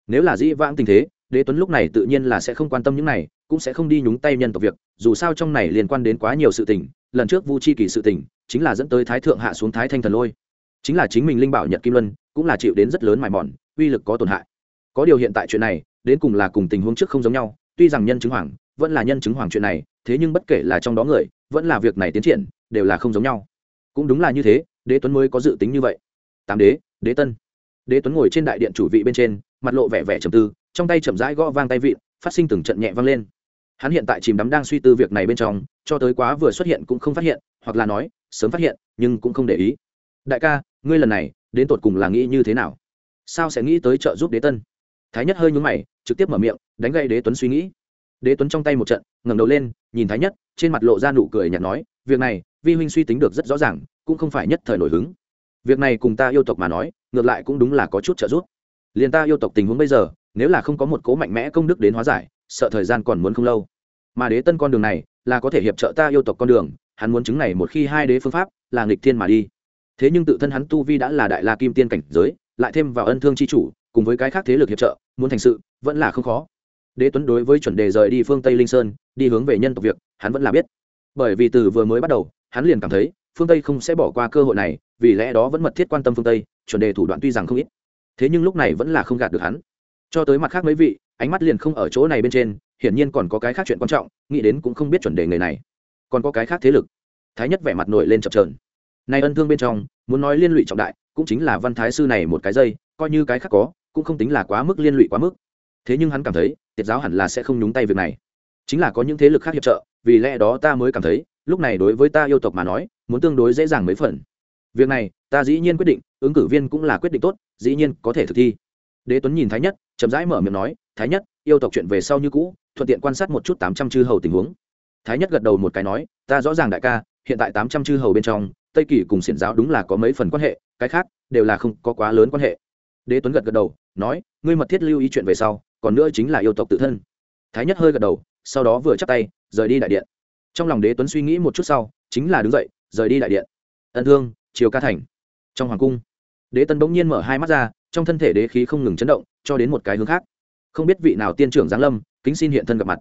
Nếu là dĩ vãng tình thế, đế tuấn lúc này tự nhiên là sẽ không quan tâm những này, cũng sẽ không đi nhúng tay nhân tộc việc, dù sao trong này liên quan đến quá nhiều sự tình lần trước vu chi kỳ sự tình, chính là dẫn tới thái thượng hạ xuống thái thanh thần lôi. Chính là chính mình linh bảo nhật kim luân, cũng là chịu đến rất lớn mài mòn, uy lực có tổn hại. Có điều hiện tại chuyện này, đến cùng là cùng tình huống trước không giống nhau, tuy rằng nhân chứng hoàng, vẫn là nhân chứng hoàng chuyện này, thế nhưng bất kể là trong đó người, vẫn là việc này tiến triển, đều là không giống nhau. Cũng đúng là như thế, đế tuấn mới có dự tính như vậy. Tám đế đế tân. Đế tuấn ngồi trên đại điện chủ vị bên trên, mặt lộ vẻ vẻ trầm tư, trong tay chậm rãi gõ vang tay vị phát sinh từng trận nhẹ vang lên. Hắn hiện tại chìm đắm đang suy tư việc này bên trong cho tới quá vừa xuất hiện cũng không phát hiện, hoặc là nói, sớm phát hiện, nhưng cũng không để ý. Đại ca, ngươi lần này, đến tột cùng là nghĩ như thế nào? Sao sẽ nghĩ tới trợ giúp đế tân? Thái nhất hơi nhúng mày, trực tiếp mở miệng, đánh gây đế tuấn suy nghĩ. Đế tuấn trong tay một trận, ngẩng đầu lên, nhìn thái nhất, trên mặt lộ ra nụ cười nhạt nói, việc này, vi huynh suy tính được rất rõ ràng, cũng không phải nhất thời nổi hứng. Việc này cùng ta yêu tộc mà nói, ngược lại cũng đúng là có chút trợ giúp. Liền ta yêu tộc tình huống bây giờ, nếu là không có một cố mạnh mẽ công đức đến hóa giải, sợ thời gian còn muốn không lâu mà đế tân con đường này là có thể hiệp trợ ta yêu tộc con đường, hắn muốn chứng này một khi hai đế phương pháp là nghịch thiên mà đi. Thế nhưng tự thân hắn tu vi đã là đại la kim tiên cảnh giới, lại thêm vào ân thương c h i chủ, cùng với cái khác thế lực hiệp trợ, muốn thành sự, vẫn là không khó. Đế tuấn đối với chuẩn đề rời đi phương tây linh sơn, đi hướng về nhân tộc việc, hắn vẫn là biết. Bởi vì từ vừa mới bắt đầu, hắn liền cảm thấy, phương tây không sẽ bỏ qua cơ hội này, vì lẽ đó vẫn mật thiết quan tâm phương tây, chuẩn đề thủ đoạn tuy rằng không ít, thế nhưng lúc này vẫn là không gạt được hắn. Cho tới mặt khác mấy vị, ánh mắt liền không ở chỗ này bên trên hiển nhiên còn có cái khác chuyện quan trọng, nghĩ đến cũng không biết chuẩn đề người này. Còn có cái khác thế lực. Thái nhất vẻ mặt nổi lên chập trờn nay ân thương bên trong, muốn nói liên lụy trọng đại, cũng chính là văn thái sư này một cái dây, coi như cái khác có, cũng không tính là quá mức liên lụy quá mức. Thế nhưng hắn cảm thấy tiệt giáo hẳn là sẽ không nhúng tay việc này. Chính là có những thế lực khác hiệp trợ, vì lẽ đó ta mới cảm thấy, lúc này đối với ta yêu tộc mà nói, muốn tương đối dễ dàng mấy phần. Việc này, ta dĩ nhiên quyết định, ứng cử viên cũng là quyết định tốt, dĩ nhiên có thể thực thi. Đế tuấn nhìn thái nhất, chậm rãi mở miệng nói, thái nhất yêu tộc chuyện về sau như cũ, thuận tiện quan sát một chút tám trăm chư hầu tình huống. Thái nhất gật đầu một cái nói, ta rõ ràng đại ca, hiện tại tám trăm chư hầu bên trong, tây kỳ cùng xiển giáo đúng là có mấy phần quan hệ, cái khác đều là không có quá lớn quan hệ. Đế tuấn gật gật đầu, nói, ngươi mật thiết lưu ý chuyện về sau, còn nữa chính là yêu tộc tự thân. Thái nhất hơi gật đầu, sau đó vừa chắp tay, rời đi đại điện. Trong lòng đế tuấn suy nghĩ một chút sau, chính là đứng dậy, rời đi đại điện. Ân thương, chiều ca thành. Trong hoàng cung, đế tân bỗng nhiên mở hai mắt ra, trong thân thể đế khí không ngừng chấn động, cho đến một cái hướng khác không biết vị nào tiên trưởng giáng lâm, kính xin hiện thân gặp mặt.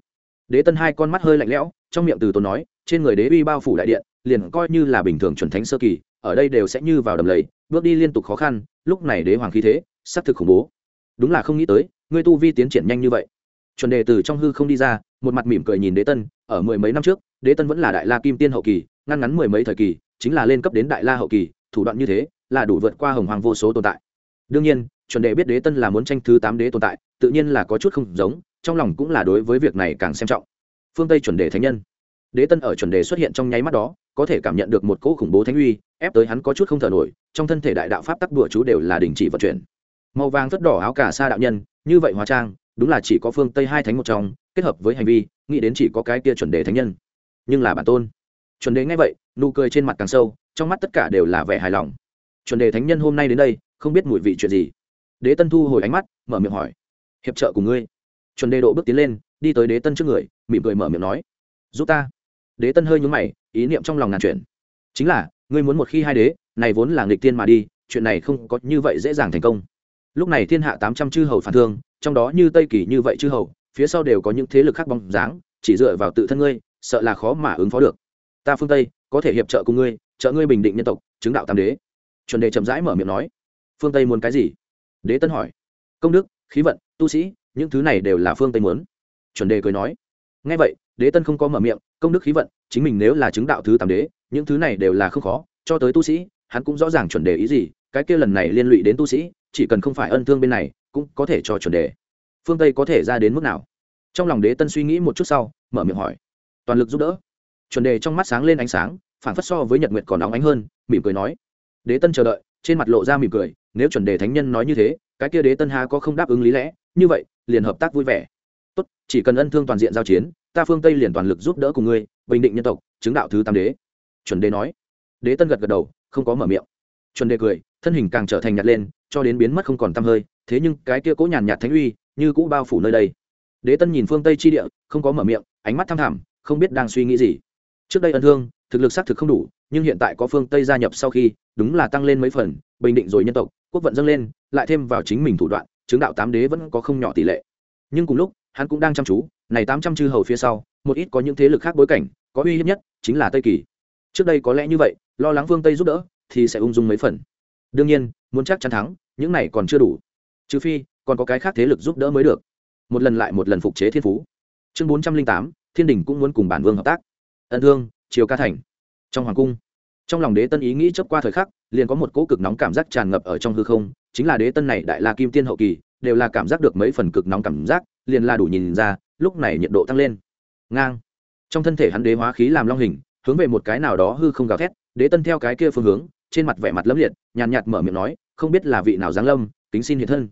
Đế tân hai con mắt hơi lạnh lẽo, trong miệng từ tốn nói, trên người đế uy bao phủ đại điện, liền coi như là bình thường chuẩn thánh sơ kỳ, ở đây đều sẽ như vào đầm lầy, bước đi liên tục khó khăn, lúc này đế hoàng khí thế xác thực khủng bố. Đúng là không nghĩ tới, ngươi tu vi tiến triển nhanh như vậy. Chuẩn đề từ trong hư không đi ra, một mặt mỉm cười nhìn đế tân, ở mười mấy năm trước, đế tân vẫn là đại la kim tiên hậu kỳ, ngăn ngắn mười mấy thời kỳ, chính là lên cấp đến đại la hậu kỳ, thủ đoạn như thế, là đủ vượt qua hồng hoàng vô số tồn tại. Đương nhiên, chuẩn đề biết đế tân là muốn tranh thứ tám đế tồn tại tự nhiên là có chút không giống, trong lòng cũng là đối với việc này càng xem trọng. Phương tây chuẩn đề thánh nhân. Đế tân ở chuẩn đề xuất hiện trong nháy mắt đó, có thể cảm nhận được một cỗ khủng bố thánh uy, ép tới hắn có chút không thở nổi, trong thân thể đại đạo pháp tắc đùa chú đều là đình chỉ vận chuyển. Màu vàng rất đỏ áo cả xa đạo nhân, như vậy hóa trang, đúng là chỉ có phương tây hai thánh một trong, kết hợp với hành vi, nghĩ đến chỉ có cái kia chuẩn đề thánh nhân. Nhưng là bản tôn. Chuẩn đề nghe vậy, nụ cười trên mặt càng sâu, trong mắt tất cả đều là vẻ hài lòng. Chuẩn đề thánh nhân hôm nay đến đây, không biết mùi vị chuyện gì. Đế tân thu hồi ánh mắt, mở miệng hỏi hiệp trợ cùng ngươi. Chuẩn đề độ bước tiến lên, đi tới đế tân trước người, mỉm cười mở miệng nói, giúp ta. Đế tân hơi nhúng mày, ý niệm trong lòng ngàn chuyện chính là, ngươi muốn một khi hai đế, này vốn là nghịch tiên mà đi, chuyện này không có như vậy dễ dàng thành công. Lúc này thiên hạ tám trăm chư hầu phản thương, trong đó như tây kỳ như vậy chư hầu, phía sau đều có những thế lực khác bóng dáng, chỉ dựa vào tự thân ngươi, sợ là khó mà ứng phó được. Ta phương tây, có thể hiệp trợ cùng ngươi, trợ ngươi bình định nhân tộc, chứng đạo tam đế. Chuẩn đề chậm rãi mở miệng nói, phương tây muốn cái gì? Đế tân hỏi, công đức khí vận, tu sĩ, những thứ này đều là phương tây muốn. Chuẩn đề cười nói ngay vậy, đế tân không có mở miệng, công đức khí vận, chính mình nếu là chứng đạo thứ tám đế, những thứ này đều là không khó, cho tới tu sĩ, hắn cũng rõ ràng chuẩn đề ý gì, cái kia lần này liên lụy đến tu sĩ, chỉ cần không phải ân thương bên này, cũng có thể cho chuẩn đề. Phương tây có thể ra đến mức nào? Trong lòng đế tân suy nghĩ một chút sau, mở miệng hỏi, toàn lực giúp đỡ. Chuẩn đề trong mắt sáng lên ánh sáng phản phất so với nhật nguyệt còn nóng ánh hơn, mỉm cười nói, đế tân chờ đợi. Trên mặt lộ ra mỉm cười, nếu chuẩn đề thánh nhân nói như thế cái kia đế tân há có không đáp ứng lý lẽ, như vậy, liền hợp tác vui vẻ. Tốt, chỉ cần ân thương toàn diện giao chiến, ta phương tây liền toàn lực giúp đỡ cùng ngươi, bình định nhân tộc, chứng đạo thứ tam đế. Chuẩn đế nói. Đế tân gật gật đầu, không có mở miệng. Chuẩn đế cười, thân hình càng trở thành nhạt lên, cho đến biến mất không còn t hơi, thế nhưng cái kia cố nhàn nhạt thánh uy, như cũ bao phủ nơi đây. Đế tân nhìn phương tây chi địa, không có mở miệng, ánh mắt thăm thẳm, không biết đang suy nghĩ gì. Trước đây ân thương thực lực xác thực không đủ, nhưng hiện tại có phương tây gia nhập sau khi, đúng là tăng lên mấy phần, bình định rồi nhân tộc, quốc vận dâng lên, lại thêm vào chính mình thủ đoạn, chứng đạo tám đế vẫn có không nhỏ tỷ lệ. Nhưng cùng lúc, hắn cũng đang chăm chú, này tám trăm chư hầu phía sau, một ít có những thế lực khác bối cảnh, có uy hiếp nhất chính là tây kỳ. Trước đây có lẽ như vậy, lo lắng phương tây giúp đỡ, thì sẽ ung dung mấy phần. Đương nhiên, muốn chắc chắn thắng, những này còn chưa đủ. Trừ phi, còn có cái khác thế lực giúp đỡ mới được. Một lần lại một lần phục chế thiên phú. Chương bốn trăm linh tám, thiên đình cũng muốn cùng bản vương hợp tác. Ân thương chiều ca thành. Trong hoàng cung, trong lòng đế tân ý nghĩ chấp qua thời khắc, liền có một cỗ cực nóng cảm giác tràn ngập ở trong hư không, chính là đế tân này đại la kim tiên hậu kỳ, đều là cảm giác được mấy phần cực nóng cảm giác, liền là đủ nhìn ra, lúc này nhiệt độ tăng lên. Ngang. Trong thân thể hắn đế hóa khí làm long hình, hướng về một cái nào đó hư không gào thét, đế tân theo cái kia phương hướng, trên mặt vẻ mặt lấm liệt, nhàn nhạt mở miệng nói, không biết là vị nào giáng lâm tính xin hiện thân.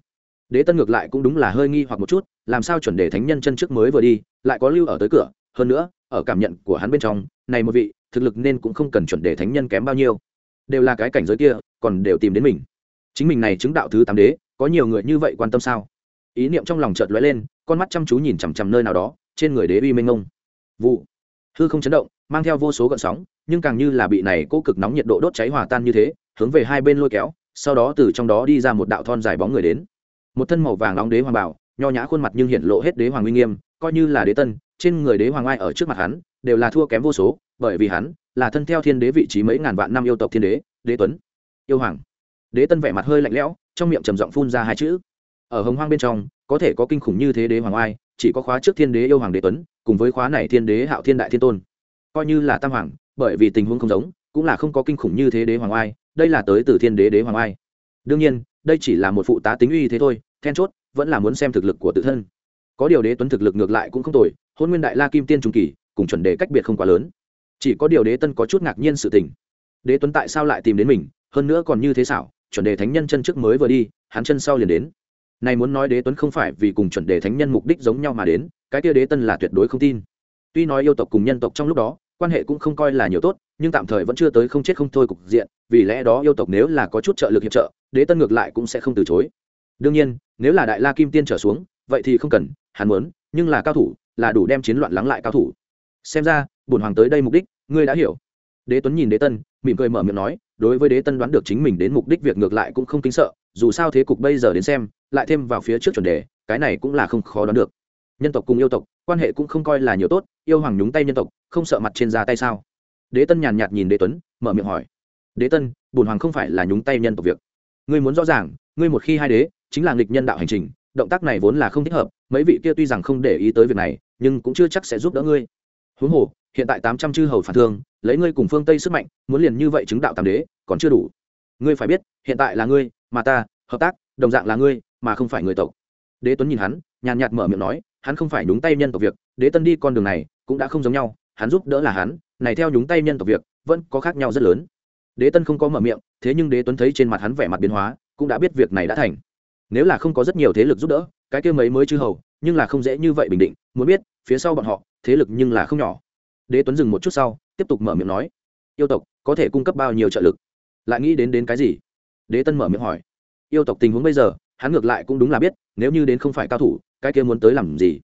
Đế tân ngược lại cũng đúng là hơi nghi hoặc một chút, làm sao chuẩn đề thánh nhân chân trước mới vừa đi, lại có lưu ở tới cửa hơn nữa, ở cảm nhận của hắn bên trong, này một vị, thực lực nên cũng không cần chuẩn đề thánh nhân kém bao nhiêu. Đều là cái cảnh giới kia, còn đều tìm đến mình. Chính mình này chứng đạo thứ tám đế, có nhiều người như vậy quan tâm sao? Ý niệm trong lòng chợt lóe lên, con mắt chăm chú nhìn chằm chằm nơi nào đó, trên người đế uy minh ngông vụ. Hư không chấn động, mang theo vô số gợn sóng, nhưng càng như là bị này cố cực nóng nhiệt độ đốt cháy hòa tan như thế, hướng về hai bên lôi kéo, sau đó từ trong đó đi ra một đạo thon dài bóng người đến. Một thân màu vàng nóng đế hoàng bảo, nho nhã khuôn mặt nhưng hiện lộ hết đế hoàng uy nghiêm, coi như là đế tân trên người đế hoàng ai ở trước mặt hắn, đều là thua kém vô số, bởi vì hắn là thân theo thiên đế vị trí mấy ngàn vạn năm yêu tộc thiên đế đế tuấn, yêu hoàng. Đế tân vẻ mặt hơi lạnh lẽo, trong miệng trầm giọng phun ra hai chữ. Ở hồng hoang bên trong, có thể có kinh khủng như thế đế hoàng oai chỉ có khóa trước thiên đế yêu hoàng đế tuấn, cùng với khóa này thiên đế hạo thiên đại thiên tôn. Coi như là tam hoàng, bởi vì tình huống không giống, cũng là không có kinh khủng như thế đế hoàng oai đây là tới từ thiên đế đế hoàng oai đương nhiên, đây chỉ là một phụ tá tính uy thế thôi, then chốt, vẫn là muốn xem thực lực của tự thân. Có điều đế tuấn thực lực ngược lại cũng không tồi hôn nguyên đại la kim tiên trung kỳ, cùng chuẩn đề cách biệt không quá lớn. Chỉ có điều đế tân có chút ngạc nhiên sự tình. Đế tuấn tại sao lại tìm đến mình? Hơn nữa còn như thế xảo, chuẩn đề thánh nhân chân trước mới vừa đi, hắn chân sau liền đến. Này muốn nói đế tuấn không phải vì cùng chuẩn đề thánh nhân mục đích giống nhau mà đến, cái kia đế tân là tuyệt đối không tin. Tuy nói yêu tộc cùng nhân tộc trong lúc đó, quan hệ cũng không coi là nhiều tốt, nhưng tạm thời vẫn chưa tới không chết không thôi cục diện, vì lẽ đó yêu tộc nếu là có chút trợ lực hiệp trợ, đế tân ngược lại cũng sẽ không từ chối. Đương nhiên, nếu là đại la kim tiên trở xuống, vậy thì không cần, hắn muốn, nhưng là cao thủ là đủ đem chiến loạn lắng lại cao thủ. Xem ra, bổn hoàng tới đây mục đích, ngươi đã hiểu. Đế tuấn nhìn đế tân, mỉm cười mở miệng nói, đối với đế tân đoán được chính mình đến mục đích việc ngược lại cũng không kính sợ, dù sao thế cục bây giờ đến xem, lại thêm vào phía trước chuẩn đề, cái này cũng là không khó đoán được. Nhân tộc cùng yêu tộc, quan hệ cũng không coi là nhiều tốt, yêu hoàng nhúng tay nhân tộc, không sợ mặt trên ra tay sao? Đế tân nhàn nhạt nhìn đế tuấn, mở miệng hỏi. Đế tân bùn hoàng không phải là nhúng tay nhân tộc việc. Ngươi muốn rõ ràng, ngươi một khi hai đế, chính là nghịch nhân đạo hành trình động tác này vốn là không thích hợp, mấy vị kia tuy rằng không để ý tới việc này, nhưng cũng chưa chắc sẽ giúp đỡ ngươi. Huống hồ, hiện tại tám trăm chư hầu phản thương, lấy ngươi cùng phương tây sức mạnh, muốn liền như vậy chứng đạo tam đế, còn chưa đủ. Ngươi phải biết, hiện tại là ngươi, mà ta, hợp tác, đồng dạng là ngươi, mà không phải người tộc. Đế tuấn nhìn hắn, nhàn nhạt mở miệng nói, hắn không phải nhúng tay nhân tộc việc, đế tân đi con đường này, cũng đã không giống nhau, hắn giúp đỡ là hắn, này theo nhúng tay nhân tộc việc, vẫn có khác nhau rất lớn. Đế tân không có mở miệng, thế nhưng đế tuấn thấy trên mặt hắn vẻ mặt biến hóa, cũng đã biết việc này đã thành nếu là không có rất nhiều thế lực giúp đỡ, cái kia mấy mới chư hầu, nhưng là không dễ như vậy bình định, muốn biết, phía sau bọn họ, thế lực nhưng là không nhỏ. Đế tuấn dừng một chút sau, tiếp tục mở miệng nói, yêu tộc, có thể cung cấp bao nhiêu trợ lực? Lại nghĩ đến đến cái gì? Đế tân mở miệng hỏi, yêu tộc tình huống bây giờ, hắn ngược lại cũng đúng là biết, nếu như đến không phải cao thủ, cái kia muốn tới làm gì?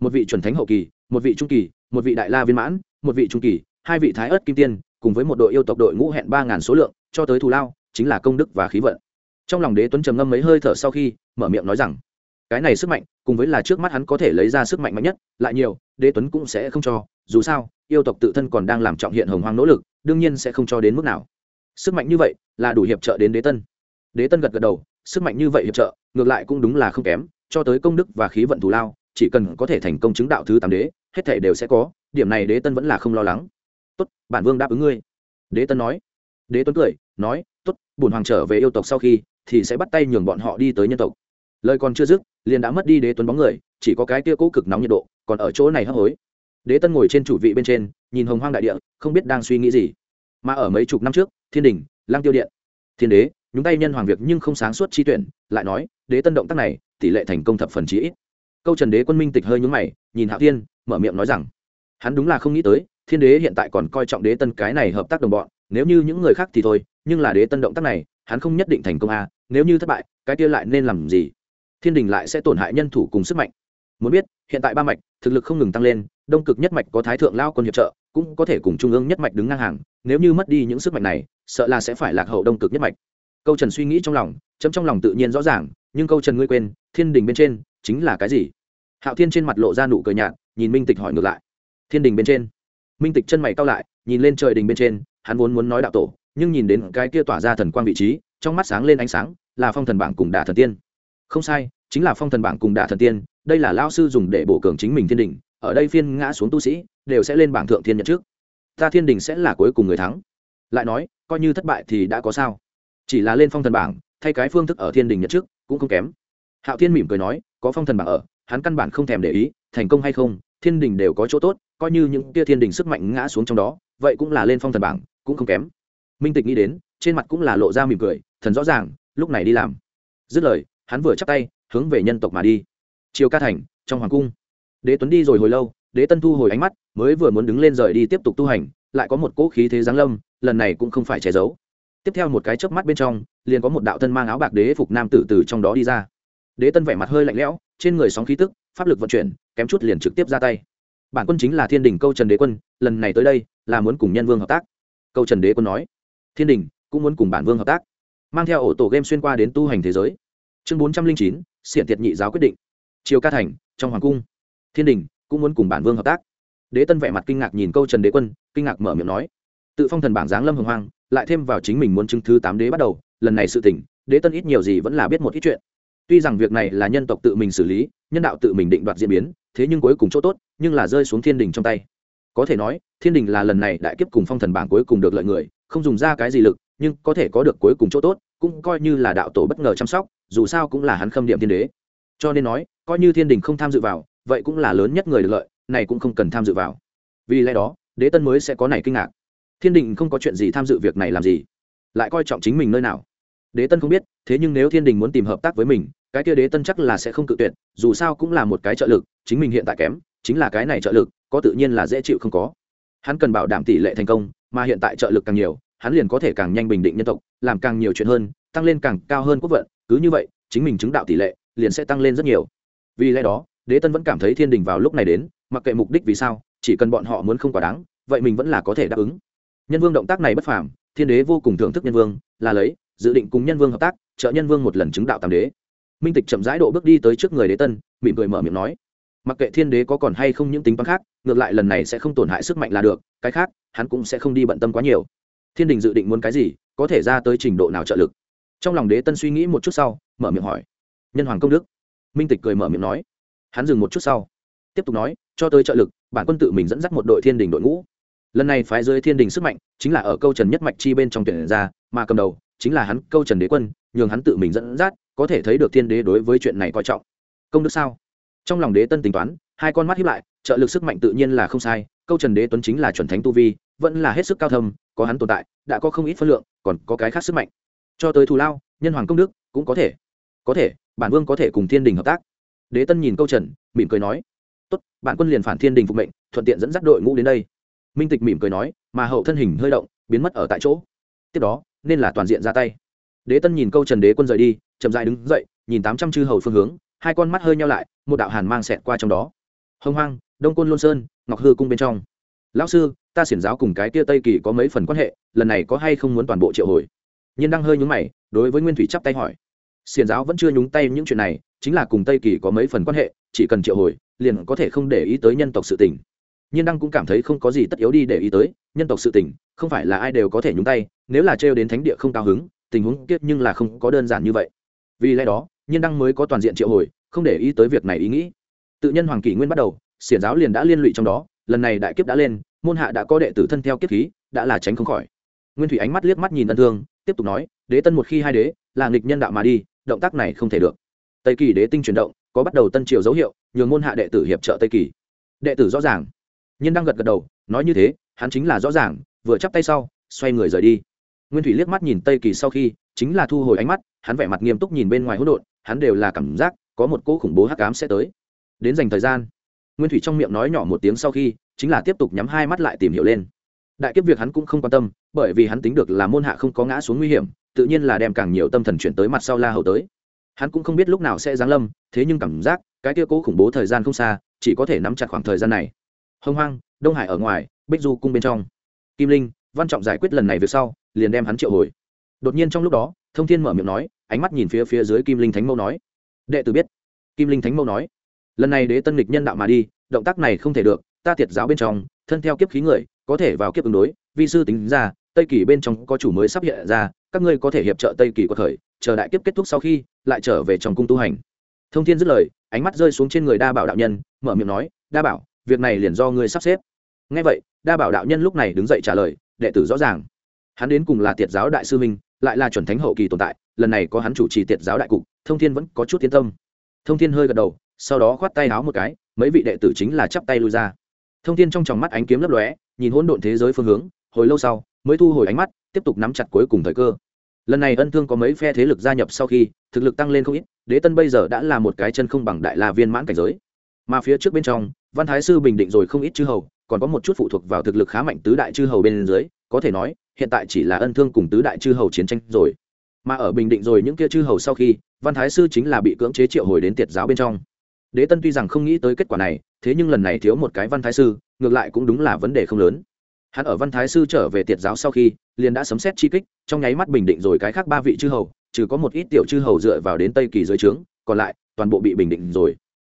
Một vị chuẩn thánh hậu kỳ, một vị trung kỳ, một vị đại la viên mãn, một vị trung kỳ, hai vị thái ớt kim tiên, cùng với một đội yêu tộc đội ngũ hẹn ba ngàn số lượng, cho tới thù lao, chính là công đức và khí vận trong lòng đế tuấn trầm ngâm mấy hơi thở sau khi, mở miệng nói rằng, cái này sức mạnh, cùng với là trước mắt hắn có thể lấy ra sức mạnh mạnh nhất, lại nhiều, đế tuấn cũng sẽ không cho. Dù sao, yêu tộc tự thân còn đang làm trọng hiện hồng hoang nỗ lực, đương nhiên sẽ không cho đến mức nào. Sức mạnh như vậy, là đủ hiệp trợ đến đế tân. Đế tân gật gật đầu, sức mạnh như vậy hiệp trợ, ngược lại cũng đúng là không kém, cho tới công đức và khí vận thù lao, chỉ cần có thể thành công chứng đạo thứ tám đế, hết thể đều sẽ có, điểm này đế tân vẫn là không lo lắng. Tốt, bản vương đáp ứng ngươi. Đế tân nói. Đế tuấn cười, nói, tốt bùn hoàng trở về yêu tộc sau khi thì sẽ bắt tay nhường bọn họ đi tới nhân tộc. Lời còn chưa dứt, liền đã mất đi đế tuấn bóng người, chỉ có cái kia cố cực nóng nhiệt độ, còn ở chỗ này hấp hối. Đế tân ngồi trên chủ vị bên trên, nhìn hồng hoang đại địa, không biết đang suy nghĩ gì. Mà ở mấy chục năm trước, thiên đình lang tiêu điện, thiên đế, nhúng tay nhân hoàng việc nhưng không sáng suốt chi tuyển, lại nói, đế tân động tác này, tỷ lệ thành công thập phần chí ít. Câu trần đế quân minh tịch hơi nhúng mày, nhìn hạo thiên, mở miệng nói rằng, hắn đúng là không nghĩ tới, thiên đế hiện tại còn coi trọng đế tân cái này hợp tác đồng bọn, nếu như những người khác thì thôi, nhưng là đế tân động tác này, hắn không nhất định thành công à nếu như thất bại, cái kia lại nên làm gì? Thiên đình lại sẽ tổn hại nhân thủ cùng sức mạnh. Muốn biết, hiện tại ba mạch, thực lực không ngừng tăng lên, đông cực nhất mạch có thái thượng lao quân hiệp trợ, cũng có thể cùng trung ương nhất mạch đứng ngang hàng, nếu như mất đi những sức mạnh này, sợ là sẽ phải lạc hậu đông cực nhất mạch. Câu trần suy nghĩ trong lòng, chấm trong lòng tự nhiên rõ ràng, nhưng câu trần ngươi quên, thiên đình bên trên chính là cái gì? Hạo thiên trên mặt lộ ra nụ cười nhạt, nhìn minh tịch hỏi ngược lại. Thiên đình bên trên. Minh tịch chân mày cao lại, nhìn lên trời đình bên trên, hắn vốn muốn nói đạo tổ, nhưng nhìn đến cái kia tỏa ra thần quang vị trí trong mắt sáng lên ánh sáng, là phong thần bảng cùng đả thần tiên. Không sai, chính là phong thần bảng cùng đả thần tiên, đây là lao sư dùng để bổ cường chính mình thiên đình, ở đây phiên ngã xuống tu sĩ, đều sẽ lên bảng thượng thiên nhận trước. Ta thiên đình sẽ là cuối cùng người thắng. Lại nói, coi như thất bại thì đã có sao? Chỉ là lên phong thần bảng, thay cái phương thức ở thiên đình nhận trước, cũng không kém. Hạo thiên mỉm cười nói, có phong thần bảng ở, hắn căn bản không thèm để ý, thành công hay không, thiên đình đều có chỗ tốt, coi như những tia thiên đình sức mạnh ngã xuống trong đó, vậy cũng là lên phong thần bảng, cũng không kém. Minh tịch nghĩ đến, trên mặt cũng là lộ ra mỉm cười thần rõ ràng, lúc này đi làm. Dứt lời, hắn vừa chắp tay, hướng về nhân tộc mà đi. Chiều ca thành, trong hoàng cung. Đế tuấn đi rồi hồi lâu, đế tân thu hồi ánh mắt, mới vừa muốn đứng lên rời đi tiếp tục tu hành, lại có một cỗ khí thế giáng lâm, lần này cũng không phải che giấu. Tiếp theo một cái chớp mắt bên trong, liền có một đạo thân mang áo bạc đế phục nam tử từ trong đó đi ra. Đế tân vẻ mặt hơi lạnh lẽo, trên người sóng khí tức, pháp lực vận chuyển, kém chút liền trực tiếp ra tay. Bản quân chính là thiên đình câu trần đế quân, lần này tới đây, là muốn cùng nhân vương hợp tác. Câu trần đế quân nói, thiên đình, cũng muốn cùng bản vương hợp tác mang theo ổ tổ game xuyên qua đến tu hành thế giới. Chương bốn trăm linh chín, xiển tiệt nhị giáo quyết định. Chiều ca thành, trong hoàng cung. Thiên đình cũng muốn cùng bản vương hợp tác. Đế tân vẻ mặt kinh ngạc nhìn câu trần đế quân, kinh ngạc mở miệng nói. Tự phong thần bảng giáng lâm hồng hoang, lại thêm vào chính mình muốn chứng thứ tám đế bắt đầu, lần này sự tỉnh đế tân ít nhiều gì vẫn là biết một ít chuyện. Tuy rằng việc này là nhân tộc tự mình xử lý, nhân đạo tự mình định đoạt diễn biến, thế nhưng cuối cùng chỗ tốt, nhưng là rơi xuống thiên đình trong tay. Có thể nói, thiên đình là lần này đại kiếp cùng phong thần bảng cuối cùng được lợi người, không dùng ra cái gì lực, nhưng có thể có được cuối cùng chỗ tốt cũng coi như là đạo tổ bất ngờ chăm sóc, dù sao cũng là hắn khâm điểm thiên đế. Cho nên nói, coi như thiên đình không tham dự vào, vậy cũng là lớn nhất người được lợi, này cũng không cần tham dự vào. Vì lẽ đó, đế tân mới sẽ có này kinh ngạc. Thiên đình không có chuyện gì tham dự việc này làm gì? Lại coi trọng chính mình nơi nào? Đế tân không biết, thế nhưng nếu thiên đình muốn tìm hợp tác với mình, cái kia đế tân chắc là sẽ không cự tuyệt, dù sao cũng là một cái trợ lực, chính mình hiện tại kém, chính là cái này trợ lực, có tự nhiên là dễ chịu không có. Hắn cần bảo đảm tỷ lệ thành công, mà hiện tại trợ lực càng nhiều hắn liền có thể càng nhanh bình định nhân tộc, làm càng nhiều chuyện hơn, tăng lên càng cao hơn quốc vận, cứ như vậy, chính mình chứng đạo tỷ lệ liền sẽ tăng lên rất nhiều. Vì lẽ đó, đế tân vẫn cảm thấy thiên đình vào lúc này đến, mặc kệ mục đích vì sao, chỉ cần bọn họ muốn không quá đáng, vậy mình vẫn là có thể đáp ứng. Nhân vương động tác này bất phàm, thiên đế vô cùng thưởng thức nhân vương, là lấy, dự định cùng nhân vương hợp tác, trợ nhân vương một lần chứng đạo tam đế. Minh tịch chậm rãi độ bước đi tới trước người đế tân, mỉm cười mở miệng nói, mặc kệ thiên đế có còn hay không những tính toán khác, ngược lại lần này sẽ không tổn hại sức mạnh là được, cái khác, hắn cũng sẽ không đi bận tâm quá nhiều thiên đình dự định muốn cái gì, có thể ra tới trình độ nào trợ lực? Trong lòng đế tân suy nghĩ một chút sau, mở miệng hỏi. Nhân hoàng công đức. Minh tịch cười mở miệng nói. Hắn dừng một chút sau. Tiếp tục nói, cho tới trợ lực, bản quân tự mình dẫn dắt một đội thiên đình đội ngũ. Lần này phái rơi thiên đình sức mạnh, chính là ở câu trần nhất mạch chi bên trong tuyển ra, mà cầm đầu chính là hắn câu trần đế quân, nhường hắn tự mình dẫn dắt, có thể thấy được thiên đế đối với chuyện này coi trọng. Công đức sao? Trong lòng đế tân tính toán, hai con mắt hiếp lại, trợ lực sức mạnh tự nhiên là không sai, câu trần đế tuấn chính là chuẩn thánh tu vi, vẫn là hết sức cao thâm có hắn tồn tại, đã có không ít phân lượng, còn có cái khác sức mạnh. Cho tới thù lao, nhân hoàng công đức cũng có thể. Có thể, bản vương có thể cùng thiên đình hợp tác. Đế tân nhìn câu trần, mỉm cười nói, tốt bạn quân liền phản thiên đình phục mệnh, thuận tiện dẫn dắt đội ngũ đến đây. Minh tịch mỉm cười nói, mà hậu thân hình hơi động, biến mất ở tại chỗ. Tiếp đó, nên là toàn diện ra tay. Đế tân nhìn câu trần đế quân rời đi, chậm dại đứng dậy, nhìn tám trăm chư hầu phương hướng, hai con mắt hơi nhau lại, một đạo hàn mang xẹt qua trong đó. Hông hoang, đông côn lôn sơn, ngọc hư cung bên trong lão sư, ta xiển giáo cùng cái tia tây kỳ có mấy phần quan hệ, lần này có hay không muốn toàn bộ triệu hồi? Nhiên đang hơi nhúng mày, đối với nguyên thủy chắp tay hỏi. Xiển giáo vẫn chưa nhúng tay những chuyện này, chính là cùng tây kỳ có mấy phần quan hệ, chỉ cần triệu hồi, liền có thể không để ý tới nhân tộc sự tình. Nhiên đăng cũng cảm thấy không có gì tất yếu đi để ý tới, nhân tộc sự tình, không phải là ai đều có thể nhúng tay, nếu là trêu đến thánh địa không cao hứng, tình huống kiết nhưng là không có đơn giản như vậy. Vì lẽ đó, nhiên đăng mới có toàn diện triệu hồi, không để ý tới việc này ý nghĩ. Tự nhân hoàng kỷ nguyên bắt đầu, xiển giáo liền đã liên lụy trong đó lần này đại kiếp đã lên, môn hạ đã có đệ tử thân theo kiếp khí, đã là tránh không khỏi. Nguyên thủy ánh mắt liếc mắt nhìn ân thương, tiếp tục nói, đế tân một khi hai đế, là nghịch nhân đạo mà đi, động tác này không thể được. Tây kỳ đế tinh chuyển động, có bắt đầu tân triều dấu hiệu, nhường môn hạ đệ tử hiệp trợ tây kỳ. Đệ tử rõ ràng. Nhân đang gật gật đầu, nói như thế, hắn chính là rõ ràng, vừa chắp tay sau, xoay người rời đi. Nguyên thủy liếc mắt nhìn tây kỳ sau khi, chính là thu hồi ánh mắt, hắn vẻ mặt nghiêm túc nhìn bên ngoài hỗn độn, hắn đều là cảm giác, có một cỗ khủng bố hắc ám sẽ tới. Đến dành thời gian nguyên thủy trong miệng nói nhỏ một tiếng sau khi, chính là tiếp tục nhắm hai mắt lại tìm hiểu lên. Đại kiếp việc hắn cũng không quan tâm, bởi vì hắn tính được là môn hạ không có ngã xuống nguy hiểm, tự nhiên là đem càng nhiều tâm thần chuyển tới mặt sau la hầu tới. Hắn cũng không biết lúc nào sẽ giáng lâm, thế nhưng cảm giác, cái kia cố khủng bố thời gian không xa, chỉ có thể nắm chặt khoảng thời gian này. Hông hoang, đông hải ở ngoài, bích du cung bên trong. Kim linh, văn trọng giải quyết lần này việc sau, liền đem hắn triệu hồi. Đột nhiên trong lúc đó, thông thiên mở miệng nói, ánh mắt nhìn phía phía dưới kim linh thánh mâu nói. Đệ tử biết. Kim linh thánh mâu nói lần này đế tân lịch nhân đạo mà đi, động tác này không thể được, ta tiệt giáo bên trong, thân theo kiếp khí người, có thể vào kiếp ứng đối, vi sư tính ra, tây kỳ bên trong có chủ mới sắp hiện ra, các ngươi có thể hiệp trợ tây kỳ của thời chờ đại kiếp kết thúc sau khi, lại trở về trong cung tu hành. Thông thiên dứt lời, ánh mắt rơi xuống trên người đa bảo đạo nhân, mở miệng nói, đa bảo, việc này liền do ngươi sắp xếp. Ngay vậy, đa bảo đạo nhân lúc này đứng dậy trả lời, đệ tử rõ ràng. Hắn đến cùng là tiệt giáo đại sư minh, lại là chuẩn thánh hậu kỳ tồn tại, lần này có hắn chủ trì tiệt giáo đại cục, thông thiên vẫn có chút tiến tâm. Thông thiên hơi gật đầu sau đó khoát tay áo một cái, mấy vị đệ tử chính là chắp tay lui ra. Thông thiên trong tròng mắt ánh kiếm lấp lóe, nhìn hỗn độn thế giới phương hướng, hồi lâu sau, mới thu hồi ánh mắt, tiếp tục nắm chặt cuối cùng thời cơ. Lần này ân thương có mấy phe thế lực gia nhập sau khi, thực lực tăng lên không ít, đế tân bây giờ đã là một cái chân không bằng đại la viên mãn cảnh giới. Mà phía trước bên trong, văn thái sư bình định rồi không ít chư hầu, còn có một chút phụ thuộc vào thực lực khá mạnh tứ đại chư hầu bên dưới, có thể nói, hiện tại chỉ là ân thương cùng tứ đại chư hầu chiến tranh rồi. Mà ở bình định rồi những kia chư hầu sau khi, văn thái sư chính là bị cưỡng chế triệu hồi đến tiệt giáo bên trong đế tân tuy rằng không nghĩ tới kết quả này, thế nhưng lần này thiếu một cái văn thái sư, ngược lại cũng đúng là vấn đề không lớn. Hắn ở văn thái sư trở về tiệt giáo sau khi, liền đã sấm xét chi kích, trong nháy mắt bình định rồi cái khác ba vị chư hầu, trừ có một ít tiểu chư hầu dựa vào đến tây kỳ dưới trướng, còn lại, toàn bộ bị bình định rồi.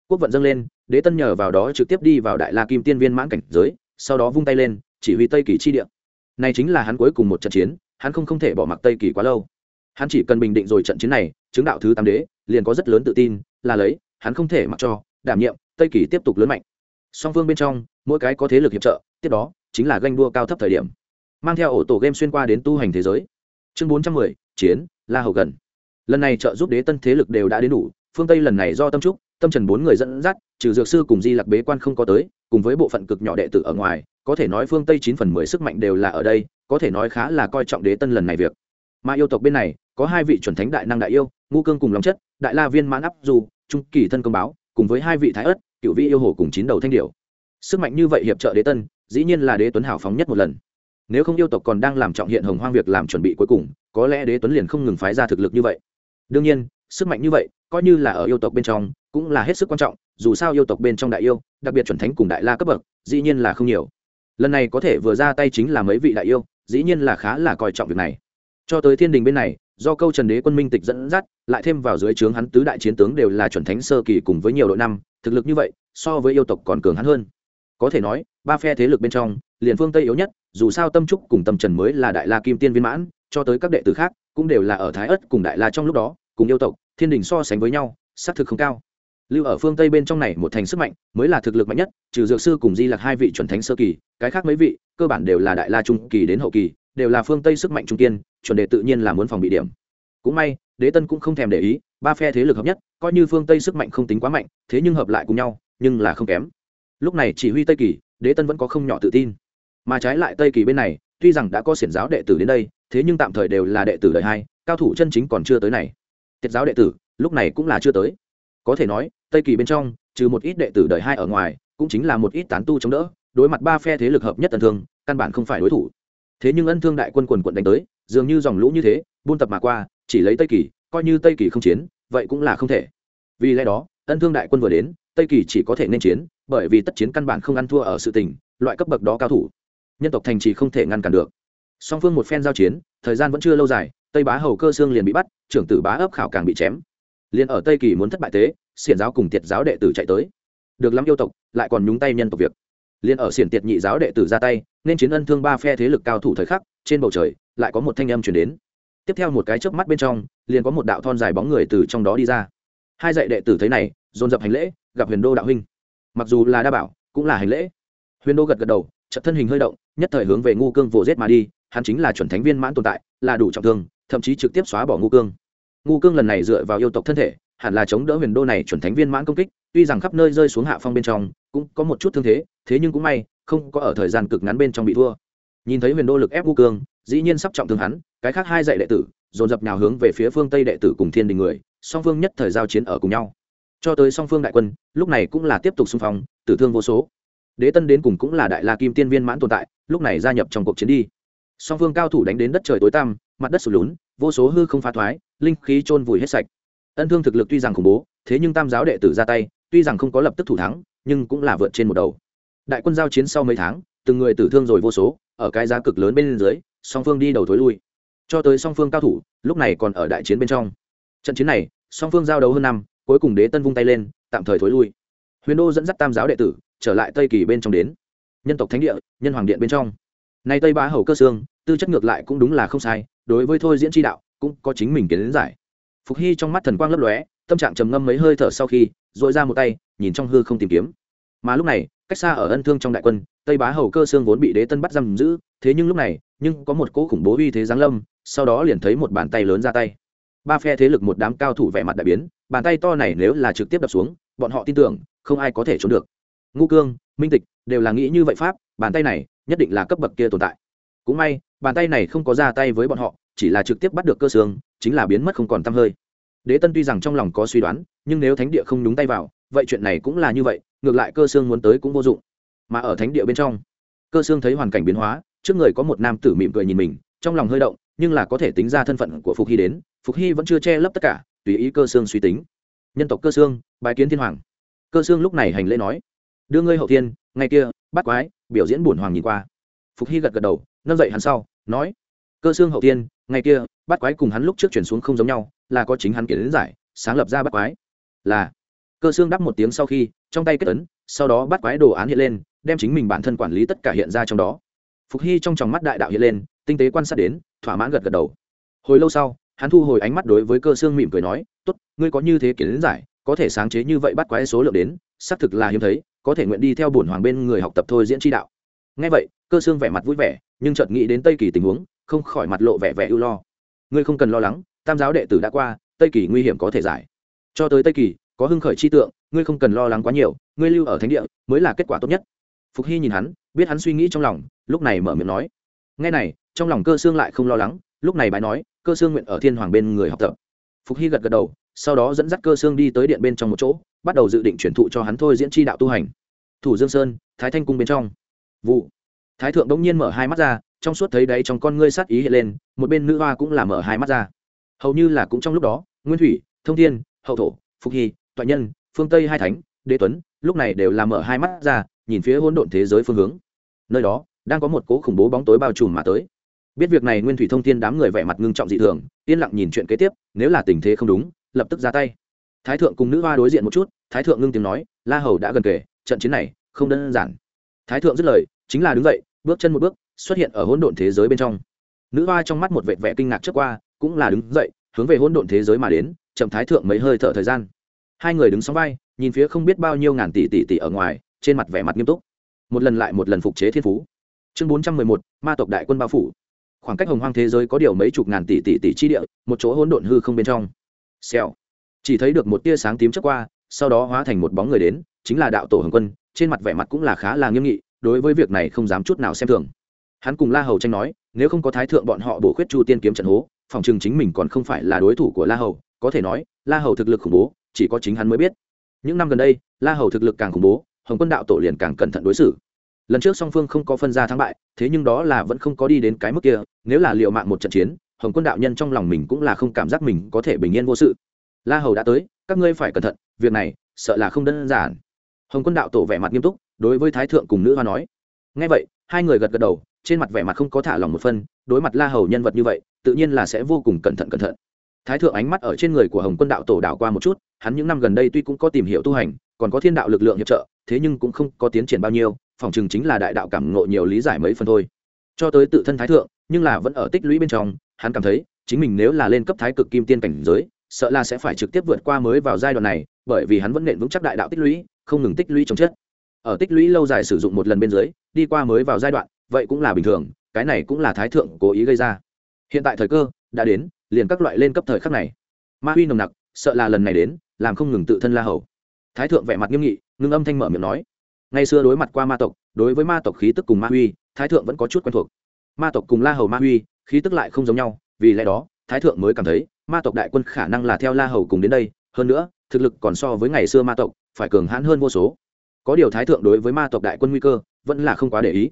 Quốc vận dâng lên, đế tân nhờ vào đó trực tiếp đi vào đại la kim tiên viên mãn cảnh giới, sau đó vung tay lên, chỉ huy tây kỳ chi địa. Này chính là hắn cuối cùng một trận chiến, hắn không không thể bỏ mặc tây kỳ quá lâu. Hắn chỉ cần bình định rồi trận chiến này, chứng đạo thứ tám đế, liền có rất lớn tự tin, là lấy hắn không thể mặc cho, đảm nhiệm, tây kỳ tiếp tục lớn mạnh. Song phương bên trong, mỗi cái có thế lực hiệp trợ, tiếp đó, chính là ganh đua cao thấp thời điểm. Mang theo ổ tổ game xuyên qua đến tu hành thế giới. Chương bốn trăm mười, chiến, la hầu gần. Lần này trợ giúp đế tân thế lực đều đã đến đủ, phương tây lần này do tâm trúc, tâm trần bốn người dẫn dắt, trừ dược sư cùng di lạc bế quan không có tới, cùng với bộ phận cực nhỏ đệ tử ở ngoài, có thể nói phương tây chín phần mười sức mạnh đều là ở đây, có thể nói khá là coi trọng đế tân lần này việc. Mà yêu tộc bên này, có hai vị chuẩn thánh đại năng đại yêu ngu cương cùng lòng chất đại la viên mãn áp dù, trung kỳ thân công báo, cùng với hai vị thái ớt cựu vị yêu hồ cùng chín đầu thanh điệu sức mạnh như vậy hiệp trợ đế tân, dĩ nhiên là đế tuấn hào phóng nhất một lần. Nếu không yêu tộc còn đang làm trọng hiện hồng hoang việc làm chuẩn bị cuối cùng, có lẽ đế tuấn liền không ngừng phái ra thực lực như vậy. Đương nhiên, sức mạnh như vậy, coi như là ở yêu tộc bên trong, cũng là hết sức quan trọng, dù sao yêu tộc bên trong đại yêu, đặc biệt chuẩn thánh cùng đại la cấp bậc, dĩ nhiên là không nhiều. Lần này có thể vừa ra tay chính là mấy vị đại yêu, dĩ nhiên là khá là coi trọng việc này. Cho tới thiên đình bên này do câu trần đế quân minh tịch dẫn dắt, lại thêm vào dưới trướng hắn tứ đại chiến tướng đều là chuẩn thánh sơ kỳ cùng với nhiều đội năm, thực lực như vậy, so với yêu tộc còn cường hắn hơn. Có thể nói, ba phe thế lực bên trong, liền phương tây yếu nhất, dù sao tâm trúc cùng tâm trần mới là đại la kim tiên viên mãn, cho tới các đệ tử khác, cũng đều là ở thái ất cùng đại la trong lúc đó, cùng yêu tộc, thiên đình so sánh với nhau xác thực không cao. Lưu ở phương tây bên trong này một thành sức mạnh, mới là thực lực mạnh nhất, trừ dược sư cùng di lạc hai vị chuẩn thánh sơ kỳ, cái khác mấy vị, cơ bản đều là đại la trung kỳ đến hậu kỳ, đều là phương tây sức mạnh trung tiên chuẩn đề tự nhiên là muốn phòng bị điểm. Cũng may, đế tân cũng không thèm để ý, ba phe thế lực hợp nhất, coi như phương tây sức mạnh không tính quá mạnh, thế nhưng hợp lại cùng nhau, nhưng là không kém. Lúc này chỉ huy tây kỳ, đế tân vẫn có không nhỏ tự tin. Mà trái lại tây kỳ bên này, tuy rằng đã có xiển giáo đệ tử đến đây, thế nhưng tạm thời đều là đệ tử đời hai, cao thủ chân chính còn chưa tới này. Tiết giáo đệ tử, lúc này cũng là chưa tới. Có thể nói, tây kỳ bên trong, trừ một ít đệ tử đời hai ở ngoài, cũng chính là một ít tán tu chống đỡ, đối mặt ba phe thế lực hợp nhất tần thương căn bản không phải đối thủ thế nhưng ân thương đại quân quần quận đánh tới, dường như dòng lũ như thế, buôn tập mà qua, chỉ lấy tây kỳ, coi như tây kỳ không chiến, vậy cũng là không thể. Vì lẽ đó, ân thương đại quân vừa đến, tây kỳ chỉ có thể nên chiến, bởi vì tất chiến căn bản không ăn thua ở sự tình, loại cấp bậc đó cao thủ, nhân tộc thành trì không thể ngăn cản được. Song phương một phen giao chiến, thời gian vẫn chưa lâu dài, tây bá hầu cơ sương liền bị bắt, trưởng tử bá ấp khảo càng bị chém. Liền ở tây kỳ muốn thất bại tế xiển giáo cùng tiệt giáo đệ tử chạy tới. Được lắm yêu tộc, lại còn nhúng tay nhân tộc việc. Liền ở xiển tiệt nhị giáo đệ tử ra tay nên chiến ân thương ba phe thế lực cao thủ thời khắc, trên bầu trời, lại có một thanh âm chuyển đến. Tiếp theo một cái chớp mắt bên trong, liền có một đạo thon dài bóng người từ trong đó đi ra. Hai dạy đệ tử thấy này, dồn dập hành lễ, gặp huyền đô đạo huynh. Mặc dù là đa bảo, cũng là hành lễ. Huyền đô gật gật đầu chật thân hình hơi động, nhất thời hướng về ngu cương vồ rết mà đi, hắn chính là chuẩn thánh viên mãn tồn tại, là đủ trọng thương, thậm chí trực tiếp xóa bỏ ngu cương. Ngu cương lần này dựa vào yêu tộc thân thể, hẳn là chống đỡ huyền đô này chuẩn thánh viên mãn công kích, tuy rằng khắp nơi rơi xuống hạ phong bên trong cũng có một chút thương thế thế nhưng cũng may, không có ở thời gian cực ngắn bên trong bị thua. Nhìn thấy huyền đô lực ép Vu cương, dĩ nhiên sắp trọng thương hắn, cái khác hai dạy đệ tử, dồn dập nào hướng về phía phương tây đệ tử cùng thiên đình người, song phương nhất thời giao chiến ở cùng nhau. Cho tới song phương đại quân, lúc này cũng là tiếp tục xung phong, tử thương vô số. Đế tân đến cùng cũng là đại la kim tiên viên mãn tồn tại, lúc này gia nhập trong cuộc chiến đi. Song phương cao thủ đánh đến đất trời tối tăm, mặt đất sụt lún, vô số hư không phá thoái, linh khí trôn vùi hết sạch. Ân thương thực lực tuy rằng khủng bố, thế nhưng tam giáo đệ tử ra tay, tuy rằng không có lập tức thủ thắng nhưng cũng là vượt trên một đầu. Đại quân giao chiến sau mấy tháng, từng người tử thương rồi vô số, ở cái giá cực lớn bên dưới, song phương đi đầu thối lui. Cho tới song phương cao thủ, lúc này còn ở đại chiến bên trong. Trận chiến này, song phương giao đấu hơn năm, cuối cùng đế tân vung tay lên, tạm thời thối lui. Huyền đô dẫn dắt tam giáo đệ tử, trở lại tây kỳ bên trong đến. Nhân tộc thánh địa, nhân hoàng điện bên trong. Nay tây bá hầu cơ xương, tư chất ngược lại cũng đúng là không sai, đối với thôi diễn tri đạo, cũng có chính mình kiến giải. Phục hy trong mắt thần quang lấp lóe, tâm trạng trầm ngâm mấy hơi thở sau khi dội ra một tay nhìn trong hư không tìm kiếm. Mà lúc này, cách xa ở ân thương trong đại quân, tây bá hầu cơ xương vốn bị đế tân bắt giam giữ, thế nhưng lúc này, nhưng có một cỗ khủng bố uy thế giáng lâm, sau đó liền thấy một bàn tay lớn ra tay. Ba phe thế lực một đám cao thủ vẻ mặt đại biến, bàn tay to này nếu là trực tiếp đập xuống, bọn họ tin tưởng, không ai có thể trốn được. Ngũ cương, minh tịch đều là nghĩ như vậy pháp, bàn tay này nhất định là cấp bậc kia tồn tại. Cũng may, bàn tay này không có ra tay với bọn họ, chỉ là trực tiếp bắt được cơ xương chính là biến mất không còn t hơi. Đế tân tuy rằng trong lòng có suy đoán, nhưng nếu thánh địa không đúng tay vào vậy chuyện này cũng là như vậy, ngược lại cơ xương muốn tới cũng vô dụng. Mà ở thánh địa bên trong, cơ xương thấy hoàn cảnh biến hóa, trước người có một nam tử mỉm cười nhìn mình, trong lòng hơi động, nhưng là có thể tính ra thân phận của phục hy đến, phục hy vẫn chưa che lấp tất cả, tùy ý cơ xương suy tính. Nhân tộc cơ xương bài kiến thiên hoàng. Cơ xương lúc này hành lễ nói, đưa ngươi hậu thiên ngay kia bắt quái, biểu diễn bổn hoàng nhìn qua. Phục hy gật gật đầu, nâng dậy hắn sau, nói, cơ xương hậu thiên ngay kia bắt quái cùng hắn lúc trước chuyển xuống không giống nhau, là có chính hắn kiến giải, sáng lập ra bắt quái, là cơ xương đắp một tiếng sau khi, trong tay kết ấn, sau đó bắt quái đồ án hiện lên, đem chính mình bản thân quản lý tất cả hiện ra trong đó. Phục hy trong tròng mắt đại đạo hiện lên, tinh tế quan sát đến, thỏa mãn gật gật đầu. Hồi lâu sau, hắn thu hồi ánh mắt đối với cơ xương mỉm cười nói, tốt, ngươi có như thế kiến giải, có thể sáng chế như vậy bắt quái số lượng đến, xác thực là hiếm thấy, có thể nguyện đi theo bổn hoàng bên người học tập thôi diễn tri đạo. Ngay vậy, cơ xương vẻ mặt vui vẻ, nhưng chợt nghĩ đến tây kỳ tình huống, không khỏi mặt lộ vẻ vẻ ưu lo. Ngươi không cần lo lắng, tam giáo đệ tử đã qua, tây kỳ nguy hiểm có thể giải. Cho tới tây kỳ có hưng khởi chi tượng, ngươi không cần lo lắng quá nhiều, ngươi lưu ở thánh địa mới là kết quả tốt nhất. Phục hy nhìn hắn, biết hắn suy nghĩ trong lòng, lúc này mở miệng nói. Ngay này, trong lòng cơ xương lại không lo lắng, lúc này bài nói, cơ xương nguyện ở thiên hoàng bên người học tập. Phục hy gật gật đầu, sau đó dẫn dắt cơ xương đi tới điện bên trong một chỗ, bắt đầu dự định chuyển thụ cho hắn thôi diễn tri đạo tu hành. Thủ dương sơn, thái thanh cung bên trong. Vụ. Thái thượng bỗng nhiên mở hai mắt ra, trong suốt thấy đấy trong con ngươi sát ý hiện lên, một bên nữ hoa cũng là mở hai mắt ra. Hầu như là cũng trong lúc đó, nguyên thủy, thông thiên, hậu thổ, phục hy toại nhân, phương tây hai thánh, đế tuấn, lúc này đều làm mở hai mắt ra, nhìn phía hỗn độn thế giới phương hướng. Nơi đó, đang có một cố khủng bố bóng tối bao trùm mà tới. Biết việc này nguyên thủy thông thiên đám người vẻ mặt ngưng trọng dị thường, yên lặng nhìn chuyện kế tiếp, nếu là tình thế không đúng, lập tức ra tay. Thái thượng cùng nữ hoa đối diện một chút, thái thượng ngưng tiếng nói, la hầu đã gần kể trận chiến này không đơn giản. Thái thượng dứt lời, chính là đứng dậy, bước chân một bước, xuất hiện ở hỗn độn thế giới bên trong. Nữ hoa trong mắt một vệ vẻ kinh ngạc trước qua, cũng là đứng dậy, hướng về hỗn độn thế giới mà đến, chậm thái thượng mấy hơi thở thời gian hai người đứng sóng vai, nhìn phía không biết bao nhiêu ngàn tỷ tỷ tỷ ở ngoài, trên mặt vẻ mặt nghiêm túc. Một lần lại một lần phục chế thiên phú. Chương bốn trăm mười một, ma tộc đại quân bao phủ. Khoảng cách hồng hoang thế giới có điều mấy chục ngàn tỷ tỷ tỷ chi địa, một chỗ hỗn độn hư không bên trong. Xèo. Chỉ thấy được một tia sáng tím chớp qua, sau đó hóa thành một bóng người đến, chính là đạo tổ hồng quân, trên mặt vẻ mặt cũng là khá là nghiêm nghị, đối với việc này không dám chút nào xem thường. Hắn cùng la hầu tranh nói, nếu không có thái thượng bọn họ bổ khuyết chu tiên kiếm trận hố, phòng chừng chính mình còn không phải là đối thủ của la hầu, có thể nói, la hầu thực lực khủng bố chỉ có chính hắn mới biết. Những năm gần đây, la hầu thực lực càng khủng bố, hồng quân đạo tổ liền càng cẩn thận đối xử. Lần trước song phương không có phân ra thắng bại, thế nhưng đó là vẫn không có đi đến cái mức kia, nếu là liệu mạng một trận chiến, hồng quân đạo nhân trong lòng mình cũng là không cảm giác mình có thể bình yên vô sự. La hầu đã tới, các ngươi phải cẩn thận, việc này, sợ là không đơn giản. Hồng quân đạo tổ vẻ mặt nghiêm túc, đối với thái thượng cùng nữ hoa nói. Ngay vậy, hai người gật gật đầu, trên mặt vẻ mặt không có thả lòng một phân, đối mặt la hầu nhân vật như vậy, tự nhiên là sẽ vô cùng cẩn thận cẩn thận. Thái thượng ánh mắt ở trên người của hồng quân đạo tổ đảo qua một chút hắn những năm gần đây tuy cũng có tìm hiểu tu hành, còn có thiên đạo lực lượng hiệp trợ, thế nhưng cũng không có tiến triển bao nhiêu, phòng chừng chính là đại đạo cảm ngộ nhiều lý giải mấy phần thôi. Cho tới tự thân thái thượng, nhưng là vẫn ở tích lũy bên trong, hắn cảm thấy, chính mình nếu là lên cấp thái cực kim tiên cảnh giới, sợ là sẽ phải trực tiếp vượt qua mới vào giai đoạn này, bởi vì hắn vẫn nện vững chắc đại đạo tích lũy, không ngừng tích lũy trong chất. Ở tích lũy lâu dài sử dụng một lần bên dưới, đi qua mới vào giai đoạn, vậy cũng là bình thường, cái này cũng là thái thượng cố ý gây ra. Hiện tại thời cơ đã đến, liền các loại lên cấp thời khắc này. Ma huy nồng nặc, sợ là lần này đến làm không ngừng tự thân la hầu. Thái thượng vẻ mặt nghiêm nghị, ngưng âm thanh mở miệng nói. Ngày xưa đối mặt qua ma tộc, đối với ma tộc khí tức cùng ma huy, thái thượng vẫn có chút quen thuộc. Ma tộc cùng la hầu ma huy, khí tức lại không giống nhau, vì lẽ đó, thái thượng mới cảm thấy, ma tộc đại quân khả năng là theo la hầu cùng đến đây, hơn nữa, thực lực còn so với ngày xưa ma tộc, phải cường hãn hơn vô số. Có điều thái thượng đối với ma tộc đại quân nguy cơ, vẫn là không quá để ý.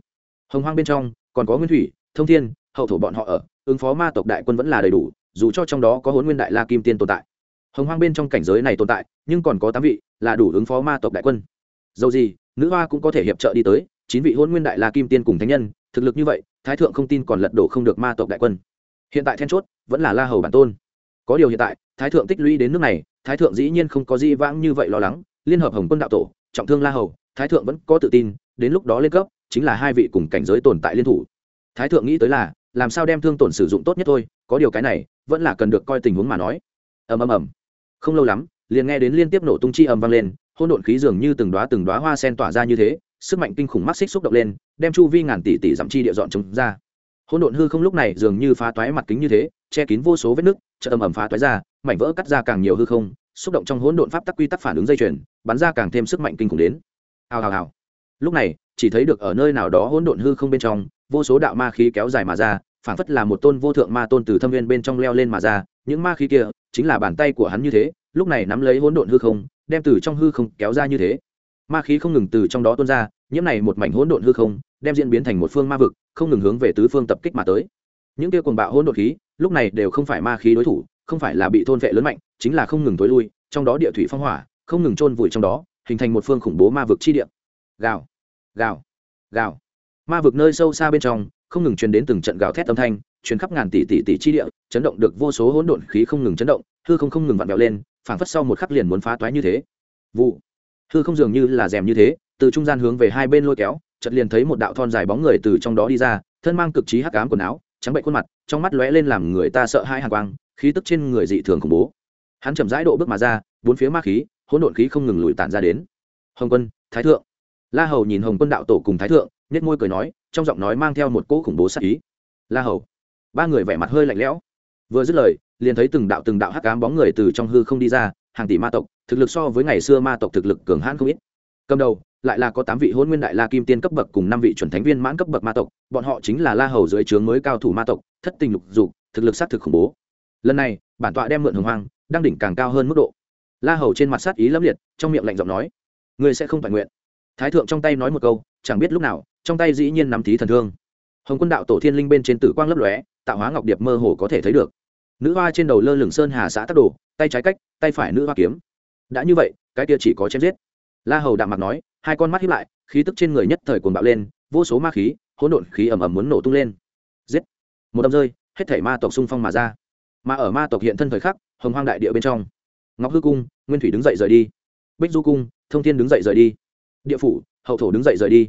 Hồng hoang bên trong, còn có nguyên thủy, thông thiên, hậu thổ bọn họ ở, ứng phó ma tộc đại quân vẫn là đầy đủ, dù cho trong đó có hôn nguyên đại la kim tiên tồn tại hồng hoang bên trong cảnh giới này tồn tại, nhưng còn có tám vị, là đủ ứng phó ma tộc đại quân. Dầu gì, nữ hoa cũng có thể hiệp trợ đi tới, chín vị hôn nguyên đại la kim tiên cùng thánh nhân, thực lực như vậy, thái thượng không tin còn lật đổ không được ma tộc đại quân. Hiện tại then chốt, vẫn là la hầu bản tôn. Có điều hiện tại, thái thượng tích lũy đến nước này, thái thượng dĩ nhiên không có di vãng như vậy lo lắng. Liên hợp hồng quân đạo tổ, trọng thương la hầu, thái thượng vẫn có tự tin, đến lúc đó lên cấp, chính là hai vị cùng cảnh giới tồn tại liên thủ. Thái thượng nghĩ tới là, làm sao đem thương tổn sử dụng tốt nhất thôi, có điều cái này, vẫn là cần được coi tình huống mà nói. Ầm ầm ầm không lâu lắm, liền nghe đến liên tiếp nổ tung chi ầm vang lên hôn độn khí dường như từng đóa từng đóa hoa sen tỏa ra như thế, sức mạnh kinh khủng mắt xích xúc động lên, đem chu vi ngàn tỷ tỷ dặm chi địa dọn trống ra. Hôn độn hư không lúc này dường như phá toái mặt kính như thế, che kín vô số vết nứt chợ ầm ầm phá toái ra, mảnh vỡ cắt ra càng nhiều hư không, xúc động trong hỗn độn pháp tắc quy tắc phản ứng dây chuyền, bắn ra càng thêm sức mạnh kinh khủng đến. Hào hào hào. Lúc này, chỉ thấy được ở nơi nào đó hỗn độn hư không bên trong, vô số đạo ma khí kéo dài mà ra, phảng phất là một tôn vô thượng ma tôn từ thâm viên bên trong leo lên mà ra những ma khí kia chính là bàn tay của hắn như thế, lúc này nắm lấy hỗn độn hư không, đem từ trong hư không kéo ra như thế. Ma khí không ngừng từ trong đó tuôn ra nhiễm này một mảnh hỗn độn hư không đem diễn biến thành một phương ma vực, không ngừng hướng về tứ phương tập kích mà tới. Những kia cuồng bạo hỗn độn khí, lúc này đều không phải ma khí đối thủ, không phải là bị thôn vệ lớn mạnh, chính là không ngừng tối lui, trong đó địa thủy phong hỏa, không ngừng chôn vùi trong đó, hình thành một phương khủng bố ma vực chi địa. Gào gào gào. Ma vực nơi sâu xa bên trong, không ngừng truyền đến từng trận gào thét âm thanh, truyền khắp ngàn tỷ tỷ tỷ chi địa chấn động được vô số hỗn độn khí không ngừng chấn động, hư không không ngừng vặn vẹo lên, phảng phất sau một khắc liền muốn phá toái như thế. Vụ. Hư không dường như là rèm như thế, từ trung gian hướng về hai bên lôi kéo, chợt liền thấy một đạo thon dài bóng người từ trong đó đi ra, thân mang cực trí hắc ám quần áo, trắng bệnh khuôn mặt, trong mắt lóe lên làm người ta sợ hãi hàng quang, khí tức trên người dị thường khủng bố. Hắn chậm rãi độ bước mà ra, bốn phía ma khí, hỗn độn khí không ngừng lùi tản ra đến. Hồng quân, thái thượng. La hầu nhìn hồng quân đạo tổ cùng thái thượng nhét môi cười nói, trong giọng nói mang theo một cỗ khủng bố sắc ý. La hầu. Ba người vẻ mặt hơi lạnh lẽo vừa dứt lời, liền thấy từng đạo từng đạo hắc ám bóng người từ trong hư không đi ra, hàng tỷ ma tộc, thực lực so với ngày xưa ma tộc thực lực cường hãn không ít. Cầm đầu, lại là có tám vị hôn nguyên đại la kim tiên cấp bậc cùng năm vị chuẩn thánh viên mãn cấp bậc ma tộc, bọn họ chính là la hầu dưới trướng mới cao thủ ma tộc, thất tình lục dục, thực lực sát thực khủng bố. Lần này, bản tọa đem mượn hồng hoang, đang đỉnh càng cao hơn mức độ. La hầu trên mặt sát ý lẫm liệt, trong miệng lạnh giọng nói, ngươi sẽ không phải nguyện. Thái thượng trong tay nói một câu, chẳng biết lúc nào, trong tay dĩ nhiên nắm thí thần thương hồng quân đạo tổ thiên linh bên trên tử quang lấp lóe, tạo hóa ngọc điệp mơ hồ có thể thấy được. Nữ hoa trên đầu lơ lửng sơn hà xã tắc đồ, tay trái cách, tay phải nữ hoa kiếm. Đã như vậy, cái kia chỉ có chém giết. La hầu đạm mặt nói, hai con mắt hiếp lại, khí tức trên người nhất thời cuồng bạo lên, vô số ma khí, hỗn độn khí ầm ầm muốn nổ tung lên. Giết! Một đâm rơi, hết thảy ma tộc xung phong mà ra. Mà ở ma tộc hiện thân thời khắc, hồng hoang đại địa bên trong. Ngọc hư cung, nguyên thủy đứng dậy rời đi. Bích du cung, thông thiên đứng dậy rời đi. Địa phủ, hậu thổ đứng dậy rời đi.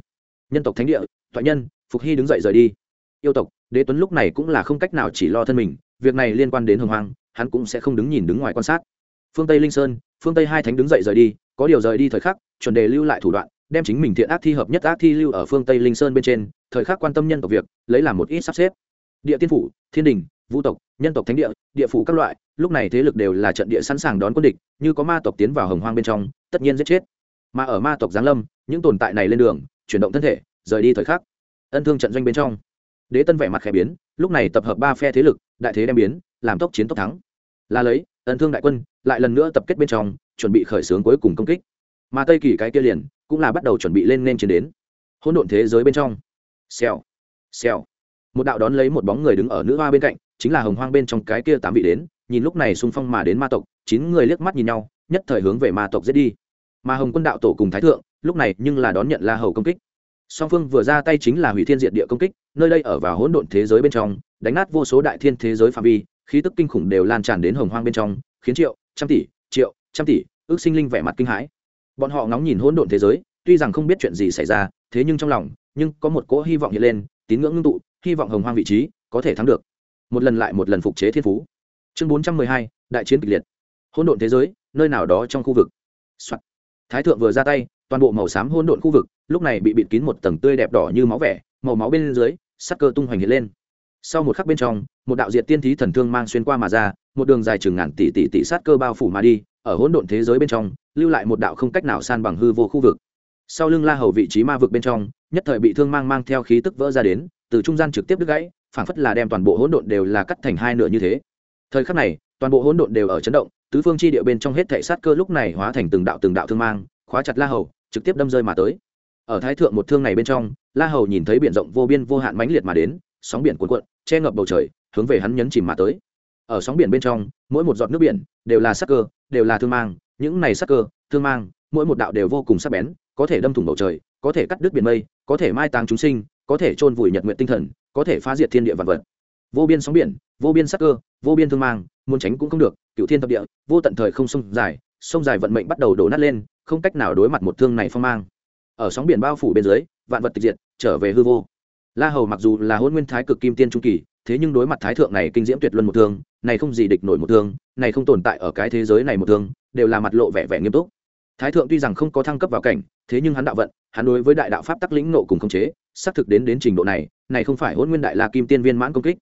Nhân tộc thánh địa thoại nhân, phục hy đứng dậy rời đi. Yêu tộc, đế tuấn lúc này cũng là không cách nào chỉ lo thân mình, việc này liên quan đến hồng hoang, hắn cũng sẽ không đứng nhìn đứng ngoài quan sát. Phương tây linh sơn, phương tây hai thánh đứng dậy rời đi, có điều rời đi thời khắc, chuẩn đề lưu lại thủ đoạn, đem chính mình thiện ác thi hợp nhất ác thi lưu ở phương tây linh sơn bên trên, thời khắc quan tâm nhân tộc việc, lấy làm một ít sắp xếp. Địa tiên phủ, thiên đình, vũ tộc, nhân tộc thánh địa địa phủ các loại, lúc này thế lực đều là trận địa sẵn sàng đón quân địch, như có ma tộc tiến vào hồng hoang bên trong, tất nhiên giết chết. Mà ở ma tộc giáng lâm, những tồn tại này lên đường, chuyển động thân thể rời đi thời khắc. Ân thương trận doanh bên trong, đế tân vẻ mặt khẽ biến, lúc này tập hợp ba phe thế lực, đại thế đem biến, làm tốc chiến tốc thắng. Là lấy, ân thương đại quân, lại lần nữa tập kết bên trong, chuẩn bị khởi xướng cuối cùng công kích. Mà tây kỳ cái kia liền, cũng là bắt đầu chuẩn bị lên nên chiến đến. Hỗn độn thế giới bên trong. Xèo xèo. Một đạo đón lấy một bóng người đứng ở nữ hoa bên cạnh, chính là hồng hoang bên trong cái kia tám vị đến, nhìn lúc này xung phong mà đến ma tộc, chín người liếc mắt nhìn nhau, nhất thời hướng về ma tộc giết đi. Mà hồng quân đạo tổ cùng thái thượng, lúc này nhưng là đón nhận la hầu công kích song phương vừa ra tay chính là hủy thiên diện địa công kích, nơi đây ở vào hỗn độn thế giới bên trong, đánh nát vô số đại thiên thế giới phạm vi, khí tức kinh khủng đều lan tràn đến hồng hoang bên trong, khiến triệu, trăm tỷ, triệu, trăm tỷ, ước sinh linh vẻ mặt kinh hãi. Bọn họ ngóng nhìn hỗn độn thế giới, tuy rằng không biết chuyện gì xảy ra, thế nhưng trong lòng, nhưng có một cỗ hy vọng hiện lên, tín ngưỡng ngưng tụ, hy vọng hồng hoang vị trí có thể thắng được. Một lần lại một lần phục chế thiên phú. Chương bốn trăm mười hai, đại chiến kịch liệt. Hỗn độn thế giới, nơi nào đó trong khu vực、Soạn. thái thượng vừa ra tay, toàn bộ màu xám hỗn độn khu vực lúc này bị bịt kín một tầng tươi đẹp đỏ như máu vẻ, màu máu bên dưới, sắc cơ tung hoành hiện lên. Sau một khắc bên trong, một đạo diệt tiên thí thần thương mang xuyên qua mà ra, một đường dài chừng ngàn tỷ tỷ tỷ sát cơ bao phủ mà đi, ở hỗn độn thế giới bên trong, lưu lại một đạo không cách nào san bằng hư vô khu vực. Sau lưng la hầu vị trí ma vực bên trong, nhất thời bị thương mang mang theo khí tức vỡ ra đến, từ trung gian trực tiếp đứt gãy, phảng phất là đem toàn bộ hỗn độn đều là cắt thành hai nửa như thế. Thời khắc này, toàn bộ hỗn độn đều ở chấn động, tứ phương chi địa bên trong hết thảy sát cơ lúc này hóa thành từng đạo từng đạo thương mang, khóa chặt la hầu, trực tiếp đâm rơi mà tới ở thái thượng một thương này bên trong, la hầu nhìn thấy biển rộng vô biên vô hạn mãnh liệt mà đến, sóng biển cuộn cuộn, che ngập bầu trời, hướng về hắn nhấn chìm mà tới. Ở sóng biển bên trong, mỗi một giọt nước biển đều là sắc cơ, đều là thương mang, những này sắc cơ, thương mang, mỗi một đạo đều vô cùng sắc bén, có thể đâm thủng bầu trời, có thể cắt đứt biển mây, có thể mai táng chúng sinh, có thể chôn vùi nhật nguyện tinh thần, có thể phá diệt thiên địa vạn vật. Vô biên sóng biển, vô biên sắc cơ, vô biên thương mang, muốn tránh cũng không được cựu thiên thập địa, vô tận thời không sông dài sông dài vận mệnh bắt đầu đổ nát lên, không cách nào đối mặt một thương này phong mang ở sóng biển bao phủ bên dưới, vạn vật tịch diệt, trở về hư vô. La hầu mặc dù là hôn nguyên thái cực kim tiên trung kỳ, thế nhưng đối mặt thái thượng này kinh diễm tuyệt luân một thương, này không gì địch nổi một thương, này không tồn tại ở cái thế giới này một thương, đều là mặt lộ vẻ vẻ nghiêm túc. Thái thượng tuy rằng không có thăng cấp vào cảnh, thế nhưng hắn đạo vận, hắn đối với đại đạo pháp tắc lĩnh nộ cùng khống chế, xác thực đến đến trình độ này này không phải hôn nguyên đại la kim tiên viên mãn công kích.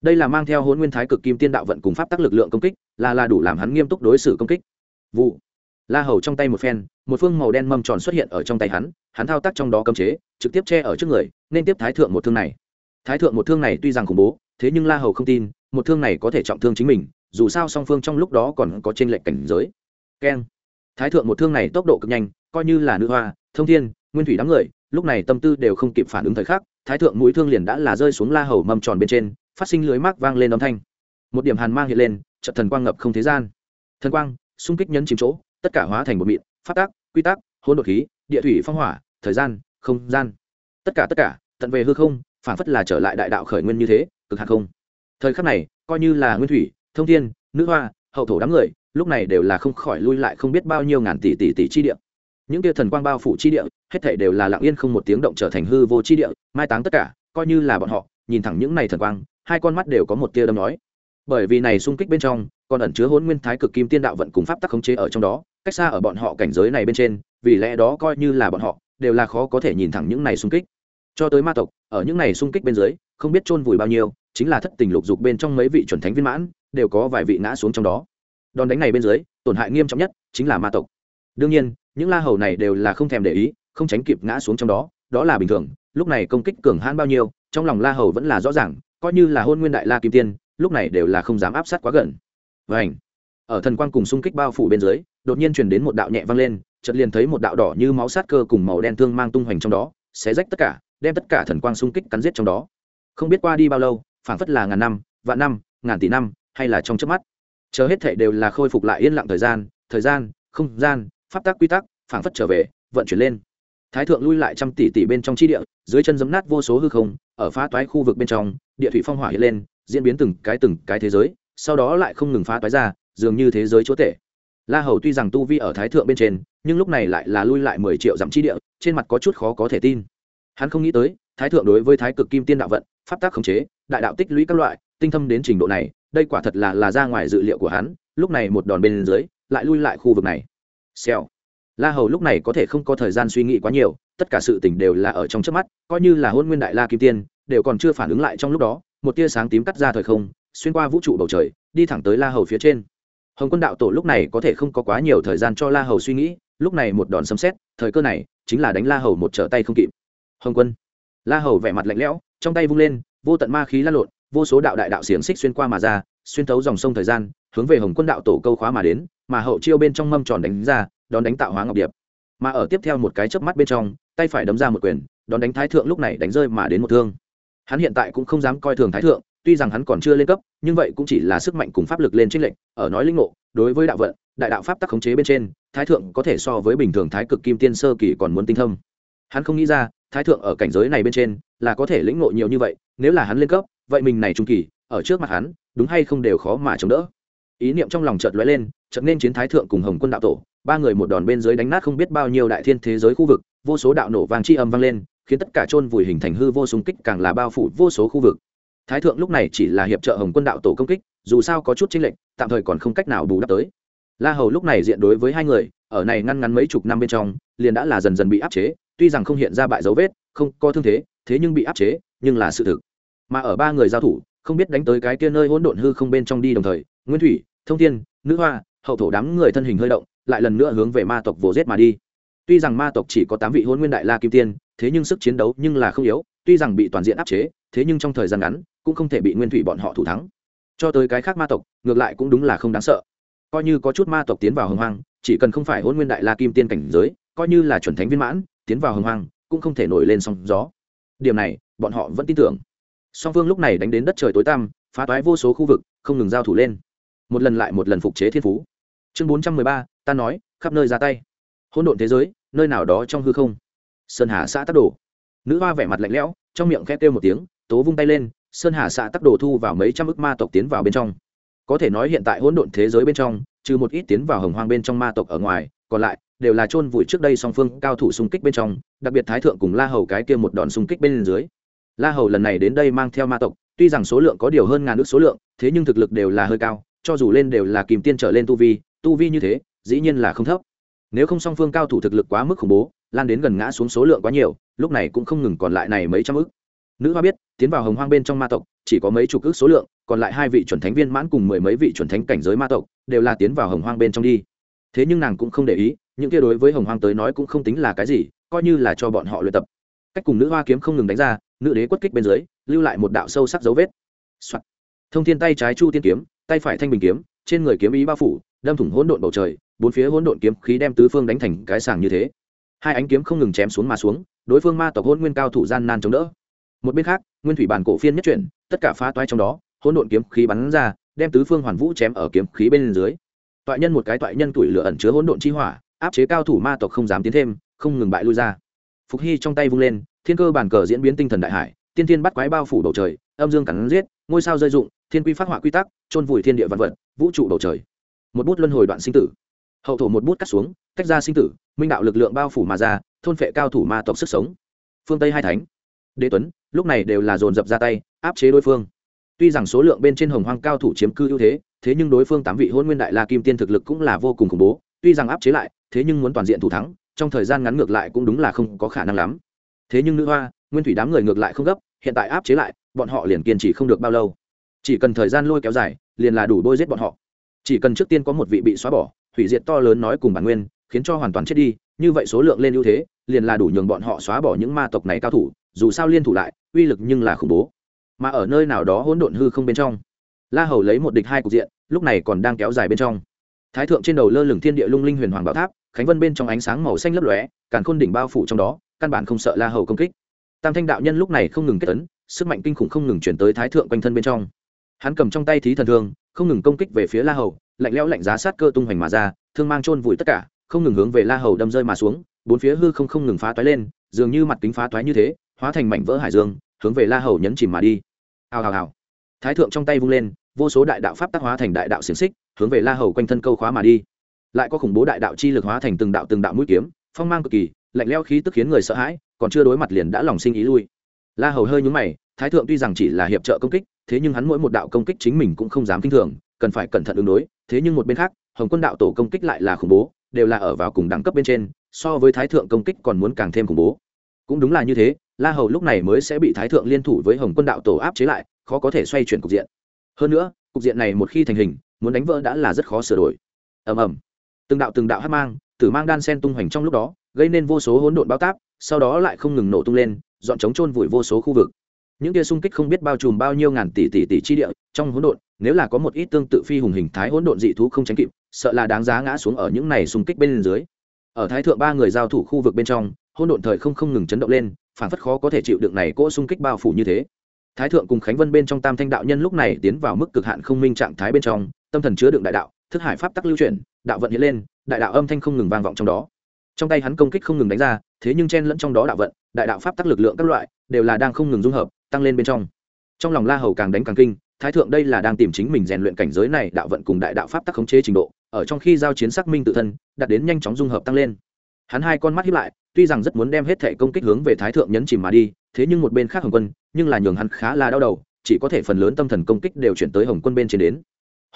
Đây là mang theo hôn nguyên thái cực kim tiên đạo vận cùng pháp tắc lực lượng công kích, là là đủ làm hắn nghiêm túc đối xử công kích. Vụ. La hầu trong tay một phen một phương màu đen mâm tròn xuất hiện ở trong tay hắn hắn thao tác trong đó cấm chế, trực tiếp che ở trước người, nên tiếp thái thượng một thương này. Thái thượng một thương này tuy rằng khủng bố, thế nhưng la hầu không tin, một thương này có thể trọng thương chính mình, dù sao song phương trong lúc đó còn có t r ê n lệch cảnh giới. Keng. Thái thượng một thương này tốc độ cực nhanh, coi như là nữ hoa, thông thiên, nguyên thủy đám người, lúc này tâm tư đều không kịp phản ứng thời khắc, thái thượng mũi thương liền đã là rơi xuống la hầu mâm tròn bên trên, phát sinh lưới mác vang lên âm thanh. Một điểm hàn mang hiện lên trận thần quang ngập không thế gian. Thần quang, xung kích nhấn chìm chỗ, tất cả hóa thành một mịn, phát tác quy tắc hôn đột khí, địa thủy phong hỏa, thời gian, không gian. Tất cả tất cả, tận về hư không, phản phất là trở lại đại đạo khởi nguyên như thế, cực hạt không. Thời khắc này, coi như là nguyên thủy, thông thiên, nữ hoa, hậu thổ đám người, lúc này đều là không khỏi lui lại không biết bao nhiêu ngàn tỷ tỷ tỷ chi địa. Những kia thần quang bao phủ chi địa, hết thảy đều là lặng yên không một tiếng động trở thành hư vô chi địa, mai táng tất cả, coi như là bọn họ, nhìn thẳng những này thần quang, hai con mắt đều có một tia đâm nói bởi vì này xung kích bên trong còn ẩn chứa hôn nguyên thái cực kim tiên đạo vận cùng pháp tắc khống chế ở trong đó, cách xa ở bọn họ cảnh giới này bên trên, vì lẽ đó coi như là bọn họ, đều là khó có thể nhìn thẳng những này xung kích. Cho tới ma tộc, ở những này xung kích bên dưới, không biết chôn vùi bao nhiêu, chính là thất tình lục dục bên trong mấy vị chuẩn thánh viên mãn, đều có vài vị ngã xuống trong đó. Đòn đánh này bên dưới, tổn hại nghiêm trọng nhất chính là ma tộc. Đương nhiên, những la hầu này đều là không thèm để ý, không tránh kịp ngã xuống trong đó đó là bình thường, lúc này công kích cường hãn bao nhiêu, trong lòng la hầu vẫn là rõ ràng, coi như là hôn nguyên đại la kim tiên lúc này đều là không dám áp sát quá gần. Vành. ở thần quang cùng xung kích bao phủ bên dưới, đột nhiên truyền đến một đạo nhẹ vang lên, chợt liền thấy một đạo đỏ như máu sát cơ cùng màu đen thương mang tung hoành trong đó, xé rách tất cả, đem tất cả thần quang xung kích cắn giết trong đó. Không biết qua đi bao lâu, phảng phất là ngàn năm, vạn năm, ngàn tỷ năm, hay là trong chớp mắt. Chờ hết thảy đều là khôi phục lại yên lặng thời gian thời gian, không gian, pháp tắc quy tắc, phảng phất trở về, vận chuyển lên. Thái thượng lui lại trăm tỷ tỷ bên trong chi địa, dưới chân giấm nát vô số hư không, ở phá toái khu vực bên trong, địa thủy phong hỏa hiện lên diễn biến từng cái từng cái thế giới, sau đó lại không ngừng phá toái ra, dường như thế giới chúa tể. La hầu tuy rằng tu vi ở thái thượng bên trên, nhưng lúc này lại là lui lại mười triệu dặm chi địa, trên mặt có chút khó có thể tin. Hắn không nghĩ tới, thái thượng đối với thái cực kim tiên đạo vận, pháp tác khống chế, đại đạo tích lũy các loại, tinh thâm đến trình độ này, đây quả thật là là ra ngoài dự liệu của hắn, lúc này một đòn bên dưới, lại lui lại khu vực này. Xèo. La hầu lúc này có thể không có thời gian suy nghĩ quá nhiều, tất cả sự tình đều là ở trong trước mắt, coi như là hôn nguyên đại la kim tiên, đều còn chưa phản ứng lại trong lúc đó một tia sáng tím cắt ra thời không, xuyên qua vũ trụ bầu trời, đi thẳng tới la hầu phía trên. Hồng quân đạo tổ lúc này có thể không có quá nhiều thời gian cho la hầu suy nghĩ, lúc này một đòn sấm xét thời cơ này chính là đánh la hầu một trở tay không kịp. Hồng quân. La hầu vẻ mặt lạnh lẽo, trong tay vung lên, vô tận ma khí lan lộn, vô số đạo đại đạo xiềng xích xuyên qua mà ra, xuyên thấu dòng sông thời gian, hướng về hồng quân đạo tổ câu khóa mà đến, mà hậu chiêu bên trong mâm tròn đánh ra, đón đánh tạo hóa ngọc điệp. Mà ở tiếp theo một cái chớp mắt bên trong, tay phải đấm ra một quyền, đón đánh thái thượng lúc này đánh rơi mà đến một thương hắn hiện tại cũng không dám coi thường thái thượng, tuy rằng hắn còn chưa lên cấp, nhưng vậy cũng chỉ là sức mạnh cùng pháp lực lên trích lệnh ở nói linh ngộ, đối với đạo vận, đại đạo pháp tắc khống chế bên trên, thái thượng có thể so với bình thường thái cực kim tiên sơ kỳ còn muốn tinh thông. Hắn không nghĩ ra, thái thượng ở cảnh giới này bên trên, là có thể lĩnh ngộ nhiều như vậy, nếu là hắn lên cấp, vậy mình này trung kỳ, ở trước mặt hắn, đúng hay không đều khó mà chống đỡ. Ý niệm trong lòng chợt lóe lên, chợt nên chiến thái thượng cùng hồng quân đạo tổ, ba người một đòn bên dưới đánh nát không biết bao nhiêu đại thiên thế giới khu vực, vô số đạo nổ vàng chi âm vang lên khiến tất cả chôn vùi hình thành hư vô súng kích càng là bao phủ vô số khu vực. Thái thượng lúc này chỉ là hiệp trợ hồng quân đạo tổ công kích, dù sao có chút chênh lệch, tạm thời còn không cách nào bù đắp tới. La hầu lúc này diện đối với hai người, ở này ngăn ngắn mấy chục năm bên trong, liền đã là dần dần bị áp chế, tuy rằng không hiện ra bại dấu vết, không có thương thế thế nhưng bị áp chế, nhưng là sự thực. Mà ở ba người giao thủ, không biết đánh tới cái kia nơi hỗn độn hư không bên trong đi đồng thời, nguyên thủy, thông thiên, nữ hoa, hậu thổ đám người thân hình hơi động, lại lần nữa hướng về ma tộc vồ giết mà đi. Tuy rằng ma tộc chỉ có tám vị hôn nguyên đại la kim tiên thế nhưng sức chiến đấu nhưng là không yếu, tuy rằng bị toàn diện áp chế, thế nhưng trong thời gian ngắn, cũng không thể bị nguyên thủy bọn họ thủ thắng. Cho tới cái khác ma tộc, ngược lại cũng đúng là không đáng sợ. Coi như có chút ma tộc tiến vào hồng hoang, chỉ cần không phải hôn nguyên đại la kim tiên cảnh giới, coi như là chuẩn thánh viên mãn, tiến vào hồng hoang, cũng không thể nổi lên sóng gió. Điểm này, bọn họ vẫn tin tưởng. Song phương lúc này đánh đến đất trời tối tăm, phá toái vô số khu vực, không ngừng giao thủ lên. Một lần lại một lần phục chế thiên phú. Chương bốn trăm mười ba, ta nói, khắp nơi ra tay. Hỗn độn thế giới, nơi nào đó trong hư không sơn hà xã tắc đồ. Nữ hoa vẻ mặt lạnh lẽo, trong miệng khét kêu một tiếng, tố vung tay lên, sơn hà xã tắc đồ thu vào mấy trăm ức ma tộc tiến vào bên trong. Có thể nói hiện tại hỗn độn thế giới bên trong, trừ một ít tiến vào hồng hoang bên trong ma tộc ở ngoài, còn lại đều là chôn vùi trước đây song phương cao thủ xung kích bên trong, đặc biệt thái thượng cùng la hầu cái kia một đòn xung kích bên dưới. La hầu lần này đến đây mang theo ma tộc, tuy rằng số lượng có điều hơn ngàn ước số lượng, thế nhưng thực lực đều là hơi cao, cho dù lên đều là kìm tiên trở lên tu vi tu vi như thế, dĩ nhiên là không thấp. Nếu không song phương cao thủ thực lực quá mức khủng bố lan đến gần ngã xuống số lượng quá nhiều, lúc này cũng không ngừng còn lại này mấy trăm ước nữ hoa biết, tiến vào hồng hoang bên trong ma tộc, chỉ có mấy chục ước số lượng, còn lại hai vị chuẩn thánh viên mãn cùng mười mấy vị chuẩn thánh cảnh giới ma tộc, đều là tiến vào hồng hoang bên trong đi. Thế nhưng nàng cũng không để ý, những kia đối với hồng hoang tới nói cũng không tính là cái gì, coi như là cho bọn họ luyện tập. Cách cùng nữ hoa kiếm không ngừng đánh ra, nữ đế quất kích bên dưới, lưu lại một đạo sâu sắc dấu vết、Soạn. thông thiên tay trái chu tiên kiếm, tay phải thanh bình kiếm, trên người kiếm ý bao phủ, đâm thủng hỗn độn bầu trời, bốn phía hỗn độn kiếm khí đem tứ phương đánh thành cái sàng như thế hai ánh kiếm không ngừng chém xuống mà xuống, đối phương ma tộc hôn nguyên cao thủ gian nan chống đỡ. Một bên khác, nguyên thủy bản cổ phiên nhất chuyển, tất cả phá toái trong đó, hỗn độn kiếm khí bắn ra, đem tứ phương hoàn vũ chém ở kiếm khí bên dưới. Toại nhân một cái toại nhân tuổi lửa ẩn chứa hỗn độn chi hỏa, áp chế cao thủ ma tộc không dám tiến thêm, không ngừng bại lui ra. Phục hy trong tay vung lên, thiên cơ bản cờ diễn biến tinh thần đại hải, tiên thiên bắt quái bao phủ bầu trời, âm dương cắn giết, ngôi sao rơi dụng, thiên quy phát họa quy tắc trôn vùi thiên địa vạn vật, vũ trụ bầu trời. Một bút luân hồi đoạn sinh tử hậu thổ một bút cắt xuống, tách ra sinh tử, minh đạo lực lượng bao phủ mà ra, thôn phệ cao thủ ma tộc sức sống. Phương tây hai thánh. Đế tuấn, lúc này đều là dồn dập ra tay, áp chế đối phương. Tuy rằng số lượng bên trên hồng hoang cao thủ chiếm cư ưu thế thế nhưng đối phương tám vị hôn nguyên đại la kim tiên thực lực cũng là vô cùng khủng bố, tuy rằng áp chế lại, thế nhưng muốn toàn diện thủ thắng, trong thời gian ngắn ngược lại cũng đúng là không có khả năng lắm. Thế nhưng nữ hoa, nguyên thủy đám người ngược lại không gấp, hiện tại áp chế lại, bọn họ liền kiên trì không được bao lâu. Chỉ cần thời gian lôi kéo dài, liền là đủ bôi giết bọn họ. Chỉ cần trước tiên có một vị bị xóa bỏ hủy diệt to lớn nói cùng bản nguyên, khiến cho hoàn toàn chết đi, như vậy số lượng lên ưu thế, liền là đủ nhường bọn họ xóa bỏ những ma tộc này cao thủ, dù sao liên thủ lại, uy lực nhưng là khủng bố. Mà ở nơi nào đó hỗn độn hư không bên trong, la hầu lấy một địch hai cục diện, lúc này còn đang kéo dài bên trong. Thái thượng trên đầu lơ lửng thiên địa lung linh huyền hoàng bảo tháp, khánh vân bên trong ánh sáng màu xanh lấp lóe, càn khôn đỉnh bao phủ trong đó, căn bản không sợ la hầu công kích. Tam thanh đạo nhân lúc này không ngừng kết tấn sức mạnh kinh khủng không ngừng chuyển tới thái thượng quanh thân bên trong. Hắn cầm trong tay thí thần thương, không ngừng công kích về phía la hầu lạnh lẽo lạnh giá sát cơ tung hoành mà ra, thương mang chôn vùi tất cả, không ngừng hướng về la hầu đâm rơi mà xuống, bốn phía hư không không ngừng phá toái lên, dường như mặt kính phá toái như thế, hóa thành mảnh vỡ hải dương, hướng về la hầu nhấn chìm mà đi. Hào hào hào. Thái thượng trong tay vung lên, vô số đại đạo pháp tác hóa thành đại đạo xiềng xích, hướng về la hầu quanh thân câu khóa mà đi. Lại có khủng bố đại đạo chi lực hóa thành từng đạo từng đạo mũi kiếm, phong mang cực kỳ, lạnh leo khí tức khiến người sợ hãi, còn chưa đối mặt liền đã lòng sinh ý lui. La hầu hơi nhúng mày, thái thượng tuy rằng chỉ là hiệp trợ công kích, thế nhưng hắn mỗi một đạo công kích chính mình cũng không dám kinh thường cần phải cẩn thận ứng đối, thế nhưng một bên khác, hồng quân đạo tổ công kích lại là khủng bố, đều là ở vào cùng đẳng cấp bên trên, so với thái thượng công kích còn muốn càng thêm khủng bố. Cũng đúng là như thế, la hầu lúc này mới sẽ bị thái thượng liên thủ với hồng quân đạo tổ áp chế lại, khó có thể xoay chuyển cục diện. Hơn nữa, cục diện này một khi thành hình, muốn đánh vỡ đã là rất khó sửa đổi. Ầm ầm. Từng đạo từng đạo hát mang, tử mang đan sen tung hoành trong lúc đó, gây nên vô số hỗn độn bao táp, sau đó lại không ngừng nổ tung lên, dọn chống trôn vùi vô số khu vực. Những kia xung kích không biết bao trùm bao nhiêu ngàn tỷ tỷ tỷ chi địa trong hỗn độn nếu là có một ít tương tự phi hùng hình thái hỗn độn dị thú không tránh kịp, sợ là đáng giá ngã xuống ở những này xung kích bên dưới. Ở thái thượng ba người giao thủ khu vực bên trong, hỗn độn thời không không ngừng chấn động lên phản phất khó có thể chịu đựng này cỗ xung kích bao phủ như thế. Thái thượng cùng khánh vân bên trong tam thanh đạo nhân lúc này tiến vào mức cực hạn không minh trạng thái bên trong, tâm thần chứa đựng đại đạo, thức hải pháp tắc lưu chuyển, đạo vận hiện lên, đại đạo âm thanh không ngừng vang vọng trong đó. Trong tay hắn công kích không ngừng đánh ra, thế nhưng chen lẫn trong đó đạo vận, đại đạo pháp tắc lực lượng các loại, đều là đang không ngừng dung hợp, tăng lên bên trong. Trong lòng la hầu càng đánh càng kinh thái thượng đây là đang tìm chính mình rèn luyện cảnh giới này, đạo vận cùng đại đạo pháp tắc khống chế trình độ, ở trong khi giao chiến xác minh tự thân, đạt đến nhanh chóng dung hợp tăng lên. Hắn hai con mắt hiếp lại, tuy rằng rất muốn đem hết thể công kích hướng về thái thượng nhấn chìm mà đi, thế nhưng một bên khác hồng quân, nhưng là nhường hắn khá là đau đầu, chỉ có thể phần lớn tâm thần công kích đều chuyển tới hồng quân bên trên đến.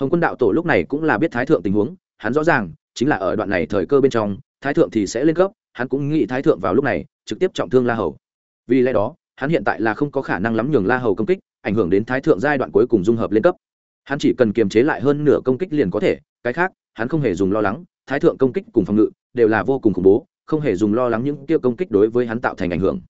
Hồng quân đạo tổ lúc này cũng là biết thái thượng tình huống, hắn rõ ràng, chính là ở đoạn này thời cơ bên trong, thái thượng thì sẽ lên cấp, hắn cũng nghĩ thái thượng vào lúc này, trực tiếp trọng thương la hầu. Vì lẽ đó, hắn hiện tại là không có khả năng lắm nhường la hầu công kích ảnh hưởng đến thái thượng giai đoạn cuối cùng dung hợp lên cấp. Hắn chỉ cần kiềm chế lại hơn nửa công kích liền có thể, cái khác, hắn không hề dùng lo lắng, thái thượng công kích cùng phòng ngự đều là vô cùng khủng bố, không hề dùng lo lắng những tiêu công kích đối với hắn tạo thành ảnh hưởng.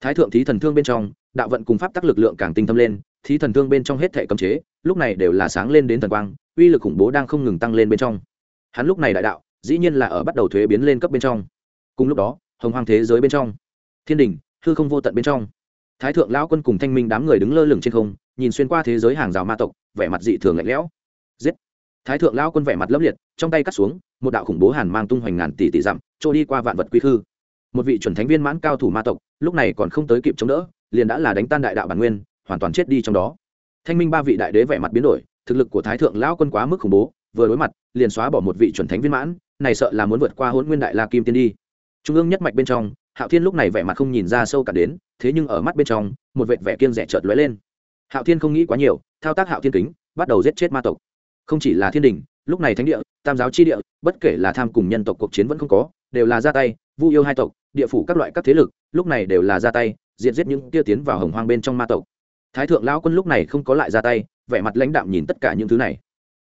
Thái thượng thí thần thương bên trong, đạo vận cùng pháp tắc lực lượng càng tinh thâm lên, thí thần thương bên trong hết thể cấm chế, lúc này đều là sáng lên đến thần quang, uy lực khủng bố đang không ngừng tăng lên bên trong. Hắn lúc này đại đạo, dĩ nhiên là ở bắt đầu thuế biến lên cấp bên trong. Cùng lúc đó, hồng hoàng thế giới bên trong, thiên đình, hư không vô tận bên trong thái thượng lão quân cùng thanh minh đám người đứng lơ lửng trên không, nhìn xuyên qua thế giới hàng rào ma tộc, vẻ mặt dị thường lạnh lẽo. Giết! Thái thượng lão quân vẻ mặt lấp liệt, trong tay cắt xuống, một đạo khủng bố hàn mang tung hoành ngàn tỷ tỷ dặm, trôi đi qua vạn vật quy khư. Một vị chuẩn thánh viên mãn cao thủ ma tộc, lúc này còn không tới kịp chống đỡ, liền đã là đánh tan đại đạo bản nguyên, hoàn toàn chết đi trong đó. Thanh minh ba vị đại đế vẻ mặt biến đổi, thực lực của thái thượng lão quân quá mức khủng bố, vừa đối mặt, liền xóa bỏ một vị chuẩn thánh viên mãn, này sợ là muốn vượt qua hôn nguyên đại la kim tiên đi. Trung ương nhất mạch bên trong hạo thiên lúc này vẻ mặt không nhìn ra sâu cả đến, thế nhưng ở mắt bên trong, một vệt vẻ kiêng rẻ chợt lóe lên. Hạo thiên không nghĩ quá nhiều, thao tác hạo thiên kính, bắt đầu giết chết ma tộc. Không chỉ là thiên đình, lúc này thánh địa, tam giáo chi địa, bất kể là tham cùng nhân tộc cuộc chiến vẫn không có, đều là ra tay, vu yêu hai tộc, địa phủ các loại các thế lực, lúc này đều là ra tay, diệt giết những tia tiến vào hồng hoang bên trong ma tộc. Thái thượng lão quân lúc này không có lại ra tay, vẻ mặt lãnh đạm nhìn tất cả những thứ này.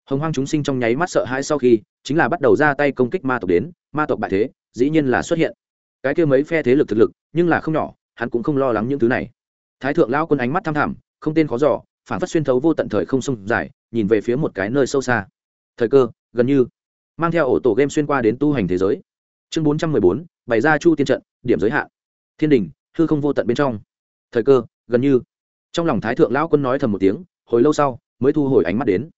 Hồng hoang chúng sinh trong nháy mắt sợ hãi sau khi, chính là bắt đầu ra tay công kích ma tộc đến, ma tộc bại thế, dĩ nhiên là xuất hiện cái kia mấy phe thế lực thực lực, nhưng là không nhỏ, hắn cũng không lo lắng những thứ này. Thái thượng lão quân ánh mắt tham thẳm, không tên khó giỏ phản phát xuyên thấu vô tận thời không sông dài, nhìn về phía một cái nơi sâu xa. Thời cơ, gần như mang theo ổ tổ game xuyên qua đến tu hành thế giới. Chương bốn trăm mười bốn, bày ra chu tiên trận, điểm giới hạn. Thiên đình hư không vô tận bên trong. Thời cơ, gần như. Trong lòng thái thượng lão quân nói thầm một tiếng, hồi lâu sau, mới thu hồi ánh mắt đến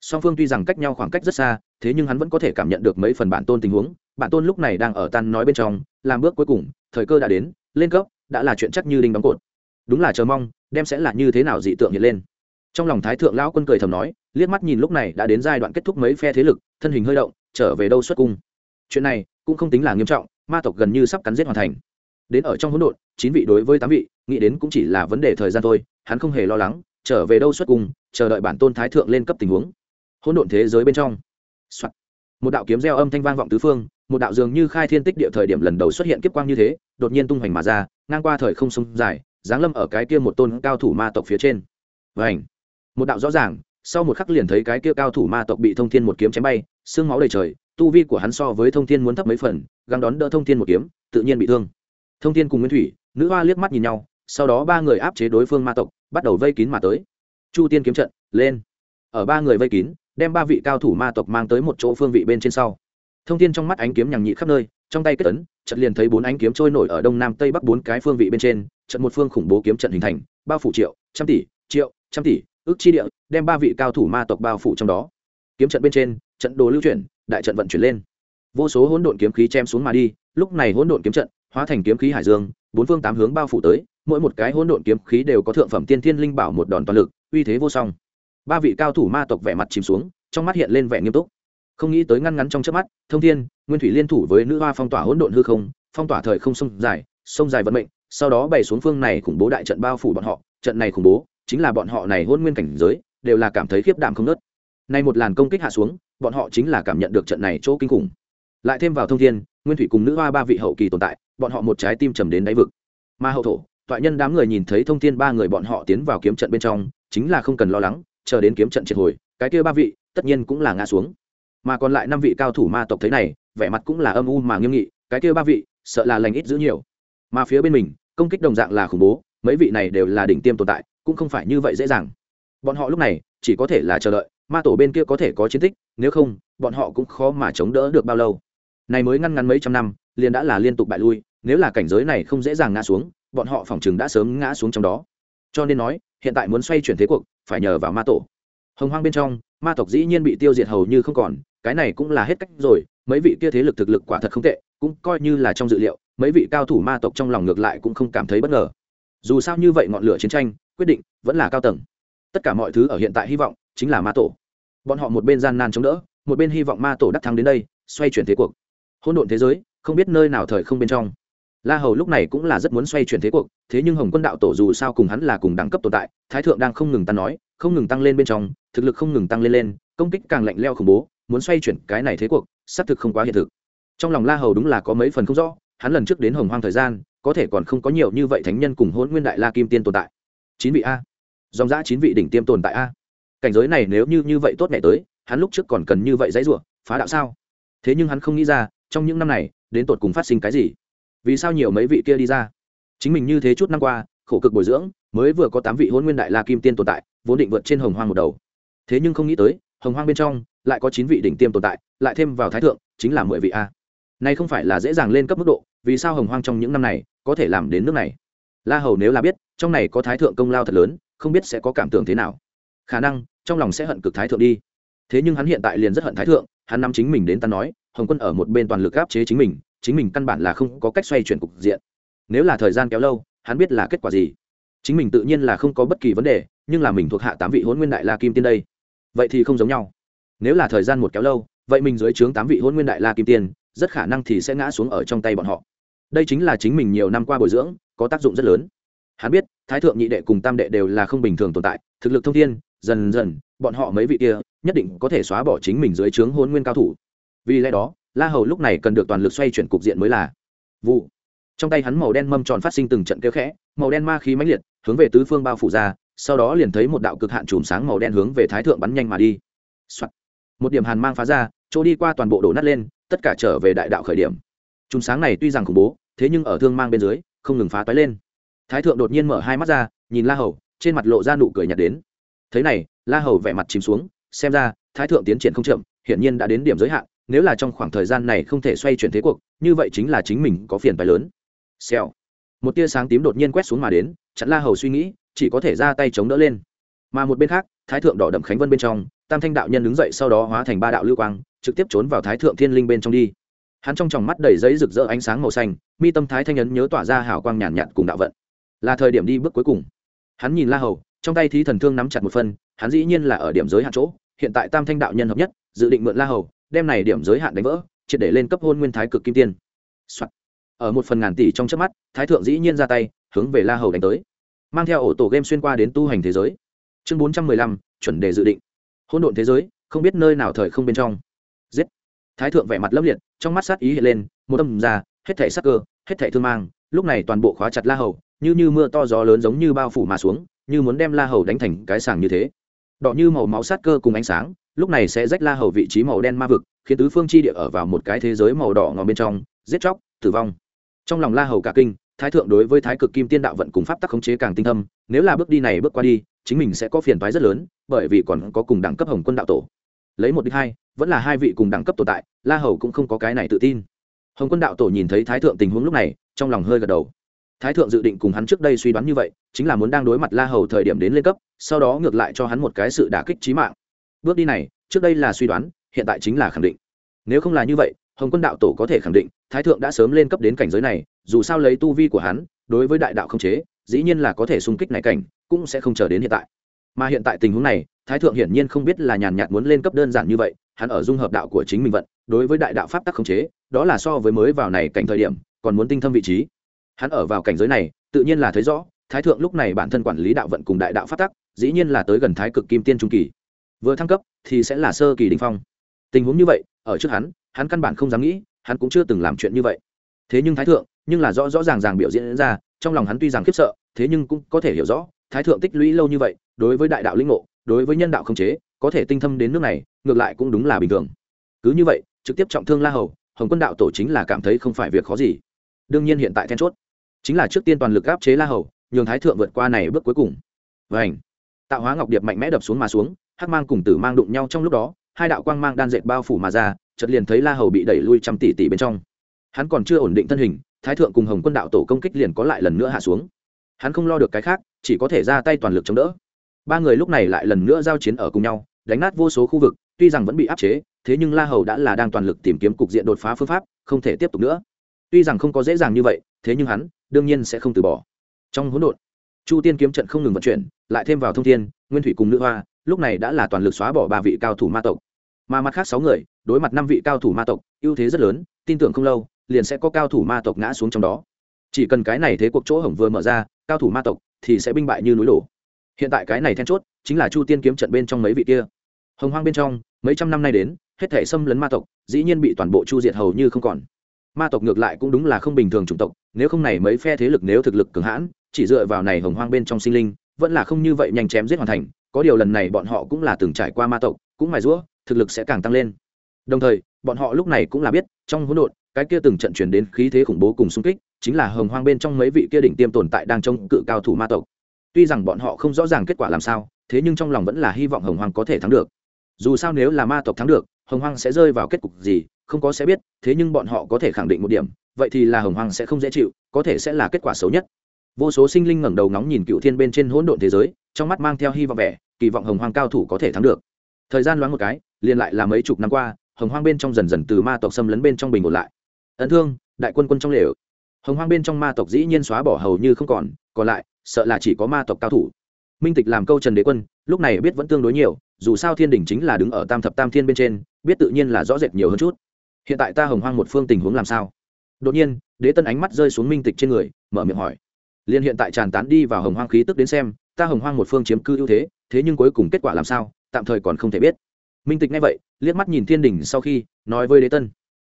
song phương tuy rằng cách nhau khoảng cách rất xa, thế nhưng hắn vẫn có thể cảm nhận được mấy phần bản tôn tình huống. Bản tôn lúc này đang ở tan nói bên trong, làm bước cuối cùng, thời cơ đã đến, lên cấp, đã là chuyện chắc như đinh đóng cột. Đúng là chờ mong, đem sẽ là như thế nào dị tượng hiện lên. Trong lòng thái thượng lão quân cười thầm nói, liếc mắt nhìn lúc này đã đến giai đoạn kết thúc mấy phe thế lực, thân hình hơi động, trở về đâu xuất cung. Chuyện này cũng không tính là nghiêm trọng, ma tộc gần như sắp cắn giết hoàn thành. Đến ở trong hỗn độn, chín vị đối với tám vị, nghĩ đến cũng chỉ là vấn đề thời gian thôi, hắn không hề lo lắng, trở về đâu xuất cung, chờ đợi bản tôn thái thượng lên cấp tình huống hỗn độn thế giới bên trong、Soạn. một đạo kiếm reo âm thanh vang vọng tứ phương, một đạo dường như khai thiên tích địa thời điểm lần đầu xuất hiện kiếp quang như thế, đột nhiên tung hoành mà ra, ngang qua thời không sông dài, giáng lâm ở cái kia một tôn cao thủ ma tộc phía trên. Và một đạo rõ ràng, sau một khắc liền thấy cái kia cao thủ ma tộc bị thông thiên một kiếm chém bay xương máu đầy trời, tu vi của hắn so với thông thiên muốn thấp mấy phần găng đón đỡ thông thiên một kiếm, tự nhiên bị thương. Thông thiên cùng nguyên thủy, nữ hoa liếc mắt nhìn nhau, sau đó ba người áp chế đối phương ma tộc, bắt đầu vây kín mà tới. Chu tiên kiếm trận, lên. Ở ba người vây kín đem ba vị cao thủ ma tộc mang tới một chỗ phương vị bên trên sau. Thông thiên trong mắt ánh kiếm nhằng nhị khắp nơi, trong tay kết tấn trận liền thấy bốn ánh kiếm trôi nổi ở đông nam tây bắc bốn cái phương vị bên trên trận một phương khủng bố kiếm trận hình thành, bao phủ triệu, trăm tỷ, triệu, trăm tỷ, ước chi địa, đem ba vị cao thủ ma tộc bao phủ trong đó. Kiếm trận bên trên, trận đồ lưu chuyển, đại trận vận chuyển lên. Vô số hỗn độn kiếm khí chém xuống mà đi, lúc này hỗn độn kiếm trận, hóa thành kiếm khí hải dương, bốn phương tám hướng bao phủ tới, mỗi một cái hỗn độn kiếm khí đều có thượng phẩm tiên thiên linh bảo một đòn toàn lực, uy thế vô song ba vị cao thủ ma tộc vẻ mặt chìm xuống, trong mắt hiện lên vẻ nghiêm túc. Không nghĩ tới ngăn ngắn trong trước mắt, thông thiên, nguyên thủy liên thủ với nữ hoa phong tỏa hỗn độn hư không, phong tỏa thời không sông dài sông dài vận mệnh, sau đó bày xuống phương này khủng bố đại trận bao phủ bọn họ. Trận này khủng bố chính là bọn họ này hôn nguyên cảnh giới, đều là cảm thấy khiếp đảm không nớt. Nay một làn công kích hạ xuống, bọn họ chính là cảm nhận được trận này chỗ kinh khủng. Lại thêm vào thông thiên, nguyên thủy cùng nữ hoa ba vị hậu kỳ tồn tại, bọn họ một trái tim trầm đến đáy vực. Mà hậu thổ, toại nhân đám người nhìn thấy thông thiên ba người bọn họ tiến vào kiếm trận bên trong, chính là không cần lo lắng chờ đến kiếm trận triệt hồi, cái kia ba vị tất nhiên cũng là ngã xuống. Mà còn lại năm vị cao thủ ma tộc thế này, vẻ mặt cũng là âm u mà nghiêm nghị, cái kia ba vị sợ là lành ít giữ nhiều. Mà phía bên mình, công kích đồng dạng là khủng bố, mấy vị này đều là đỉnh tiêm tồn tại, cũng không phải như vậy dễ dàng. Bọn họ lúc này chỉ có thể là chờ đợi, ma tổ bên kia có thể có chiến tích, nếu không, bọn họ cũng khó mà chống đỡ được bao lâu. Này mới ngăn ngắn mấy trăm năm, liền đã là liên tục bại lui, nếu là cảnh giới này không dễ dàng ngã xuống, bọn họ phỏng chừng đã sớm ngã xuống trong đó. Cho nên nói, hiện tại muốn xoay chuyển thế cuộc phải nhờ vào ma tổ. Hồng hoang bên trong, ma tộc dĩ nhiên bị tiêu diệt hầu như không còn, cái này cũng là hết cách rồi, mấy vị kia thế lực thực lực quả thật không tệ, cũng coi như là trong dự liệu, mấy vị cao thủ ma tộc trong lòng ngược lại cũng không cảm thấy bất ngờ. Dù sao như vậy ngọn lửa chiến tranh, quyết định vẫn là cao tầng. Tất cả mọi thứ ở hiện tại hy vọng chính là ma tổ. Bọn họ một bên gian nan chống đỡ, một bên hy vọng ma tổ đắc thắng đến đây, xoay chuyển thế cuộc. Hỗn độn thế giới, không biết nơi nào thời không bên trong la hầu lúc này cũng là rất muốn xoay chuyển thế cuộc, thế nhưng hồng quân đạo tổ dù sao cùng hắn là cùng đẳng cấp tồn tại, thái thượng đang không ngừng ta nói, không ngừng tăng lên bên trong, thực lực không ngừng tăng lên lên, công kích càng lạnh leo khủng bố, muốn xoay chuyển cái này thế cuộc, xác thực không quá hiện thực. Trong lòng la hầu đúng là có mấy phần không rõ, hắn lần trước đến hồng hoang thời gian, có thể còn không có nhiều như vậy thánh nhân cùng hôn nguyên đại la kim tiên tồn tại. Chín vị a. Dòng giã chín vị đỉnh tiêm tồn tại a. Cảnh giới này nếu như như vậy tốt ngày tới, hắn lúc trước còn cần như vậy dãy ruộng phá đạo sao? Thế nhưng hắn không nghĩ ra, trong những năm này, đến tột cùng phát sinh cái gì? Vì sao nhiều mấy vị kia đi ra? Chính mình như thế chút năm qua, khổ cực bồi dưỡng, mới vừa có tám vị hôn nguyên đại la kim tiên tồn tại, vốn định vượt trên hồng hoang một đầu. Thế nhưng không nghĩ tới, hồng hoang bên trong lại có chín vị đỉnh tiêm tồn tại, lại thêm vào thái thượng, chính là mười vị a. Nay không phải là dễ dàng lên cấp mức độ, vì sao hồng hoang trong những năm này có thể làm đến nước này? La hầu nếu là biết, trong này có thái thượng công lao thật lớn, không biết sẽ có cảm tưởng thế nào. Khả năng, trong lòng sẽ hận cực thái thượng đi. Thế nhưng hắn hiện tại liền rất hận thái thượng, hắn nắm chính mình đến ta nói, hồng quân ở một bên toàn lực áp chế chính mình chính mình căn bản là không có cách xoay chuyển cục diện. Nếu là thời gian kéo lâu, hắn biết là kết quả gì. Chính mình tự nhiên là không có bất kỳ vấn đề, nhưng là mình thuộc hạ tám vị hôn nguyên đại la kim tiên đây. Vậy thì không giống nhau. Nếu là thời gian một kéo lâu, vậy mình dưới trướng tám vị hôn nguyên đại la kim tiên, rất khả năng thì sẽ ngã xuống ở trong tay bọn họ. Đây chính là chính mình nhiều năm qua bồi dưỡng, có tác dụng rất lớn. Hắn biết, thái thượng nhị đệ cùng tam đệ đều là không bình thường tồn tại, thực lực thông thiên, dần dần, bọn họ mấy vị kia, nhất định có thể xóa bỏ chính mình dưới trướng hôn nguyên cao thủ. Vì lẽ đó la hầu lúc này cần được toàn lực xoay chuyển cục diện mới là vụ. Trong tay hắn màu đen mâm tròn phát sinh từng trận kêu khẽ, màu đen ma khí mãnh liệt, hướng về tứ phương bao phủ ra, sau đó liền thấy một đạo cực hạn chùm sáng màu đen hướng về thái thượng bắn nhanh mà đi、Soạn. một điểm hàn mang phá ra, chỗ đi qua toàn bộ đổ nát lên, tất cả trở về đại đạo khởi điểm. Chùm sáng này tuy rằng khủng bố, thế nhưng ở thương mang bên dưới, không ngừng phá toái lên. Thái thượng đột nhiên mở hai mắt ra, nhìn la hầu, trên mặt lộ ra nụ cười nhạt đến. Thế này, la hầu vẻ mặt chìm xuống, xem ra thái thượng tiến triển không chậm, hiển nhiên đã đến điểm giới hạn nếu là trong khoảng thời gian này không thể xoay chuyển thế cuộc như vậy chính là chính mình có phiền phái lớn. Xèo. Một tia sáng tím đột nhiên quét xuống mà đến chặn la hầu suy nghĩ chỉ có thể ra tay chống đỡ lên. Mà một bên khác thái thượng đỏ đậm khánh vân bên trong tam thanh đạo nhân đứng dậy sau đó hóa thành ba đạo lưu quang trực tiếp trốn vào thái thượng thiên linh bên trong đi. Hắn trong tròng mắt đầy giấy rực rỡ ánh sáng màu xanh mi tâm thái thanh ấn nhớ tỏa ra hào quang nhàn nhạt, nhạt cùng đạo vận. Là thời điểm đi bước cuối cùng. Hắn nhìn la hầu trong tay thí thần thương nắm chặt một phân hắn dĩ nhiên là ở điểm giới hạn chỗ hiện tại tam thanh đạo nhân hợp nhất dự định mượn la hầu đem này điểm giới hạn đánh vỡ, triệt để lên cấp hôn nguyên thái cực kim tiên、Soạn. ở một phần ngàn tỷ trong chớp mắt, thái thượng dĩ nhiên ra tay, hướng về la hầu đánh tới. Mang theo ổ tổ game xuyên qua đến tu hành thế giới. Chương bốn trăm mười lăm, chuẩn đề dự định. Hôn độn thế giới, không biết nơi nào thời không bên trong. Giết. Thái thượng vẻ mặt lấp liệt, trong mắt sát ý hiện lên, một tâm ra, hết thảy sắc cơ, hết thảy thương mang, lúc này toàn bộ khóa chặt la hầu, như như mưa to gió lớn giống như bao phủ mà xuống, như muốn đem la hầu đánh thành cái sàng như thế. Đỏ như màu máu sát cơ cùng ánh sáng lúc này sẽ rách la hầu vị trí màu đen ma vực, khiến tứ phương chi địa ở vào một cái thế giới màu đỏ ngòm bên trong, giết chóc, tử vong. Trong lòng la hầu cả kinh, thái thượng đối với thái cực kim tiên đạo vận cùng pháp tắc khống chế càng tinh thâm, nếu là bước đi này bước qua đi, chính mình sẽ có phiền toái rất lớn, bởi vì còn có cùng đẳng cấp hồng quân đạo tổ. Lấy một đích hai, vẫn là hai vị cùng đẳng cấp tồn tại, la hầu cũng không có cái này tự tin. Hồng quân đạo tổ nhìn thấy thái thượng tình huống lúc này, trong lòng hơi gật đầu. Thái thượng dự định cùng hắn trước đây suy đoán như vậy, chính là muốn đang đối mặt la hầu thời điểm đến lên cấp, sau đó ngược lại cho hắn một cái sự đả kích trí mạng bước đi này, trước đây là suy đoán, hiện tại chính là khẳng định. Nếu không là như vậy, hồng quân đạo tổ có thể khẳng định, thái thượng đã sớm lên cấp đến cảnh giới này, dù sao lấy tu vi của hắn, đối với đại đạo không chế, dĩ nhiên là có thể xung kích này cảnh, cũng sẽ không chờ đến hiện tại. Mà hiện tại tình huống này, thái thượng hiển nhiên không biết là nhàn nhạt muốn lên cấp đơn giản như vậy, hắn ở dung hợp đạo của chính mình vận, đối với đại đạo pháp tắc không chế, đó là so với mới vào này cảnh thời điểm, còn muốn tinh thâm vị trí. Hắn ở vào cảnh giới này, tự nhiên là thấy rõ, thái thượng lúc này bản thân quản lý đạo vận cùng đại đạo pháp tắc, dĩ nhiên là tới gần thái cực kim tiên trung kỳ vừa thăng cấp thì sẽ là sơ kỳ đình phong. Tình huống như vậy, ở trước hắn hắn căn bản không dám nghĩ, hắn cũng chưa từng làm chuyện như vậy. Thế nhưng thái thượng, nhưng là rõ rõ ràng ràng biểu diễn ra, trong lòng hắn tuy rằng khiếp sợ, thế nhưng cũng có thể hiểu rõ, thái thượng tích lũy lâu như vậy, đối với đại đạo linh ngộ, đối với nhân đạo không chế, có thể tinh thâm đến nước này, ngược lại cũng đúng là bình thường. Cứ như vậy, trực tiếp trọng thương la hầu, hồng quân đạo tổ chính là cảm thấy không phải việc khó gì. Đương nhiên hiện tại then chốt, chính là trước tiên toàn lực áp chế la hầu, nhường thái thượng vượt qua này bước cuối cùng. Vảnh tạo hóa ngọc điệp mạnh mẽ đập xuống mà xuống hắc mang cùng tử mang đụng nhau trong lúc đó, hai đạo quang mang đan dệt bao phủ mà ra, chợt liền thấy la hầu bị đẩy lui trăm tỷ tỷ bên trong. Hắn còn chưa ổn định thân hình, thái thượng cùng hồng quân đạo tổ công kích liền có lại lần nữa hạ xuống. Hắn không lo được cái khác, chỉ có thể ra tay toàn lực chống đỡ. Ba người lúc này lại lần nữa giao chiến ở cùng nhau, đánh nát vô số khu vực, tuy rằng vẫn bị áp chế, thế nhưng la hầu đã là đang toàn lực tìm kiếm cục diện đột phá phương pháp, không thể tiếp tục nữa. Tuy rằng không có dễ dàng như vậy, thế nhưng hắn đương nhiên sẽ không từ bỏ. Trong hỗn độn, chu tiên kiếm trận không ngừng vận chuyển, lại thêm vào thông thiên, nguyên thủy cùng nữ hoa lúc này đã là toàn lực xóa bỏ ba vị cao thủ ma tộc. Mà mặt khác sáu người, đối mặt năm vị cao thủ ma tộc, ưu thế rất lớn, tin tưởng không lâu, liền sẽ có cao thủ ma tộc ngã xuống trong đó. Chỉ cần cái này thế cuộc chỗ hổng vừa mở ra, cao thủ ma tộc thì sẽ binh bại như núi đổ. Hiện tại cái này then chốt, chính là chu tiên kiếm trận bên trong mấy vị kia. Hồng hoang bên trong, mấy trăm năm nay đến, hết thể xâm lấn ma tộc, dĩ nhiên bị toàn bộ chu diệt hầu như không còn. Ma tộc ngược lại cũng đúng là không bình thường chủng tộc, nếu không này mấy phe thế lực nếu thực lực cường hãn, chỉ dựa vào này hồng hoang bên trong sinh linh, vẫn là không như vậy nhanh chém giết hoàn thành có điều lần này bọn họ cũng là từng trải qua ma tộc, cũng mài rũa, thực lực sẽ càng tăng lên. Đồng thời, bọn họ lúc này cũng là biết, trong hỗn độn, cái kia từng trận chuyển đến khí thế khủng bố cùng xung kích, chính là hồng hoang bên trong mấy vị kia đỉnh tiêm tồn tại đang chống cự cao thủ ma tộc. Tuy rằng bọn họ không rõ ràng kết quả làm sao, thế nhưng trong lòng vẫn là hy vọng hồng hoang có thể thắng được. Dù sao nếu là ma tộc thắng được, hồng hoang sẽ rơi vào kết cục gì, không có sẽ biết, thế nhưng bọn họ có thể khẳng định một điểm, vậy thì là hồng hoang sẽ không dễ chịu, có thể sẽ là kết quả xấu nhất. Vô số sinh linh ngẩng đầu ngóng nhìn cựu thiên bên trên hỗn độn thế giới trong mắt mang theo hy vọng vẻ, kỳ vọng hồng hoang cao thủ có thể thắng được. Thời gian loáng một cái, liền lại là mấy chục năm qua, hồng hoang bên trong dần dần từ ma tộc xâm lấn bên trong bình ổn lại. Ấn thương, đại quân quân trong lều. Hồng hoang bên trong ma tộc dĩ nhiên xóa bỏ hầu như không còn còn lại, sợ là chỉ có ma tộc cao thủ. Minh tịch làm câu trần đế quân, lúc này biết vẫn tương đối nhiều, dù sao thiên đình chính là đứng ở tam thập tam thiên bên trên, biết tự nhiên là rõ rệt nhiều hơn chút. Hiện tại ta hồng hoang một phương tình huống làm sao? Đột nhiên, đế tân ánh mắt rơi xuống minh tịch trên người, mở miệng hỏi. Liên hiện tại tràn tán đi vào hồng hoang khí tức đến xem ta hồng hoang một phương chiếm cư ưu thế thế nhưng cuối cùng kết quả làm sao, tạm thời còn không thể biết. Minh tịch nghe vậy, liếc mắt nhìn thiên đình sau khi, nói với đế tân.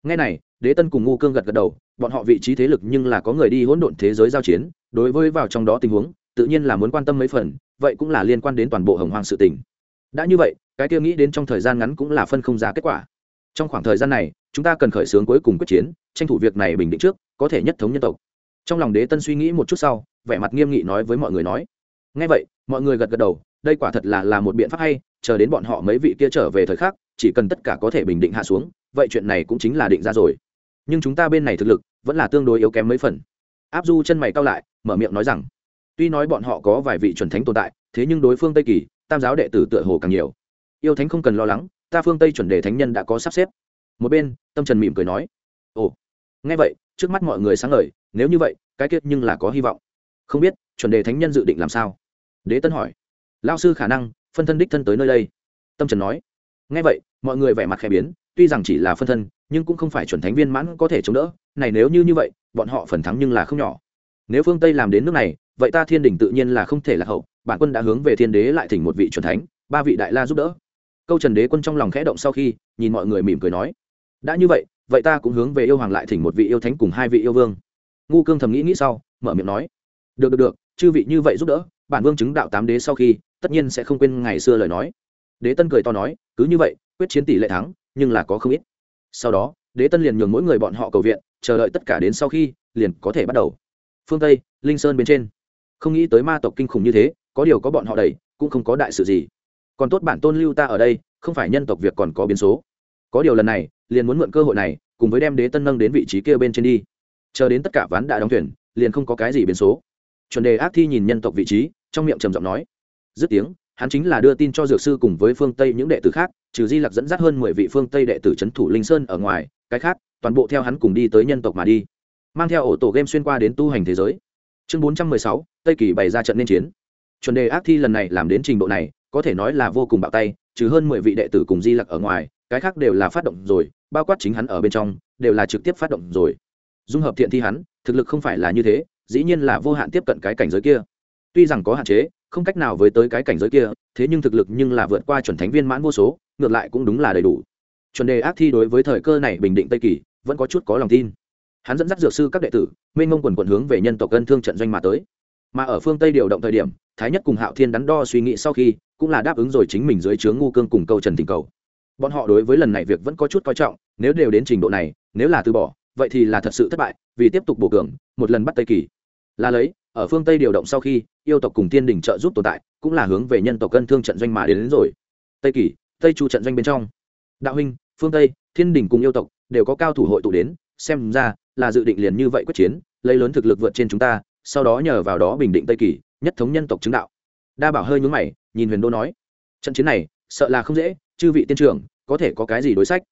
Nghe này, đế tân cùng ngu cương gật gật đầu, bọn họ vị trí thế lực nhưng là có người đi hỗn độn thế giới giao chiến, đối với vào trong đó tình huống, tự nhiên là muốn quan tâm mấy phần, vậy cũng là liên quan đến toàn bộ hồng hoang sự tình. Đã như vậy, cái kia nghĩ đến trong thời gian ngắn cũng là phân không ra kết quả. Trong khoảng thời gian này, chúng ta cần khởi xướng cuối cùng quyết chiến, tranh thủ việc này bình định trước, có thể nhất thống nhân tộc. Trong lòng đế tân suy nghĩ một chút sau, vẻ mặt nghiêm nghị nói với mọi người nói ngay vậy, mọi người gật gật đầu, đây quả thật là là một biện pháp hay, chờ đến bọn họ mấy vị kia trở về thời khắc, chỉ cần tất cả có thể bình định hạ xuống, vậy chuyện này cũng chính là định ra rồi. Nhưng chúng ta bên này thực lực, vẫn là tương đối yếu kém mấy phần. Áp du chân mày cao lại, mở miệng nói rằng, tuy nói bọn họ có vài vị chuẩn thánh tồn tại, thế nhưng đối phương tây kỳ, tam giáo đệ tử tựa hồ càng nhiều. Yêu thánh không cần lo lắng, ta phương tây chuẩn đề thánh nhân đã có sắp xếp. Một bên, tâm trần mỉm cười nói, ồ. Nghe vậy, trước mắt mọi người sáng ngời, nếu như vậy, cái kết nhưng là có hy vọng. Không biết, chuẩn đề thánh nhân dự định làm sao? Đế tân hỏi. Lao sư khả năng, phân thân đích thân tới nơi đây. Tâm trần nói. Ngay vậy, mọi người vẻ mặt khẽ biến, tuy rằng chỉ là phân thân, nhưng cũng không phải chuẩn thánh viên mãn có thể chống đỡ. Này nếu như như vậy, bọn họ phần thắng nhưng là không nhỏ. Nếu phương tây làm đến nước này, vậy ta thiên đình tự nhiên là không thể là hậu. Bản quân đã hướng về thiên đế lại thỉnh một vị chuẩn thánh, ba vị đại la giúp đỡ. Câu trần đế quân trong lòng khẽ động sau khi, nhìn mọi người mỉm cười nói. Đã như vậy vậy ta cũng hướng về yêu hoàng lại thỉnh một vị yêu thánh cùng hai vị yêu vương. Ngu cương thầm nghĩ nghĩ sau, mở miệng nói. Được được được chư vị như vậy giúp đỡ, bản vương chứng đạo tám đế sau khi, tất nhiên sẽ không quên ngày xưa lời nói. Đế tân cười to nói, cứ như vậy, quyết chiến tỷ lệ thắng, nhưng là có không ít. Sau đó, đế tân liền nhường mỗi người bọn họ cầu viện, chờ đợi tất cả đến sau khi, liền có thể bắt đầu. Phương tây, linh sơn bên trên. Không nghĩ tới ma tộc kinh khủng như thế, có điều có bọn họ đầy, cũng không có đại sự gì. Còn tốt bản tôn lưu ta ở đây, không phải nhân tộc việc còn có biến số. Có điều lần này, liền muốn mượn cơ hội này, cùng với đem đế tân nâng đến vị trí kia bên trên đi. Chờ đến tất cả ván đã đóng thuyền, liền không có cái gì biến số chuẩn đề ác thi nhìn nhân tộc vị trí, trong miệng trầm giọng nói. Dứt tiếng, hắn chính là đưa tin cho dược sư cùng với phương tây những đệ tử khác, trừ di lặc dẫn dắt hơn mười vị phương tây đệ tử c h ấ n thủ linh sơn ở ngoài, cái khác, toàn bộ theo hắn cùng đi tới nhân tộc mà đi. Mang theo ổ tổ game xuyên qua đến tu hành thế giới. Chương bốn trăm mười sáu, tây kỳ bày ra trận nên chiến. Chuẩn đề ác thi lần này làm đến trình độ này, có thể nói là vô cùng bạo tay, trừ hơn mười vị đệ tử cùng di lặc ở ngoài, cái khác đều là phát động rồi, bao quát chính hắn ở bên trong, đều là trực tiếp phát động rồi. Dung hợp thiện thi hắn, thực lực không phải là như thế dĩ nhiên là vô hạn tiếp cận cái cảnh giới kia. Tuy rằng có hạn chế, không cách nào với tới cái cảnh giới kia, thế nhưng thực lực nhưng là vượt qua chuẩn thánh viên mãn vô số, ngược lại cũng đúng là đầy đủ. Chuẩn đề ác thi đối với thời cơ này bình định tây kỳ, vẫn có chút có lòng tin. Hắn dẫn dắt dược sư các đệ tử, mênh mông quần quần hướng về nhân tộc ngân thương trận doanh mà tới. Mà ở phương tây điều động thời điểm, thái nhất cùng hạo thiên đắn đo suy nghĩ sau khi, cũng là đáp ứng rồi chính mình dưới trướng ngu cương cùng câu trần tình cầu. Bọn họ đối với lần này việc vẫn có chút coi trọng, nếu đều đến trình độ này, nếu là từ bỏ, vậy thì là thật sự thất bại, vì tiếp tục bổ cường, một lần bắt tây kỳ là lấy ở phương tây điều động sau khi yêu tộc cùng tiên đình trợ giúp tồn tại cũng là hướng về nhân tộc cân thương trận doanh mà đến, đến rồi. Tây kỳ tây chu trận doanh bên trong. Đạo huynh phương tây thiên đình cùng yêu tộc đều có cao thủ hội tụ đến xem ra là dự định liền như vậy quyết chiến lấy lớn thực lực vượt trên chúng ta sau đó nhờ vào đó bình định tây kỳ nhất thống nhân tộc chứng đạo. Đa bảo hơi nhúng mày nhìn huyền đô nói trận chiến này sợ là không dễ chư vị tiên trưởng có thể có cái gì đối sách?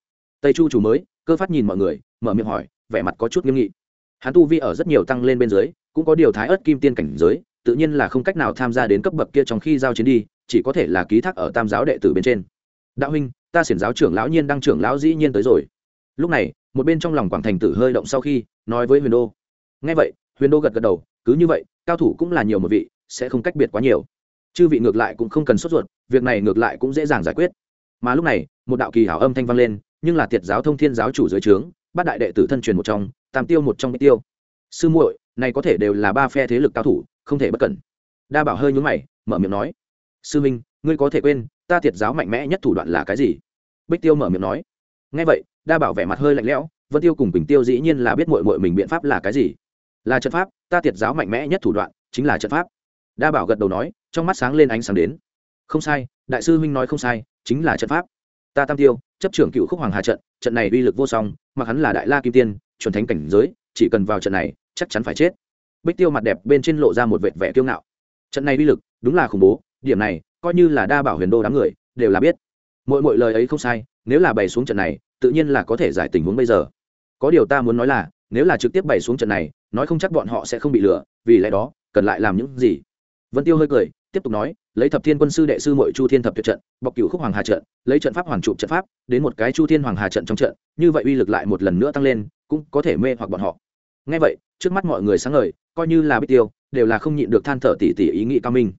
Tây chu chủ mới cơ phát nhìn mọi người mở miệng hỏi vẻ mặt có chút nghiêm nghị hắn tu vi ở rất nhiều tăng lên bên dưới, cũng có điều thái ớt kim tiên cảnh giới, tự nhiên là không cách nào tham gia đến cấp bậc kia trong khi giao chiến đi, chỉ có thể là ký thác ở tam giáo đệ tử bên trên. Đạo huynh, ta xiển giáo trưởng lão nhiên đăng trưởng lão dĩ nhiên tới rồi. Lúc này, một bên trong lòng quảng thành tử hơi động sau khi, nói với huyền đô. Ngay vậy, huyền đô gật gật đầu, cứ như vậy, cao thủ cũng là nhiều một vị, sẽ không cách biệt quá nhiều. Chư vị ngược lại cũng không cần sốt ruột, việc này ngược lại cũng dễ dàng giải quyết. Mà lúc này, một đạo kỳ hảo âm thanh vang lên, nhưng là tiệt giáo thông thiên giáo chủ dưới trướng, bát đại đệ tử thân truyền một trong tam tiêu một trong bích tiêu. Sư muội, này có thể đều là ba phe thế lực cao thủ, không thể bất cẩn. Đa bảo hơi nhún mày, mở miệng nói. Sư minh, ngươi có thể quên, ta thiệt giáo mạnh mẽ nhất thủ đoạn là cái gì? Bích tiêu mở miệng nói. Ngay vậy, đa bảo vẻ mặt hơi lạnh lẽo, vân tiêu cùng bình tiêu dĩ nhiên là biết mội mội mình biện pháp là cái gì. Là trận pháp, ta thiệt giáo mạnh mẽ nhất thủ đoạn chính là trận pháp. Đa bảo gật đầu nói, trong mắt sáng lên ánh sáng đến. Không sai, đại sư huynh nói không sai, chính là trận pháp. Ta tam tiêu, chấp trưởng cựu khúc hoàng hà trận trận này uy lực vô song mà hắn là đại la kim tiên chuẩn thánh cảnh giới, chỉ cần vào trận này, chắc chắn phải chết. Bích tiêu mặt đẹp bên trên lộ ra một vệt vẻ kiêu ngạo. Trận này uy lực, đúng là khủng bố, điểm này, coi như là đa bảo huyền đô đám người, đều là biết. Mỗi mỗi lời ấy không sai, nếu là bày xuống trận này, tự nhiên là có thể giải tình huống bây giờ. Có điều ta muốn nói là, nếu là trực tiếp bày xuống trận này, nói không chắc bọn họ sẽ không bị lừa, vì lẽ đó, cần lại làm những gì? Vân tiêu hơi cười, tiếp tục nói, lấy thập thiên quân sư đệ sư mội chu thiên thập tuyệt trận, bọc cựu khúc hoàng hà trận, lấy trận pháp hoàng trụ trận pháp, đến một cái chu thiên hoàng hà trận trong trận, như vậy uy lực lại một lần nữa tăng lên cũng có thể mê hoặc bọn họ. Ngay vậy, trước mắt mọi người sáng ngời, coi như là bích tiêu, đều là không nhịn được than thở tỉ tỉ ý nghĩ cao minh.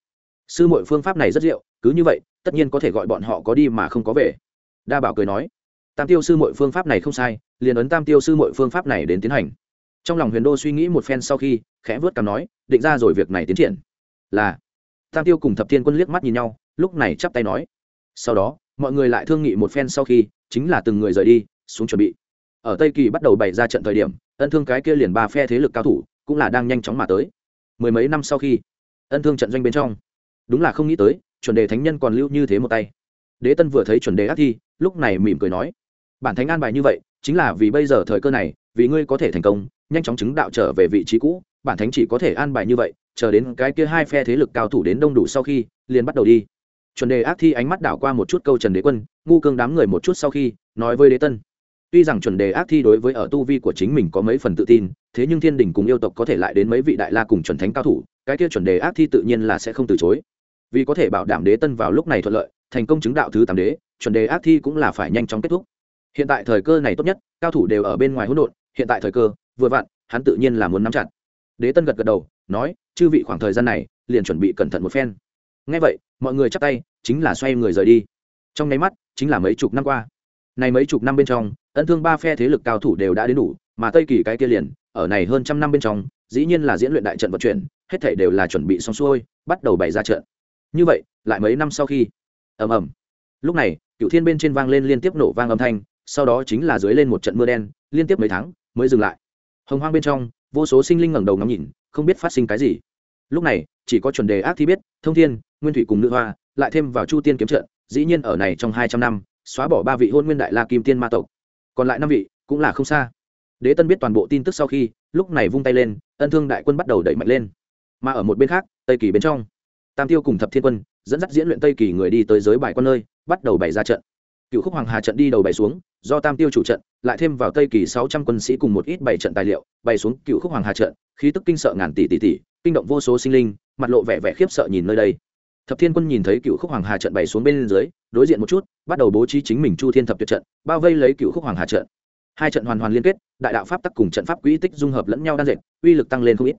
Sư mọi phương pháp này rất diệu, cứ như vậy, tất nhiên có thể gọi bọn họ có đi mà không có về. Đa bảo cười nói, tam tiêu sư mọi phương pháp này không sai, liền ấn tam tiêu sư mọi phương pháp này đến tiến hành. Trong lòng huyền đô suy nghĩ một phen sau khi, khẽ vớt cằm nói, định ra rồi việc này tiến triển. Là, tam tiêu cùng thập thiên quân liếc mắt nhìn nhau, lúc này chắp tay nói. Sau đó, mọi người lại thương nghị một phen sau khi, chính là từng người rời đi, xuống chuẩn bị ở tây kỳ bắt đầu bày ra trận thời điểm, ân thương cái kia liền ba phe thế lực cao thủ cũng là đang nhanh chóng mà tới. Mười mấy năm sau khi, ân thương trận doanh bên trong, đúng là không nghĩ tới, chuẩn đề thánh nhân còn lưu như thế một tay. Đế tân vừa thấy chuẩn đề ác thi, lúc này mỉm cười nói, bản thánh an bài như vậy, chính là vì bây giờ thời cơ này, vì ngươi có thể thành công, nhanh chóng chứng đạo trở về vị trí cũ, bản thánh chỉ có thể an bài như vậy, chờ đến cái kia hai phe thế lực cao thủ đến đông đủ sau khi, liền bắt đầu đi. Chuẩn đề ác thi ánh mắt đảo qua một chút câu trần đế quân, ngu cương đám người một chút sau khi, nói với đế tân tuy rằng chuẩn đề ác thi đối với ở tu vi của chính mình có mấy phần tự tin, thế nhưng thiên đình cùng yêu tộc có thể lại đến mấy vị đại la cùng chuẩn thánh cao thủ, cái kia chuẩn đề ác thi tự nhiên là sẽ không từ chối. Vì có thể bảo đảm đế tân vào lúc này thuận lợi, thành công chứng đạo thứ tám đế, chuẩn đề ác thi cũng là phải nhanh chóng kết thúc. Hiện tại thời cơ này tốt nhất, cao thủ đều ở bên ngoài hỗn độn, hiện tại thời cơ, vừa vặn, hắn tự nhiên là muốn nắm chặt. Đế tân gật gật đầu, nói, chư vị khoảng thời gian này, liền chuẩn bị cẩn thận một phen. Ngay vậy, mọi người chắp tay, chính là xoay người rời đi. Trong nháy mắt, chính là mấy chục năm qua. Này mấy chục năm bên trong ân thương ba phe thế lực cao thủ đều đã đến đủ, mà tây kỳ cái kia liền, ở này hơn trăm năm bên trong, dĩ nhiên là diễn luyện đại trận vận chuyển, hết thảy đều là chuẩn bị xong xuôi, bắt đầu bày ra trận. Như vậy, lại mấy năm sau khi, ầm ầm. Lúc này cựu thiên bên trên vang lên liên tiếp nổ vang âm thanh, sau đó chính là dưới lên một trận mưa đen, liên tiếp mấy tháng mới dừng lại. Hồng hoang bên trong, vô số sinh linh ngẩng đầu ngắm nhìn, không biết phát sinh cái gì. Lúc này, chỉ có chuẩn đề ác thi biết, thông thiên, nguyên thủy cùng nữ hoa, lại thêm vào chu tiên kiếm trận, dĩ nhiên ở này trong hai trăm năm, xóa bỏ ba vị hôn nguyên đại la kim tiên ma tộc còn lại năm vị cũng là không xa. Đế tân biết toàn bộ tin tức sau khi, lúc này vung tay lên, ân thương đại quân bắt đầu đẩy mạnh lên. Mà ở một bên khác, tây kỳ bên trong, tam tiêu cùng thập thiên quân dẫn dắt diễn luyện tây kỳ người đi tới giới bài quân nơi, bắt đầu bày ra trận. Cựu khúc hoàng hà trận đi đầu bày xuống, do tam tiêu chủ trận, lại thêm vào tây kỳ sáu trăm quân sĩ cùng một ít bảy trận tài liệu, bày xuống cựu khúc hoàng hà trận, khí tức kinh sợ ngàn tỷ tỷ tỷ, kinh động vô số sinh linh, mặt lộ vẻ vẻ khiếp sợ nhìn nơi đây thập thiên quân nhìn thấy cựu khúc hoàng hà trận bày xuống bên dưới, đối diện một chút, bắt đầu bố trí chính mình chu thiên thập tuyệt trận, bao vây lấy cựu khúc hoàng hà trận. Hai trận hoàn hoàn liên kết, đại đạo pháp tắc cùng trận pháp quỹ tích dung hợp lẫn nhau đan dệt, uy lực tăng lên không ít.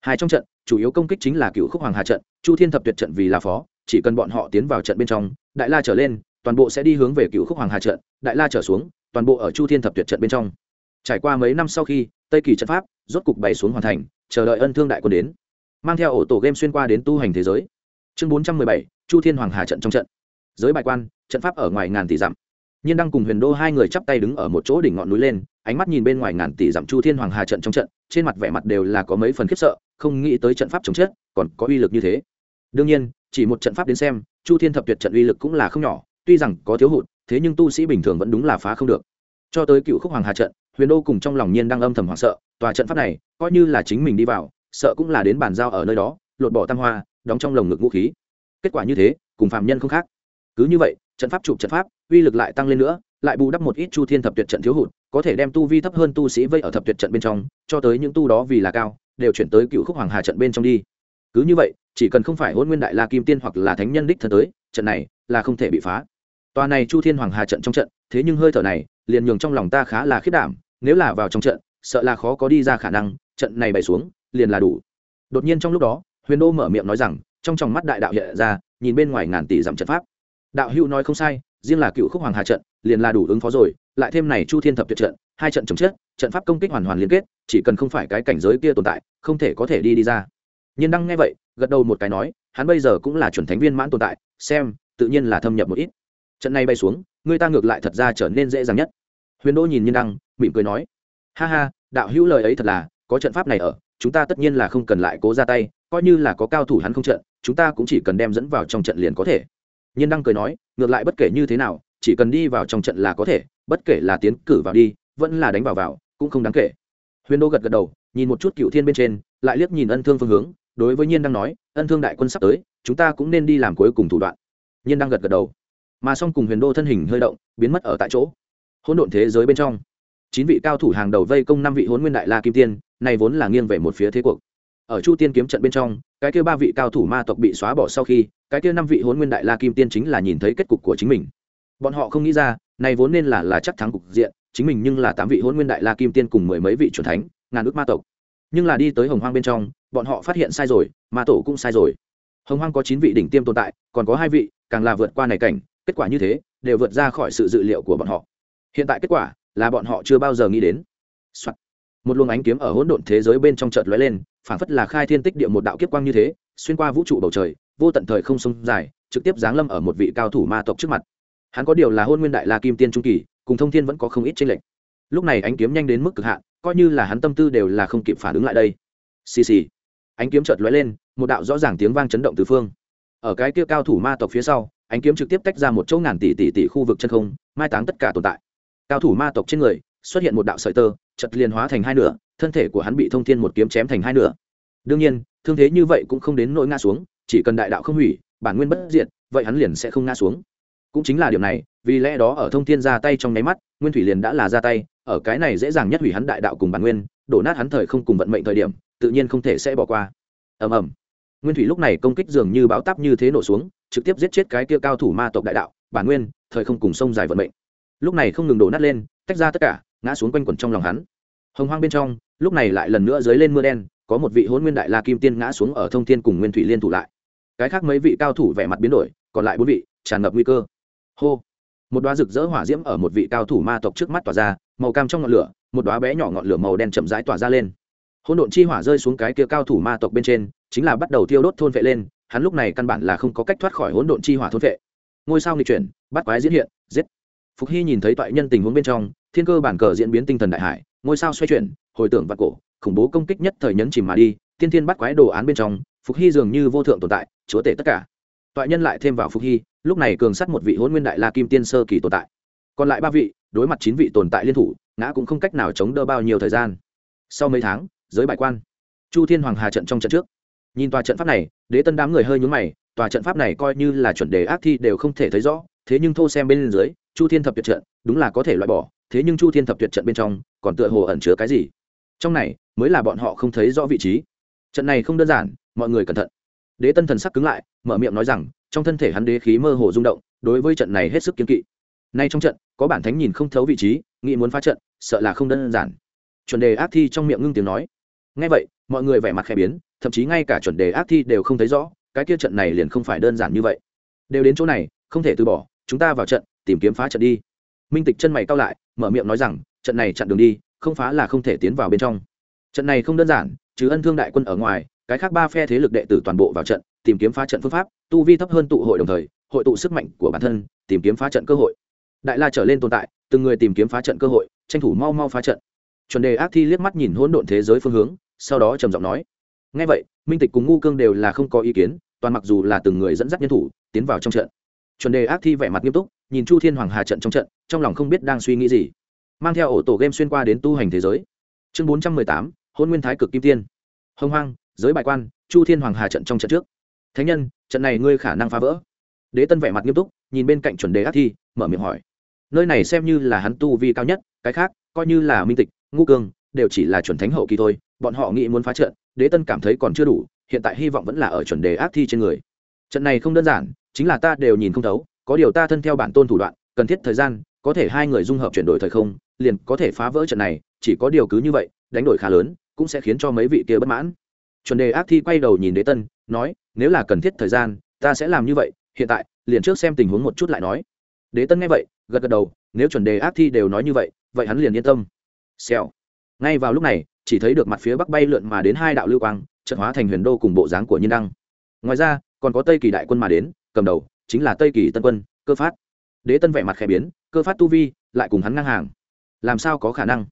Hai trong trận, chủ yếu công kích chính là cựu khúc hoàng hà trận, chu thiên thập tuyệt trận vì là phó, chỉ cần bọn họ tiến vào trận bên trong, đại la trở lên, toàn bộ sẽ đi hướng về cựu khúc hoàng hà trận, đại la trở xuống, toàn bộ ở chu thiên thập tuyệt trận bên trong. Trải qua mấy năm sau khi, tây kỳ trận pháp rốt cục bày xuống hoàn thành, chờ đợi ân thương đại quân đến. Mang theo ổ tổ game xuyên qua đến tu hành thế giới chương bốn trăm mười bảy, chu thiên hoàng hà trận trong trận. Giới bài quan, trận pháp ở ngoài ngàn tỷ dặm. Nhiên đang cùng huyền đô hai người chắp tay đứng ở một chỗ đỉnh ngọn núi lên, ánh mắt nhìn bên ngoài ngàn tỷ dặm chu thiên hoàng hà trận trong trận, trên mặt vẻ mặt đều là có mấy phần khiếp sợ, không nghĩ tới trận pháp chống chết, còn có uy lực như thế. Đương nhiên, chỉ một trận pháp đến xem, chu thiên thập tuyệt trận uy lực cũng là không nhỏ, tuy rằng có thiếu hụt, thế nhưng tu sĩ bình thường vẫn đúng là phá không được. Cho tới cựu khúc hoàng hà trận, huyền đô cùng trong lòng nhiên đang âm thầm hoảng sợ, tòa trận pháp này coi như là chính mình đi vào, sợ cũng là đến bàn giao ở nơi đó lột bỏ tam hoa, đóng trong lồng ngực vũ khí. Kết quả như thế, cùng phạm nhân không khác. Cứ như vậy, trận pháp chụp trận pháp, uy lực lại tăng lên nữa, lại bù đắp một ít chu thiên thập tuyệt trận thiếu hụt, có thể đem tu vi thấp hơn tu sĩ vây ở thập tuyệt trận bên trong, cho tới những tu đó vì là cao, đều chuyển tới cựu khúc hoàng hà trận bên trong đi. Cứ như vậy, chỉ cần không phải hôn nguyên đại la kim tiên hoặc là thánh nhân đích thân tới, trận này là không thể bị phá. Tòa này chu thiên hoàng hà trận trong trận, thế nhưng hơi thở này, liền nhường trong lòng ta khá là khiết đảm, nếu là vào trong trận, sợ là khó có đi ra khả năng, trận này bày xuống, liền là đủ. Đột nhiên trong lúc đó huyền đô mở miệng nói rằng, trong tròng mắt đại đạo hiện ra, nhìn bên ngoài ngàn tỷ dặm trận pháp. Đạo hữu nói không sai, riêng là cựu khúc hoàng hà trận, liền là đủ ứng phó rồi, lại thêm này chu thiên thập tuyệt trận, hai trận chống chết, trận pháp công kích hoàn hoàn liên kết, chỉ cần không phải cái cảnh giới kia tồn tại, không thể có thể đi đi ra. Nhiên đăng nghe vậy, gật đầu một cái nói, hắn bây giờ cũng là chuẩn thánh viên mãn tồn tại, xem, tự nhiên là thâm nhập một ít. Trận này bay xuống, người ta ngược lại thật ra trở nên dễ dàng nhất. Huyền đô nhìn nhiên đăng, mỉm cười nói, ha ha, đạo hữu lời ấy thật là, có trận pháp này ở chúng ta tất nhiên là không cần lại cố ra tay, coi như là có cao thủ hắn không trận, chúng ta cũng chỉ cần đem dẫn vào trong trận liền có thể. Nhiên đăng cười nói, ngược lại bất kể như thế nào, chỉ cần đi vào trong trận là có thể, bất kể là tiến cử vào đi, vẫn là đánh vào vào, cũng không đáng kể. Huyền đô gật gật đầu, nhìn một chút cựu thiên bên trên, lại liếc nhìn ân thương phương hướng, đối với nhiên đang nói, ân thương đại quân sắp tới, chúng ta cũng nên đi làm cuối cùng thủ đoạn. Nhiên đang gật gật đầu. Mà xong cùng huyền đô thân hình hơi động, biến mất ở tại chỗ. Hỗn độn thế giới bên trong chín vị cao thủ hàng đầu vây công năm vị hôn nguyên đại la kim tiên này vốn là nghiêng về một phía thế cuộc. Ở chu tiên kiếm trận bên trong, cái kia ba vị cao thủ ma tộc bị xóa bỏ sau khi, cái kia năm vị hôn nguyên đại la kim tiên chính là nhìn thấy kết cục của chính mình. Bọn họ không nghĩ ra này vốn nên là là chắc thắng cục diện, chính mình nhưng là tám vị hôn nguyên đại la kim tiên cùng mười mấy vị c thánh, ngàn ước ma tộc. Nhưng là đi tới hồng hoang bên trong, bọn họ phát hiện sai rồi, ma tổ cũng sai rồi. Hồng hoang có chín vị đỉnh tiêm tồn tại, còn có hai vị, càng là vượt qua này cảnh, kết quả như thế, đều vượt ra khỏi sự dự liệu của bọn họ. Hiện tại kết quả là bọn họ chưa bao giờ nghĩ đến、Soạn. một luồng ánh kiếm ở hỗn độn thế giới bên trong chợt lóe lên, phảng phất là khai thiên tích địa một đạo kiếp quang như thế, xuyên qua vũ trụ bầu trời, vô tận thời không sông dài, trực tiếp giáng lâm ở một vị cao thủ ma tộc trước mặt. Hắn có điều là hôn nguyên đại la kim tiên trung kỳ, cùng thông thiên vẫn có không ít tranh lệch. Lúc này ánh kiếm nhanh đến mức cực hạn, coi như là hắn tâm tư đều là không kịp phản ứng lại đây. Xì xì. Ánh kiếm chợt lóe lên, một đạo rõ ràng tiếng vang chấn động từ phương. Ở cái kia cao thủ ma tộc phía sau, ánh kiếm trực tiếp tách ra một chỗ ngàn tỷ tỷ tỷ khu vực chân không, mai táng tất cả tồn tại cao thủ ma tộc trên người, xuất hiện một đạo sợi tơ chật liền hóa thành hai nửa, thân thể của hắn bị thông thiên một kiếm chém thành hai nửa. Đương nhiên, thương thế như vậy cũng không đến nỗi ngã xuống, chỉ cần đại đạo không hủy, bản nguyên bất diệt, vậy hắn liền sẽ không ngã xuống. Cũng chính là điểm này, vì lẽ đó ở thông thiên ra tay trong nháy mắt, nguyên thủy liền đã là ra tay, ở cái này dễ dàng nhất hủy hắn đại đạo cùng bản nguyên, đổ nát hắn thời không cùng vận mệnh thời điểm, tự nhiên không thể sẽ bỏ qua. Ầm ầm. Nguyên thủy lúc này công kích dường như báo táp như thế nổ xuống, trực tiếp giết chết cái kia cao thủ ma tộc đại đạo, bản nguyên, thời không cùng sông dài vận mệnh lúc này không ngừng đổ nát lên, tách ra tất cả, ngã xuống quanh quẩn trong lòng hắn. Hồng hoang bên trong, lúc này lại lần nữa dưới lên mưa đen, có một vị hôn nguyên đại la kim tiên ngã xuống ở thông thiên cùng nguyên thủy liên thủ lại. Cái khác mấy vị cao thủ vẻ mặt biến đổi, còn lại bốn vị, tràn ngập nguy cơ. Hô! Một đoá rực rỡ hỏa diễm ở một vị cao thủ ma tộc trước mắt tỏa ra, màu cam trong ngọn lửa, một đoá bé nhỏ ngọn lửa màu đen chậm rãi tỏa ra lên. Hỗn độn chi hỏa rơi xuống cái kia cao thủ ma tộc bên trên, chính là bắt đầu thiêu đốt thôn vệ lên, hắn lúc này căn bản là không có cách thoát khỏi hỗn độn chi hỏa thôn vệ. Ngôi sao nghịch chuyển, bắt quái diễn hiện, giết phục hy nhìn thấy toại nhân tình huống bên trong, thiên cơ bản cờ diễn biến tinh thần đại hải, ngôi sao xoay chuyển, hồi tưởng vạn cổ, khủng bố công kích nhất thời nhấn chìm mà đi, tiên thiên bắt quái đồ án bên trong, phục hy dường như vô thượng tồn tại, chúa tể tất cả. Toại nhân lại thêm vào phục hy, lúc này cường sắt một vị hôn nguyên đại la kim tiên sơ kỳ tồn tại. Còn lại ba vị, đối mặt chín vị tồn tại liên thủ, ngã cũng không cách nào chống đỡ bao nhiêu thời gian. Sau mấy tháng, giới bại quan. Chu thiên hoàng hà trận trong trận trước. Nhìn tòa trận pháp này, đế tân đám người hơi nhún mày, tòa trận pháp này coi như là chuẩn đề ác thi đều không thể thấy rõ, thế nhưng thô xem bên dưới chu thiên thập tuyệt trận, đúng là có thể loại bỏ, thế nhưng chu thiên thập tuyệt trận bên trong còn tựa hồ ẩn chứa cái gì? Trong này, mới là bọn họ không thấy rõ vị trí. Trận này không đơn giản, mọi người cẩn thận. Đế tân thần sắc cứng lại, mở miệng nói rằng, trong thân thể hắn đế khí mơ hồ rung động, đối với trận này hết sức kiên kỵ. Nay trong trận, có bản thánh nhìn không thấu vị trí, nghĩ muốn phá trận, sợ là không đơn giản. Chuẩn đề ác thi trong miệng ngưng tiếng nói. Ngay vậy, mọi người vẻ mặt khẽ biến, thậm chí ngay cả chuẩn đề ác thi đều không thấy rõ, cái kia trận này liền không phải đơn giản như vậy. Đều đến chỗ này, không thể từ bỏ, chúng ta vào trận tìm kiếm phá trận đi. Minh tịch chân mày cao lại, mở miệng nói rằng, trận này chặn đường đi, không phá là không thể tiến vào bên trong. Trận này không đơn giản chứ ân thương đại quân ở ngoài, cái khác ba phe thế lực đệ tử toàn bộ vào trận, tìm kiếm phá trận phương pháp, tu vi thấp hơn tụ hội đồng thời, hội tụ sức mạnh của bản thân, tìm kiếm phá trận cơ hội. Đại la trở lên tồn tại, từng người tìm kiếm phá trận cơ hội, tranh thủ mau mau phá trận. Chuẩn đề ác thi liếc mắt nhìn hỗn độn thế giới phương hướng, sau đó trầm giọng nói ngay vậy, minh tịch cùng ngu cương đều là không có ý kiến, toàn mặc dù là từng người dẫn dắt nhân thủ, tiến vào trong trận. Chuẩn đề ác thi vẻ mặt nghiêm túc nhìn chu thiên hoàng hà trận trong trận, trong lòng không biết đang suy nghĩ gì. Mang theo ổ tổ game xuyên qua đến tu hành thế giới. Chương bốn trăm mười tám, hôn nguyên thái cực kim tiên. Hông hoang, giới bài quan, chu thiên hoàng hà trận trong trận trước. Thánh nhân, trận này ngươi khả năng phá vỡ. Đế tân vẻ mặt nghiêm túc, nhìn bên cạnh chuẩn đề ác thi, mở miệng hỏi. Nơi này xem như là hắn tu vi cao nhất, cái khác, coi như là minh tịch ngu cương, đều chỉ là chuẩn thánh hậu kỳ thôi. Bọn họ nghĩ muốn phá trận, đế tân cảm thấy còn chưa đủ, hiện tại hy vọng vẫn là ở chuẩn đề ác thi trên người. Trận này không đơn giản, chính là ta đều nhìn không thấu có điều ta thân theo bản tôn thủ đoạn, cần thiết thời gian, có thể hai người dung hợp chuyển đổi thời không, liền có thể phá vỡ trận này, chỉ có điều cứ như vậy, đánh đổi khá lớn, cũng sẽ khiến cho mấy vị kia bất mãn. Chuẩn đề ác thi quay đầu nhìn đế tân, nói, nếu là cần thiết thời gian, ta sẽ làm như vậy, hiện tại, liền trước xem tình huống một chút lại nói. Đế tân nghe vậy, gật gật đầu, nếu chuẩn đề ác thi đều nói như vậy vậy hắn liền yên tâm. Xèo. Ngay vào lúc này, chỉ thấy được mặt phía bắc bay lượn mà đến hai đạo lưu quang, trận hóa thành huyền đô cùng bộ dáng của nhiên đăng. Ngoài ra, còn có tây kỳ đại quân mà đến, cầm đầu chính là tây kỳ tân quân, cơ phát. Đế tân vẻ mặt khẽ biến, cơ phát tu vi lại cùng hắn ngang hàng. Làm sao có khả năng?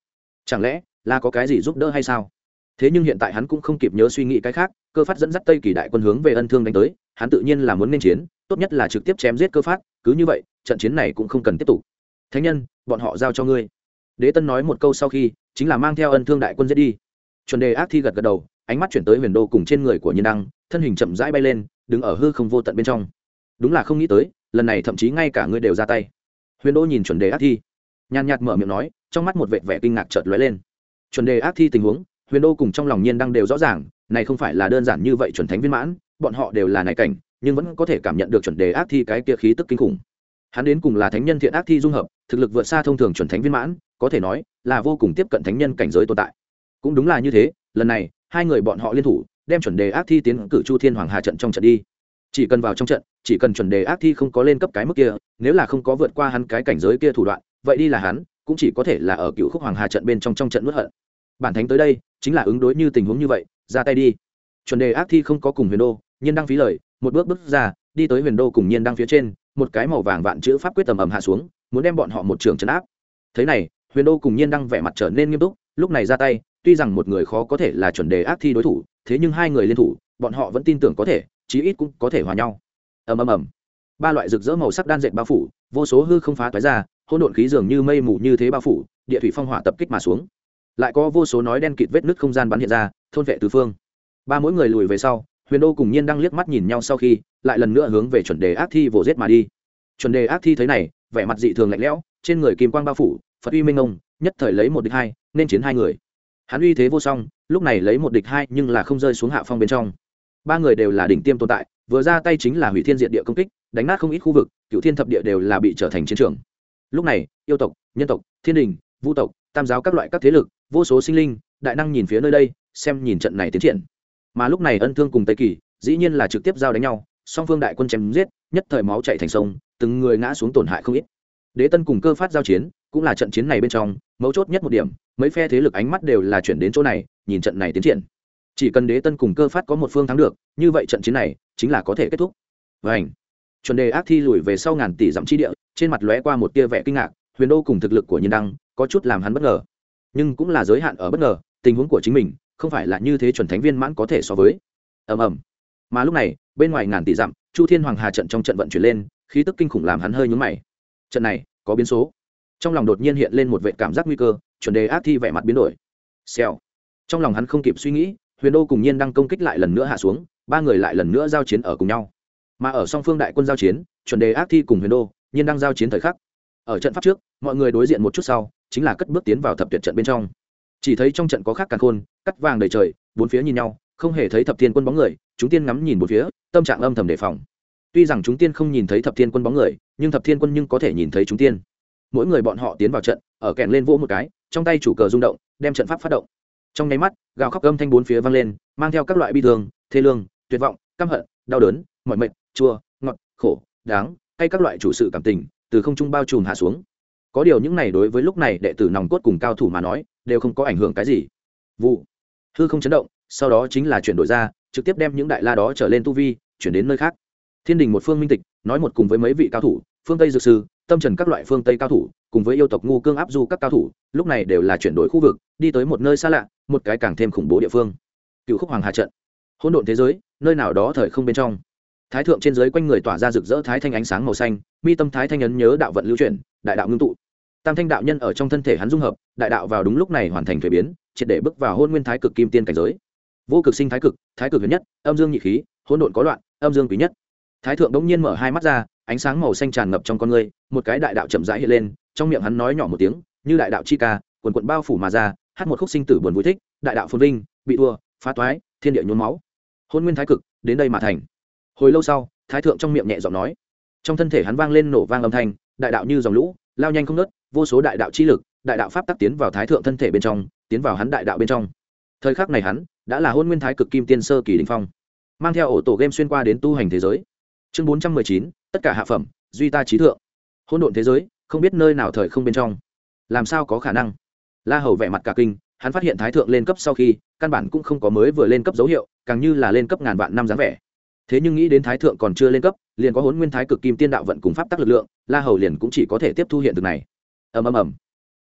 Chẳng lẽ là có cái gì giúp đỡ hay sao? Thế nhưng hiện tại hắn cũng không kịp nhớ suy nghĩ cái khác, cơ phát dẫn dắt tây kỳ đại quân hướng về ân thương đánh tới, hắn tự nhiên là muốn nên chiến, tốt nhất là trực tiếp chém giết cơ phát, cứ như vậy, trận chiến này cũng không cần tiếp tục. Thánh nhân, bọn họ giao cho ngươi. Đế tân nói một câu sau khi, chính là mang theo ân thương đại quân giết đi. Chuẩn đề ác thi gật gật đầu, ánh mắt chuyển tới huyền đô cùng trên người của nhiên đăng, thân hình chậm rãi bay lên, đứng ở hư không vô tận bên trong đúng là không nghĩ tới, lần này thậm chí ngay cả ngươi đều ra tay. Huyền đô nhìn chuẩn đề ác thi. Nhàn nhạt mở miệng nói, trong mắt một vệt vẻ kinh ngạc chợt lóe lên. Chuẩn đề ác thi tình huống, huyền đô cùng trong lòng nhiên đang đều rõ ràng, này không phải là đơn giản như vậy chuẩn thánh viên mãn, bọn họ đều là này cảnh, nhưng vẫn có thể cảm nhận được chuẩn đề ác thi cái kia khí tức kinh khủng. Hắn đến cùng là thánh nhân thiện ác thi dung hợp, thực lực vượt xa thông thường chuẩn thánh viên mãn, có thể nói là vô cùng tiếp cận thánh nhân cảnh giới tồn tại. Cũng đúng là như thế, lần này, hai người bọn họ liên thủ, đem chuẩn đề ác thi tiến cử chu thiên hoàng hà trận trong trận đi. Chỉ cần vào trong trận chỉ cần chuẩn đề ác thi không có lên cấp cái mức kia, nếu là không có vượt qua hắn cái cảnh giới kia thủ đoạn, vậy đi là hắn, cũng chỉ có thể là ở cựu khúc hoàng hà trận bên trong trong trận nuốt hận. Bản thánh tới đây, chính là ứng đối như tình huống như vậy, ra tay đi. Chuẩn đề ác thi không có cùng huyền đô, nhiên đăng phí lời, một bước bước ra, đi tới huyền đô cùng nhiên đăng phía trên, một cái màu vàng vạn chữ pháp quyết tầm ầm hạ xuống, muốn đem bọn họ một trường trấn áp. Thế này, huyền đô cùng nhiên đăng vẻ mặt trở nên nghiêm túc, lúc này ra tay, tuy rằng một người khó có thể là chuẩn đề ác thi đối thủ, thế nhưng hai người liên thủ, bọn họ vẫn tin tưởng có thể, chí ít cũng có thể hòa nhau ầm ầm ầm. Ba loại rực rỡ màu sắc đan dệt bao phủ, vô số hư không phá toái ra, hỗn độn khí dường như mây mù như thế bao phủ, địa thủy phong hỏa tập kích mà xuống. Lại có vô số nói đen kịt vết nứt không gian bắn hiện ra, thôn vệ tứ phương. Ba mỗi người lùi về sau, huyền đô cùng nhiên đang liếc mắt nhìn nhau sau khi, lại lần nữa hướng về chuẩn đề ác thi vồ giết mà đi. Chuẩn đề ác thi thấy này, vẻ mặt dị thường lạnh lẽo, trên người kim quang bao phủ, phật uy minh ông, nhất thời lấy một địch hai, nên chiến hai người. Hắn uy thế vô song, lúc này lấy một địch hai nhưng là không rơi xuống hạ phong bên trong. Ba người đều là đỉnh tiêm tồn tại vừa ra tay chính là hủy thiên diện địa công kích, đánh nát không ít khu vực cựu thiên thập địa đều là bị trở thành chiến trường. Lúc này, yêu tộc, nhân tộc, thiên đình, vu tộc, tam giáo các loại các thế lực, vô số sinh linh, đại năng nhìn phía nơi đây, xem nhìn trận này tiến triển. Mà lúc này ân thương cùng tây kỳ, dĩ nhiên là trực tiếp giao đánh nhau, song phương đại quân chém giết, nhất thời máu chạy thành sông, từng người ngã xuống tổn hại không ít. Đế tân cùng cơ phát giao chiến, cũng là trận chiến này bên trong, mấu chốt nhất một điểm, mấy phe thế lực ánh mắt đều là chuyển đến chỗ này, nhìn trận này tiến triển chỉ cần đế tân cùng cơ phát có một phương thắng được, như vậy trận chiến này chính là có thể kết thúc. Vảnh chuẩn đề ác thi lùi về sau ngàn tỷ dặm chi địa, trên mặt lóe qua một tia vẻ kinh ngạc, huyền đô cùng thực lực của nhiên đăng có chút làm hắn bất ngờ. Nhưng cũng là giới hạn ở bất ngờ, tình huống của chính mình không phải là như thế chuẩn thánh viên mãn có thể so với. Ầm ầm. Mà lúc này, bên ngoài ngàn tỷ dặm, chu thiên hoàng hà trận trong trận vận chuyển lên, khí tức kinh khủng làm hắn hơi nhúng mày. Trận này có biến số. Trong lòng đột nhiên hiện lên một vệ cảm giác nguy cơ, chuẩn đề ác thi vẻ mặt biến đổi. Xèo. Trong lòng hắn không kịp suy nghĩ huyền đô cùng nhiên đang công kích lại lần nữa hạ xuống, ba người lại lần nữa giao chiến ở cùng nhau. Mà ở song phương đại quân giao chiến, chuẩn đề ác thi cùng huyền đô, nhiên đang giao chiến thời khắc. Ở trận pháp trước, mọi người đối diện một chút sau, chính là cất bước tiến vào thập tuyệt trận bên trong. Chỉ thấy trong trận có khác càng khôn, cắt vàng đầy trời, bốn phía nhìn nhau, không hề thấy thập thiên quân bóng người, chúng tiên ngắm nhìn bốn phía, tâm trạng âm thầm đề phòng. Tuy rằng chúng tiên không nhìn thấy thập thiên quân bóng người, nhưng thập thiên quân nhưng có thể nhìn thấy chúng tiên. Mỗi người bọn họ tiến vào trận, ở kèn lên vỗ một cái, trong tay chủ cờ rung động, đem trận pháp phát động trong nháy mắt, gào khóc âm thanh bốn phía vang lên, mang theo các loại bi thương, thê lương, tuyệt vọng, căm hận, đau đớn, mọi mệt chua, ngọt, khổ, đáng, hay các loại chủ sự cảm tình, từ không trung bao trùm hạ xuống. Có điều những này đối với lúc này đệ tử nòng cốt cùng cao thủ mà nói, đều không có ảnh hưởng cái gì. Vụ. Hư không chấn động, sau đó chính là chuyển đổi ra, trực tiếp đem những đại la đó trở lên tu vi, chuyển đến nơi khác. Thiên đình một phương minh tịch, nói một cùng với mấy vị cao thủ phương tây dược sư, tâm trần các loại phương tây cao thủ, cùng với yêu tộc ngu cương áp du các cao thủ, lúc này đều là chuyển đổi khu vực, đi tới một nơi xa lạ, một cái càng thêm khủng bố địa phương. Cựu khúc hoàng hà trận. Hỗn độn thế giới, nơi nào đó thời không bên trong. Thái thượng trên giới quanh người tỏa ra rực rỡ thái thanh ánh sáng màu xanh, mi tâm thái thanh ấn nhớ đạo vận lưu chuyển, đại đạo ngưng tụ. Tam thanh đạo nhân ở trong thân thể hắn dung hợp, đại đạo vào đúng lúc này hoàn thành thuế biến, triệt để bước vào hôn nguyên thái cực kim tiên cảnh giới. Vô cực sinh thái cực thái cực huyền nhất, âm dương nhị khí, hỗn độn có loạn, âm dương quý nhất thái thượng đống nhiên mở hai mắt ra, ánh sáng màu xanh tràn ngập trong con người, một cái đại đạo chậm rãi hiện lên, trong miệng hắn nói nhỏ một tiếng, như đại đạo chi ca, quần quận bao phủ mà ra, hát một khúc sinh tử buồn vui thích, đại đạo phồn vinh, bị thua, phá toái, thiên địa nhốn máu. Hôn nguyên thái cực, đến đây mà thành. Hồi lâu sau, thái thượng trong miệng nhẹ giọng nói. Trong thân thể hắn vang lên nổ vang âm thanh, đại đạo như dòng lũ, lao nhanh không nớt vô số đại đạo chi lực, đại đạo pháp tắc tiến vào thái thượng thân thể bên trong, tiến vào hắn đại đạo bên trong. Thời khắc này hắn đã là hôn nguyên thái cực kim tiên sơ kỳ đình phong, mang theo ổ tổ game xuyên qua đến tu hành thế giới chương bốn trăm mười chín, tất cả hạ phẩm, duy ta trí thượng. Hôn độn thế giới, không biết nơi nào thời không bên trong. Làm sao có khả năng? La hầu vẻ mặt cả kinh, hắn phát hiện thái thượng lên cấp sau khi, căn bản cũng không có mới vừa lên cấp dấu hiệu, càng như là lên cấp ngàn vạn năm dáng vẻ. Thế nhưng nghĩ đến thái thượng còn chưa lên cấp, liền có hốn nguyên thái cực kim tiên đạo vận cùng pháp tắc lực lượng, la hầu liền cũng chỉ có thể tiếp thu hiện thực này. Ầm ầm ầm.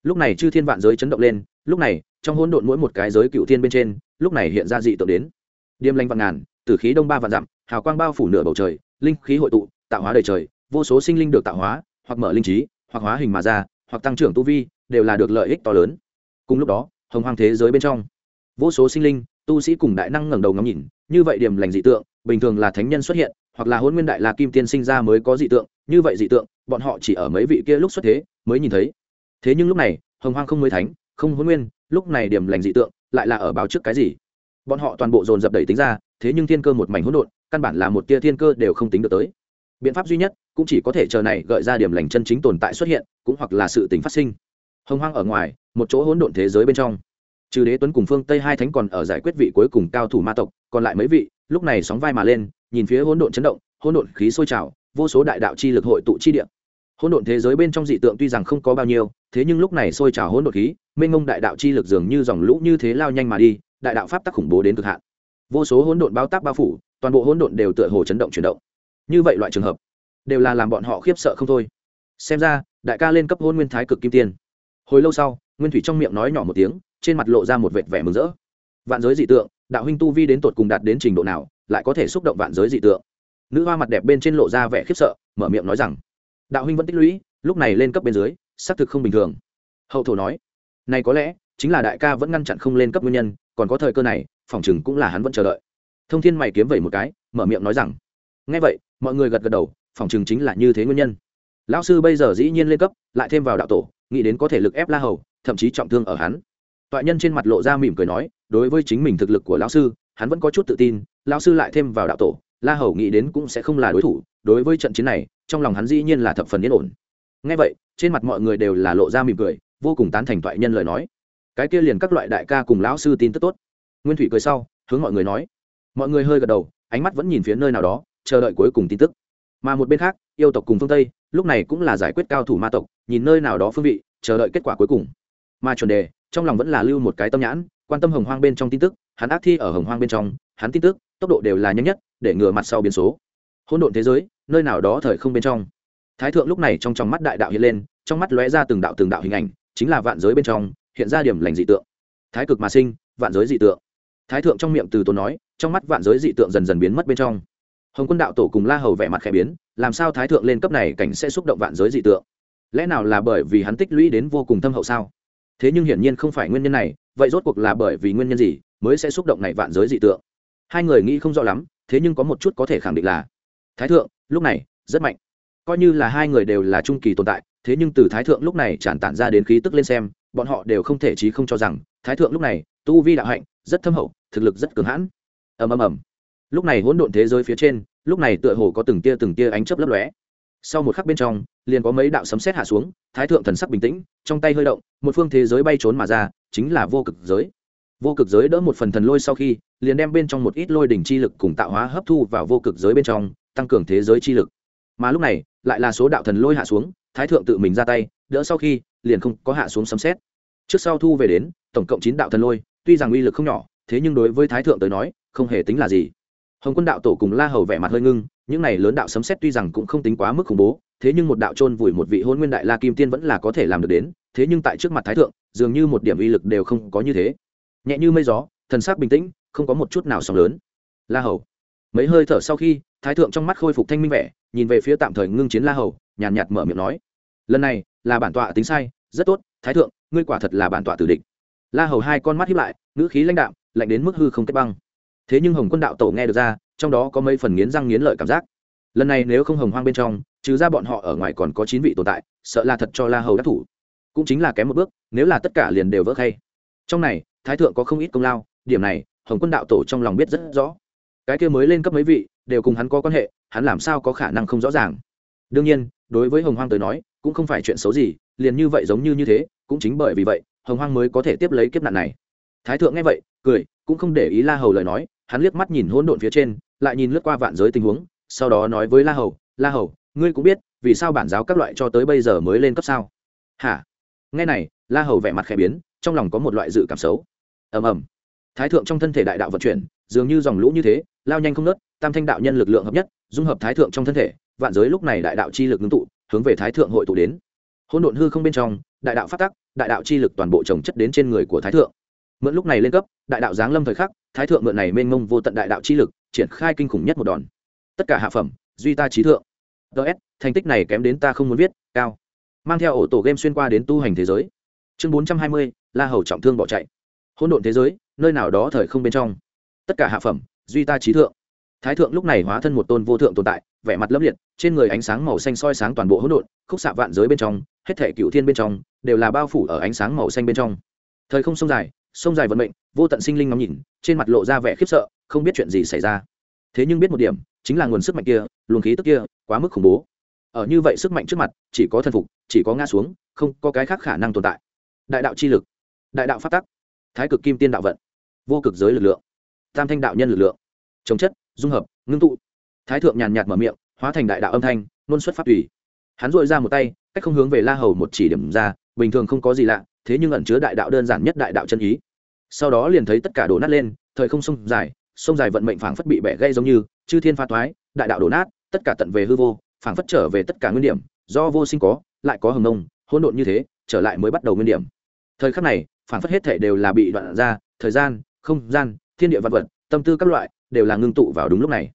Lúc này chư thiên vạn giới chấn động lên, lúc này, trong hỗn độn mỗi một cái giới cựu thiên bên trên, lúc này hiện ra dị tượng đến. Điềm lanh vạn ngàn, tử khí đông ba vạn dặm, hào quang bao phủ nửa bầu trời linh khí hội tụ, tạo hóa đời trời, vô số sinh linh được tạo hóa, hoặc mở linh trí, hoặc hóa hình mà ra, hoặc tăng trưởng tu vi, đều là được lợi ích to lớn. Cùng lúc đó, hồng hoang thế giới bên trong, vô số sinh linh, tu sĩ cùng đại năng ngẩng đầu ngắm nhìn, như vậy điểm lành dị tượng, bình thường là thánh nhân xuất hiện, hoặc là hôn nguyên đại la kim tiên sinh ra mới có dị tượng, như vậy dị tượng, bọn họ chỉ ở mấy vị kia lúc xuất thế, mới nhìn thấy. Thế nhưng lúc này, hồng hoang không mới thánh, không hôn nguyên, lúc này điểm lành dị tượng, lại là ở báo trước cái gì? Bọn họ toàn bộ dồn dập đẩy tính ra, thế nhưng thiên cơ một mảnh hỗn độn căn bản là một tia thiên cơ đều không tính được tới. Biện pháp duy nhất cũng chỉ có thể chờ này gợi ra điểm lành chân chính tồn tại xuất hiện, cũng hoặc là sự tình phát sinh. Hồng hoang ở ngoài, một chỗ hỗn độn thế giới bên trong. Trừ đế tuấn cùng phương tây hai thánh còn ở giải quyết vị cuối cùng cao thủ ma tộc, còn lại mấy vị, lúc này sóng vai mà lên, nhìn phía hỗn độn chấn động, hỗn độn khí sôi trào, vô số đại đạo chi lực hội tụ chi địa. Hỗn độn thế giới bên trong dị tượng tuy rằng không có bao nhiêu, thế nhưng lúc này sôi trào hỗn độn khí, mênh mông đại đạo chi lực dường như dòng lũ như thế lao nhanh mà đi, đại đạo pháp tắc khủng bố đến cực hạn. Vô số hỗn độn bao tác bao phủ toàn bộ hỗn độn đều tựa hồ chấn động chuyển động. Như vậy loại trường hợp, đều là làm bọn họ khiếp sợ không thôi. Xem ra, đại ca lên cấp hôn nguyên thái cực kim tiên. Hồi lâu sau, nguyên thủy trong miệng nói nhỏ một tiếng, trên mặt lộ ra một vệt vẻ mừng rỡ. Vạn giới dị tượng, đạo huynh tu vi đến tột cùng đạt đến trình độ nào, lại có thể xúc động vạn giới dị tượng. Nữ hoa mặt đẹp bên trên lộ ra vẻ khiếp sợ, mở miệng nói rằng, đạo huynh vẫn tích lũy, lúc này lên cấp bên dưới, xác thực không bình thường. Hậu thổ nói, này có lẽ chính là đại ca vẫn ngăn chặn không lên cấp nguyên nhân, còn có thời cơ này, phòng chừng cũng là hắn vẫn chờ đợi thông thiên mày kiếm vẩy một cái, mở miệng nói rằng ngay vậy, mọi người gật gật đầu, phòng chừng chính là như thế nguyên nhân. Lão sư bây giờ dĩ nhiên lên cấp, lại thêm vào đạo tổ, nghĩ đến có thể lực ép la hầu, thậm chí trọng thương ở hắn. Toại nhân trên mặt lộ ra mỉm cười nói, đối với chính mình thực lực của lão sư, hắn vẫn có chút tự tin, lão sư lại thêm vào đạo tổ, la hầu nghĩ đến cũng sẽ không là đối thủ, đối với trận chiến này, trong lòng hắn dĩ nhiên là thập phần yên ổn. Ngay vậy, trên mặt mọi người đều là lộ ra mỉm cười, vô cùng tán thành toại nhân lời nói. Cái kia liền các loại đại ca cùng lão sư tin tức tốt. Nguyên thủy cười sau, hướng mọi người nói mọi người hơi gật đầu, ánh mắt vẫn nhìn phía nơi nào đó, chờ đợi cuối cùng tin tức. Mà một bên khác, yêu tộc cùng phương tây, lúc này cũng là giải quyết cao thủ ma tộc, nhìn nơi nào đó phương vị, chờ đợi kết quả cuối cùng. Mà chuẩn đề, trong lòng vẫn là lưu một cái tâm nhãn, quan tâm hồng hoang bên trong tin tức, hắn ác thi ở hồng hoang bên trong, hắn tin tức, tốc độ đều là nhanh nhất, để ngừa mặt sau biến số. Hỗn độn thế giới, nơi nào đó thời không bên trong. Thái thượng lúc này trong trong mắt đại đạo hiện lên, trong mắt lóe ra từng đạo từng đạo hình ảnh, chính là vạn giới bên trong, hiện ra điểm lành dị tượng. Thái cực mà sinh, vạn giới dị tượng. Thái thượng trong miệng từ tốn nói trong mắt vạn giới dị tượng dần dần biến mất bên trong. Hồng quân đạo tổ cùng la hầu vẻ mặt khẽ biến, làm sao thái thượng lên cấp này cảnh sẽ xúc động vạn giới dị tượng? Lẽ nào là bởi vì hắn tích lũy đến vô cùng thâm hậu sao? Thế nhưng hiển nhiên không phải nguyên nhân này, vậy rốt cuộc là bởi vì nguyên nhân gì mới sẽ xúc động này vạn giới dị tượng? Hai người nghĩ không rõ lắm, thế nhưng có một chút có thể khẳng định là, thái thượng, lúc này, rất mạnh. Coi như là hai người đều là trung kỳ tồn tại, thế nhưng từ thái thượng lúc này tràn tản ra đến khí tức lên xem, bọn họ đều không thể trí không cho rằng, thái thượng lúc này, tu vi đạo hạnh, rất thâm hậu, thực lực rất cường hãn ầm ầm ầm. Lúc này hỗn độn thế giới phía trên, lúc này tựa hồ có từng tia từng tia ánh chớp lấp lóe. Sau một khắc bên trong, liền có mấy đạo sấm sét hạ xuống, thái thượng thần sắc bình tĩnh, trong tay hơi động, một phương thế giới bay trốn mà ra, chính là vô cực giới. Vô cực giới đỡ một phần thần lôi sau khi, liền đem bên trong một ít lôi đỉnh chi lực cùng tạo hóa hấp thu vào vô cực giới bên trong, tăng cường thế giới chi lực. Mà lúc này, lại là số đạo thần lôi hạ xuống, thái thượng tự mình ra tay, đỡ sau khi, liền không có hạ xuống sấm xét trước sau thu về đến, tổng cộng chín đạo thần lôi, tuy rằng uy lực không nhỏ, thế nhưng đối với thái thượng tới nói không hề tính là gì. Hồng quân đạo tổ cùng la hầu vẻ mặt hơi ngưng những này lớn đạo sấm xét tuy rằng cũng không tính quá mức khủng bố thế nhưng một đạo trôn vùi một vị hôn nguyên đại la kim tiên vẫn là có thể làm được đến thế nhưng tại trước mặt thái thượng dường như một điểm uy lực đều không có như thế. Nhẹ như mây gió thần sắc bình tĩnh không có một chút nào sóng lớn. La hầu. Mấy hơi thở sau khi thái thượng trong mắt khôi phục thanh minh vẻ nhìn về phía tạm thời ngưng chiến la hầu nhàn nhạt, nhạt mở miệng nói lần này là bản tọa tính sai rất tốt thái thượng ngươi quả thật là bản tọa tử địch. La hầu hai con mắt hiếp lại ngữ khí lãnh đạm lạnh đến mức hư không kết băng thế nhưng hồng quân đạo tổ nghe được ra, trong đó có mấy phần nghiến răng nghiến lợi cảm giác. Lần này nếu không hồng hoang bên trong, trừ ra bọn họ ở ngoài còn có chín vị tồn tại, sợ là thật cho la hầu đắc thủ. Cũng chính là kém một bước, nếu là tất cả liền đều vỡ khay. Trong này, thái thượng có không ít công lao, điểm này, hồng quân đạo tổ trong lòng biết rất rõ. Cái kia mới lên cấp mấy vị, đều cùng hắn có quan hệ, hắn làm sao có khả năng không rõ ràng. Đương nhiên, đối với hồng hoang tới nói, cũng không phải chuyện xấu gì, liền như vậy giống như như thế, cũng chính bởi vì vậy, hồng hoang mới có thể tiếp lấy kiếp nạn này. Thái thượng nghe vậy, cười, cũng không để ý la hầu lời nói hắn liếc mắt nhìn hỗn độn phía trên, lại nhìn lướt qua vạn giới tình huống, sau đó nói với la hầu la hầu, ngươi cũng biết, vì sao bản giáo các loại cho tới bây giờ mới lên cấp sao? Hả? Nghe này, la hầu vẻ mặt khẽ biến, trong lòng có một loại dự cảm xấu. Ầm ầm. Thái thượng trong thân thể đại đạo vận chuyển, dường như dòng lũ như thế, lao nhanh không nớt tam thanh đạo nhân lực lượng hợp nhất, dung hợp thái thượng trong thân thể, vạn giới lúc này đại đạo chi lực ngưng tụ, hướng về thái thượng hội tụ đến. Hỗn độn hư không bên trong, đại đạo phát tắc, đại đạo chi lực toàn bộ trồng chất đến trên người của thái thượng mượn lúc này lên cấp, đại đạo giáng lâm thời khắc, thái thượng mượn này mênh mông vô tận đại đạo chi lực, triển khai kinh khủng nhất một đòn. Tất cả hạ phẩm, duy ta trí thượng. Ts thành tích này kém đến ta không muốn viết, cao. Mang theo ổ tổ game xuyên qua đến tu hành thế giới. Chương bốn trăm hai mươi, la hầu trọng thương bỏ chạy. Hỗn độn thế giới, nơi nào đó thời không bên trong. Tất cả hạ phẩm, duy ta trí thượng. Thái thượng lúc này hóa thân một tôn vô thượng tồn tại, vẻ mặt lấp liệt, trên người ánh sáng màu xanh soi sáng toàn bộ hỗn độn, khúc xạ vạn giới bên trong, hết thể cựu thiên bên trong, đều là bao phủ ở ánh sáng màu xanh bên trong. Thời không sông dài sông dài vận mệnh, vô tận sinh linh ngắm nhìn, trên mặt lộ ra vẻ khiếp sợ, không biết chuyện gì xảy ra. Thế nhưng biết một điểm, chính là nguồn sức mạnh kia, luồng khí tức kia, quá mức khủng bố. Ở như vậy sức mạnh trước mặt, chỉ có thân phục, chỉ có ngã xuống, không có cái khác khả năng tồn tại. Đại đạo chi lực, đại đạo phát tắc, thái cực kim tiên đạo vận, vô cực giới lực lượng, tam thanh đạo nhân lực lượng, chống chất, dung hợp, ngưng tụ. Thái thượng nhàn nhạt mở miệng, hóa thành đại đạo âm thanh, nôn xuất pháp tùy. Hắn dội ra một tay, cách không hướng về la hầu một chỉ điểm ra, bình thường không có gì lạ thế nhưng ẩn chứa đại đạo đơn giản nhất đại đạo chân ý. Sau đó liền thấy tất cả đổ nát lên, thời không sông dài sông dài vận mệnh phảng phất bị bẻ gây giống như, chư thiên pha toái, đại đạo đổ nát, tất cả tận về hư vô, phảng phất trở về tất cả nguyên điểm, do vô sinh có, lại có hồng nông hỗn độn như thế, trở lại mới bắt đầu nguyên điểm. Thời khắc này, phảng phất hết thể đều là bị đoạn ra, thời gian, không gian, thiên địa vật vật, tâm tư các loại, đều là ngưng tụ vào đúng lúc này.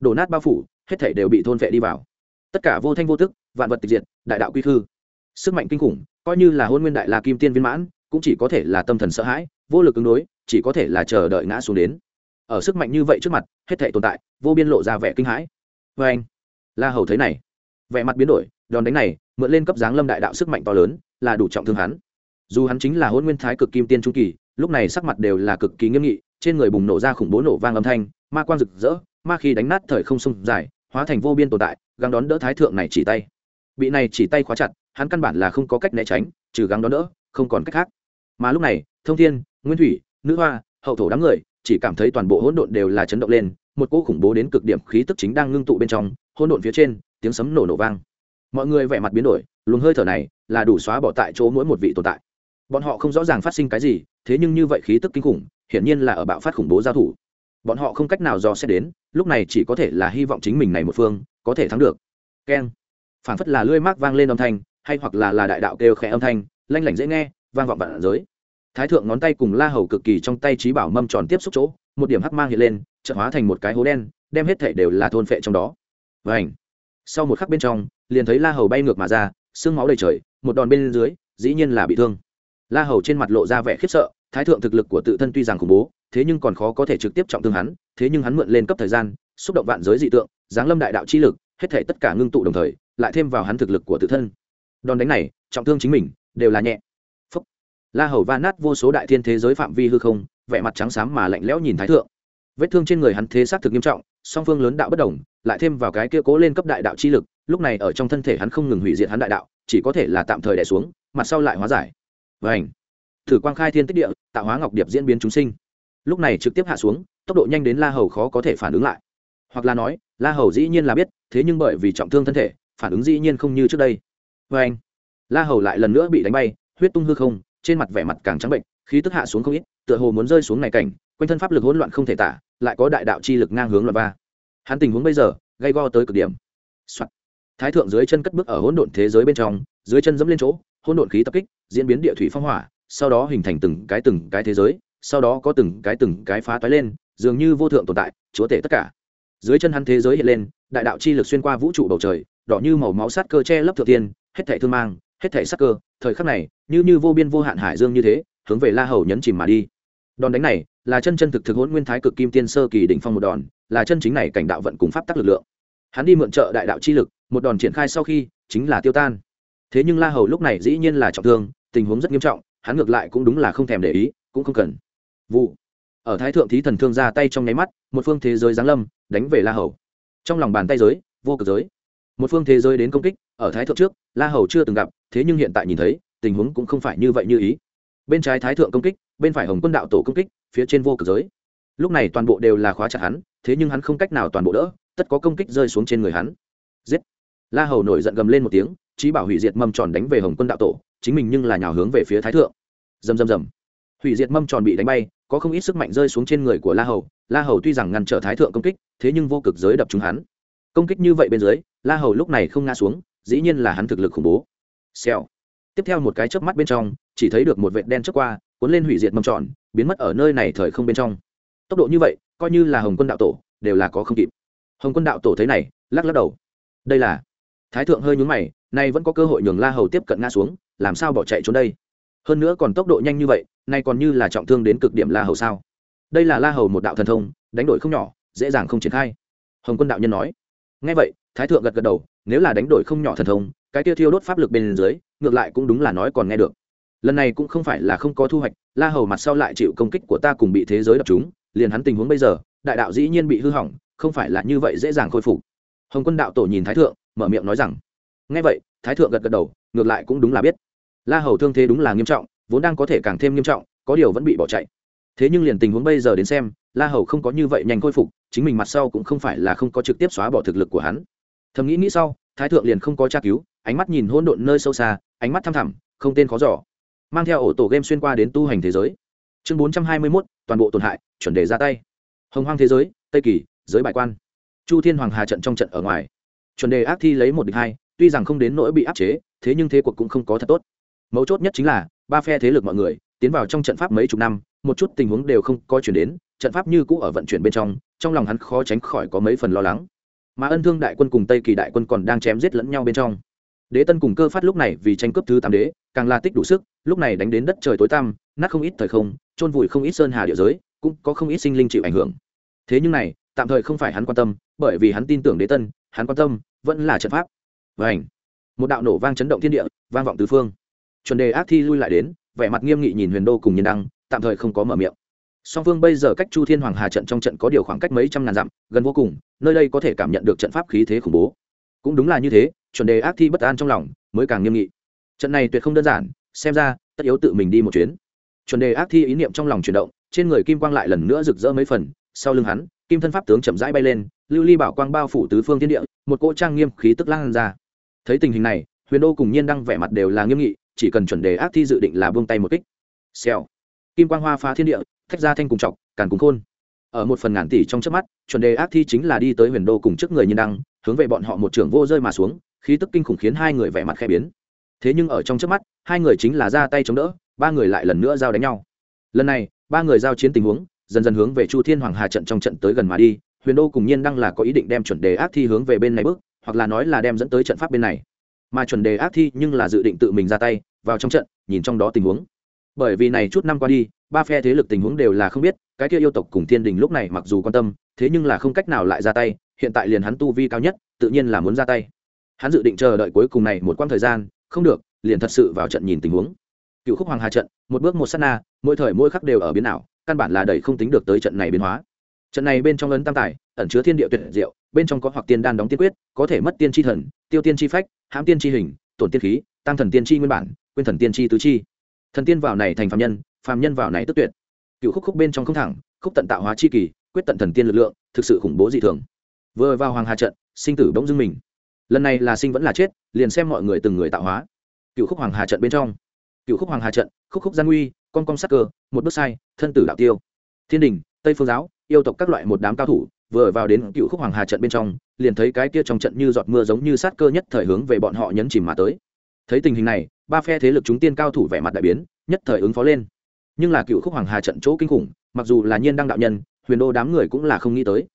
Đổ nát bao phủ, hết thể đều bị thôn vệ đi vào. Tất cả vô thanh vô tức, vạn vật tịch diệt, đại đạo quy khư. Sức mạnh kinh khủng coi như là hôn nguyên đại la kim tiên viên mãn, cũng chỉ có thể là tâm thần sợ hãi, vô lực ứng đối, chỉ có thể là chờ đợi ngã xuống đến. Ở sức mạnh như vậy trước mặt, hết thể tồn tại, vô biên lộ ra vẻ kinh hãi. Vê anh, la hầu thấy này, vẻ mặt biến đổi, đòn đánh này, mượn lên cấp dáng lâm đại đạo sức mạnh to lớn, là đủ trọng thương hắn. Dù hắn chính là hôn nguyên thái cực kim tiên trung kỳ, lúc này sắc mặt đều là cực kỳ nghiêm nghị, trên người bùng nổ ra khủng bố nổ vang âm thanh, ma quang rực rỡ, ma khi đánh nát thời không sông dài, hóa thành vô biên tồn tại, gắng đón đỡ thái thượng này chỉ tay. Bị này chỉ tay khóa chặt hắn căn bản là không có cách né tránh, trừ gắng đón đỡ, không còn cách khác. Mà lúc này, thông thiên, nguyên thủy, nữ hoa, hậu thổ đám người, chỉ cảm thấy toàn bộ hỗn độn đều là chấn động lên, một cỗ khủng bố đến cực điểm khí tức chính đang ngưng tụ bên trong, hỗn độn phía trên, tiếng sấm nổ nổ vang. Mọi người vẻ mặt biến đổi, luồng hơi thở này là đủ xóa bỏ tại chỗ mỗi một vị tồn tại. Bọn họ không rõ ràng phát sinh cái gì, thế nhưng như vậy khí tức kinh khủng, hiển nhiên là ở bạo phát khủng bố giao thủ. Bọn họ không cách nào dò xét đến, lúc này chỉ có thể là hy vọng chính mình này một phương có thể thắng được. Keng. Phản phất là lưỡi mác vang lên âm thanh hay hoặc là là đại đạo kêu khẽ âm thanh, lanh lảnh dễ nghe, vang vọng vạn giới. Thái thượng ngón tay cùng la hầu cực kỳ trong tay trí bảo mâm tròn tiếp xúc chỗ, một điểm hắc mang hiện lên, chợt hóa thành một cái hố đen, đem hết thể đều là thôn phệ trong đó. Và ảnh sau một khắc bên trong, liền thấy la hầu bay ngược mà ra xương máu đầy trời, một đòn bên dưới, dĩ nhiên là bị thương. La hầu trên mặt lộ ra vẻ khiếp sợ, thái thượng thực lực của tự thân tuy rằng khủng bố, thế nhưng còn khó có thể trực tiếp trọng thương hắn, thế nhưng hắn mượn lên cấp thời gian, xúc động vạn giới dị tượng, giáng lâm đại đạo chi lực, hết thể tất cả ngưng tụ đồng thời, lại thêm vào hắn thực lực của tự thân đòn đánh này, trọng thương chính mình, đều là nhẹ. Phúc. la hầu va nát vô số đại thiên thế giới phạm vi hư không, vẻ mặt trắng xám mà lạnh lẽo nhìn thái thượng. Vết thương trên người hắn thế xác thực nghiêm trọng, song phương lớn đạo bất đồng, lại thêm vào cái kia cố lên cấp đại đạo chi lực, lúc này ở trong thân thể hắn không ngừng hủy diệt hắn đại đạo, chỉ có thể là tạm thời đẻ xuống, mặt sau lại hóa giải. Vảnh thử quang khai thiên tích địa, tạo hóa ngọc điệp diễn biến chúng sinh. Lúc này trực tiếp hạ xuống, tốc độ nhanh đến la hầu khó có thể phản ứng lại. Hoặc là nói, la hầu dĩ nhiên là biết, thế nhưng bởi vì trọng thương thân thể, phản ứng dĩ nhiên không như trước đây vê anh. La hầu lại lần nữa bị đánh bay, huyết tung hư không, trên mặt vẻ mặt càng trắng bệnh, khí tức hạ xuống không ít, tựa hồ muốn rơi xuống này cảnh, quanh thân pháp lực hỗn loạn không thể tả, lại có đại đạo chi lực ngang hướng loạn va. Hắn tình huống bây giờ, gay go tới cực điểm、Soạn. thái thượng dưới chân cất bước ở hỗn độn thế giới bên trong, dưới chân dẫm lên chỗ, hỗn độn khí tập kích, diễn biến địa thủy phong hỏa, sau đó hình thành từng cái từng cái thế giới, sau đó có từng cái từng cái phá toái lên, dường như vô thượng tồn tại, chúa tể tất cả. Dưới chân hắn thế giới hiện lên, đại đạo chi lực xuyên qua vũ trụ bầu trời, đỏ như màu máu sát cơ che lấp thượng tiên hết thảy thương mang, hết thảy sát cơ, thời khắc này, như như vô biên vô hạn hải dương như thế, hướng về la hầu nhấn chìm mà đi. Đòn đánh này, là chân chân thực thực hỗn nguyên thái cực kim tiên sơ kỳ đỉnh phong một đòn, là chân chính này cảnh đạo vận cùng pháp tắc lực lượng. Hắn đi mượn trợ đại đạo chi lực, một đòn triển khai sau khi, chính là tiêu tan. Thế nhưng la hầu lúc này dĩ nhiên là trọng thương, tình huống rất nghiêm trọng, hắn ngược lại cũng đúng là không thèm để ý, cũng không cần. Vụ. Ở thái thượng thí thần thương ra tay trong nháy mắt, một phương thế giới giáng lâm, đánh về la hầu. Trong lòng bàn tay giới, vô cực giới. Một phương thế giới đến công kích ở thái thượng trước, la hầu chưa từng gặp, thế nhưng hiện tại nhìn thấy, tình huống cũng không phải như vậy như ý. Bên trái thái thượng công kích, bên phải hồng quân đạo tổ công kích, phía trên vô cực giới. Lúc này toàn bộ đều là khóa chặt hắn, thế nhưng hắn không cách nào toàn bộ đỡ, tất có công kích rơi xuống trên người hắn. Giết! La hầu nổi giận gầm lên một tiếng trí bảo hủy diệt mâm tròn đánh về hồng quân đạo tổ, chính mình nhưng là nhào hướng về phía thái thượng. Dầm dầm dầm hủy diệt mâm tròn bị đánh bay, có không ít sức mạnh rơi xuống trên người của la hầu. La hầu tuy rằng ngăn trở thái thượng công kích, thế nhưng vô cực giới đập trúng hắn. Công kích như vậy bên dưới, la hầu lúc này không ngã xuống dĩ nhiên là hắn thực lực khủng bố. Xèo. Tiếp theo một cái chớp mắt bên trong, chỉ thấy được một vệt đen chớp qua, cuốn lên hủy diệt mâm tròn, biến mất ở nơi này thời không bên trong. Tốc độ như vậy, coi như là hồng quân đạo tổ, đều là có không kịp. Hồng quân đạo tổ thấy này, lắc lắc đầu. Đây là. Thái thượng hơi nhún mày, nay vẫn có cơ hội nhường la hầu tiếp cận ngã xuống, làm sao bỏ chạy trốn đây? Hơn nữa còn tốc độ nhanh như vậy, nay còn như là trọng thương đến cực điểm la hầu sao? Đây là la hầu một đạo thần thông, đánh đổi không nhỏ, dễ dàng không triển khai. Hồng quân đạo nhân nói. Ngay vậy, thái thượng gật gật đầu nếu là đánh đổi không nhỏ thần thông, cái tiêu thiêu đốt pháp lực bên dưới, ngược lại cũng đúng là nói còn nghe được. Lần này cũng không phải là không có thu hoạch, la hầu mặt sau lại chịu công kích của ta cùng bị thế giới đập chúng liền hắn tình huống bây giờ, đại đạo dĩ nhiên bị hư hỏng, không phải là như vậy dễ dàng khôi phục. Hồng quân đạo tổ nhìn thái thượng, mở miệng nói rằng ngay vậy, thái thượng gật gật đầu, ngược lại cũng đúng là biết. La hầu thương thế đúng là nghiêm trọng, vốn đang có thể càng thêm nghiêm trọng, có điều vẫn bị bỏ chạy. Thế nhưng liền tình huống bây giờ đến xem, la hầu không có như vậy nhanh khôi phục, chính mình mặt sau cũng không phải là không có trực tiếp xóa bỏ thực lực của hắn thầm nghĩ nghĩ sau, thái thượng liền không có tra cứu, ánh mắt nhìn hôn độn nơi sâu xa, ánh mắt thăm thẳm, không tên khó giỏ mang theo ổ tổ game xuyên qua đến tu hành thế giới. Chương bốn trăm hai mươi mốt, toàn bộ tổn hại, chuẩn đề ra tay. Hồng hoang thế giới, tây kỳ, giới bại quan. Chu thiên hoàng hà trận trong trận ở ngoài. Chuẩn đề ác thi lấy một địch hai, tuy rằng không đến nỗi bị áp chế, thế nhưng thế cuộc cũng không có thật tốt. Mấu chốt nhất chính là, ba phe thế lực mọi người, tiến vào trong trận pháp mấy chục năm, một chút tình huống đều không có chuyển đến, trận pháp như cũ ở vận chuyển bên trong trong lòng hắn khó tránh khỏi có mấy phần lo lắng mà ân thương đại quân cùng tây kỳ đại quân còn đang chém giết lẫn nhau bên trong. Đế tân cùng cơ phát lúc này vì tranh cướp thứ tám đế, càng là tích đủ sức, lúc này đánh đến đất trời tối tăm, nát không ít thời không trôn vùi không ít sơn hà địa giới, cũng có không ít sinh linh chịu ảnh hưởng. Thế nhưng này, tạm thời không phải hắn quan tâm, bởi vì hắn tin tưởng đế tân, hắn quan tâm, vẫn là trận pháp. Và ảnh một đạo nổ vang chấn động thiên địa, vang vọng tứ phương. Chuẩn đề ác thi lui lại đến, vẻ mặt nghiêm nghị nhìn huyền đô cùng nhiên đăng, tạm thời không có mở miệng song phương bây giờ cách chu thiên hoàng hà trận trong trận có điều khoảng cách mấy trăm ngàn dặm, gần vô cùng, nơi đây có thể cảm nhận được trận pháp khí thế khủng bố. Cũng đúng là như thế, chuẩn đề ác thi bất an trong lòng, mới càng nghiêm nghị. Trận này tuyệt không đơn giản, xem ra, tất yếu tự mình đi một chuyến. Chuẩn đề ác thi ý niệm trong lòng chuyển động, trên người kim quang lại lần nữa rực rỡ mấy phần, sau lưng hắn, kim thân pháp tướng chậm rãi bay lên, lưu ly bảo quang bao phủ tứ phương thiên địa, một cỗ trang nghiêm khí tức lan ra. Thấy tình hình này, huyền đô cùng nhiên đăng vẻ mặt đều là nghiêm nghị, chỉ cần chuẩn đề ác thi dự định là buông tay một kích. Xèo. Kim quang hoa phá thiên địa thách ra thanh cùng trọc càn cùng khôn. Ở một phần ngàn tỷ trong trước mắt, chuẩn đề ác thi chính là đi tới huyền đô cùng trước người nhiên đăng, hướng về bọn họ một trưởng vô rơi mà xuống, khí tức kinh khủng khiến hai người vẻ mặt khẽ biến. Thế nhưng ở trong trước mắt, hai người chính là ra tay chống đỡ, ba người lại lần nữa giao đánh nhau. Lần này, ba người giao chiến tình huống, dần dần hướng về chu thiên hoàng hà trận trong trận tới gần mà đi, huyền đô cùng nhiên đăng là có ý định đem chuẩn đề ác thi hướng về bên này bước, hoặc là nói là đem dẫn tới trận pháp bên này. Mà chuẩn đề ác thi nhưng là dự định tự mình ra tay, vào trong trận, nhìn trong đó tình huống. Bởi vì này chút năm qua đi ba phe thế lực tình huống đều là không biết, cái kia yêu tộc cùng thiên đình lúc này mặc dù quan tâm, thế nhưng là không cách nào lại ra tay, hiện tại liền hắn tu vi cao nhất, tự nhiên là muốn ra tay. Hắn dự định chờ đợi cuối cùng này một quãng thời gian, không được, liền thật sự vào trận nhìn tình huống. Cựu khúc hoàng hà trận, một bước một s á t na, mỗi thời mỗi khắc đều ở biến ảo, căn bản là đẩy không tính được tới trận này biến hóa. Trận này bên trong ấn tam tài, ẩn chứa thiên địa tuyệt diệu, bên trong có hoặc tiên đan đóng tiên quyết, có thể mất tiên tri thần, tiêu tiên tri phách, hãm tiên tri hình, tổn tiên khí, tăng thần tiên tri nguyên bản quyên thần tiên tri tứ chi. Thần tiên vào này thành phạm nhân Phàm nhân vào này tức tuyệt. Cựu khúc khúc bên trong không thẳng, khúc tận tạo hóa chi kỳ, quyết tận thần tiên lực lượng, thực sự khủng bố dị thường. Vừa vào hoàng hà trận, sinh tử bỗng dưng mình. Lần này là sinh vẫn là chết, liền xem mọi người từng người tạo hóa. Cựu khúc hoàng hà trận bên trong. Cựu khúc hoàng hà trận, khúc khúc gian nguy, con con sắc cơ, một bước sai, thân tử đạo tiêu. Thiên đình, tây phương giáo, yêu tộc các loại một đám cao thủ, vừa vào đến cựu khúc hoàng hà trận bên trong, liền thấy cái kia trong trận như giọt mưa giống như sát cơ nhất thời hướng về bọn họ nhấn chìm mà tới. Thấy tình hình này, ba phe thế lực chúng tiên cao thủ vẻ mặt đại biến, nhất thời ứng phó lên nhưng là cựu khúc hoàng hà trận chỗ kinh khủng, mặc dù là nhiên đăng đạo nhân, huyền đô đám người cũng là không nghĩ tới.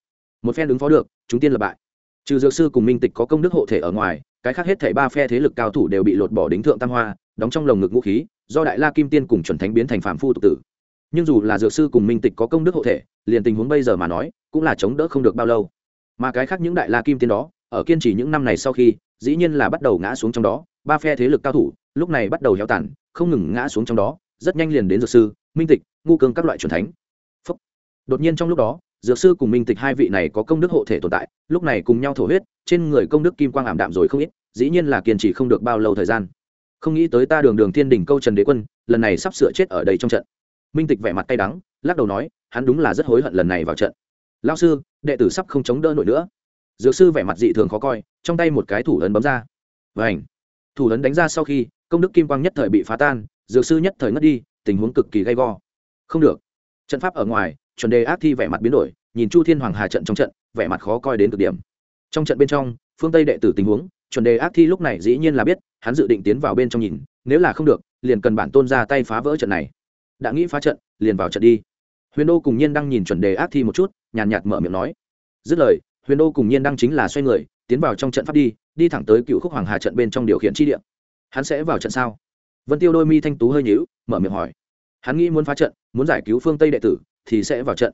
Một phe ứng phó được, chúng tiên lập bại. Trừ dược sư cùng minh tịch có công đức hộ thể ở ngoài, cái khác hết thảy ba phe thế lực cao thủ đều bị lột bỏ đính thượng tam hoa, đóng trong lồng ngực vũ khí, do đại la kim tiên cùng chuẩn thánh biến thành phạm phu tục tử. Nhưng dù là dược sư cùng minh tịch có công đức hộ thể, liền tình huống bây giờ mà nói, cũng là chống đỡ không được bao lâu. Mà cái khác những đại la kim tiên đó, ở kiên trì những năm này sau khi, dĩ nhiên là bắt đầu ngã xuống trong đó, ba phe thế lực cao thủ, lúc này bắt đầu héo tàn, không ngừng ngã xuống trong đó rất nhanh liền đến dược sư, minh tịch, ngu cương các loại truyền thánh. Phúc. đột nhiên trong lúc đó, dược sư cùng minh tịch hai vị này có công đức hộ thể tồn tại, lúc này cùng nhau thổ huyết, trên người công đức kim quang ảm đạm rồi không ít, dĩ nhiên là kiên trì không được bao lâu thời gian. Không nghĩ tới ta đường đường thiên đình câu trần đế quân, lần này sắp sửa chết ở đây trong trận. Minh tịch vẻ mặt cay đắng, lắc đầu nói, hắn đúng là rất hối hận lần này vào trận. Lao sư, đệ tử sắp không chống đỡ nổi nữa. Dược sư vẻ mặt dị thường khó coi, trong tay một cái thủ ấn bấm ra. Vảnh thủ ấn đánh ra sau khi, công đức kim quang nhất thời bị phá tan dược sư nhất thời ngất đi, tình huống cực kỳ gay go. Không được. Trận pháp ở ngoài, chuẩn đề ác thi vẻ mặt biến đổi, nhìn chu thiên hoàng hà trận trong trận, vẻ mặt khó coi đến cực điểm. Trong trận bên trong, phương tây đệ tử tình huống, chuẩn đề ác thi lúc này dĩ nhiên là biết, hắn dự định tiến vào bên trong nhìn, nếu là không được, liền cần bản tôn ra tay phá vỡ trận này. Đã nghĩ phá trận, liền vào trận đi. Huyền đô cùng nhiên đang nhìn chuẩn đề ác thi một chút, nhàn nhạt mở miệng nói. Dứt lời, huyền đô cùng nhiên đang chính là xoay người, tiến vào trong trận pháp đi đi thẳng tới cựu khúc hoàng hà trận bên trong điều khiển chi địa. Hắn sẽ vào trận sao? Vân tiêu đôi mi thanh tú hơi nhíu, mở miệng hỏi. Hắn nghĩ muốn phá trận, muốn giải cứu phương tây đệ tử, thì sẽ vào trận.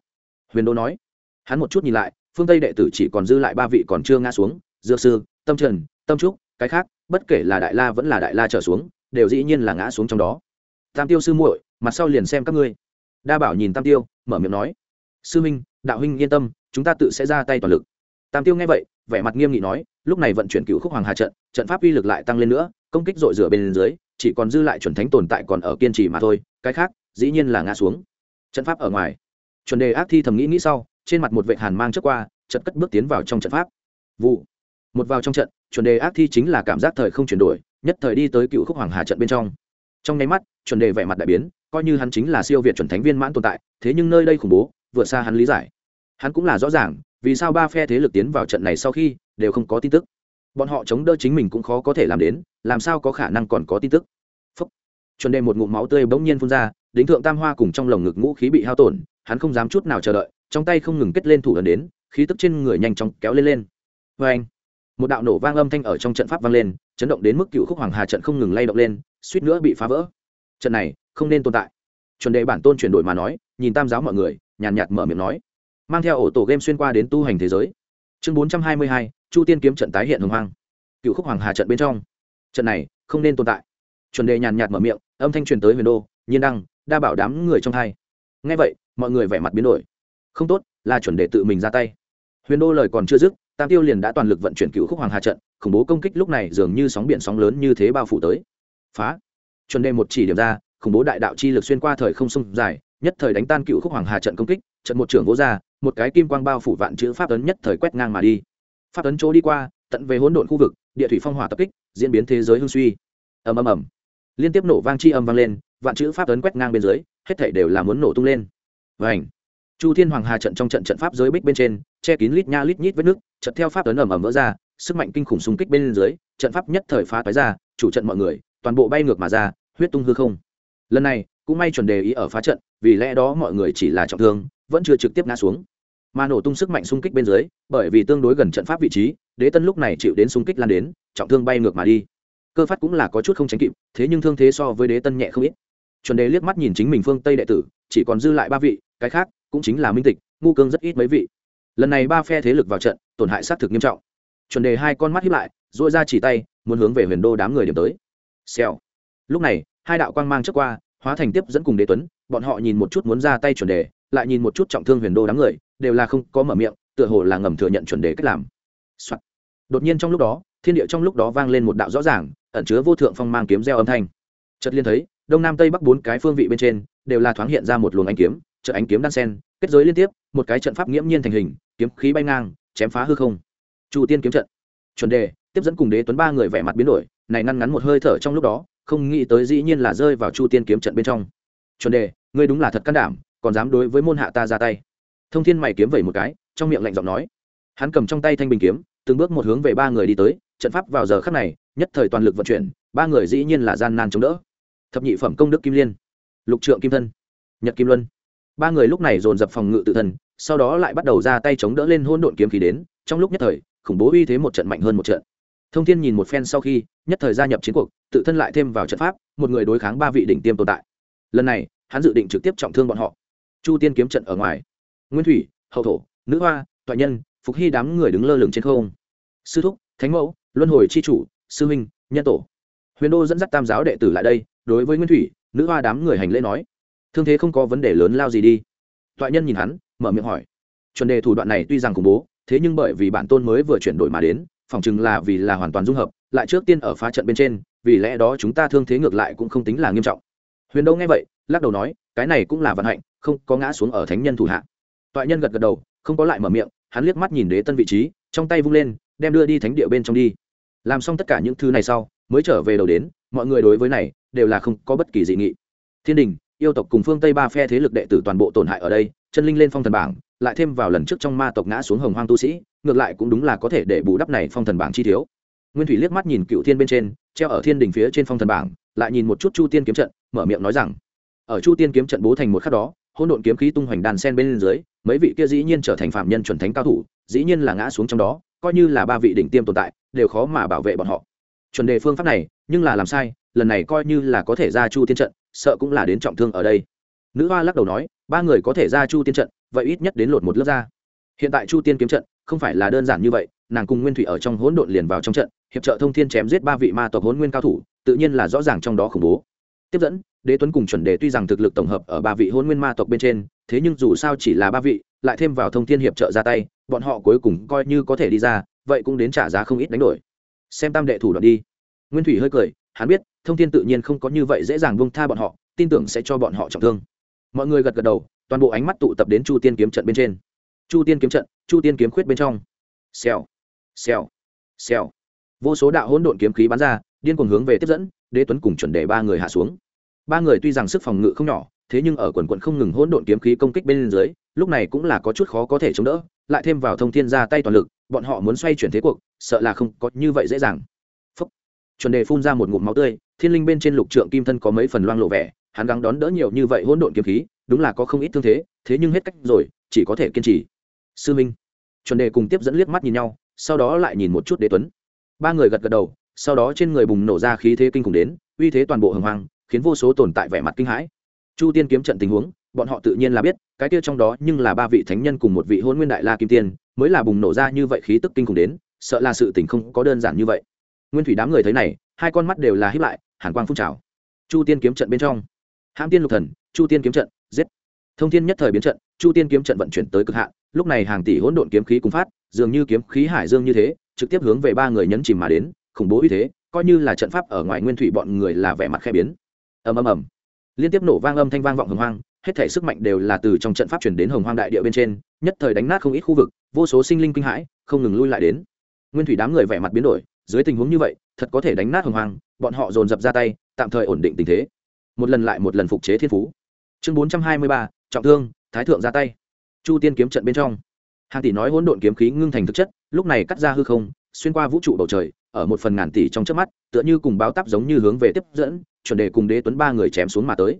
Huyền đô nói. Hắn một chút nhìn lại, phương tây đệ tử chỉ còn dư lại ba vị còn chưa ngã xuống, dược sư, tâm trần, tâm trúc, cái khác, bất kể là đại la vẫn là đại la trở xuống, đều dĩ nhiên là ngã xuống trong đó. Tam tiêu sư muội, mặt sau liền xem các ngươi. Đa bảo nhìn tam tiêu, mở miệng nói. Sư huynh đạo huynh yên tâm, chúng ta tự sẽ ra tay toàn lực. Tam tiêu nghe vậy, vẻ mặt nghiêm nghị nói lúc này vận chuyển cựu khúc hoàng hà trận trận pháp uy lực lại tăng lên nữa, công kích dội rửa bên dưới, chỉ còn dư lại chuẩn thánh tồn tại còn ở kiên trì mà thôi, cái khác, dĩ nhiên là ngã xuống. Trận pháp ở ngoài. Chuẩn đề ác thi thầm nghĩ nghĩ sau, trên mặt một vệ hàn mang trước qua trận cất bước tiến vào trong trận pháp. Vụ. Một vào trong trận, chuẩn đề ác thi chính là cảm giác thời không chuyển đổi, nhất thời đi tới cựu khúc hoàng hà trận bên trong. Trong nháy mắt, chuẩn đề vẻ mặt đại biến, coi như hắn chính là siêu việt chuẩn thánh viên mãn tồn tại, thế nhưng nơi đây khủng bố, vượt xa hắn lý giải. Hắn cũng là rõ ràng, vì sao ba phe thế lực tiến vào trận này sau khi đều không có tin tức. Bọn họ chống đỡ chính mình cũng khó có thể làm đến, làm sao có khả năng còn có tin tức? Phúc. chuẩn đề một ngụm máu tươi bỗng nhiên phun ra, đính thượng tam hoa cùng trong lồng ngực ngũ khí bị hao tổn, hắn không dám chút nào chờ đợi, trong tay không ngừng kết lên thủ ấn đến, khí tức trên người nhanh chóng kéo lên lên. Vê anh, một đạo nổ vang âm thanh ở trong trận pháp vang lên, chấn động đến mức cựu khúc hoàng hà trận không ngừng lay động lên, suýt nữa bị phá vỡ. Trận này không nên tồn tại. Chuẩn đề bản tôn chuyển đổi mà nói, nhìn tam giáo mọi người, nhàn nhạt mở miệng nói, mang theo ổ tổ game xuyên qua đến tu hành thế giới. Chương bốn trăm hai mươi hai chu tiên kiếm trận tái hiện hồng hoang. Cựu khúc hoàng hà trận bên trong. Trận này không nên tồn tại. Chuẩn đề nhàn nhạt mở miệng, âm thanh truyền tới huyền đô, nhiên đăng, đa bảo đám người trong hai. Ngay vậy, mọi người vẻ mặt biến đổi. Không tốt, là chuẩn đề tự mình ra tay. Huyền đô lời còn chưa dứt, tam tiêu liền đã toàn lực vận chuyển cựu khúc hoàng hà trận, khủng bố công kích lúc này dường như sóng biển sóng lớn như thế bao phủ tới. Phá. Chuẩn đề một chỉ điểm ra, khủng bố đại đạo chi lực xuyên qua thời không sông dài, nhất thời đánh tan cựu khúc hoàng hà trận công kích, trận một trưởng vỗ ra, một cái kim quang bao phủ vạn chữ pháp ấn nhất thời quét ngang mà đi pháp tấn chỗ đi qua, tận về hỗn độn khu vực, địa thủy phong hỏa tập kích, diễn biến thế giới hưng suy. Ầm ầm ầm. Liên tiếp nổ vang chi âm vang lên, vạn chữ pháp tấn quét ngang bên dưới, hết thảy đều là muốn nổ tung lên. Vảnh chu thiên hoàng hà trận trong trận trận pháp giới bích bên trên, che kín lít nha lít nhít vết nước trận theo pháp tấn ầm ầm vỡ ra, sức mạnh kinh khủng xung kích bên dưới, trận pháp nhất thời phá tái ra, chủ trận mọi người, toàn bộ bay ngược mà ra, huyết tung hư không. Lần này, cũng may chuẩn đề ý ở phá trận, vì lẽ đó mọi người chỉ là trọng thương, vẫn chưa trực tiếp ngã xuống mà nổ tung sức mạnh xung kích bên dưới, bởi vì tương đối gần trận pháp vị trí, đế tân lúc này chịu đến xung kích lan đến, trọng thương bay ngược mà đi. Cơ phát cũng là có chút không tránh kịp, thế nhưng thương thế so với đế tân nhẹ không ít. Chuẩn đề liếc mắt nhìn chính mình phương tây đệ tử, chỉ còn dư lại ba vị, cái khác cũng chính là minh tịch, ngu cương rất ít mấy vị. Lần này ba phe thế lực vào trận, tổn hại xác thực nghiêm trọng. Chuẩn đề hai con mắt hiếp lại dội ra chỉ tay, muốn hướng về huyền đô đám người điểm tới. Xèo. Lúc này, hai đạo quang mang trước qua, hóa thành tiếp dẫn cùng đế tuấn bọn họ nhìn một chút muốn ra tay chuẩn đề, lại nhìn một chút trọng thương huyền đô đám người, đều là không có mở miệng, tựa hồ là ngầm thừa nhận chuẩn đề cách làm、Soạn. đột nhiên trong lúc đó, thiên địa trong lúc đó vang lên một đạo rõ ràng, ẩn chứa vô thượng phong mang kiếm gieo âm thanh. Chợt liên thấy, đông nam tây bắc bốn cái phương vị bên trên, đều là thoáng hiện ra một luồng ánh kiếm chợ ánh kiếm đan sen, kết giới liên tiếp, một cái trận pháp nghiễm nhiên thành hình, kiếm khí bay ngang, chém phá hư không. Chu tiên kiếm trận. Chuẩn đề, tiếp dẫn cùng đế tuấn ba người vẻ mặt biến đổi, này ngăn ngắn một hơi thở trong lúc đó, không nghĩ tới dĩ nhiên là rơi vào chu tiên kiếm trận bên trong chuẩn đề, ngươi đúng là thật can đảm, còn dám đối với môn hạ ta ra tay. Thông thiên mày kiếm vẩy một cái, trong miệng lạnh giọng nói. Hắn cầm trong tay thanh bình kiếm, từng bước một hướng về ba người đi tới, trận pháp vào giờ khắc này, nhất thời toàn lực vận chuyển, ba người dĩ nhiên là gian nan chống đỡ. Thập nhị phẩm công đức kim liên, lục trượng kim thân, nhật kim luân. Ba người lúc này dồn dập phòng ngự tự thân, sau đó lại bắt đầu ra tay chống đỡ lên hôn độn kiếm khí đến, trong lúc nhất thời, khủng bố uy thế một trận mạnh hơn một trận. Thông thiên nhìn một phen sau khi, nhất thời gia nhập chiến cuộc, tự thân lại thêm vào trận pháp, một người đối kháng ba vị đỉnh tiêm tồn tại. Lần này hắn dự định trực tiếp trọng thương bọn họ. Chu tiên kiếm trận ở ngoài. Nguyên thủy, hậu thổ, nữ hoa, toại nhân, phục hy đám người đứng lơ lửng trên không. Sư thúc, thánh mẫu, luân hồi c h i chủ, sư huynh nhân tổ. Huyền đô dẫn dắt tam giáo đệ tử lại đây, đối với nguyên thủy, nữ hoa đám người hành lễ nói, thương thế không có vấn đề lớn lao gì đi. Toại nhân nhìn hắn, mở miệng hỏi, chuẩn đề thủ đoạn này tuy rằng khủng bố, thế nhưng bởi vì bản tôn mới vừa chuyển đổi mà đến phỏng chừng là vì là hoàn toàn dung hợp, lại trước tiên ở phá trận bên trên, vì lẽ đó chúng ta thương thế ngược lại cũng không tính là nghiêm trọng. Huyền đô nghe vậy lắc đầu nói, cái này cũng là vận hạnh, không có ngã xuống ở thánh nhân thủ hạ. Toại nhân gật gật đầu, không có lại mở miệng, hắn liếc mắt nhìn đế tân vị trí, trong tay vung lên, đem đưa đi thánh địa bên trong đi. Làm xong tất cả những thứ này sau, mới trở về đầu đến, mọi người đối với này, đều là không có bất kỳ dị nghị. Thiên đình, yêu tộc cùng phương tây ba phe thế lực đệ tử toàn bộ tổn hại ở đây, chân linh lên phong thần bảng, lại thêm vào lần trước trong ma tộc ngã xuống hồng hoang tu sĩ, ngược lại cũng đúng là có thể để bù đắp này phong thần bảng chi thiếu. Nguyên thủy liếc mắt nhìn cựu thiên bên trên, treo ở thiên đình phía trên phong thần bảng, lại nhìn một chút chu tiên kiếm trận, mở miệng nói rằng ở chu tiên kiếm trận bố thành một khắc đó, hỗn độn kiếm khí tung hoành đàn sen bên dưới, mấy vị kia dĩ nhiên trở thành phạm nhân chuẩn thánh cao thủ, dĩ nhiên là ngã xuống trong đó, coi như là ba vị đỉnh tiêm tồn tại, đều khó mà bảo vệ bọn họ. Chuẩn đề phương pháp này, nhưng là làm sai, lần này coi như là có thể ra chu tiên trận, sợ cũng là đến trọng thương ở đây. Nữ hoa lắc đầu nói, ba người có thể ra chu tiên trận, vậy ít nhất đến lột một lớp ra hiện tại chu tiên kiếm trận, không phải là đơn giản như vậy, nàng cùng nguyên thủy ở trong hỗn độn liền vào trong trận, hiệp trợ thông thiên chém giết ba vị ma tộc hỗn nguyên cao thủ, tự nhiên là rõ ràng trong đó khủng bố. Tiếp dẫn đế tuấn cùng chuẩn đề tuy rằng thực lực tổng hợp ở ba vị hôn nguyên ma tộc bên trên, thế nhưng dù sao chỉ là ba vị, lại thêm vào thông thiên hiệp trợ ra tay, bọn họ cuối cùng coi như có thể đi ra, vậy cũng đến trả giá không ít đánh đổi. Xem tam đệ thủ đoạn đi. Nguyên thủy hơi cười, hắn biết, thông thiên tự nhiên không có như vậy dễ dàng buông tha bọn họ, tin tưởng sẽ cho bọn họ trọng thương. Mọi người gật gật đầu, toàn bộ ánh mắt tụ tập đến chu tiên kiếm trận bên trên. Chu tiên kiếm trận, chu tiên kiếm khuyết bên trong. Xèo xèo xèo. Vô số đạo hỗn độn kiếm khí bắn ra, điên cuồng hướng về tiếp dẫn, đế tuấn cùng chuẩn đề ba người hạ xuống ba người tuy rằng sức phòng ngự không nhỏ, thế nhưng ở quần quận không ngừng hỗn độn kiếm khí công kích bên dưới, lúc này cũng là có chút khó có thể chống đỡ, lại thêm vào thông thiên ra tay toàn lực, bọn họ muốn xoay chuyển thế cuộc, sợ là không có như vậy dễ dàng. Phúc. chuẩn đề phun ra một ngụm máu tươi, thiên linh bên trên lục trượng kim thân có mấy phần loang lộ vẻ, hắn gắng đón đỡ nhiều như vậy hỗn độn kiếm khí, đúng là có không ít thương thế thế nhưng hết cách rồi, chỉ có thể kiên trì. Sư minh. Chuẩn đề cùng tiếp dẫn liếc mắt nhìn nhau, sau đó lại nhìn một chút đế tuấn. Ba người gật gật đầu, sau đó trên người bùng nổ ra khí thế kinh khủng đến, uy thế toàn bộ hồng hoang khiến vô số tồn tại vẻ mặt kinh hãi. Chu tiên kiếm trận tình huống, bọn họ tự nhiên là biết, cái kia trong đó nhưng là ba vị thánh nhân cùng một vị hôn nguyên đại la kim tiên, mới là bùng nổ ra như vậy khí tức kinh khủng đến, sợ là sự tình không có đơn giản như vậy. Nguyên thủy đám người thấy này, hai con mắt đều là hiếp lại, hàn quang phun trào. Chu tiên kiếm trận bên trong. Hãm tiên lục thần, chu tiên kiếm trận, giết. Thông thiên nhất thời biến trận, chu tiên kiếm trận vận chuyển tới cực hạn, lúc này hàng tỷ hỗn độn kiếm khí cùng phát, dường như kiếm khí hải dương như thế, trực tiếp hướng về ba người nhấn chìm mà đến, khủng bố uy thế, coi như là trận pháp ở ngoài nguyên thủy bọn người là vẻ mặt khe biến ầm ầm ầm. Liên tiếp nổ vang âm thanh vang vọng hồng hoang, hết thể sức mạnh đều là từ trong trận pháp chuyển đến hồng hoang đại địa bên trên, nhất thời đánh nát không ít khu vực, vô số sinh linh kinh hãi, không ngừng lui lại đến. Nguyên thủy đám người vẻ mặt biến đổi, dưới tình huống như vậy, thật có thể đánh nát hồng hoang, bọn họ dồn dập ra tay, tạm thời ổn định tình thế. Một lần lại một lần phục chế thiên phú. Chương bốn trăm hai mươi ba, trọng thương, thái thượng ra tay. Chu tiên kiếm trận bên trong. Hàng tỷ nói hỗn độn kiếm khí ngưng thành thực chất, lúc này cắt ra hư không, xuyên qua vũ trụ bầu trời ở một phần ngàn tỷ trong trước mắt, tựa như cùng báo tắp giống như hướng về tiếp dẫn, chuẩn đề cùng đế tuấn ba người chém xuống mà tới.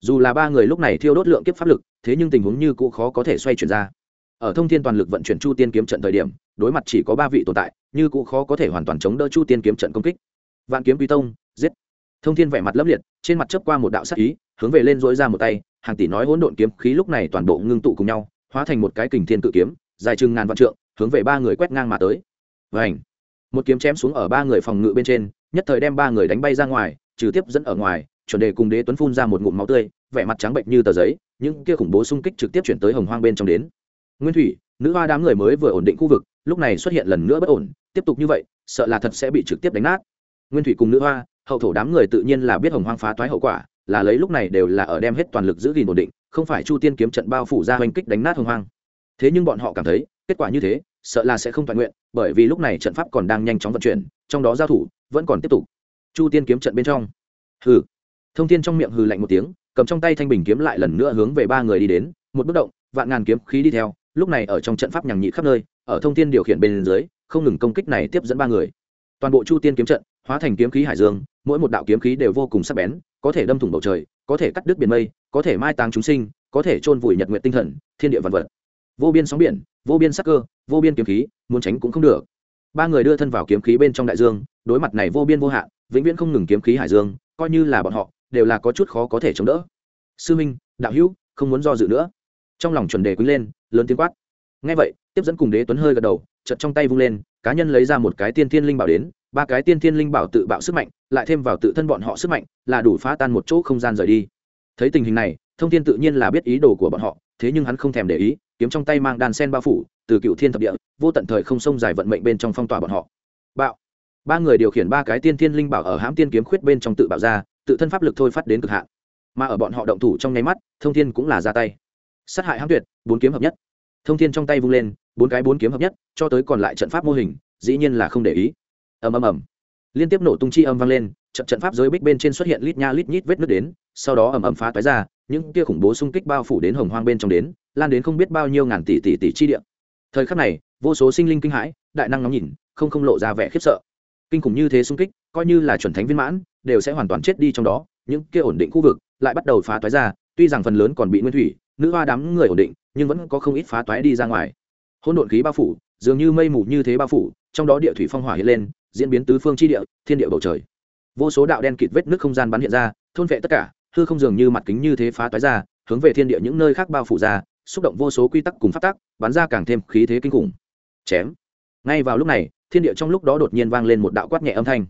Dù là ba người lúc này thiêu đốt lượng kiếp pháp lực, thế nhưng tình huống như cũ khó có thể xoay chuyển ra. Ở thông thiên toàn lực vận chuyển chu tiên kiếm trận thời điểm, đối mặt chỉ có ba vị tồn tại, như cũ khó có thể hoàn toàn chống đỡ chu tiên kiếm trận công kích. Vạn kiếm quy tông, giết. Thông thiên vẻ mặt lấp liệt, trên mặt chớp qua một đạo sắc ý, hướng về lên dỗi ra một tay, hàng tỷ nói hỗn độn kiếm khí lúc này toàn bộ ngưng tụ cùng nhau, hóa thành một cái kình thiên cự kiếm, dài chừng ngàn vạn trượng, hướng về ba người quét ngang mà tới. Vảnh một kiếm chém xuống ở ba người phòng ngự bên trên, nhất thời đem ba người đánh bay ra ngoài, trừ tiếp dẫn ở ngoài, chuẩn đề cùng đế tuấn phun ra một ngụm máu tươi, vẻ mặt trắng bệnh như tờ giấy, những kia khủng bố xung kích trực tiếp chuyển tới hồng hoang bên trong đến. Nguyên thủy, nữ hoa đám người mới vừa ổn định khu vực, lúc này xuất hiện lần nữa bất ổn, tiếp tục như vậy, sợ là thật sẽ bị trực tiếp đánh nát. Nguyên thủy cùng nữ hoa, hậu thổ đám người tự nhiên là biết hồng hoang phá toái hậu quả, là lấy lúc này đều là ở đem hết toàn lực giữ gìn ổn định, không phải chu tiên kiếm trận bao phủ ra hoành kích đánh nát hồng hoang. Thế nhưng bọn họ cảm thấy, kết quả như thế sợ là sẽ không toàn nguyện, bởi vì lúc này trận pháp còn đang nhanh chóng vận chuyển, trong đó giao thủ vẫn còn tiếp tục. Chu tiên kiếm trận bên trong. Hừ. Thông thiên trong miệng hừ lạnh một tiếng, cầm trong tay thanh bình kiếm lại lần nữa hướng về ba người đi đến, một bước động, vạn ngàn kiếm khí đi theo, lúc này ở trong trận pháp nhằng nhị khắp nơi, ở thông thiên điều khiển bên dưới, không ngừng công kích này tiếp dẫn ba người. Toàn bộ chu tiên kiếm trận, hóa thành kiếm khí hải dương, mỗi một đạo kiếm khí đều vô cùng sắc bén, có thể đâm thủng bầu trời, có thể cắt đứt biển mây, có thể mai táng chúng sinh, có thể chôn vùi nhật nguyện tinh thần, thiên địa vạn vật. Vô biên sóng biển vô biên sắc cơ, vô biên kiếm khí, muốn tránh cũng không được. Ba người đưa thân vào kiếm khí bên trong đại dương, đối mặt này vô biên vô hạn, vĩnh viễn không ngừng kiếm khí hải dương, coi như là bọn họ, đều là có chút khó có thể chống đỡ. Sư minh, đạo hữu, không muốn do dự nữa. Trong lòng chuẩn đề quý lên, lớn tiếng quát. Ngay vậy, tiếp dẫn cùng đế tuấn hơi gật đầu chật trong tay vung lên, cá nhân lấy ra một cái tiên thiên linh bảo đến, ba cái tiên thiên linh bảo tự bạo sức mạnh, lại thêm vào tự thân bọn họ sức mạnh, là đủ phá tan một chỗ không gian rời đi. Thấy tình hình này, thông thiên tự nhiên là biết ý đồ của bọn họ, thế nhưng hắn không thèm để ý kiếm trong tay mang đàn sen bao phủ, từ cựu thiên thập địa, vô tận thời không sông dài vận mệnh bên trong phong tỏa bọn họ. Bạo. Ba người điều khiển ba cái tiên thiên linh bảo ở hãm tiên kiếm khuyết bên trong tự bạo ra, tự thân pháp lực thôi phát đến cực hạn. Mà ở bọn họ động thủ trong nháy mắt, thông thiên cũng là ra tay. Sát hại hãm tuyệt, bốn kiếm hợp nhất. Thông thiên trong tay vung lên, bốn cái bốn kiếm hợp nhất, cho tới còn lại trận pháp mô hình, dĩ nhiên là không để ý. Ầm ầm ầm. Liên tiếp nổ tung chi âm vang lên, trận trận pháp giới bích bên trên xuất hiện lít nha lít nhít vết nước đến, sau đó ầm ầm phá toái ra những kia khủng bố xung kích bao phủ đến hồng hoang bên trong đến, lan đến không biết bao nhiêu ngàn tỷ tỷ tỷ chi địa. Thời khắc này, vô số sinh linh kinh hãi, đại năng ngóng nhìn, không không lộ ra vẻ khiếp sợ. Kinh khủng như thế xung kích, coi như là chuẩn thánh viên mãn, đều sẽ hoàn toàn chết đi trong đó, những kia ổn định khu vực lại bắt đầu phá toái ra, tuy rằng phần lớn còn bị nguyên thủy, nữ hoa đám người ổn định, nhưng vẫn có không ít phá toái đi ra ngoài. Hỗn độn khí bao phủ, dường như mây mù như thế bao phủ, trong đó địa thủy phong hỏa hiện lên, diễn biến tứ phương chi địa, thiên địa bầu trời. Vô số đạo đen kịt vết nước không gian bắn hiện ra, thôn vệ tất cả hư không dường như mặt kính như thế phá toái ra, hướng về thiên địa những nơi khác bao phủ ra, xúc động vô số quy tắc cùng phát tác bắn ra càng thêm khí thế kinh khủng. Chém. Ngay vào lúc này, thiên địa trong lúc đó đột nhiên vang lên một đạo quát nhẹ âm thanh.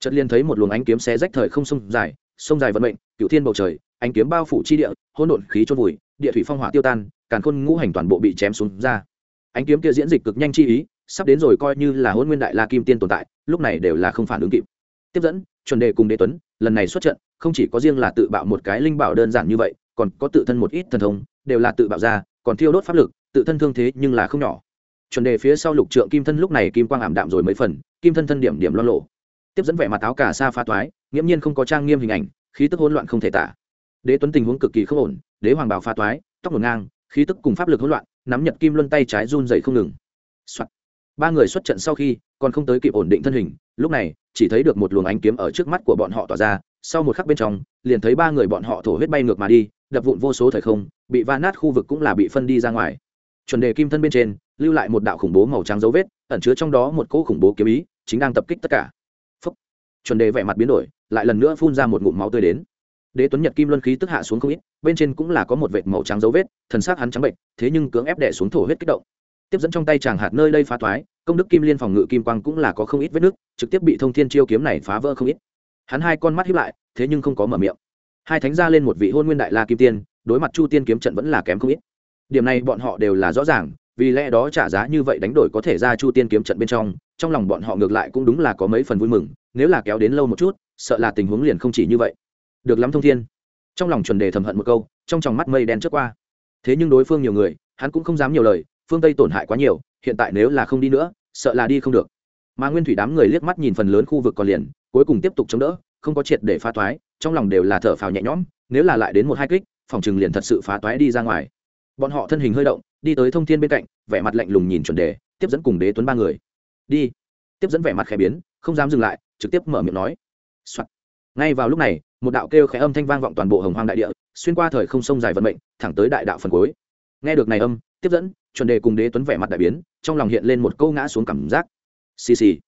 Chợt liền thấy một luồng ánh kiếm xé rách thời không sông dài sông dài vận mệnh cựu thiên bầu trời, ánh kiếm bao phủ chi địa, hỗn độn khí trôn vùi, địa thủy phong hỏa tiêu tan, càn khôn ngũ hành toàn bộ bị chém xuống ra. Ánh kiếm kia diễn dịch cực nhanh chi ý, sắp đến rồi coi như là hôn nguyên đại la kim tiên tồn tại, lúc này đều là không phản ứng kịp. Tiếp dẫn chuẩn đề cùng đế tuấn, lần này xuất trận, không chỉ có riêng là tự bạo một cái linh bảo đơn giản như vậy, còn có tự thân một ít thần thông, đều là tự bạo ra, còn thiêu đốt pháp lực, tự thân thương thế nhưng là không nhỏ. Chuẩn đề phía sau lục trượng kim thân lúc này kim quang ảm đạm rồi mấy phần, kim thân thân điểm điểm loan lộ. Tiếp dẫn vẻ mặt áo cả xa pha toái, nghiễm nhiên không có trang nghiêm hình ảnh, khí tức hỗn loạn không thể tả. Đế tuấn tình huống cực kỳ không ổn, đế hoàng bảo pha toái, tóc ngổn ngang, khí tức cùng pháp lực hỗn loạn, nắm nhật kim luân tay trái run dậy không ngừng、Soạn. ba người xuất trận sau khi, còn không tới kịp ổn định thân hình, lúc này chỉ thấy được một luồng ánh kiếm ở trước mắt của bọn họ tỏa ra, sau một khắc bên trong, liền thấy ba người bọn họ thổ huyết bay ngược mà đi, đập vụn vô số thời không, bị va nát khu vực cũng là bị phân đi ra ngoài. Chuẩn đề kim thân bên trên, lưu lại một đạo khủng bố màu trắng dấu vết, ẩn chứa trong đó một cỗ khủng bố kiếm ý, chính đang tập kích tất cả. Phúc. chuẩn đề vẻ mặt biến đổi, lại lần nữa phun ra một ngụm máu tươi đến. Đế tuấn nhật kim luân khí tức hạ xuống không ít, bên trên cũng là có một vệt màu trắng dấu vết, thần xác hắn trắng bệnh thế nhưng cưỡng ép đẻ xuống thổ huyết kích động. Tiếp dẫn trong tay chàng hạt nơi đây phá thoái công đức kim liên phòng ngự kim quang cũng là có không ít vết nước, trực tiếp bị thông thiên chiêu kiếm này phá vỡ không ít. Hắn hai con mắt hiếp lại, thế nhưng không có mở miệng. Hai thánh ra lên một vị hôn nguyên đại la kim tiên, đối mặt chu tiên kiếm trận vẫn là kém không ít. Điểm này bọn họ đều là rõ ràng, vì lẽ đó trả giá như vậy đánh đổi có thể ra chu tiên kiếm trận bên trong trong lòng bọn họ ngược lại cũng đúng là có mấy phần vui mừng, nếu là kéo đến lâu một chút, sợ là tình huống liền không chỉ như vậy. Được lắm thông thiên. Trong lòng chuẩn đề thầm hận một câu, trong tròng mắt mây đen trước qua. Thế nhưng đối phương nhiều người, hắn cũng không dám nhiều lời, phương tây tổn hại quá nhiều hiện tại nếu là không đi nữa, sợ là đi không được. Mà nguyên thủy đám người liếc mắt nhìn phần lớn khu vực còn liền, cuối cùng tiếp tục chống đỡ, không có triệt để phá toái, trong lòng đều là thở phào nhẹ nhõm, nếu là lại đến một hai kích, phòng trừng liền thật sự phá toái đi ra ngoài. Bọn họ thân hình hơi động, đi tới thông thiên bên cạnh, vẻ mặt lạnh lùng nhìn chuẩn đề, tiếp dẫn cùng đế tuấn ba người. Đi. Tiếp dẫn vẻ mặt khẽ biến, không dám dừng lại, trực tiếp mở miệng nói、Soạn. ngay vào lúc này, một đạo kêu khẽ âm thanh vang vọng toàn bộ hồng hoang đại địa, xuyên qua thời không sông dài vận mệnh, thẳng tới đại đạo phần cuối. Nghe được này âm, tiếp dẫn chuẩn đề cùng đế tuấn vẻ mặt đại biến, trong lòng hiện lên một câu ngã xuống cảm giác. Xì xì.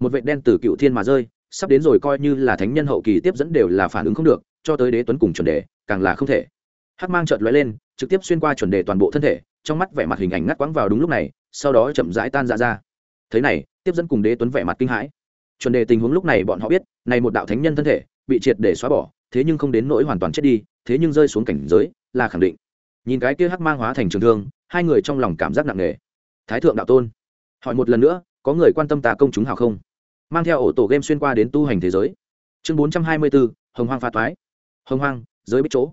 Một vệ đen từ cựu thiên mà rơi, sắp đến rồi coi như là thánh nhân hậu kỳ tiếp dẫn đều là phản ứng không được, cho tới đế tuấn cùng chuẩn đề, càng là không thể. Hắc mang trợt lóe lên, trực tiếp xuyên qua chuẩn đề toàn bộ thân thể, trong mắt vẻ mặt hình ảnh ngắt quãng vào đúng lúc này, sau đó chậm rãi tan ra ra. Thế này, tiếp dẫn cùng đế tuấn vẻ mặt kinh hãi. Chuẩn đề tình huống lúc này bọn họ biết, này một đạo thánh nhân thân thể, bị triệt để xóa bỏ, thế nhưng không đến nỗi hoàn toàn chết đi, thế nhưng rơi xuống cảnh giới, là khẳng định nhìn cái kia hắc mang hóa thành trường thương, hai người trong lòng cảm giác nặng nề. Thái thượng đạo tôn, hỏi một lần nữa, có người quan tâm ta công chúng hào không? Mang theo ổ tổ game xuyên qua đến tu hành thế giới. Chương bốn trăm hai mươi bốn, hồng hoang pha toái. Hồng hoang, giới bích chỗ.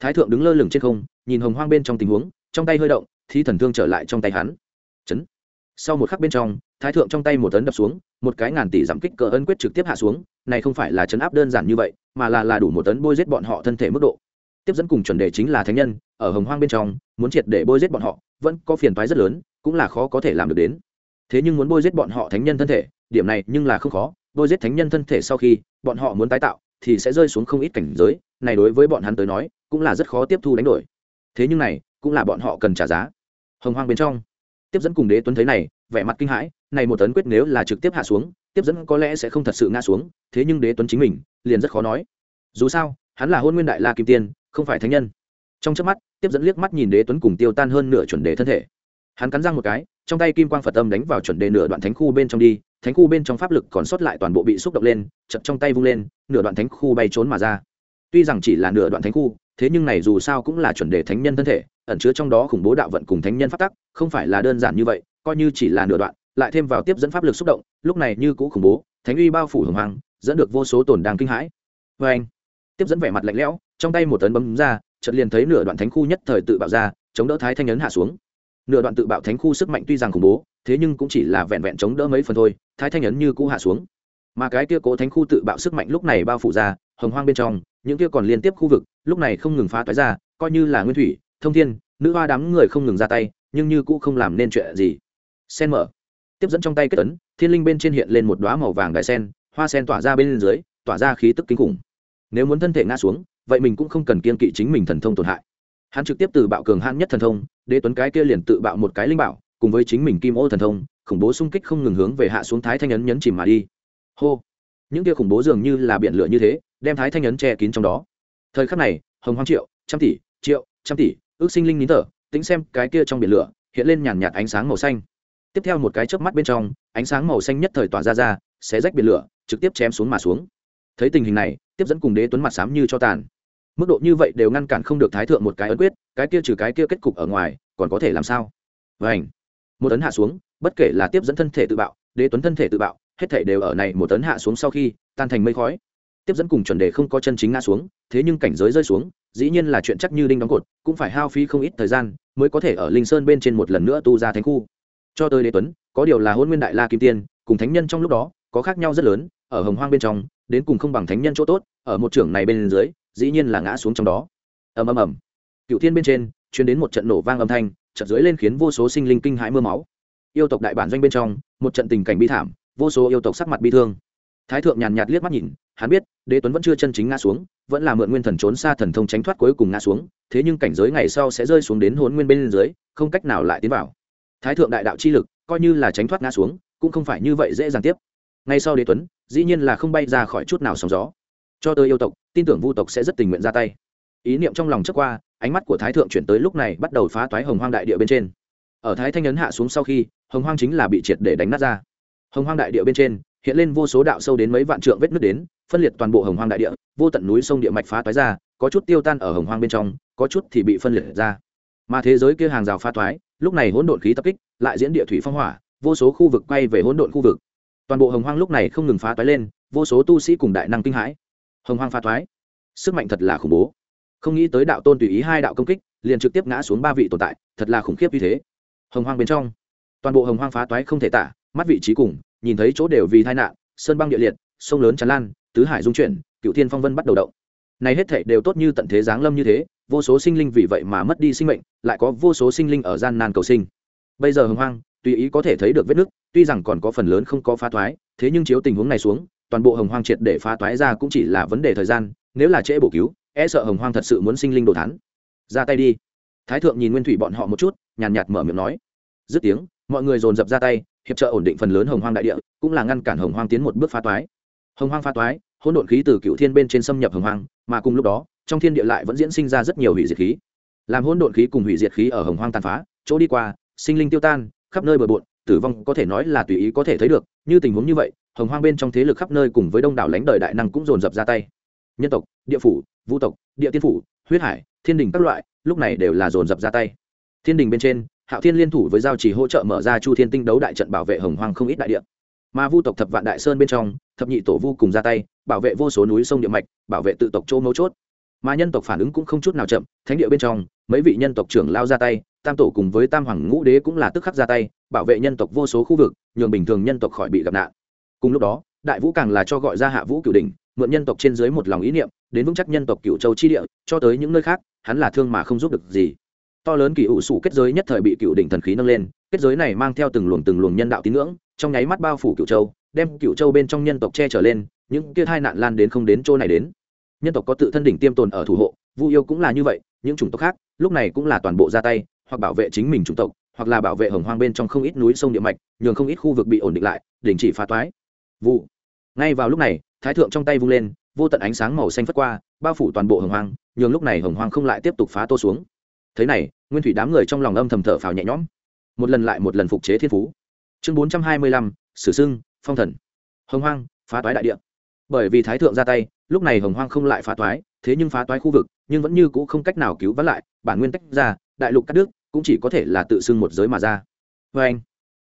Thái thượng đứng lơ lửng trên không, nhìn hồng hoang bên trong tình huống, trong tay hơi động thì thần thương trở lại trong tay hắn. Chấn. Sau một khắc bên trong, thái thượng trong tay một tấn đập xuống, một cái ngàn tỷ giảm kích cỡ ân quyết trực tiếp hạ xuống, này không phải là chấn áp đơn giản như vậy, mà là là đủ một tấn bôi giết bọn họ thân thể mức độ tiếp dẫn cùng chuẩn đề chính là thánh nhân, ở hồng hoang bên trong, muốn triệt để bôi giết bọn họ, vẫn có phiền toái rất lớn, cũng là khó có thể làm được đến. Thế nhưng muốn bôi giết bọn họ thánh nhân thân thể, điểm này nhưng là không khó. Bôi giết thánh nhân thân thể sau khi, bọn họ muốn tái tạo, thì sẽ rơi xuống không ít cảnh giới, này đối với bọn hắn tới nói, cũng là rất khó tiếp thu đánh đổi. Thế nhưng này, cũng là bọn họ cần trả giá. Hồng hoang bên trong, tiếp dẫn cùng đế tuấn thấy này, vẻ mặt kinh hãi, này một tấn quyết nếu là trực tiếp hạ xuống, tiếp dẫn có lẽ sẽ không thật sự ngã xuống, thế nhưng đế tuấn chính mình, liền rất khó nói. Dù sao, hắn là hôn nguyên đại la kim tiên không phải thánh nhân. Trong trước mắt, tiếp dẫn liếc mắt nhìn đế tuấn cùng tiêu tan hơn nửa chuẩn đề thân thể. Hắn cắn răng một cái, trong tay kim quang phật tâm đánh vào chuẩn đề nửa đoạn thánh khu bên trong đi, thánh khu bên trong pháp lực còn sót lại toàn bộ bị xúc động lên chật trong tay vung lên, nửa đoạn thánh khu bay trốn mà ra. Tuy rằng chỉ là nửa đoạn thánh khu, thế nhưng này dù sao cũng là chuẩn đề thánh nhân thân thể, ẩn chứa trong đó khủng bố đạo vận cùng thánh nhân phát tắc, không phải là đơn giản như vậy, coi như chỉ là nửa đoạn, lại thêm vào tiếp dẫn pháp lực xúc động, lúc này như cũ khủng bố, thánh uy bao phủ hồng hoàng dẫn được vô số tổn đang kinh hãi. Vê anh tiếp dẫn vẻ mặt lạnh lẽo trong tay một tấn bấm ra, chợt liền thấy nửa đoạn thánh khu nhất thời tự bạo ra, chống đỡ thái thanh ấn hạ xuống. Nửa đoạn tự bạo thánh khu sức mạnh tuy rằng khủng bố, thế nhưng cũng chỉ là vẹn vẹn chống đỡ mấy phần thôi, thái thanh ấn như cũ hạ xuống. Mà cái kia cố thánh khu tự bạo sức mạnh lúc này bao phủ ra, hồng hoang bên trong, những kia còn liên tiếp khu vực, lúc này không ngừng phá toái ra, coi như là nguyên thủy, thông thiên, nữ hoa đám người không ngừng ra tay, nhưng như cũ không làm nên chuyện gì. Sen mở. Tiếp dẫn trong tay kết tấn thiên linh bên trên hiện lên một đoá màu vàng đại sen, hoa sen tỏa ra bên dưới, tỏa ra khí tức kinh khủng. Nếu muốn thân thể ngã xuống vậy mình cũng không cần kiên kỵ chính mình thần thông tổn hại. Hắn trực tiếp từ bạo cường hãn nhất thần thông, đế tuấn cái kia liền tự bạo một cái linh bảo, cùng với chính mình kim ô thần thông, khủng bố xung kích không ngừng hướng về hạ xuống thái thanh ấn nhấn chìm mà đi. Hô! Những kia khủng bố dường như là biển lửa như thế, đem thái thanh ấn che kín trong đó. Thời khắc này, hồng hoang triệu, trăm tỷ, triệu, trăm tỷ, ước sinh linh nín thở, tính xem cái kia trong biển lửa, hiện lên nhàn nhạt ánh sáng màu xanh. Tiếp theo một cái chớp mắt bên trong, ánh sáng màu xanh nhất thời tỏa ra ra sẽ rách biển lửa, trực tiếp chém xuống mà xuống thấy tình hình này, tiếp dẫn cùng đế tuấn mặt sám như cho tàn. Mức độ như vậy đều ngăn cản không được thái thượng một cái ấn quyết, cái kia trừ cái kia kết cục ở ngoài, còn có thể làm sao? Vảnh một ấn hạ xuống, bất kể là tiếp dẫn thân thể tự bạo, đế tuấn thân thể tự bạo, hết thể đều ở này một ấn hạ xuống sau khi, tan thành mây khói. Tiếp dẫn cùng chuẩn đề không có chân chính ngã xuống, thế nhưng cảnh giới rơi xuống, dĩ nhiên là chuyện chắc như đinh đóng cột, cũng phải hao phí không ít thời gian mới có thể ở linh sơn bên trên một lần nữa tu ra thánh khu. Cho tới đế tuấn, có điều là hôn nguyên đại la kim tiên, cùng thánh nhân trong lúc đó, có khác nhau rất lớn, ở hồng hoang bên trong đến cùng không bằng thánh nhân chỗ tốt, ở một trưởng này bên dưới, dĩ nhiên là ngã xuống trong đó. Ầm ầm ầm. Cựu thiên bên trên chuyến đến một trận nổ vang âm thanh, chợt dưới lên khiến vô số sinh linh kinh hãi mưa máu. Yêu tộc đại bản doanh bên trong, một trận tình cảnh bi thảm, vô số yêu tộc sắc mặt bi thương. Thái thượng nhàn nhạt liếc mắt nhìn, hắn biết, đế tuấn vẫn chưa chân chính ngã xuống, vẫn là mượn nguyên thần trốn xa thần thông tránh thoát cuối cùng ngã xuống, thế nhưng cảnh giới ngày sau sẽ rơi xuống đến hốn nguyên bên dưới, không cách nào lại tiến vào. Thái thượng đại đạo chi lực, coi như là tránh thoát ngã xuống, cũng không phải như vậy dễ dàng tiếp ngay sau đế tuấn, dĩ nhiên là không bay ra khỏi chút nào sóng gió. Cho tới yêu tộc, tin tưởng vu tộc sẽ rất tình nguyện ra tay. Ý niệm trong lòng trước qua, ánh mắt của thái thượng chuyển tới lúc này bắt đầu phá toái hồng hoang đại địa bên trên. Ở thái thanh ấn hạ xuống sau khi, hồng hoang chính là bị triệt để đánh nát ra. Hồng hoang đại địa bên trên, hiện lên vô số đạo sâu đến mấy vạn trượng vết nứt đến, phân liệt toàn bộ hồng hoang đại địa, vô tận núi sông địa mạch phá toái ra, có chút tiêu tan ở hồng hoang bên trong, có chút thì bị phân liệt ra. Mà thế giới kia hàng rào phá toái, lúc này hỗn độn khí tập kích, lại diễn địa thủy phong hỏa, vô số khu vực quay về hỗn độn khu vực toàn bộ hồng hoang lúc này không ngừng phá toái lên, vô số tu sĩ cùng đại năng kinh hãi. Hồng hoang phá toái, sức mạnh thật là khủng bố. Không nghĩ tới đạo tôn tùy ý hai đạo công kích, liền trực tiếp ngã xuống ba vị tồn tại, thật là khủng khiếp như thế. Hồng hoang bên trong, toàn bộ hồng hoang phá toái không thể tả, mắt vị trí cùng, nhìn thấy chỗ đều vì tai nạn, sơn băng địa liệt, sông lớn tràn lan, tứ hải dung chuyển cựu thiên phong vân bắt đầu động. Này hết thảy đều tốt như tận thế giáng lâm như thế, vô số sinh linh vì vậy mà mất đi sinh mệnh, lại có vô số sinh linh ở gian nan cầu sinh. Bây giờ hồng hoang, tùy ý có thể thấy được vết nứt tuy rằng còn có phần lớn không có phá thoái, thế nhưng chiếu tình huống này xuống, toàn bộ hồng hoang triệt để phá thoái ra cũng chỉ là vấn đề thời gian, nếu là trễ bổ cứu e sợ hồng hoang thật sự muốn sinh linh đồ thán. Ra tay đi. Thái thượng nhìn nguyên thủy bọn họ một chút, nhàn nhạt mở miệng nói. Dứt tiếng, mọi người dồn dập ra tay, hiệp trợ ổn định phần lớn hồng hoang đại địa, cũng là ngăn cản hồng hoang tiến một bước phá toái hồng hoang phá toái hỗn độn khí từ cựu thiên bên trên xâm nhập hồng hoang, mà cùng lúc đó, trong thiên địa lại vẫn diễn sinh ra rất nhiều hủy diệt khí. Làm hỗn độn khí cùng hủy diệt khí ở hồng hoang tàn phá, chỗ đi qua, sinh linh tiêu tan, khắp nơi bờ bộn tử vong có thể nói là tùy ý có thể thấy được, như tình huống như vậy, hồng hoang bên trong thế lực khắp nơi cùng với đông đảo lãnh đời đại năng cũng dồn dập ra tay. Nhân tộc, địa phủ, vũ tộc, địa tiên phủ, huyết hải, thiên đình các loại, lúc này đều là dồn dập ra tay. Thiên đình bên trên, hạo thiên liên thủ với giao chỉ hỗ trợ mở ra chu thiên tinh đấu đại trận bảo vệ hồng hoang không ít đại địa. Mà vu tộc thập vạn đại sơn bên trong, thập nhị tổ vu cùng ra tay, bảo vệ vô số núi sông địa mạch, bảo vệ tự tộc chỗ mấu chốt mà nhân tộc phản ứng cũng không chút nào chậm, thánh địa bên trong, mấy vị nhân tộc trưởng lao ra tay, tam tổ cùng với tam hoàng ngũ đế cũng là tức khắc ra tay, bảo vệ nhân tộc vô số khu vực, nhường bình thường nhân tộc khỏi bị gặp nạn. Cùng lúc đó, đại vũ càng là cho gọi ra hạ vũ cửu đình mượn nhân tộc trên dưới một lòng ý niệm, đến vững chắc nhân tộc cửu châu chi địa, cho tới những nơi khác, hắn là thương mà không giúp được gì. To lớn kỳ ủ sủ kết giới nhất thời bị cựu đỉnh thần khí nâng lên, kết giới này mang theo từng luồng từng luồng nhân đạo tín ngưỡng, trong nháy mắt bao phủ cựu châu, đem cựu châu bên trong nhân tộc che trở lên, những kia hai nạn lan đến không đến chỗ này đến nhân tộc có tự thân đỉnh tiêm tồn ở thủ hộ, vu yêu cũng là như vậy, những chủng tộc khác, lúc này cũng là toàn bộ ra tay, hoặc bảo vệ chính mình chủng tộc, hoặc là bảo vệ hồng hoang bên trong không ít núi sông địa mạch, nhường không ít khu vực bị ổn định lại, đình chỉ phá toái. Vụ ngay vào lúc này, thái thượng trong tay vung lên, vô tận ánh sáng màu xanh phất qua, bao phủ toàn bộ hồng hoang, nhường lúc này hồng hoang không lại tiếp tục phá tô xuống. Thế này, nguyên thủy đám người trong lòng âm thầm thở phào nhẹ nhõm. Một lần lại một lần phục chế thiên phú. Chương bốn trăm hai mươi lăm, sử sưng, phong thần. Hồng hoang, phá toái đại địa. Bởi vì thái thượng ra tay lúc này hồng hoang không lại phá toái, thế nhưng phá toái khu vực, nhưng vẫn như c ũ không cách nào cứu vãn lại, bản nguyên tách ra, đại lục cắt đứt, cũng chỉ có thể là tự xưng một giới mà ra. Vê anh,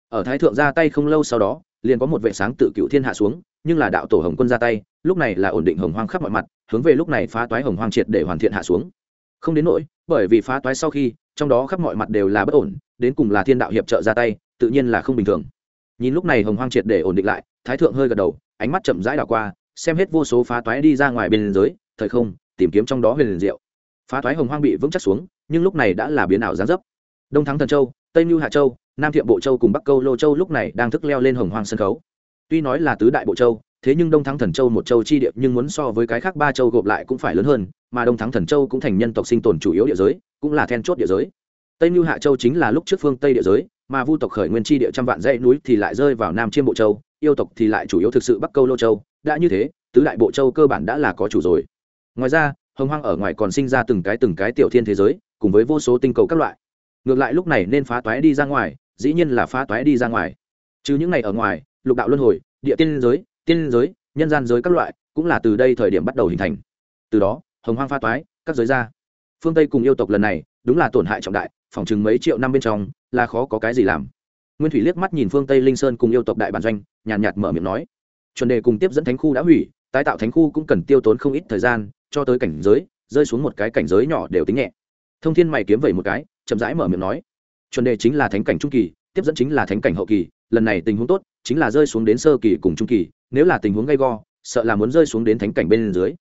ở thái thượng ra tay không lâu sau đó, liền có một vệ sáng tự cựu thiên hạ xuống, nhưng là đạo tổ hồng quân ra tay, lúc này là ổn định hồng hoang khắp mọi mặt, hướng về lúc này phá toái hồng hoang triệt để hoàn thiện hạ xuống. Không đến nỗi, bởi vì phá toái sau khi, trong đó khắp mọi mặt đều là bất ổn, đến cùng là thiên đạo hiệp trợ ra tay, tự nhiên là không bình thường. Nhìn lúc này hồng hoang triệt để ổn định lại, thái thượng hơi gật đầu, ánh mắt chậm rãi đảo qua xem hết vô số phá toái đi ra ngoài bên giới, thời không, tìm kiếm trong đó huyền liền diệu. Phá toái hồng hoang bị vững chắc xuống, nhưng lúc này đã là biến ảo gián dấp. Đông thắng thần châu, tây mưu hạ châu, nam thiệm bộ châu cùng bắc câu lô châu lúc này đang thức leo lên hồng hoang sân khấu. Tuy nói là tứ đại bộ châu, thế nhưng đông thắng thần châu một châu chi địa nhưng muốn so với cái khác ba châu gộp lại cũng phải lớn hơn, mà đông thắng thần châu cũng thành nhân tộc sinh tồn chủ yếu địa giới, cũng là then chốt địa giới. Tây mưu hạ châu chính là lúc trước phương tây địa giới, mà vu tộc khởi nguyên chi địa trăm vạn dãy núi thì lại rơi vào nam chiêm bộ châu, yêu tộc thì lại chủ yếu thực sự bắc câu lô châu đã như thế tứ đại bộ châu cơ bản đã là có chủ rồi. Ngoài ra hồng hoang ở ngoài còn sinh ra từng cái từng cái tiểu thiên thế giới cùng với vô số tinh cầu các loại. Ngược lại lúc này nên phá toái đi ra ngoài dĩ nhiên là phá toái đi ra ngoài. Chứ những ngày ở ngoài lục đạo luân hồi địa tiên giới tiên giới nhân gian giới các loại cũng là từ đây thời điểm bắt đầu hình thành. Từ đó hồng hoang phá toái các giới ra. Phương tây cùng yêu tộc lần này đúng là tổn hại trọng đại phỏng chừng mấy triệu năm bên trong là khó có cái gì làm. Nguyên thủy liếc mắt nhìn phương tây linh sơn cùng yêu tộc đại bản doanh nhàn nhạt, nhạt mở miệng nói chuẩn đề cùng tiếp dẫn thánh khu đã hủy, tái tạo thánh khu cũng cần tiêu tốn không ít thời gian, cho tới cảnh giới, rơi xuống một cái cảnh giới nhỏ đều tính nhẹ. Thông thiên mày kiếm vẩy một cái, chậm rãi mở miệng nói, chuẩn đề chính là thánh cảnh trung kỳ, tiếp dẫn chính là thánh cảnh hậu kỳ, lần này tình huống tốt, chính là rơi xuống đến sơ kỳ cùng trung kỳ, nếu là tình huống gay go, sợ là muốn rơi xuống đến thánh cảnh bên dưới.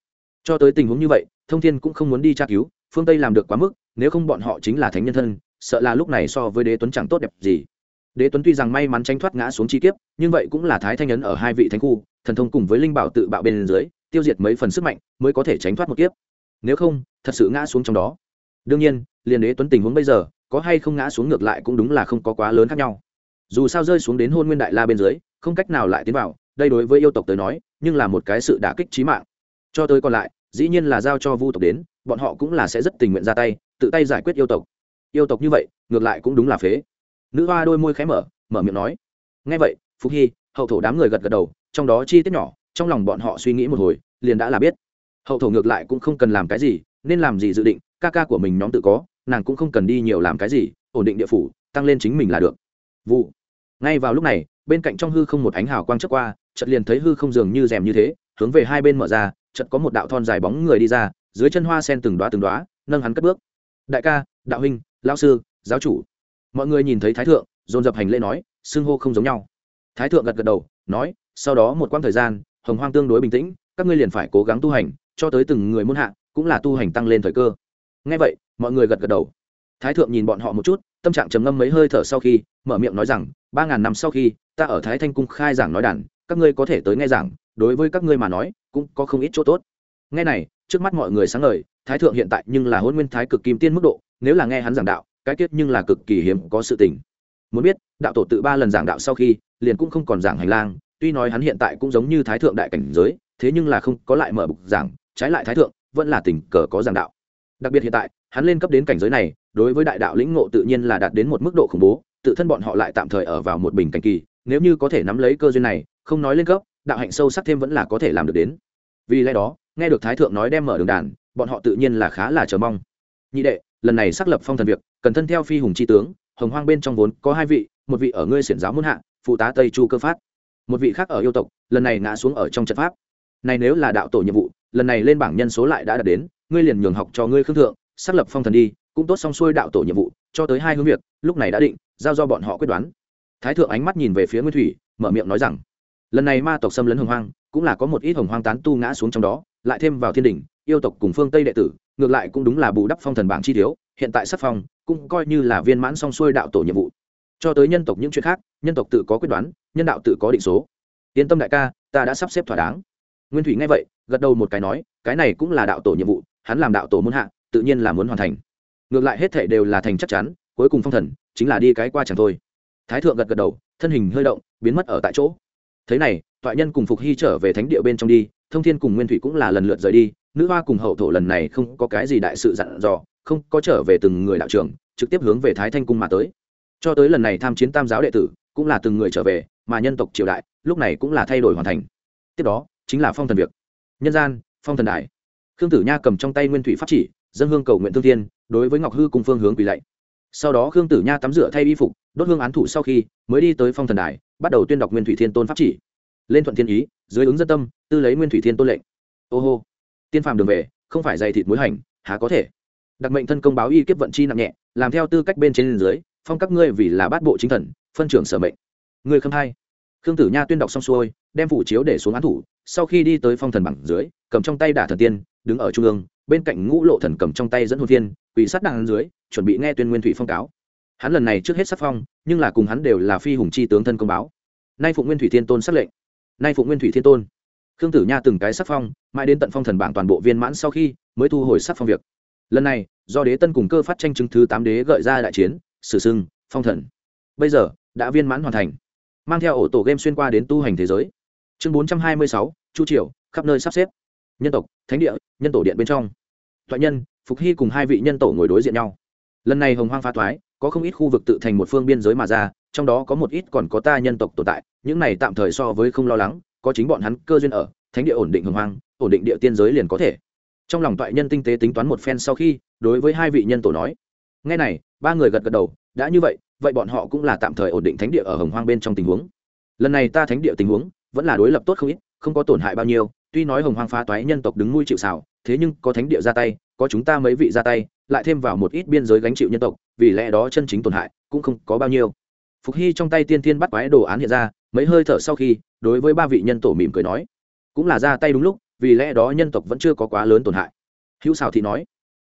Cho tới tình huống như vậy, thông thiên cũng không muốn đi tra cứu, phương tây làm được quá mức, nếu không bọn họ chính là thánh nhân thân, sợ là lúc này so với đế tuấn chẳng tốt đẹp gì đế tuấn tuy rằng may mắn tránh thoát ngã xuống chi kiếp, nhưng vậy cũng là thái thanh ấn ở hai vị thánh khu, thần thông cùng với linh bảo tự bạo bên dưới, tiêu diệt mấy phần sức mạnh mới có thể tránh thoát một kiếp. Nếu không, thật sự ngã xuống trong đó. Đương nhiên, liền đế tuấn tình huống bây giờ, có hay không ngã xuống ngược lại cũng đúng là không có quá lớn khác nhau. Dù sao rơi xuống đến hôn nguyên đại la bên dưới, không cách nào lại tiến vào, đây đối với yêu tộc tới nói, nhưng là một cái sự đả kích trí mạng. Cho tới còn lại, dĩ nhiên là giao cho vu tộc đến, bọn họ cũng là sẽ rất tình nguyện ra tay, tự tay giải quyết yêu tộc. Yêu tộc như vậy, ngược lại cũng đúng là phế nữ hoa đôi môi khé mở mở miệng nói. Ngay vậy, phục hy, hậu thổ đám người gật gật đầu, trong đó chi tiết nhỏ, trong lòng bọn họ suy nghĩ một hồi, liền đã là biết. Hậu thổ ngược lại cũng không cần làm cái gì, nên làm gì dự định, ca ca của mình nhóm tự có, nàng cũng không cần đi nhiều làm cái gì, ổn định địa phủ, tăng lên chính mình là được. Vụ. Ngay vào lúc này, bên cạnh trong hư không một ánh hào quang chớp qua, chợt liền thấy hư không dường như rèm như thế, hướng về hai bên mở ra, chợt có một đạo thon dài bóng người đi ra, dưới chân hoa sen từng đoá từng đoá nâng hắn cất bước. Đại ca, đạo huynh, lão sư, giáo chủ mọi người nhìn thấy thái thượng, dồn dập hành lễ nói, xưng hô không giống nhau. Thái thượng gật gật đầu, nói, sau đó một quãng thời gian, hồng hoang tương đối bình tĩnh, các ngươi liền phải cố gắng tu hành, cho tới từng người muôn hạ, cũng là tu hành tăng lên thời cơ. Ngay vậy, mọi người gật gật đầu. Thái thượng nhìn bọn họ một chút, tâm trạng trầm ngâm mấy hơi thở sau khi, mở miệng nói rằng, ba ngàn năm sau khi, ta ở thái thanh cung khai giảng nói đàn, các ngươi có thể tới nghe giảng, đối với các ngươi mà nói, cũng có không ít chỗ tốt. Nghe này, trước mắt mọi người sáng lời thái thượng hiện tại nhưng là hôn nguyên thái cực kim tiên mức độ, nếu là nghe hắn giảng đạo cái tiết nhưng là cực kỳ hiếm có sự tình. Muốn biết, đạo tổ tự ba lần giảng đạo sau khi, liền cũng không còn giảng hành lang, tuy nói hắn hiện tại cũng giống như thái thượng đại cảnh giới, thế nhưng là không có lại mở bục giảng, trái lại thái thượng vẫn là tình cờ có giảng đạo. Đặc biệt hiện tại, hắn lên cấp đến cảnh giới này, đối với đại đạo lĩnh ngộ tự nhiên là đạt đến một mức độ khủng bố, tự thân bọn họ lại tạm thời ở vào một bình cảnh kỳ, nếu như có thể nắm lấy cơ duyên này, không nói lên cấp, đạo hạnh sâu sắc thêm vẫn là có thể làm được đến. Vì lẽ đó, nghe được thái thượng nói đem mở đường đàn, bọn họ tự nhiên là khá là chờ mong. Nhị đệ, lần này xác lập phong thần việc cần thân theo phi hùng chi tướng, hồng hoang bên trong vốn có hai vị, một vị ở ngươi xiển giáo muôn hạ, phụ tá tây chu cơ phát, một vị khác ở yêu tộc, lần này ngã xuống ở trong trận pháp. Này nếu là đạo tổ nhiệm vụ, lần này lên bảng nhân số lại đã đạt đến, ngươi liền nhường học cho ngươi khương thượng, xác lập phong thần đi, cũng tốt xong xuôi đạo tổ nhiệm vụ, cho tới hai hướng việc, lúc này đã định, giao do bọn họ quyết đoán. Thái thượng ánh mắt nhìn về phía nguyên thủy, mở miệng nói rằng, lần này ma tộc xâm lấn hồng hoang, cũng là có một ít hồng hoang tán tu ngã xuống trong đó, lại thêm vào thiên đình yêu tộc cùng phương tây đệ tử, ngược lại cũng đúng là bù đắp phong thần bảng chi thiếu hiện tại sắc phong cũng coi như là viên mãn xong xuôi đạo tổ nhiệm vụ. Cho tới nhân tộc những chuyện khác, nhân tộc tự có quyết đoán, nhân đạo tự có định số. Yên tâm đại ca, ta đã sắp xếp thỏa đáng. Nguyên thủy nghe vậy, gật đầu một cái nói, cái này cũng là đạo tổ nhiệm vụ, hắn làm đạo tổ muốn hạ, tự nhiên là muốn hoàn thành. Ngược lại hết thể đều là thành chắc chắn, cuối cùng phong thần chính là đi cái qua chẳng thôi. Thái thượng gật gật đầu, thân hình hơi động, biến mất ở tại chỗ. Thế này thoại nhân cùng phục hy trở về thánh địa bên trong đi thông thiên cùng nguyên thủy cũng là lần lượt rời đi, nữ hoa cùng hậu thổ lần này không có cái gì đại sự dặn dò, không có trở về từng người đạo trưởng trực tiếp hướng về thái thanh cung mà tới. Cho tới lần này tham chiến tam giáo đệ tử, cũng là từng người trở về, mà nhân tộc triều đại, lúc này cũng là thay đổi hoàn thành. Tiếp đó, chính là phong thần việc. Nhân gian, phong thần đại. Khương tử nha cầm trong tay nguyên thủy pháp chỉ dân hương cầu nguyện thương thiên, đối với ngọc hư cùng phương hướng quỳ lạy. Sau đó khương tử nha tắm rửa thay y phục, đốt hương án thủ sau khi, mới đi tới phong thần đài bắt đầu tuyên đọc nguyên thủy thiên tôn pháp chỉ lên thuận thiên ý dưới ứng dân tâm tư lấy nguyên thủy thiên tôn lệnh. Ô hô tiên phàm đường về không phải dày thịt muối hành há có thể? Đặc mệnh thân công báo y kiếp vận chi nặng nhẹ làm theo tư cách bên trên dưới phong các ngươi vì là bát bộ chính thần phân trưởng sở mệnh. Người khâm hai. Khương tử nha tuyên đọc xong xuôi đem phủ chiếu để xuống án thủ sau khi đi tới phong thần bằng dưới cầm trong tay đả thần tiên đứng ở trung ương bên cạnh ngũ lộ thần cầm trong tay dẫn hồn thiên, quỷ sát đằng dưới chuẩn bị nghe tuyên nguyên thủy phong cáo. Hắn lần này trước hết sắc phong nhưng là cùng hắn đều là phi hùng chi tướng thân công báo. Nay phụ nguyên thủy thiên tôn sắc lệnh nay phụ nguyên thủy thiên tôn. Khương tử nha từng cái sắc phong, mãi đến tận phong thần bảng toàn bộ viên mãn sau khi mới thu hồi sắc phong việc. Lần này, do đế tân cùng cơ phát tranh chứng thứ tám đế gợi ra đại chiến, sử sưng, phong thần. Bây giờ, đã viên mãn hoàn thành. Mang theo ổ tổ game xuyên qua đến tu hành thế giới. Chương bốn trăm hai mươi sáu, chu triều, khắp nơi sắp xếp. Nhân tộc, thánh địa, nhân tổ điện bên trong. Thoại nhân, phục hy cùng hai vị nhân tổ ngồi đối diện nhau. Lần này hồng hoang pha thoái, có không ít khu vực tự thành một phương biên giới mà ra trong đó có một ít còn có ta nhân tộc tồn tại, những này tạm thời so với không lo lắng, có chính bọn hắn cơ duyên ở, thánh địa ổn định hồng hoang, ổn định địa tiên giới liền có thể. Trong lòng toại nhân tinh tế tính toán một phen sau khi, đối với hai vị nhân tổ nói ngay này, ba người gật gật đầu, đã như vậy vậy bọn họ cũng là tạm thời ổn định thánh địa ở hồng hoang bên trong tình huống. Lần này ta thánh địa tình huống, vẫn là đối lập tốt không ít, không có tổn hại bao nhiêu, tuy nói hồng hoang phá toái nhân tộc đứng nuôi chịu xảo thế nhưng có thánh địa ra tay, có chúng ta mấy vị ra tay, lại thêm vào một ít biên giới gánh chịu nhân tộc, vì lẽ đó chân chính tổn hại cũng không có bao nhiêu phục hy trong tay tiên thiên bắt quái đồ án hiện ra, mấy hơi thở sau khi, đối với ba vị nhân tổ mỉm cười nói, cũng là ra tay đúng lúc, vì lẽ đó nhân tộc vẫn chưa có quá lớn tổn hại. Hữu xào thị nói,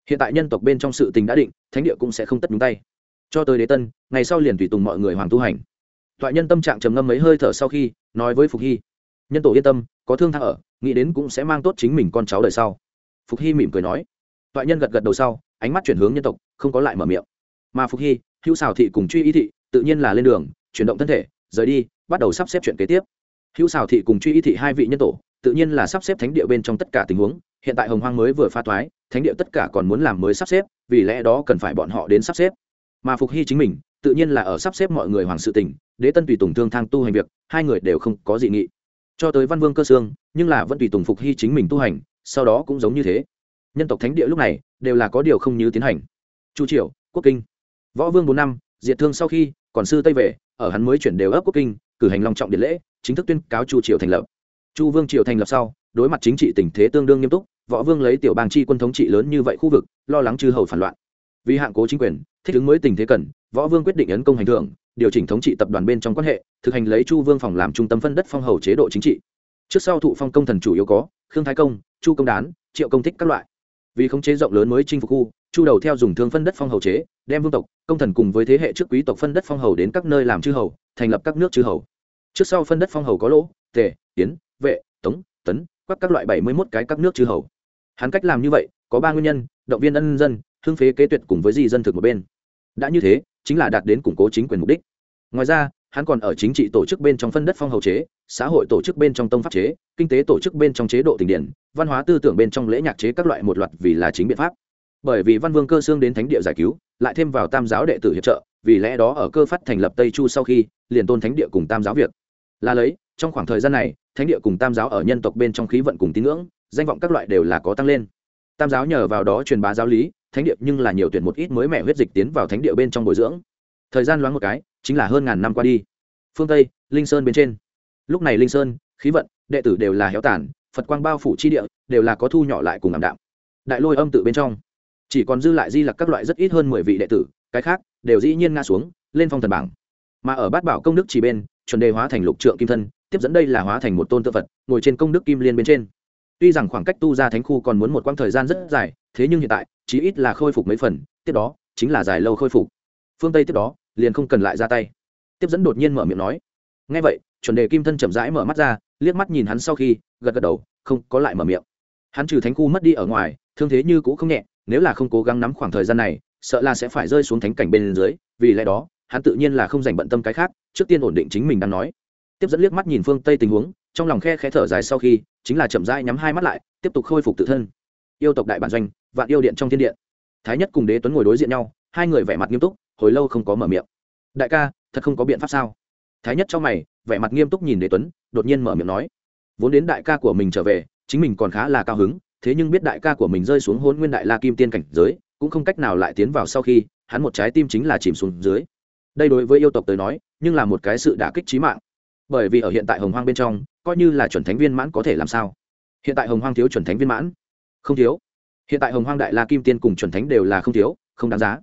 hiện tại nhân tộc bên trong sự tình đã định, thánh địa cũng sẽ không tất nhúng tay. Cho tới đế tân, ngày sau liền tùy tùng mọi người hoàng tu hành. Toại nhân tâm trạng trầm ngâm mấy hơi thở sau khi, nói với phục hy, nhân tổ yên tâm, có thương thang ở, nghĩ đến cũng sẽ mang tốt chính mình con cháu đời sau. Phục hy mỉm cười nói. Toại nhân gật gật đầu sau, ánh mắt chuyển hướng nhân tộc, không có lại mở miệng. Mà phục hy, hữu xào thị cùng truy ý thị tự nhiên là lên đường, chuyển động thân thể, rời đi, bắt đầu sắp xếp chuyện kế tiếp. Hữu xào thị cùng truy y thị hai vị nhân tổ, tự nhiên là sắp xếp thánh địa bên trong tất cả tình huống. Hiện tại hồng hoang mới vừa pha toái, thánh địa tất cả còn muốn làm mới sắp xếp, vì lẽ đó cần phải bọn họ đến sắp xếp. Mà phục hy chính mình, tự nhiên là ở sắp xếp mọi người hoàng sự tình, đế tân tùy tùng thương thang tu hành việc, hai người đều không có dị nghị. Cho tới văn vương cơ sương, nhưng là vẫn tùy tùng phục hy chính mình tu hành, sau đó cũng giống như thế. Nhân tộc thánh địa lúc này, đều là có điều không như tiến hành. Chu triều, quốc kinh. Võ vương bốn năm, diệt thương sau khi còn sư tây về, ở hắn mới chuyển đều ấp quốc kinh, cử hành long trọng điện lễ, chính thức tuyên cáo chu triều thành lập. Chu vương triều thành lập sau, đối mặt chính trị tình thế tương đương nghiêm túc, võ vương lấy tiểu bang chi quân thống trị lớn như vậy khu vực, lo lắng chư hầu phản loạn. Vì hạng cố chính quyền, thích ứng mới tình thế cần, võ vương quyết định ấn công hành thưởng điều chỉnh thống trị tập đoàn bên trong quan hệ, thực hành lấy chu vương phòng làm trung tâm phân đất phong hầu chế độ chính trị. Trước sau thụ phong công thần chủ yếu có, khương thái công, chu công đán, triệu công thích các loại. Vì khống chế rộng lớn mới chinh phục khu chu đầu theo dùng thương phân đất phong hầu chế, đem vương tộc, công thần cùng với thế hệ trước quý tộc phân đất phong hầu đến các nơi làm chư hầu, thành lập các nước chư hầu. Trước sau phân đất phong hầu có lỗ, tề tiến vệ, tống, tấn, quắc các loại bảy mươi mốt cái các nước chư hầu. Hắn cách làm như vậy, có ba nguyên nhân, động viên ân dân, hưng phế kế tuyệt cùng với di dân thực một bên. Đã như thế, chính là đạt đến củng cố chính quyền mục đích. Ngoài ra, hắn còn ở chính trị tổ chức bên trong phân đất phong hầu chế, xã hội tổ chức bên trong tông pháp chế, kinh tế tổ chức bên trong chế độ tình điển, văn hóa tư tưởng bên trong lễ nhạc chế các loại một loạt vì là chính biện pháp bởi vì văn vương cơ xương đến thánh địa giải cứu, lại thêm vào tam giáo đệ tử hiệp trợ, vì lẽ đó ở cơ phát thành lập tây chu sau khi, liền tôn thánh địa cùng tam giáo việc. Là lấy, trong khoảng thời gian này, thánh địa cùng tam giáo ở nhân tộc bên trong khí vận cùng tín ngưỡng, danh vọng các loại đều là có tăng lên. Tam giáo nhờ vào đó truyền bá giáo lý, thánh địa nhưng là nhiều tuyển một ít mới mẹ huyết dịch tiến vào thánh địa bên trong bồi dưỡng. Thời gian loáng một cái, chính là hơn ngàn năm qua đi. Phương tây, linh sơn bên trên. Lúc này linh sơn, khí vận, đệ tử đều là héo tàn, phật quang bao phủ chi địa, đều là có thu nhỏ lại cùng ảm đạm. Đại lôi âm tự bên trong chỉ còn dư lại di lặc các loại rất ít hơn mười vị đệ tử, cái khác đều dĩ nhiên ngã xuống, lên phong thần bảng. Mà ở bát bảo công đức chỉ bên, chuẩn đề hóa thành lục trượng kim thân, tiếp dẫn đây là hóa thành một tôn tự vật ngồi trên công đức kim liên bên trên. Tuy rằng khoảng cách tu ra thánh khu còn muốn một quãng thời gian rất dài, thế nhưng hiện tại, chí ít là khôi phục mấy phần, tiếp đó chính là dài lâu khôi phục. Phương tây tiếp đó liền không cần lại ra tay. Tiếp dẫn đột nhiên mở miệng nói. Ngay vậy, chuẩn đề kim thân chậm rãi mở mắt ra, liếc mắt nhìn hắn sau khi, gật gật đầu, không có lại mở miệng. Hắn trừ thánh khu mất đi ở ngoài, thương thế như cũ không nhẹ nếu là không cố gắng nắm khoảng thời gian này, sợ là sẽ phải rơi xuống thánh cảnh bên dưới, vì lẽ đó, hắn tự nhiên là không dành bận tâm cái khác, trước tiên ổn định chính mình đang nói. Tiếp dẫn liếc mắt nhìn phương tây tình huống, trong lòng khe khẽ thở dài sau khi, chính là chậm rãi nhắm hai mắt lại, tiếp tục khôi phục tự thân. Yêu tộc đại bản doanh, vạn yêu điện trong thiên điện thái nhất cùng đế tuấn ngồi đối diện nhau, hai người vẻ mặt nghiêm túc, hồi lâu không có mở miệng. Đại ca, thật không có biện pháp sao? Thái nhất trong mày, vẻ mặt nghiêm túc nhìn đế tuấn, đột nhiên mở miệng nói. Vốn đến đại ca của mình trở về, chính mình còn khá là cao hứng thế nhưng biết đại ca của mình rơi xuống hôn nguyên đại la kim tiên cảnh giới, cũng không cách nào lại tiến vào sau khi, hắn một trái tim chính là chìm xuống dưới. Đây đối với yêu tộc tới nói, nhưng là một cái sự đả kích trí mạng. Bởi vì ở hiện tại hồng hoang bên trong, coi như là chuẩn thánh viên mãn có thể làm sao? Hiện tại hồng hoang thiếu chuẩn thánh viên mãn? Không thiếu. Hiện tại hồng hoang đại la kim tiên cùng chuẩn thánh đều là không thiếu, không đáng giá.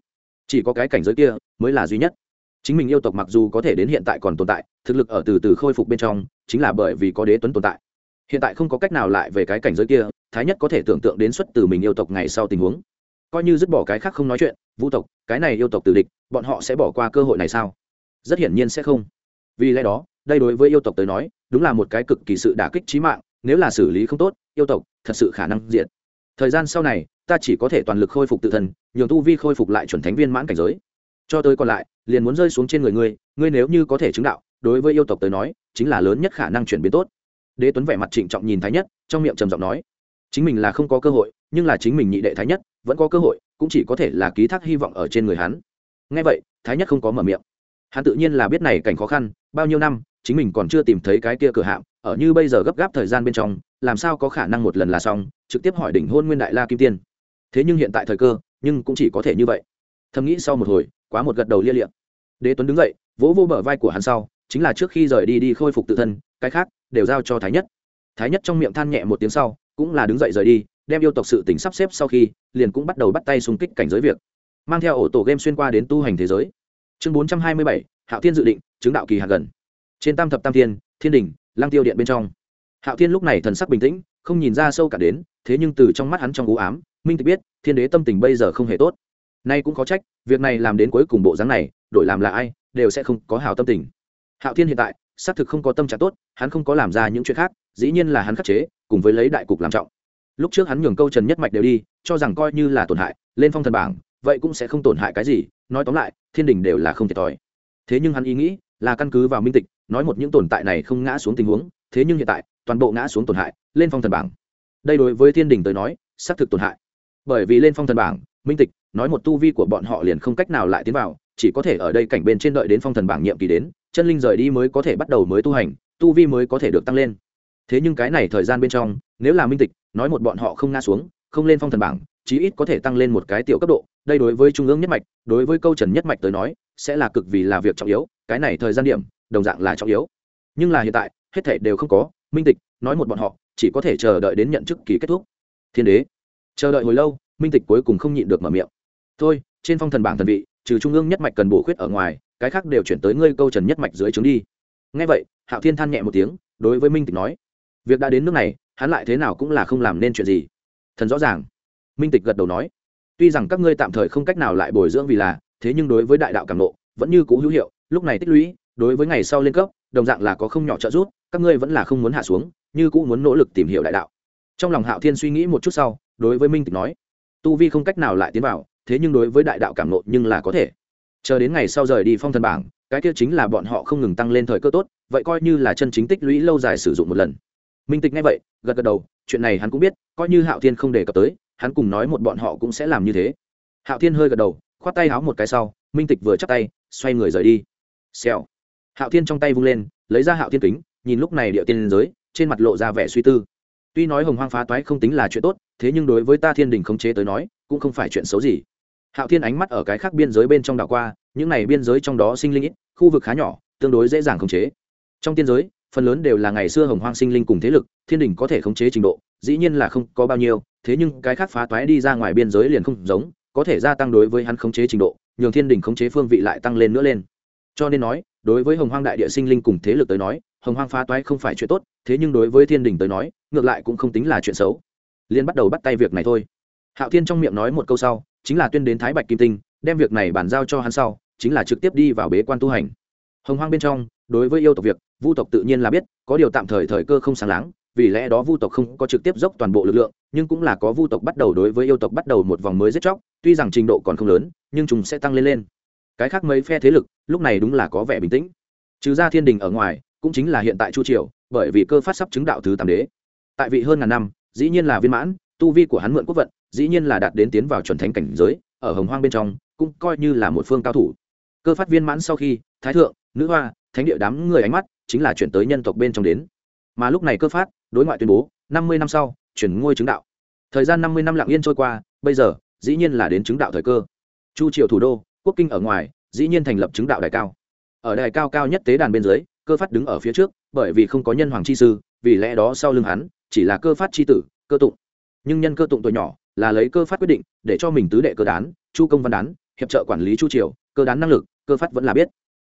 Chỉ có cái cảnh giới kia mới là duy nhất. Chính mình yêu tộc mặc dù có thể đến hiện tại còn tồn tại, thực lực ở từ từ khôi phục bên trong, chính là bởi vì có đế tuấn tồn tại. Hiện tại không có cách nào lại về cái cảnh giới kia thái nhất có thể tưởng tượng đến xuất từ mình yêu tộc ngày sau tình huống. Coi như dứt bỏ cái khác không nói chuyện, vũ tộc, cái này yêu tộc từ địch, bọn họ sẽ bỏ qua cơ hội này sao? Rất hiển nhiên sẽ không. Vì lẽ đó, đây đối với yêu tộc tới nói, đúng là một cái cực kỳ sự đả kích trí mạng, nếu là xử lý không tốt, yêu tộc thật sự khả năng diện thời gian sau này, ta chỉ có thể toàn lực khôi phục tự thân, nhường tu vi khôi phục lại chuẩn thánh viên mãn cảnh giới. Cho tới còn lại, liền muốn rơi xuống trên người ngươi ngươi nếu như có thể chứng đạo, đối với yêu tộc tới nói, chính là lớn nhất khả năng chuyển biến tốt. Đế tuấn vẻ mặt trịnh trọng nhìn thái nhất, trong miệng trầm giọng nói chính mình là không có cơ hội, nhưng là chính mình nhị đệ thái nhất, vẫn có cơ hội, cũng chỉ có thể là ký thác hy vọng ở trên người hắn. Ngay vậy, thái nhất không có mở miệng. Hắn tự nhiên là biết này cảnh khó khăn, bao nhiêu năm, chính mình còn chưa tìm thấy cái kia cửa hạm, ở như bây giờ gấp gáp thời gian bên trong, làm sao có khả năng một lần là xong, trực tiếp hỏi đỉnh hôn nguyên đại la kim tiên. Thế nhưng hiện tại thời cơ, nhưng cũng chỉ có thể như vậy. Thầm nghĩ sau một hồi, quá một gật đầu lia liệm đế tuấn đứng dậy, vỗ vô bờ vai của hắn sau, chính là trước khi rời đi đi khôi phục tự thân, cái khác đều giao cho thái nhất. Thái nhất trong miệng than nhẹ một tiếng sau cũng là đứng dậy rời đi, đem yêu tộc sự tỉnh sắp xếp sau khi, liền cũng bắt đầu bắt tay xung kích cảnh giới việc. Mang theo ổ tổ game xuyên qua đến tu hành thế giới. Chương bốn trăm hai mươi bảy, hạo thiên dự định, chứng đạo kỳ hạt gần. Trên tam thập tam thiên thiên đình lang tiêu điện bên trong. Hạo thiên lúc này thần sắc bình tĩnh, không nhìn ra sâu cả đến, thế nhưng từ trong mắt hắn trong u ám, minh tịch biết, thiên đế tâm tình bây giờ không hề tốt. Nay cũng có trách, việc này làm đến cuối cùng bộ dáng này, đổi làm là ai, đều sẽ không có hào tâm tình. Hạo thiên hiện tại, xác thực không có tâm trạng tốt, hắn không có làm ra những chuyện khác, dĩ nhiên là hắn khắc chế cùng với lấy đại cục làm trọng. Lúc trước hắn nhường câu trần nhất mạch đều đi, cho rằng coi như là tổn hại, lên phong thần bảng, vậy cũng sẽ không tổn hại cái gì, nói tóm lại, thiên đình đều là không thiệt thòi. Thế nhưng hắn ý nghĩ là căn cứ vào minh tịch, nói một những tồn tại này không ngã xuống tình huống, thế nhưng hiện tại, toàn bộ ngã xuống tổn hại, lên phong thần bảng. Đây đối với thiên đình tới nói, xác thực tổn hại. Bởi vì lên phong thần bảng, minh tịch, nói một tu vi của bọn họ liền không cách nào lại tiến vào, chỉ có thể ở đây cảnh bên trên đợi đến phong thần bảng nhiệm kỳ đến, chân linh rời đi mới có thể bắt đầu mới tu hành, tu vi mới có thể được tăng lên thế nhưng cái này thời gian bên trong, nếu là minh tịch, nói một bọn họ không ngã xuống, không lên phong thần bảng, chí ít có thể tăng lên một cái tiểu cấp độ, đây đối với trung ương nhất mạch, đối với câu trần nhất mạch tới nói, sẽ là cực vì là việc trọng yếu, cái này thời gian điểm, đồng dạng là trọng yếu. Nhưng là hiện tại, hết thể đều không có, minh tịch, nói một bọn họ, chỉ có thể chờ đợi đến nhận chức kỳ kết thúc. Thiên đế, chờ đợi hồi lâu, minh tịch cuối cùng không nhịn được mở miệng. Thôi, trên phong thần bảng thần vị, trừ trung ương nhất mạch cần bổ khuyết ở ngoài, cái khác đều chuyển tới ngươi câu trần nhất mạch dưới trướng đi. Ngay vậy, hạo thiên than nhẹ một tiếng, đối với minh tịch nói việc đã đến nước này, hắn lại thế nào cũng là không làm nên chuyện gì. Thần rõ ràng. Minh tịch gật đầu nói, tuy rằng các ngươi tạm thời không cách nào lại bồi dưỡng vì là, thế nhưng đối với đại đạo cảm nộ, vẫn như cũ hữu hiệu, lúc này tích lũy, đối với ngày sau lên cấp, đồng dạng là có không nhỏ trợ giúp, các ngươi vẫn là không muốn hạ xuống, như cũ muốn nỗ lực tìm hiểu đại đạo. Trong lòng hạo thiên suy nghĩ một chút sau, đối với minh tịch nói, tu vi không cách nào lại tiến vào, thế nhưng đối với đại đạo cảm nộ nhưng là có thể. Chờ đến ngày sau rời đi phong thần bảng, cái kia chính là bọn họ không ngừng tăng lên thời cơ tốt, vậy coi như là chân chính tích lũy lâu dài sử dụng một lần minh tịch nghe vậy, gật gật đầu, chuyện này hắn cũng biết, coi như hạo thiên không đề cập tới, hắn cùng nói một bọn họ cũng sẽ làm như thế. Hạo thiên hơi gật đầu, khoát tay háo một cái sau, minh tịch vừa chắc tay, xoay người rời đi. Xèo. Hạo thiên trong tay vung lên, lấy ra hạo thiên kính, nhìn lúc này địa tiên giới, trên mặt lộ ra vẻ suy tư. Tuy nói hồng hoang phá toái không tính là chuyện tốt, thế nhưng đối với ta thiên đình khống chế tới nói, cũng không phải chuyện xấu gì. Hạo thiên ánh mắt ở cái khác biên giới bên trong đảo qua, những này biên giới trong đó sinh linh ít, khu vực khá nhỏ, tương đối dễ dàng khống chế. Trong tiên giới phần lớn đều là ngày xưa hồng hoang sinh linh cùng thế lực, thiên đình có thể khống chế trình độ, dĩ nhiên là không có bao nhiêu, thế nhưng cái khác phá toái đi ra ngoài biên giới liền không giống, có thể gia tăng đối với hắn khống chế trình độ, nhường thiên đình khống chế phương vị lại tăng lên nữa lên. Cho nên nói, đối với hồng hoang đại địa sinh linh cùng thế lực tới nói, hồng hoang phá toái không phải chuyện tốt, thế nhưng đối với thiên đình tới nói, ngược lại cũng không tính là chuyện xấu. Liên bắt đầu bắt tay việc này thôi. Hạo thiên trong miệng nói một câu sau, chính là tuyên đến thái bạch kim tinh, đem việc này bàn giao cho hắn sau, chính là trực tiếp đi vào bế quan tu hành hồng hoang bên trong, đối với yêu tộc việc, vu tộc tự nhiên là biết, có điều tạm thời thời cơ không sáng láng, vì lẽ đó vu tộc không có trực tiếp dốc toàn bộ lực lượng, nhưng cũng là có vu tộc bắt đầu đối với yêu tộc bắt đầu một vòng mới giết chóc, tuy rằng trình độ còn không lớn, nhưng chúng sẽ tăng lên lên. Cái khác mấy phe thế lực, lúc này đúng là có vẻ bình tĩnh. Trừ ra thiên đình ở ngoài, cũng chính là hiện tại chu triều, bởi vì cơ phát sắp chứng đạo thứ tam đế. Tại vị hơn ngàn năm, dĩ nhiên là viên mãn, tu vi của hắn mượn quốc vận, dĩ nhiên là đạt đến tiến vào chuẩn thánh cảnh giới, ở hồng hoang bên trong, cũng coi như là một phương cao thủ. Cơ phát viên mãn sau khi thái thượng, nữ hoa, thánh địa đám người ánh mắt chính là chuyển tới nhân tộc bên trong đến. Mà lúc này cơ phát, đối ngoại tuyên bố, năm mươi năm sau, chuyển ngôi chứng đạo. Thời gian năm mươi năm lặng yên trôi qua, bây giờ, dĩ nhiên là đến chứng đạo thời cơ. Chu triều thủ đô, quốc kinh ở ngoài, dĩ nhiên thành lập chứng đạo đài cao. Ở đài cao cao nhất tế đàn bên dưới, cơ phát đứng ở phía trước, bởi vì không có nhân hoàng chi sư, vì lẽ đó sau lưng hắn, chỉ là cơ phát c h i tử, cơ tụng. Nhưng nhân cơ tụng tuổi nhỏ, là lấy cơ phát quyết định, để cho mình tứ đệ cơ đán, chu công văn đán, hiệp trợ quản lý chu triều, cơ đán năng lực, cơ phát vẫn là biết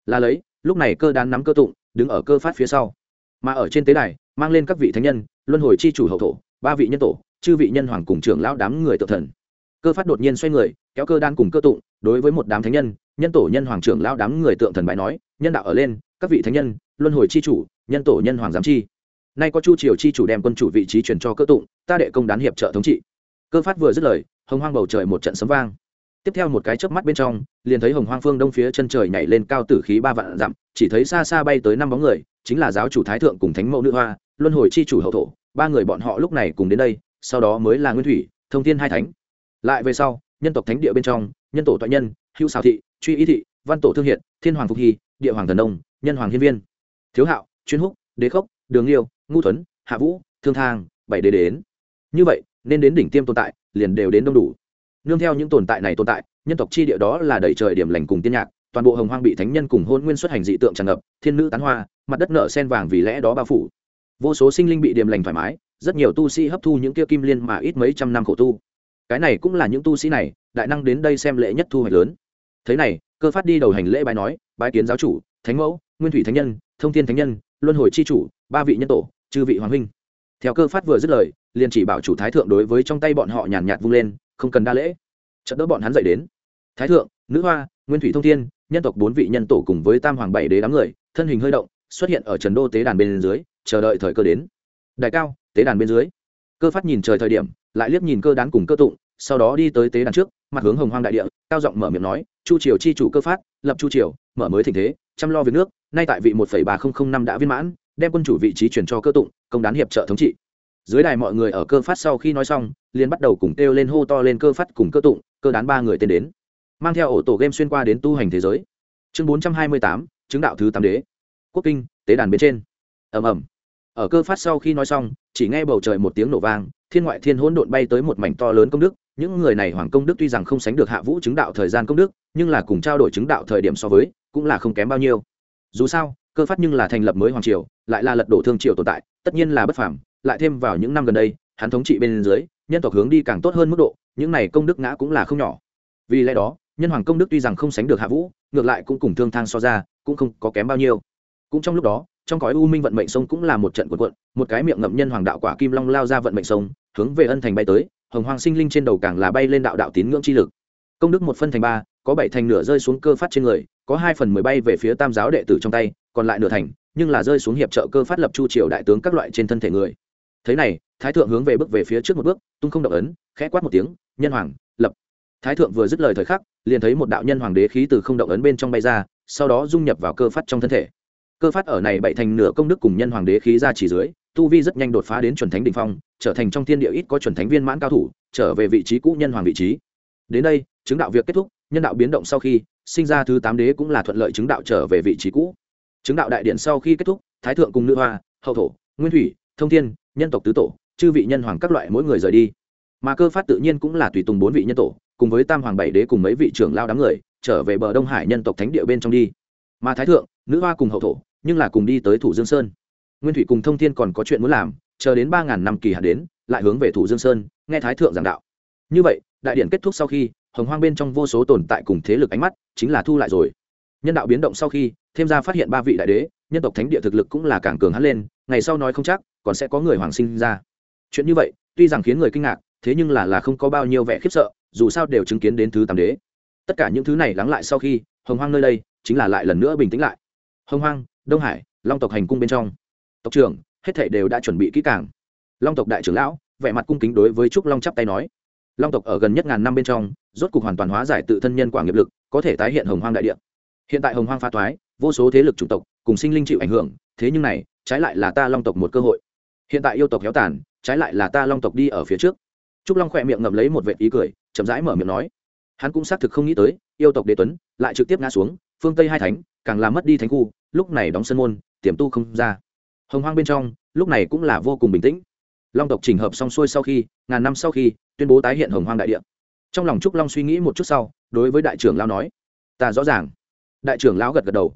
là lấy, lúc này cơ đán nắm cơ tụng, đứng ở cơ phát phía sau. Mà ở trên tế đài, mang lên các vị thánh nhân, luân hồi chi chủ hậu thổ, ba vị nhân tổ, chư vị nhân hoàng cùng trưởng lão đám người tự thần. Cơ phát đột nhiên xoay người, kéo cơ đan cùng cơ tụng, đối với một đám thánh nhân nhân tổ nhân hoàng trưởng lão đám người tượng thần bài nói, nhân đạo ở lên, các vị thánh nhân, luân hồi chi chủ, nhân tổ nhân hoàng giám chi. Nay có chu triều chi chủ đem quân chủ vị trí chuyển cho cơ tụng, ta đệ công đán hiệp trợ thống trị. Cơ phát vừa dứt lời, hồng hoang bầu trời một trận sấm vang tiếp theo một cái chớp mắt bên trong, liền thấy hồng hoang phương đông phía chân trời nhảy lên cao tử khí ba vạn dặm, chỉ thấy xa xa bay tới năm bóng người, chính là giáo chủ thái thượng cùng thánh mẫu nữ hoa, luân hồi chi chủ hậu thổ. Ba người bọn họ lúc này cùng đến đây, sau đó mới là nguyên thủy, thông thiên hai thánh. Lại về sau, nhân tộc thánh địa bên trong, nhân tổ toại nhân, hữu xào thị, truy ý thị, văn tổ thương hiện thiên hoàng phục hy, địa hoàng thần đông nhân hoàng hiên viên. Thiếu hạo, chuyên húc, đế khốc, đường liêu ngu tuấn hạ vũ, thương thang, bảy đế đến. Như vậy, nên đến đỉnh tiêm tồn tại, liền đều đến đông đủ nương theo những tồn tại này tồn tại, nhân tộc chi địa đó là đầy trời điểm lành cùng tiên nhạc, toàn bộ hồng hoang bị thánh nhân cùng hôn nguyên xuất hành dị tượng tràn ngập, thiên nữ tán hoa, mặt đất nợ sen vàng vì lẽ đó bao phủ. Vô số sinh linh bị điểm lành thoải mái, rất nhiều tu sĩ hấp thu những kia kim liên mà ít mấy trăm năm khổ tu. Cái này cũng là những tu sĩ này, đại năng đến đây xem lễ nhất thu hoạch lớn. Thế này, cơ phát đi đầu hành lễ bài nói, bái kiến giáo chủ, thánh mẫu, nguyên thủy thánh nhân, thông thiên thánh nhân, luân hồi c h i chủ, ba vị nhân tổ, chư vị hoàng huynh. Theo cơ phát vừa dứt lời, liền chỉ bảo chủ thái thượng đối với trong tay bọn họ nhàn nhạt vung lên không cần đa lễ. Trận đỡ bọn hắn dậy đến. Thái thượng, nữ hoa, nguyên thủy thông thiên, nhân tộc bốn vị nhân tổ cùng với tam hoàng bảy đế đám người, thân hình hơi động, xuất hiện ở trần đô tế đàn bên dưới, chờ đợi thời cơ đến. Đại cao, tế đàn bên dưới. Cơ phát nhìn trời thời điểm, lại liếc nhìn cơ đán cùng cơ tụng, sau đó đi tới tế đàn trước, mặt hướng hồng hoang đại địa, cao giọng mở miệng nói, chu triều chi chủ cơ phát, lập chu triều, mở mới tình thế, chăm lo việc nước, nay tại vị một ba nghìn năm đã viên mãn, đem quân chủ vị trí chuyển cho cơ tụng, công đán hiệp trợ thống trị dưới đài mọi người ở cơ phát sau khi nói xong, liền bắt đầu cùng kêu lên hô to lên cơ phát cùng cơ tụng, cơ đán ba người tên đến. Mang theo ổ tổ game xuyên qua đến tu hành thế giới. Chương bốn trăm hai mươi tám, chứng đạo thứ tám đế. Quốc kinh, tế đàn bên trên. Ầm ầm. Ở cơ phát sau khi nói xong, chỉ nghe bầu trời một tiếng nổ vang, thiên ngoại thiên hỗn độn bay tới một mảnh to lớn công đức. Những người này hoàng công đức tuy rằng không sánh được hạ vũ chứng đạo thời gian công đức, nhưng là cùng trao đổi chứng đạo thời điểm so với, cũng là không kém bao nhiêu. Dù sao, cơ phát nhưng là thành lập mới hoàng triều, lại là lật đổ thương triều tồn tại, tất nhiên là bất phàm lại thêm vào những năm gần đây, hắn thống trị bên dưới, nhân tộc hướng đi càng tốt hơn mức độ, những này công đức ngã cũng là không nhỏ. Vì lẽ đó, nhân hoàng công đức tuy rằng không sánh được hạ vũ, ngược lại cũng cùng thương thang so ra, cũng không có kém bao nhiêu. Cũng trong lúc đó, trong cõi u minh vận mệnh sông cũng là một trận cuộn cuộn, một cái miệng ngậm nhân hoàng đạo quả kim long lao ra vận mệnh sông, hướng về ân thành bay tới, hồng hoàng sinh linh trên đầu càng là bay lên đạo đạo tín ngưỡng chi lực. Công đức một phân thành ba, có bảy thành nửa rơi xuống cơ phát trên người, có hai phần mười bay về phía tam giáo đệ tử trong tay, còn lại nửa thành, nhưng là rơi xuống hiệp trợ cơ phát lập chu triều đại tướng các loại trên thân thể người thế này, thái thượng hướng về bước về phía trước một bước, tung không động ấn, khẽ quát một tiếng, nhân hoàng, lập. Thái thượng vừa dứt lời thời khắc, liền thấy một đạo nhân hoàng đế khí từ không động ấn bên trong bay ra, sau đó dung nhập vào cơ phát trong thân thể. Cơ phát ở này bảy thành nửa công đức cùng nhân hoàng đế khí ra chỉ dưới, tu vi rất nhanh đột phá đến chuẩn thánh đỉnh phong, trở thành trong thiên địa ít có chuẩn thánh viên mãn cao thủ, trở về vị trí cũ nhân hoàng vị trí. Đến đây, chứng đạo việc kết thúc, nhân đạo biến động sau khi, sinh ra thứ tám đế cũng là thuận lợi chứng đạo trở về vị trí cũ. Chứng đạo đại điện sau khi kết thúc, thái thượng cùng nữ hoa, hậu thổ, nguyên thủy, thông thiên nhân tộc tứ tổ, chư vị nhân hoàng các loại mỗi người rời đi. Mà cơ phát tự nhiên cũng là tùy tùng bốn vị nhân tổ, cùng với tam hoàng bảy đế cùng mấy vị trưởng lao đám người, trở về bờ đông hải nhân tộc thánh địa bên trong đi. Mà thái thượng, nữ hoa cùng hậu thổ, nhưng là cùng đi tới thủ dương sơn. Nguyên thủy cùng thông thiên còn có chuyện muốn làm, chờ đến ba ngàn năm kỳ hạn đến, lại hướng về thủ dương sơn, nghe thái thượng giảng đạo. Như vậy, đại điện kết thúc sau khi, hồng hoang bên trong vô số tồn tại cùng thế lực ánh mắt chính là thu lại rồi. Nhân đạo biến động sau khi, thêm ra phát hiện ba vị đại đế, nhân tộc thánh địa thực lực cũng là càng cường hắn lên, ngày sau nói không chắc còn sẽ có người hoàng sinh ra. Chuyện như vậy, tuy rằng khiến người kinh ngạc, thế nhưng là là không có bao nhiêu vẻ khiếp sợ, dù sao đều chứng kiến đến thứ tám đế. Tất cả những thứ này lắng lại sau khi, hồng hoang nơi đây chính là lại lần nữa bình tĩnh lại. Hồng hoang, đông hải, long tộc hành cung bên trong. Tộc trưởng, hết thảy đều đã chuẩn bị kỹ càng. Long tộc đại trưởng lão, vẻ mặt cung kính đối với trúc long chắp tay nói. Long tộc ở gần nhất ngàn năm bên trong, rốt cục hoàn toàn hóa giải tự thân nhân quả nghiệp lực, có thể tái hiện hồng hoang đại địa. Hiện tại hồng hoang pha thoái vô số thế lực chủng tộc cùng sinh linh chịu ảnh hưởng, thế nhưng này, trái lại là ta long tộc một cơ hội hiện tại yêu tộc héo tàn, trái lại là ta long tộc đi ở phía trước. Trúc long khỏe miệng ngậm lấy một vệt ý cười, chậm rãi mở miệng nói. Hắn cũng xác thực không nghĩ tới, yêu tộc đế tuấn lại trực tiếp ngã xuống, phương tây hai thánh, càng làm mất đi thánh khu, lúc này đóng sân môn, tiềm tu không ra. Hồng hoang bên trong, lúc này cũng là vô cùng bình tĩnh. Long tộc trình hợp xong xuôi sau khi, ngàn năm sau khi, tuyên bố tái hiện hồng hoang đại địa. Trong lòng trúc long suy nghĩ một chút sau, đối với đại trưởng lao nói, ta rõ ràng. Đại trưởng lão gật gật đầu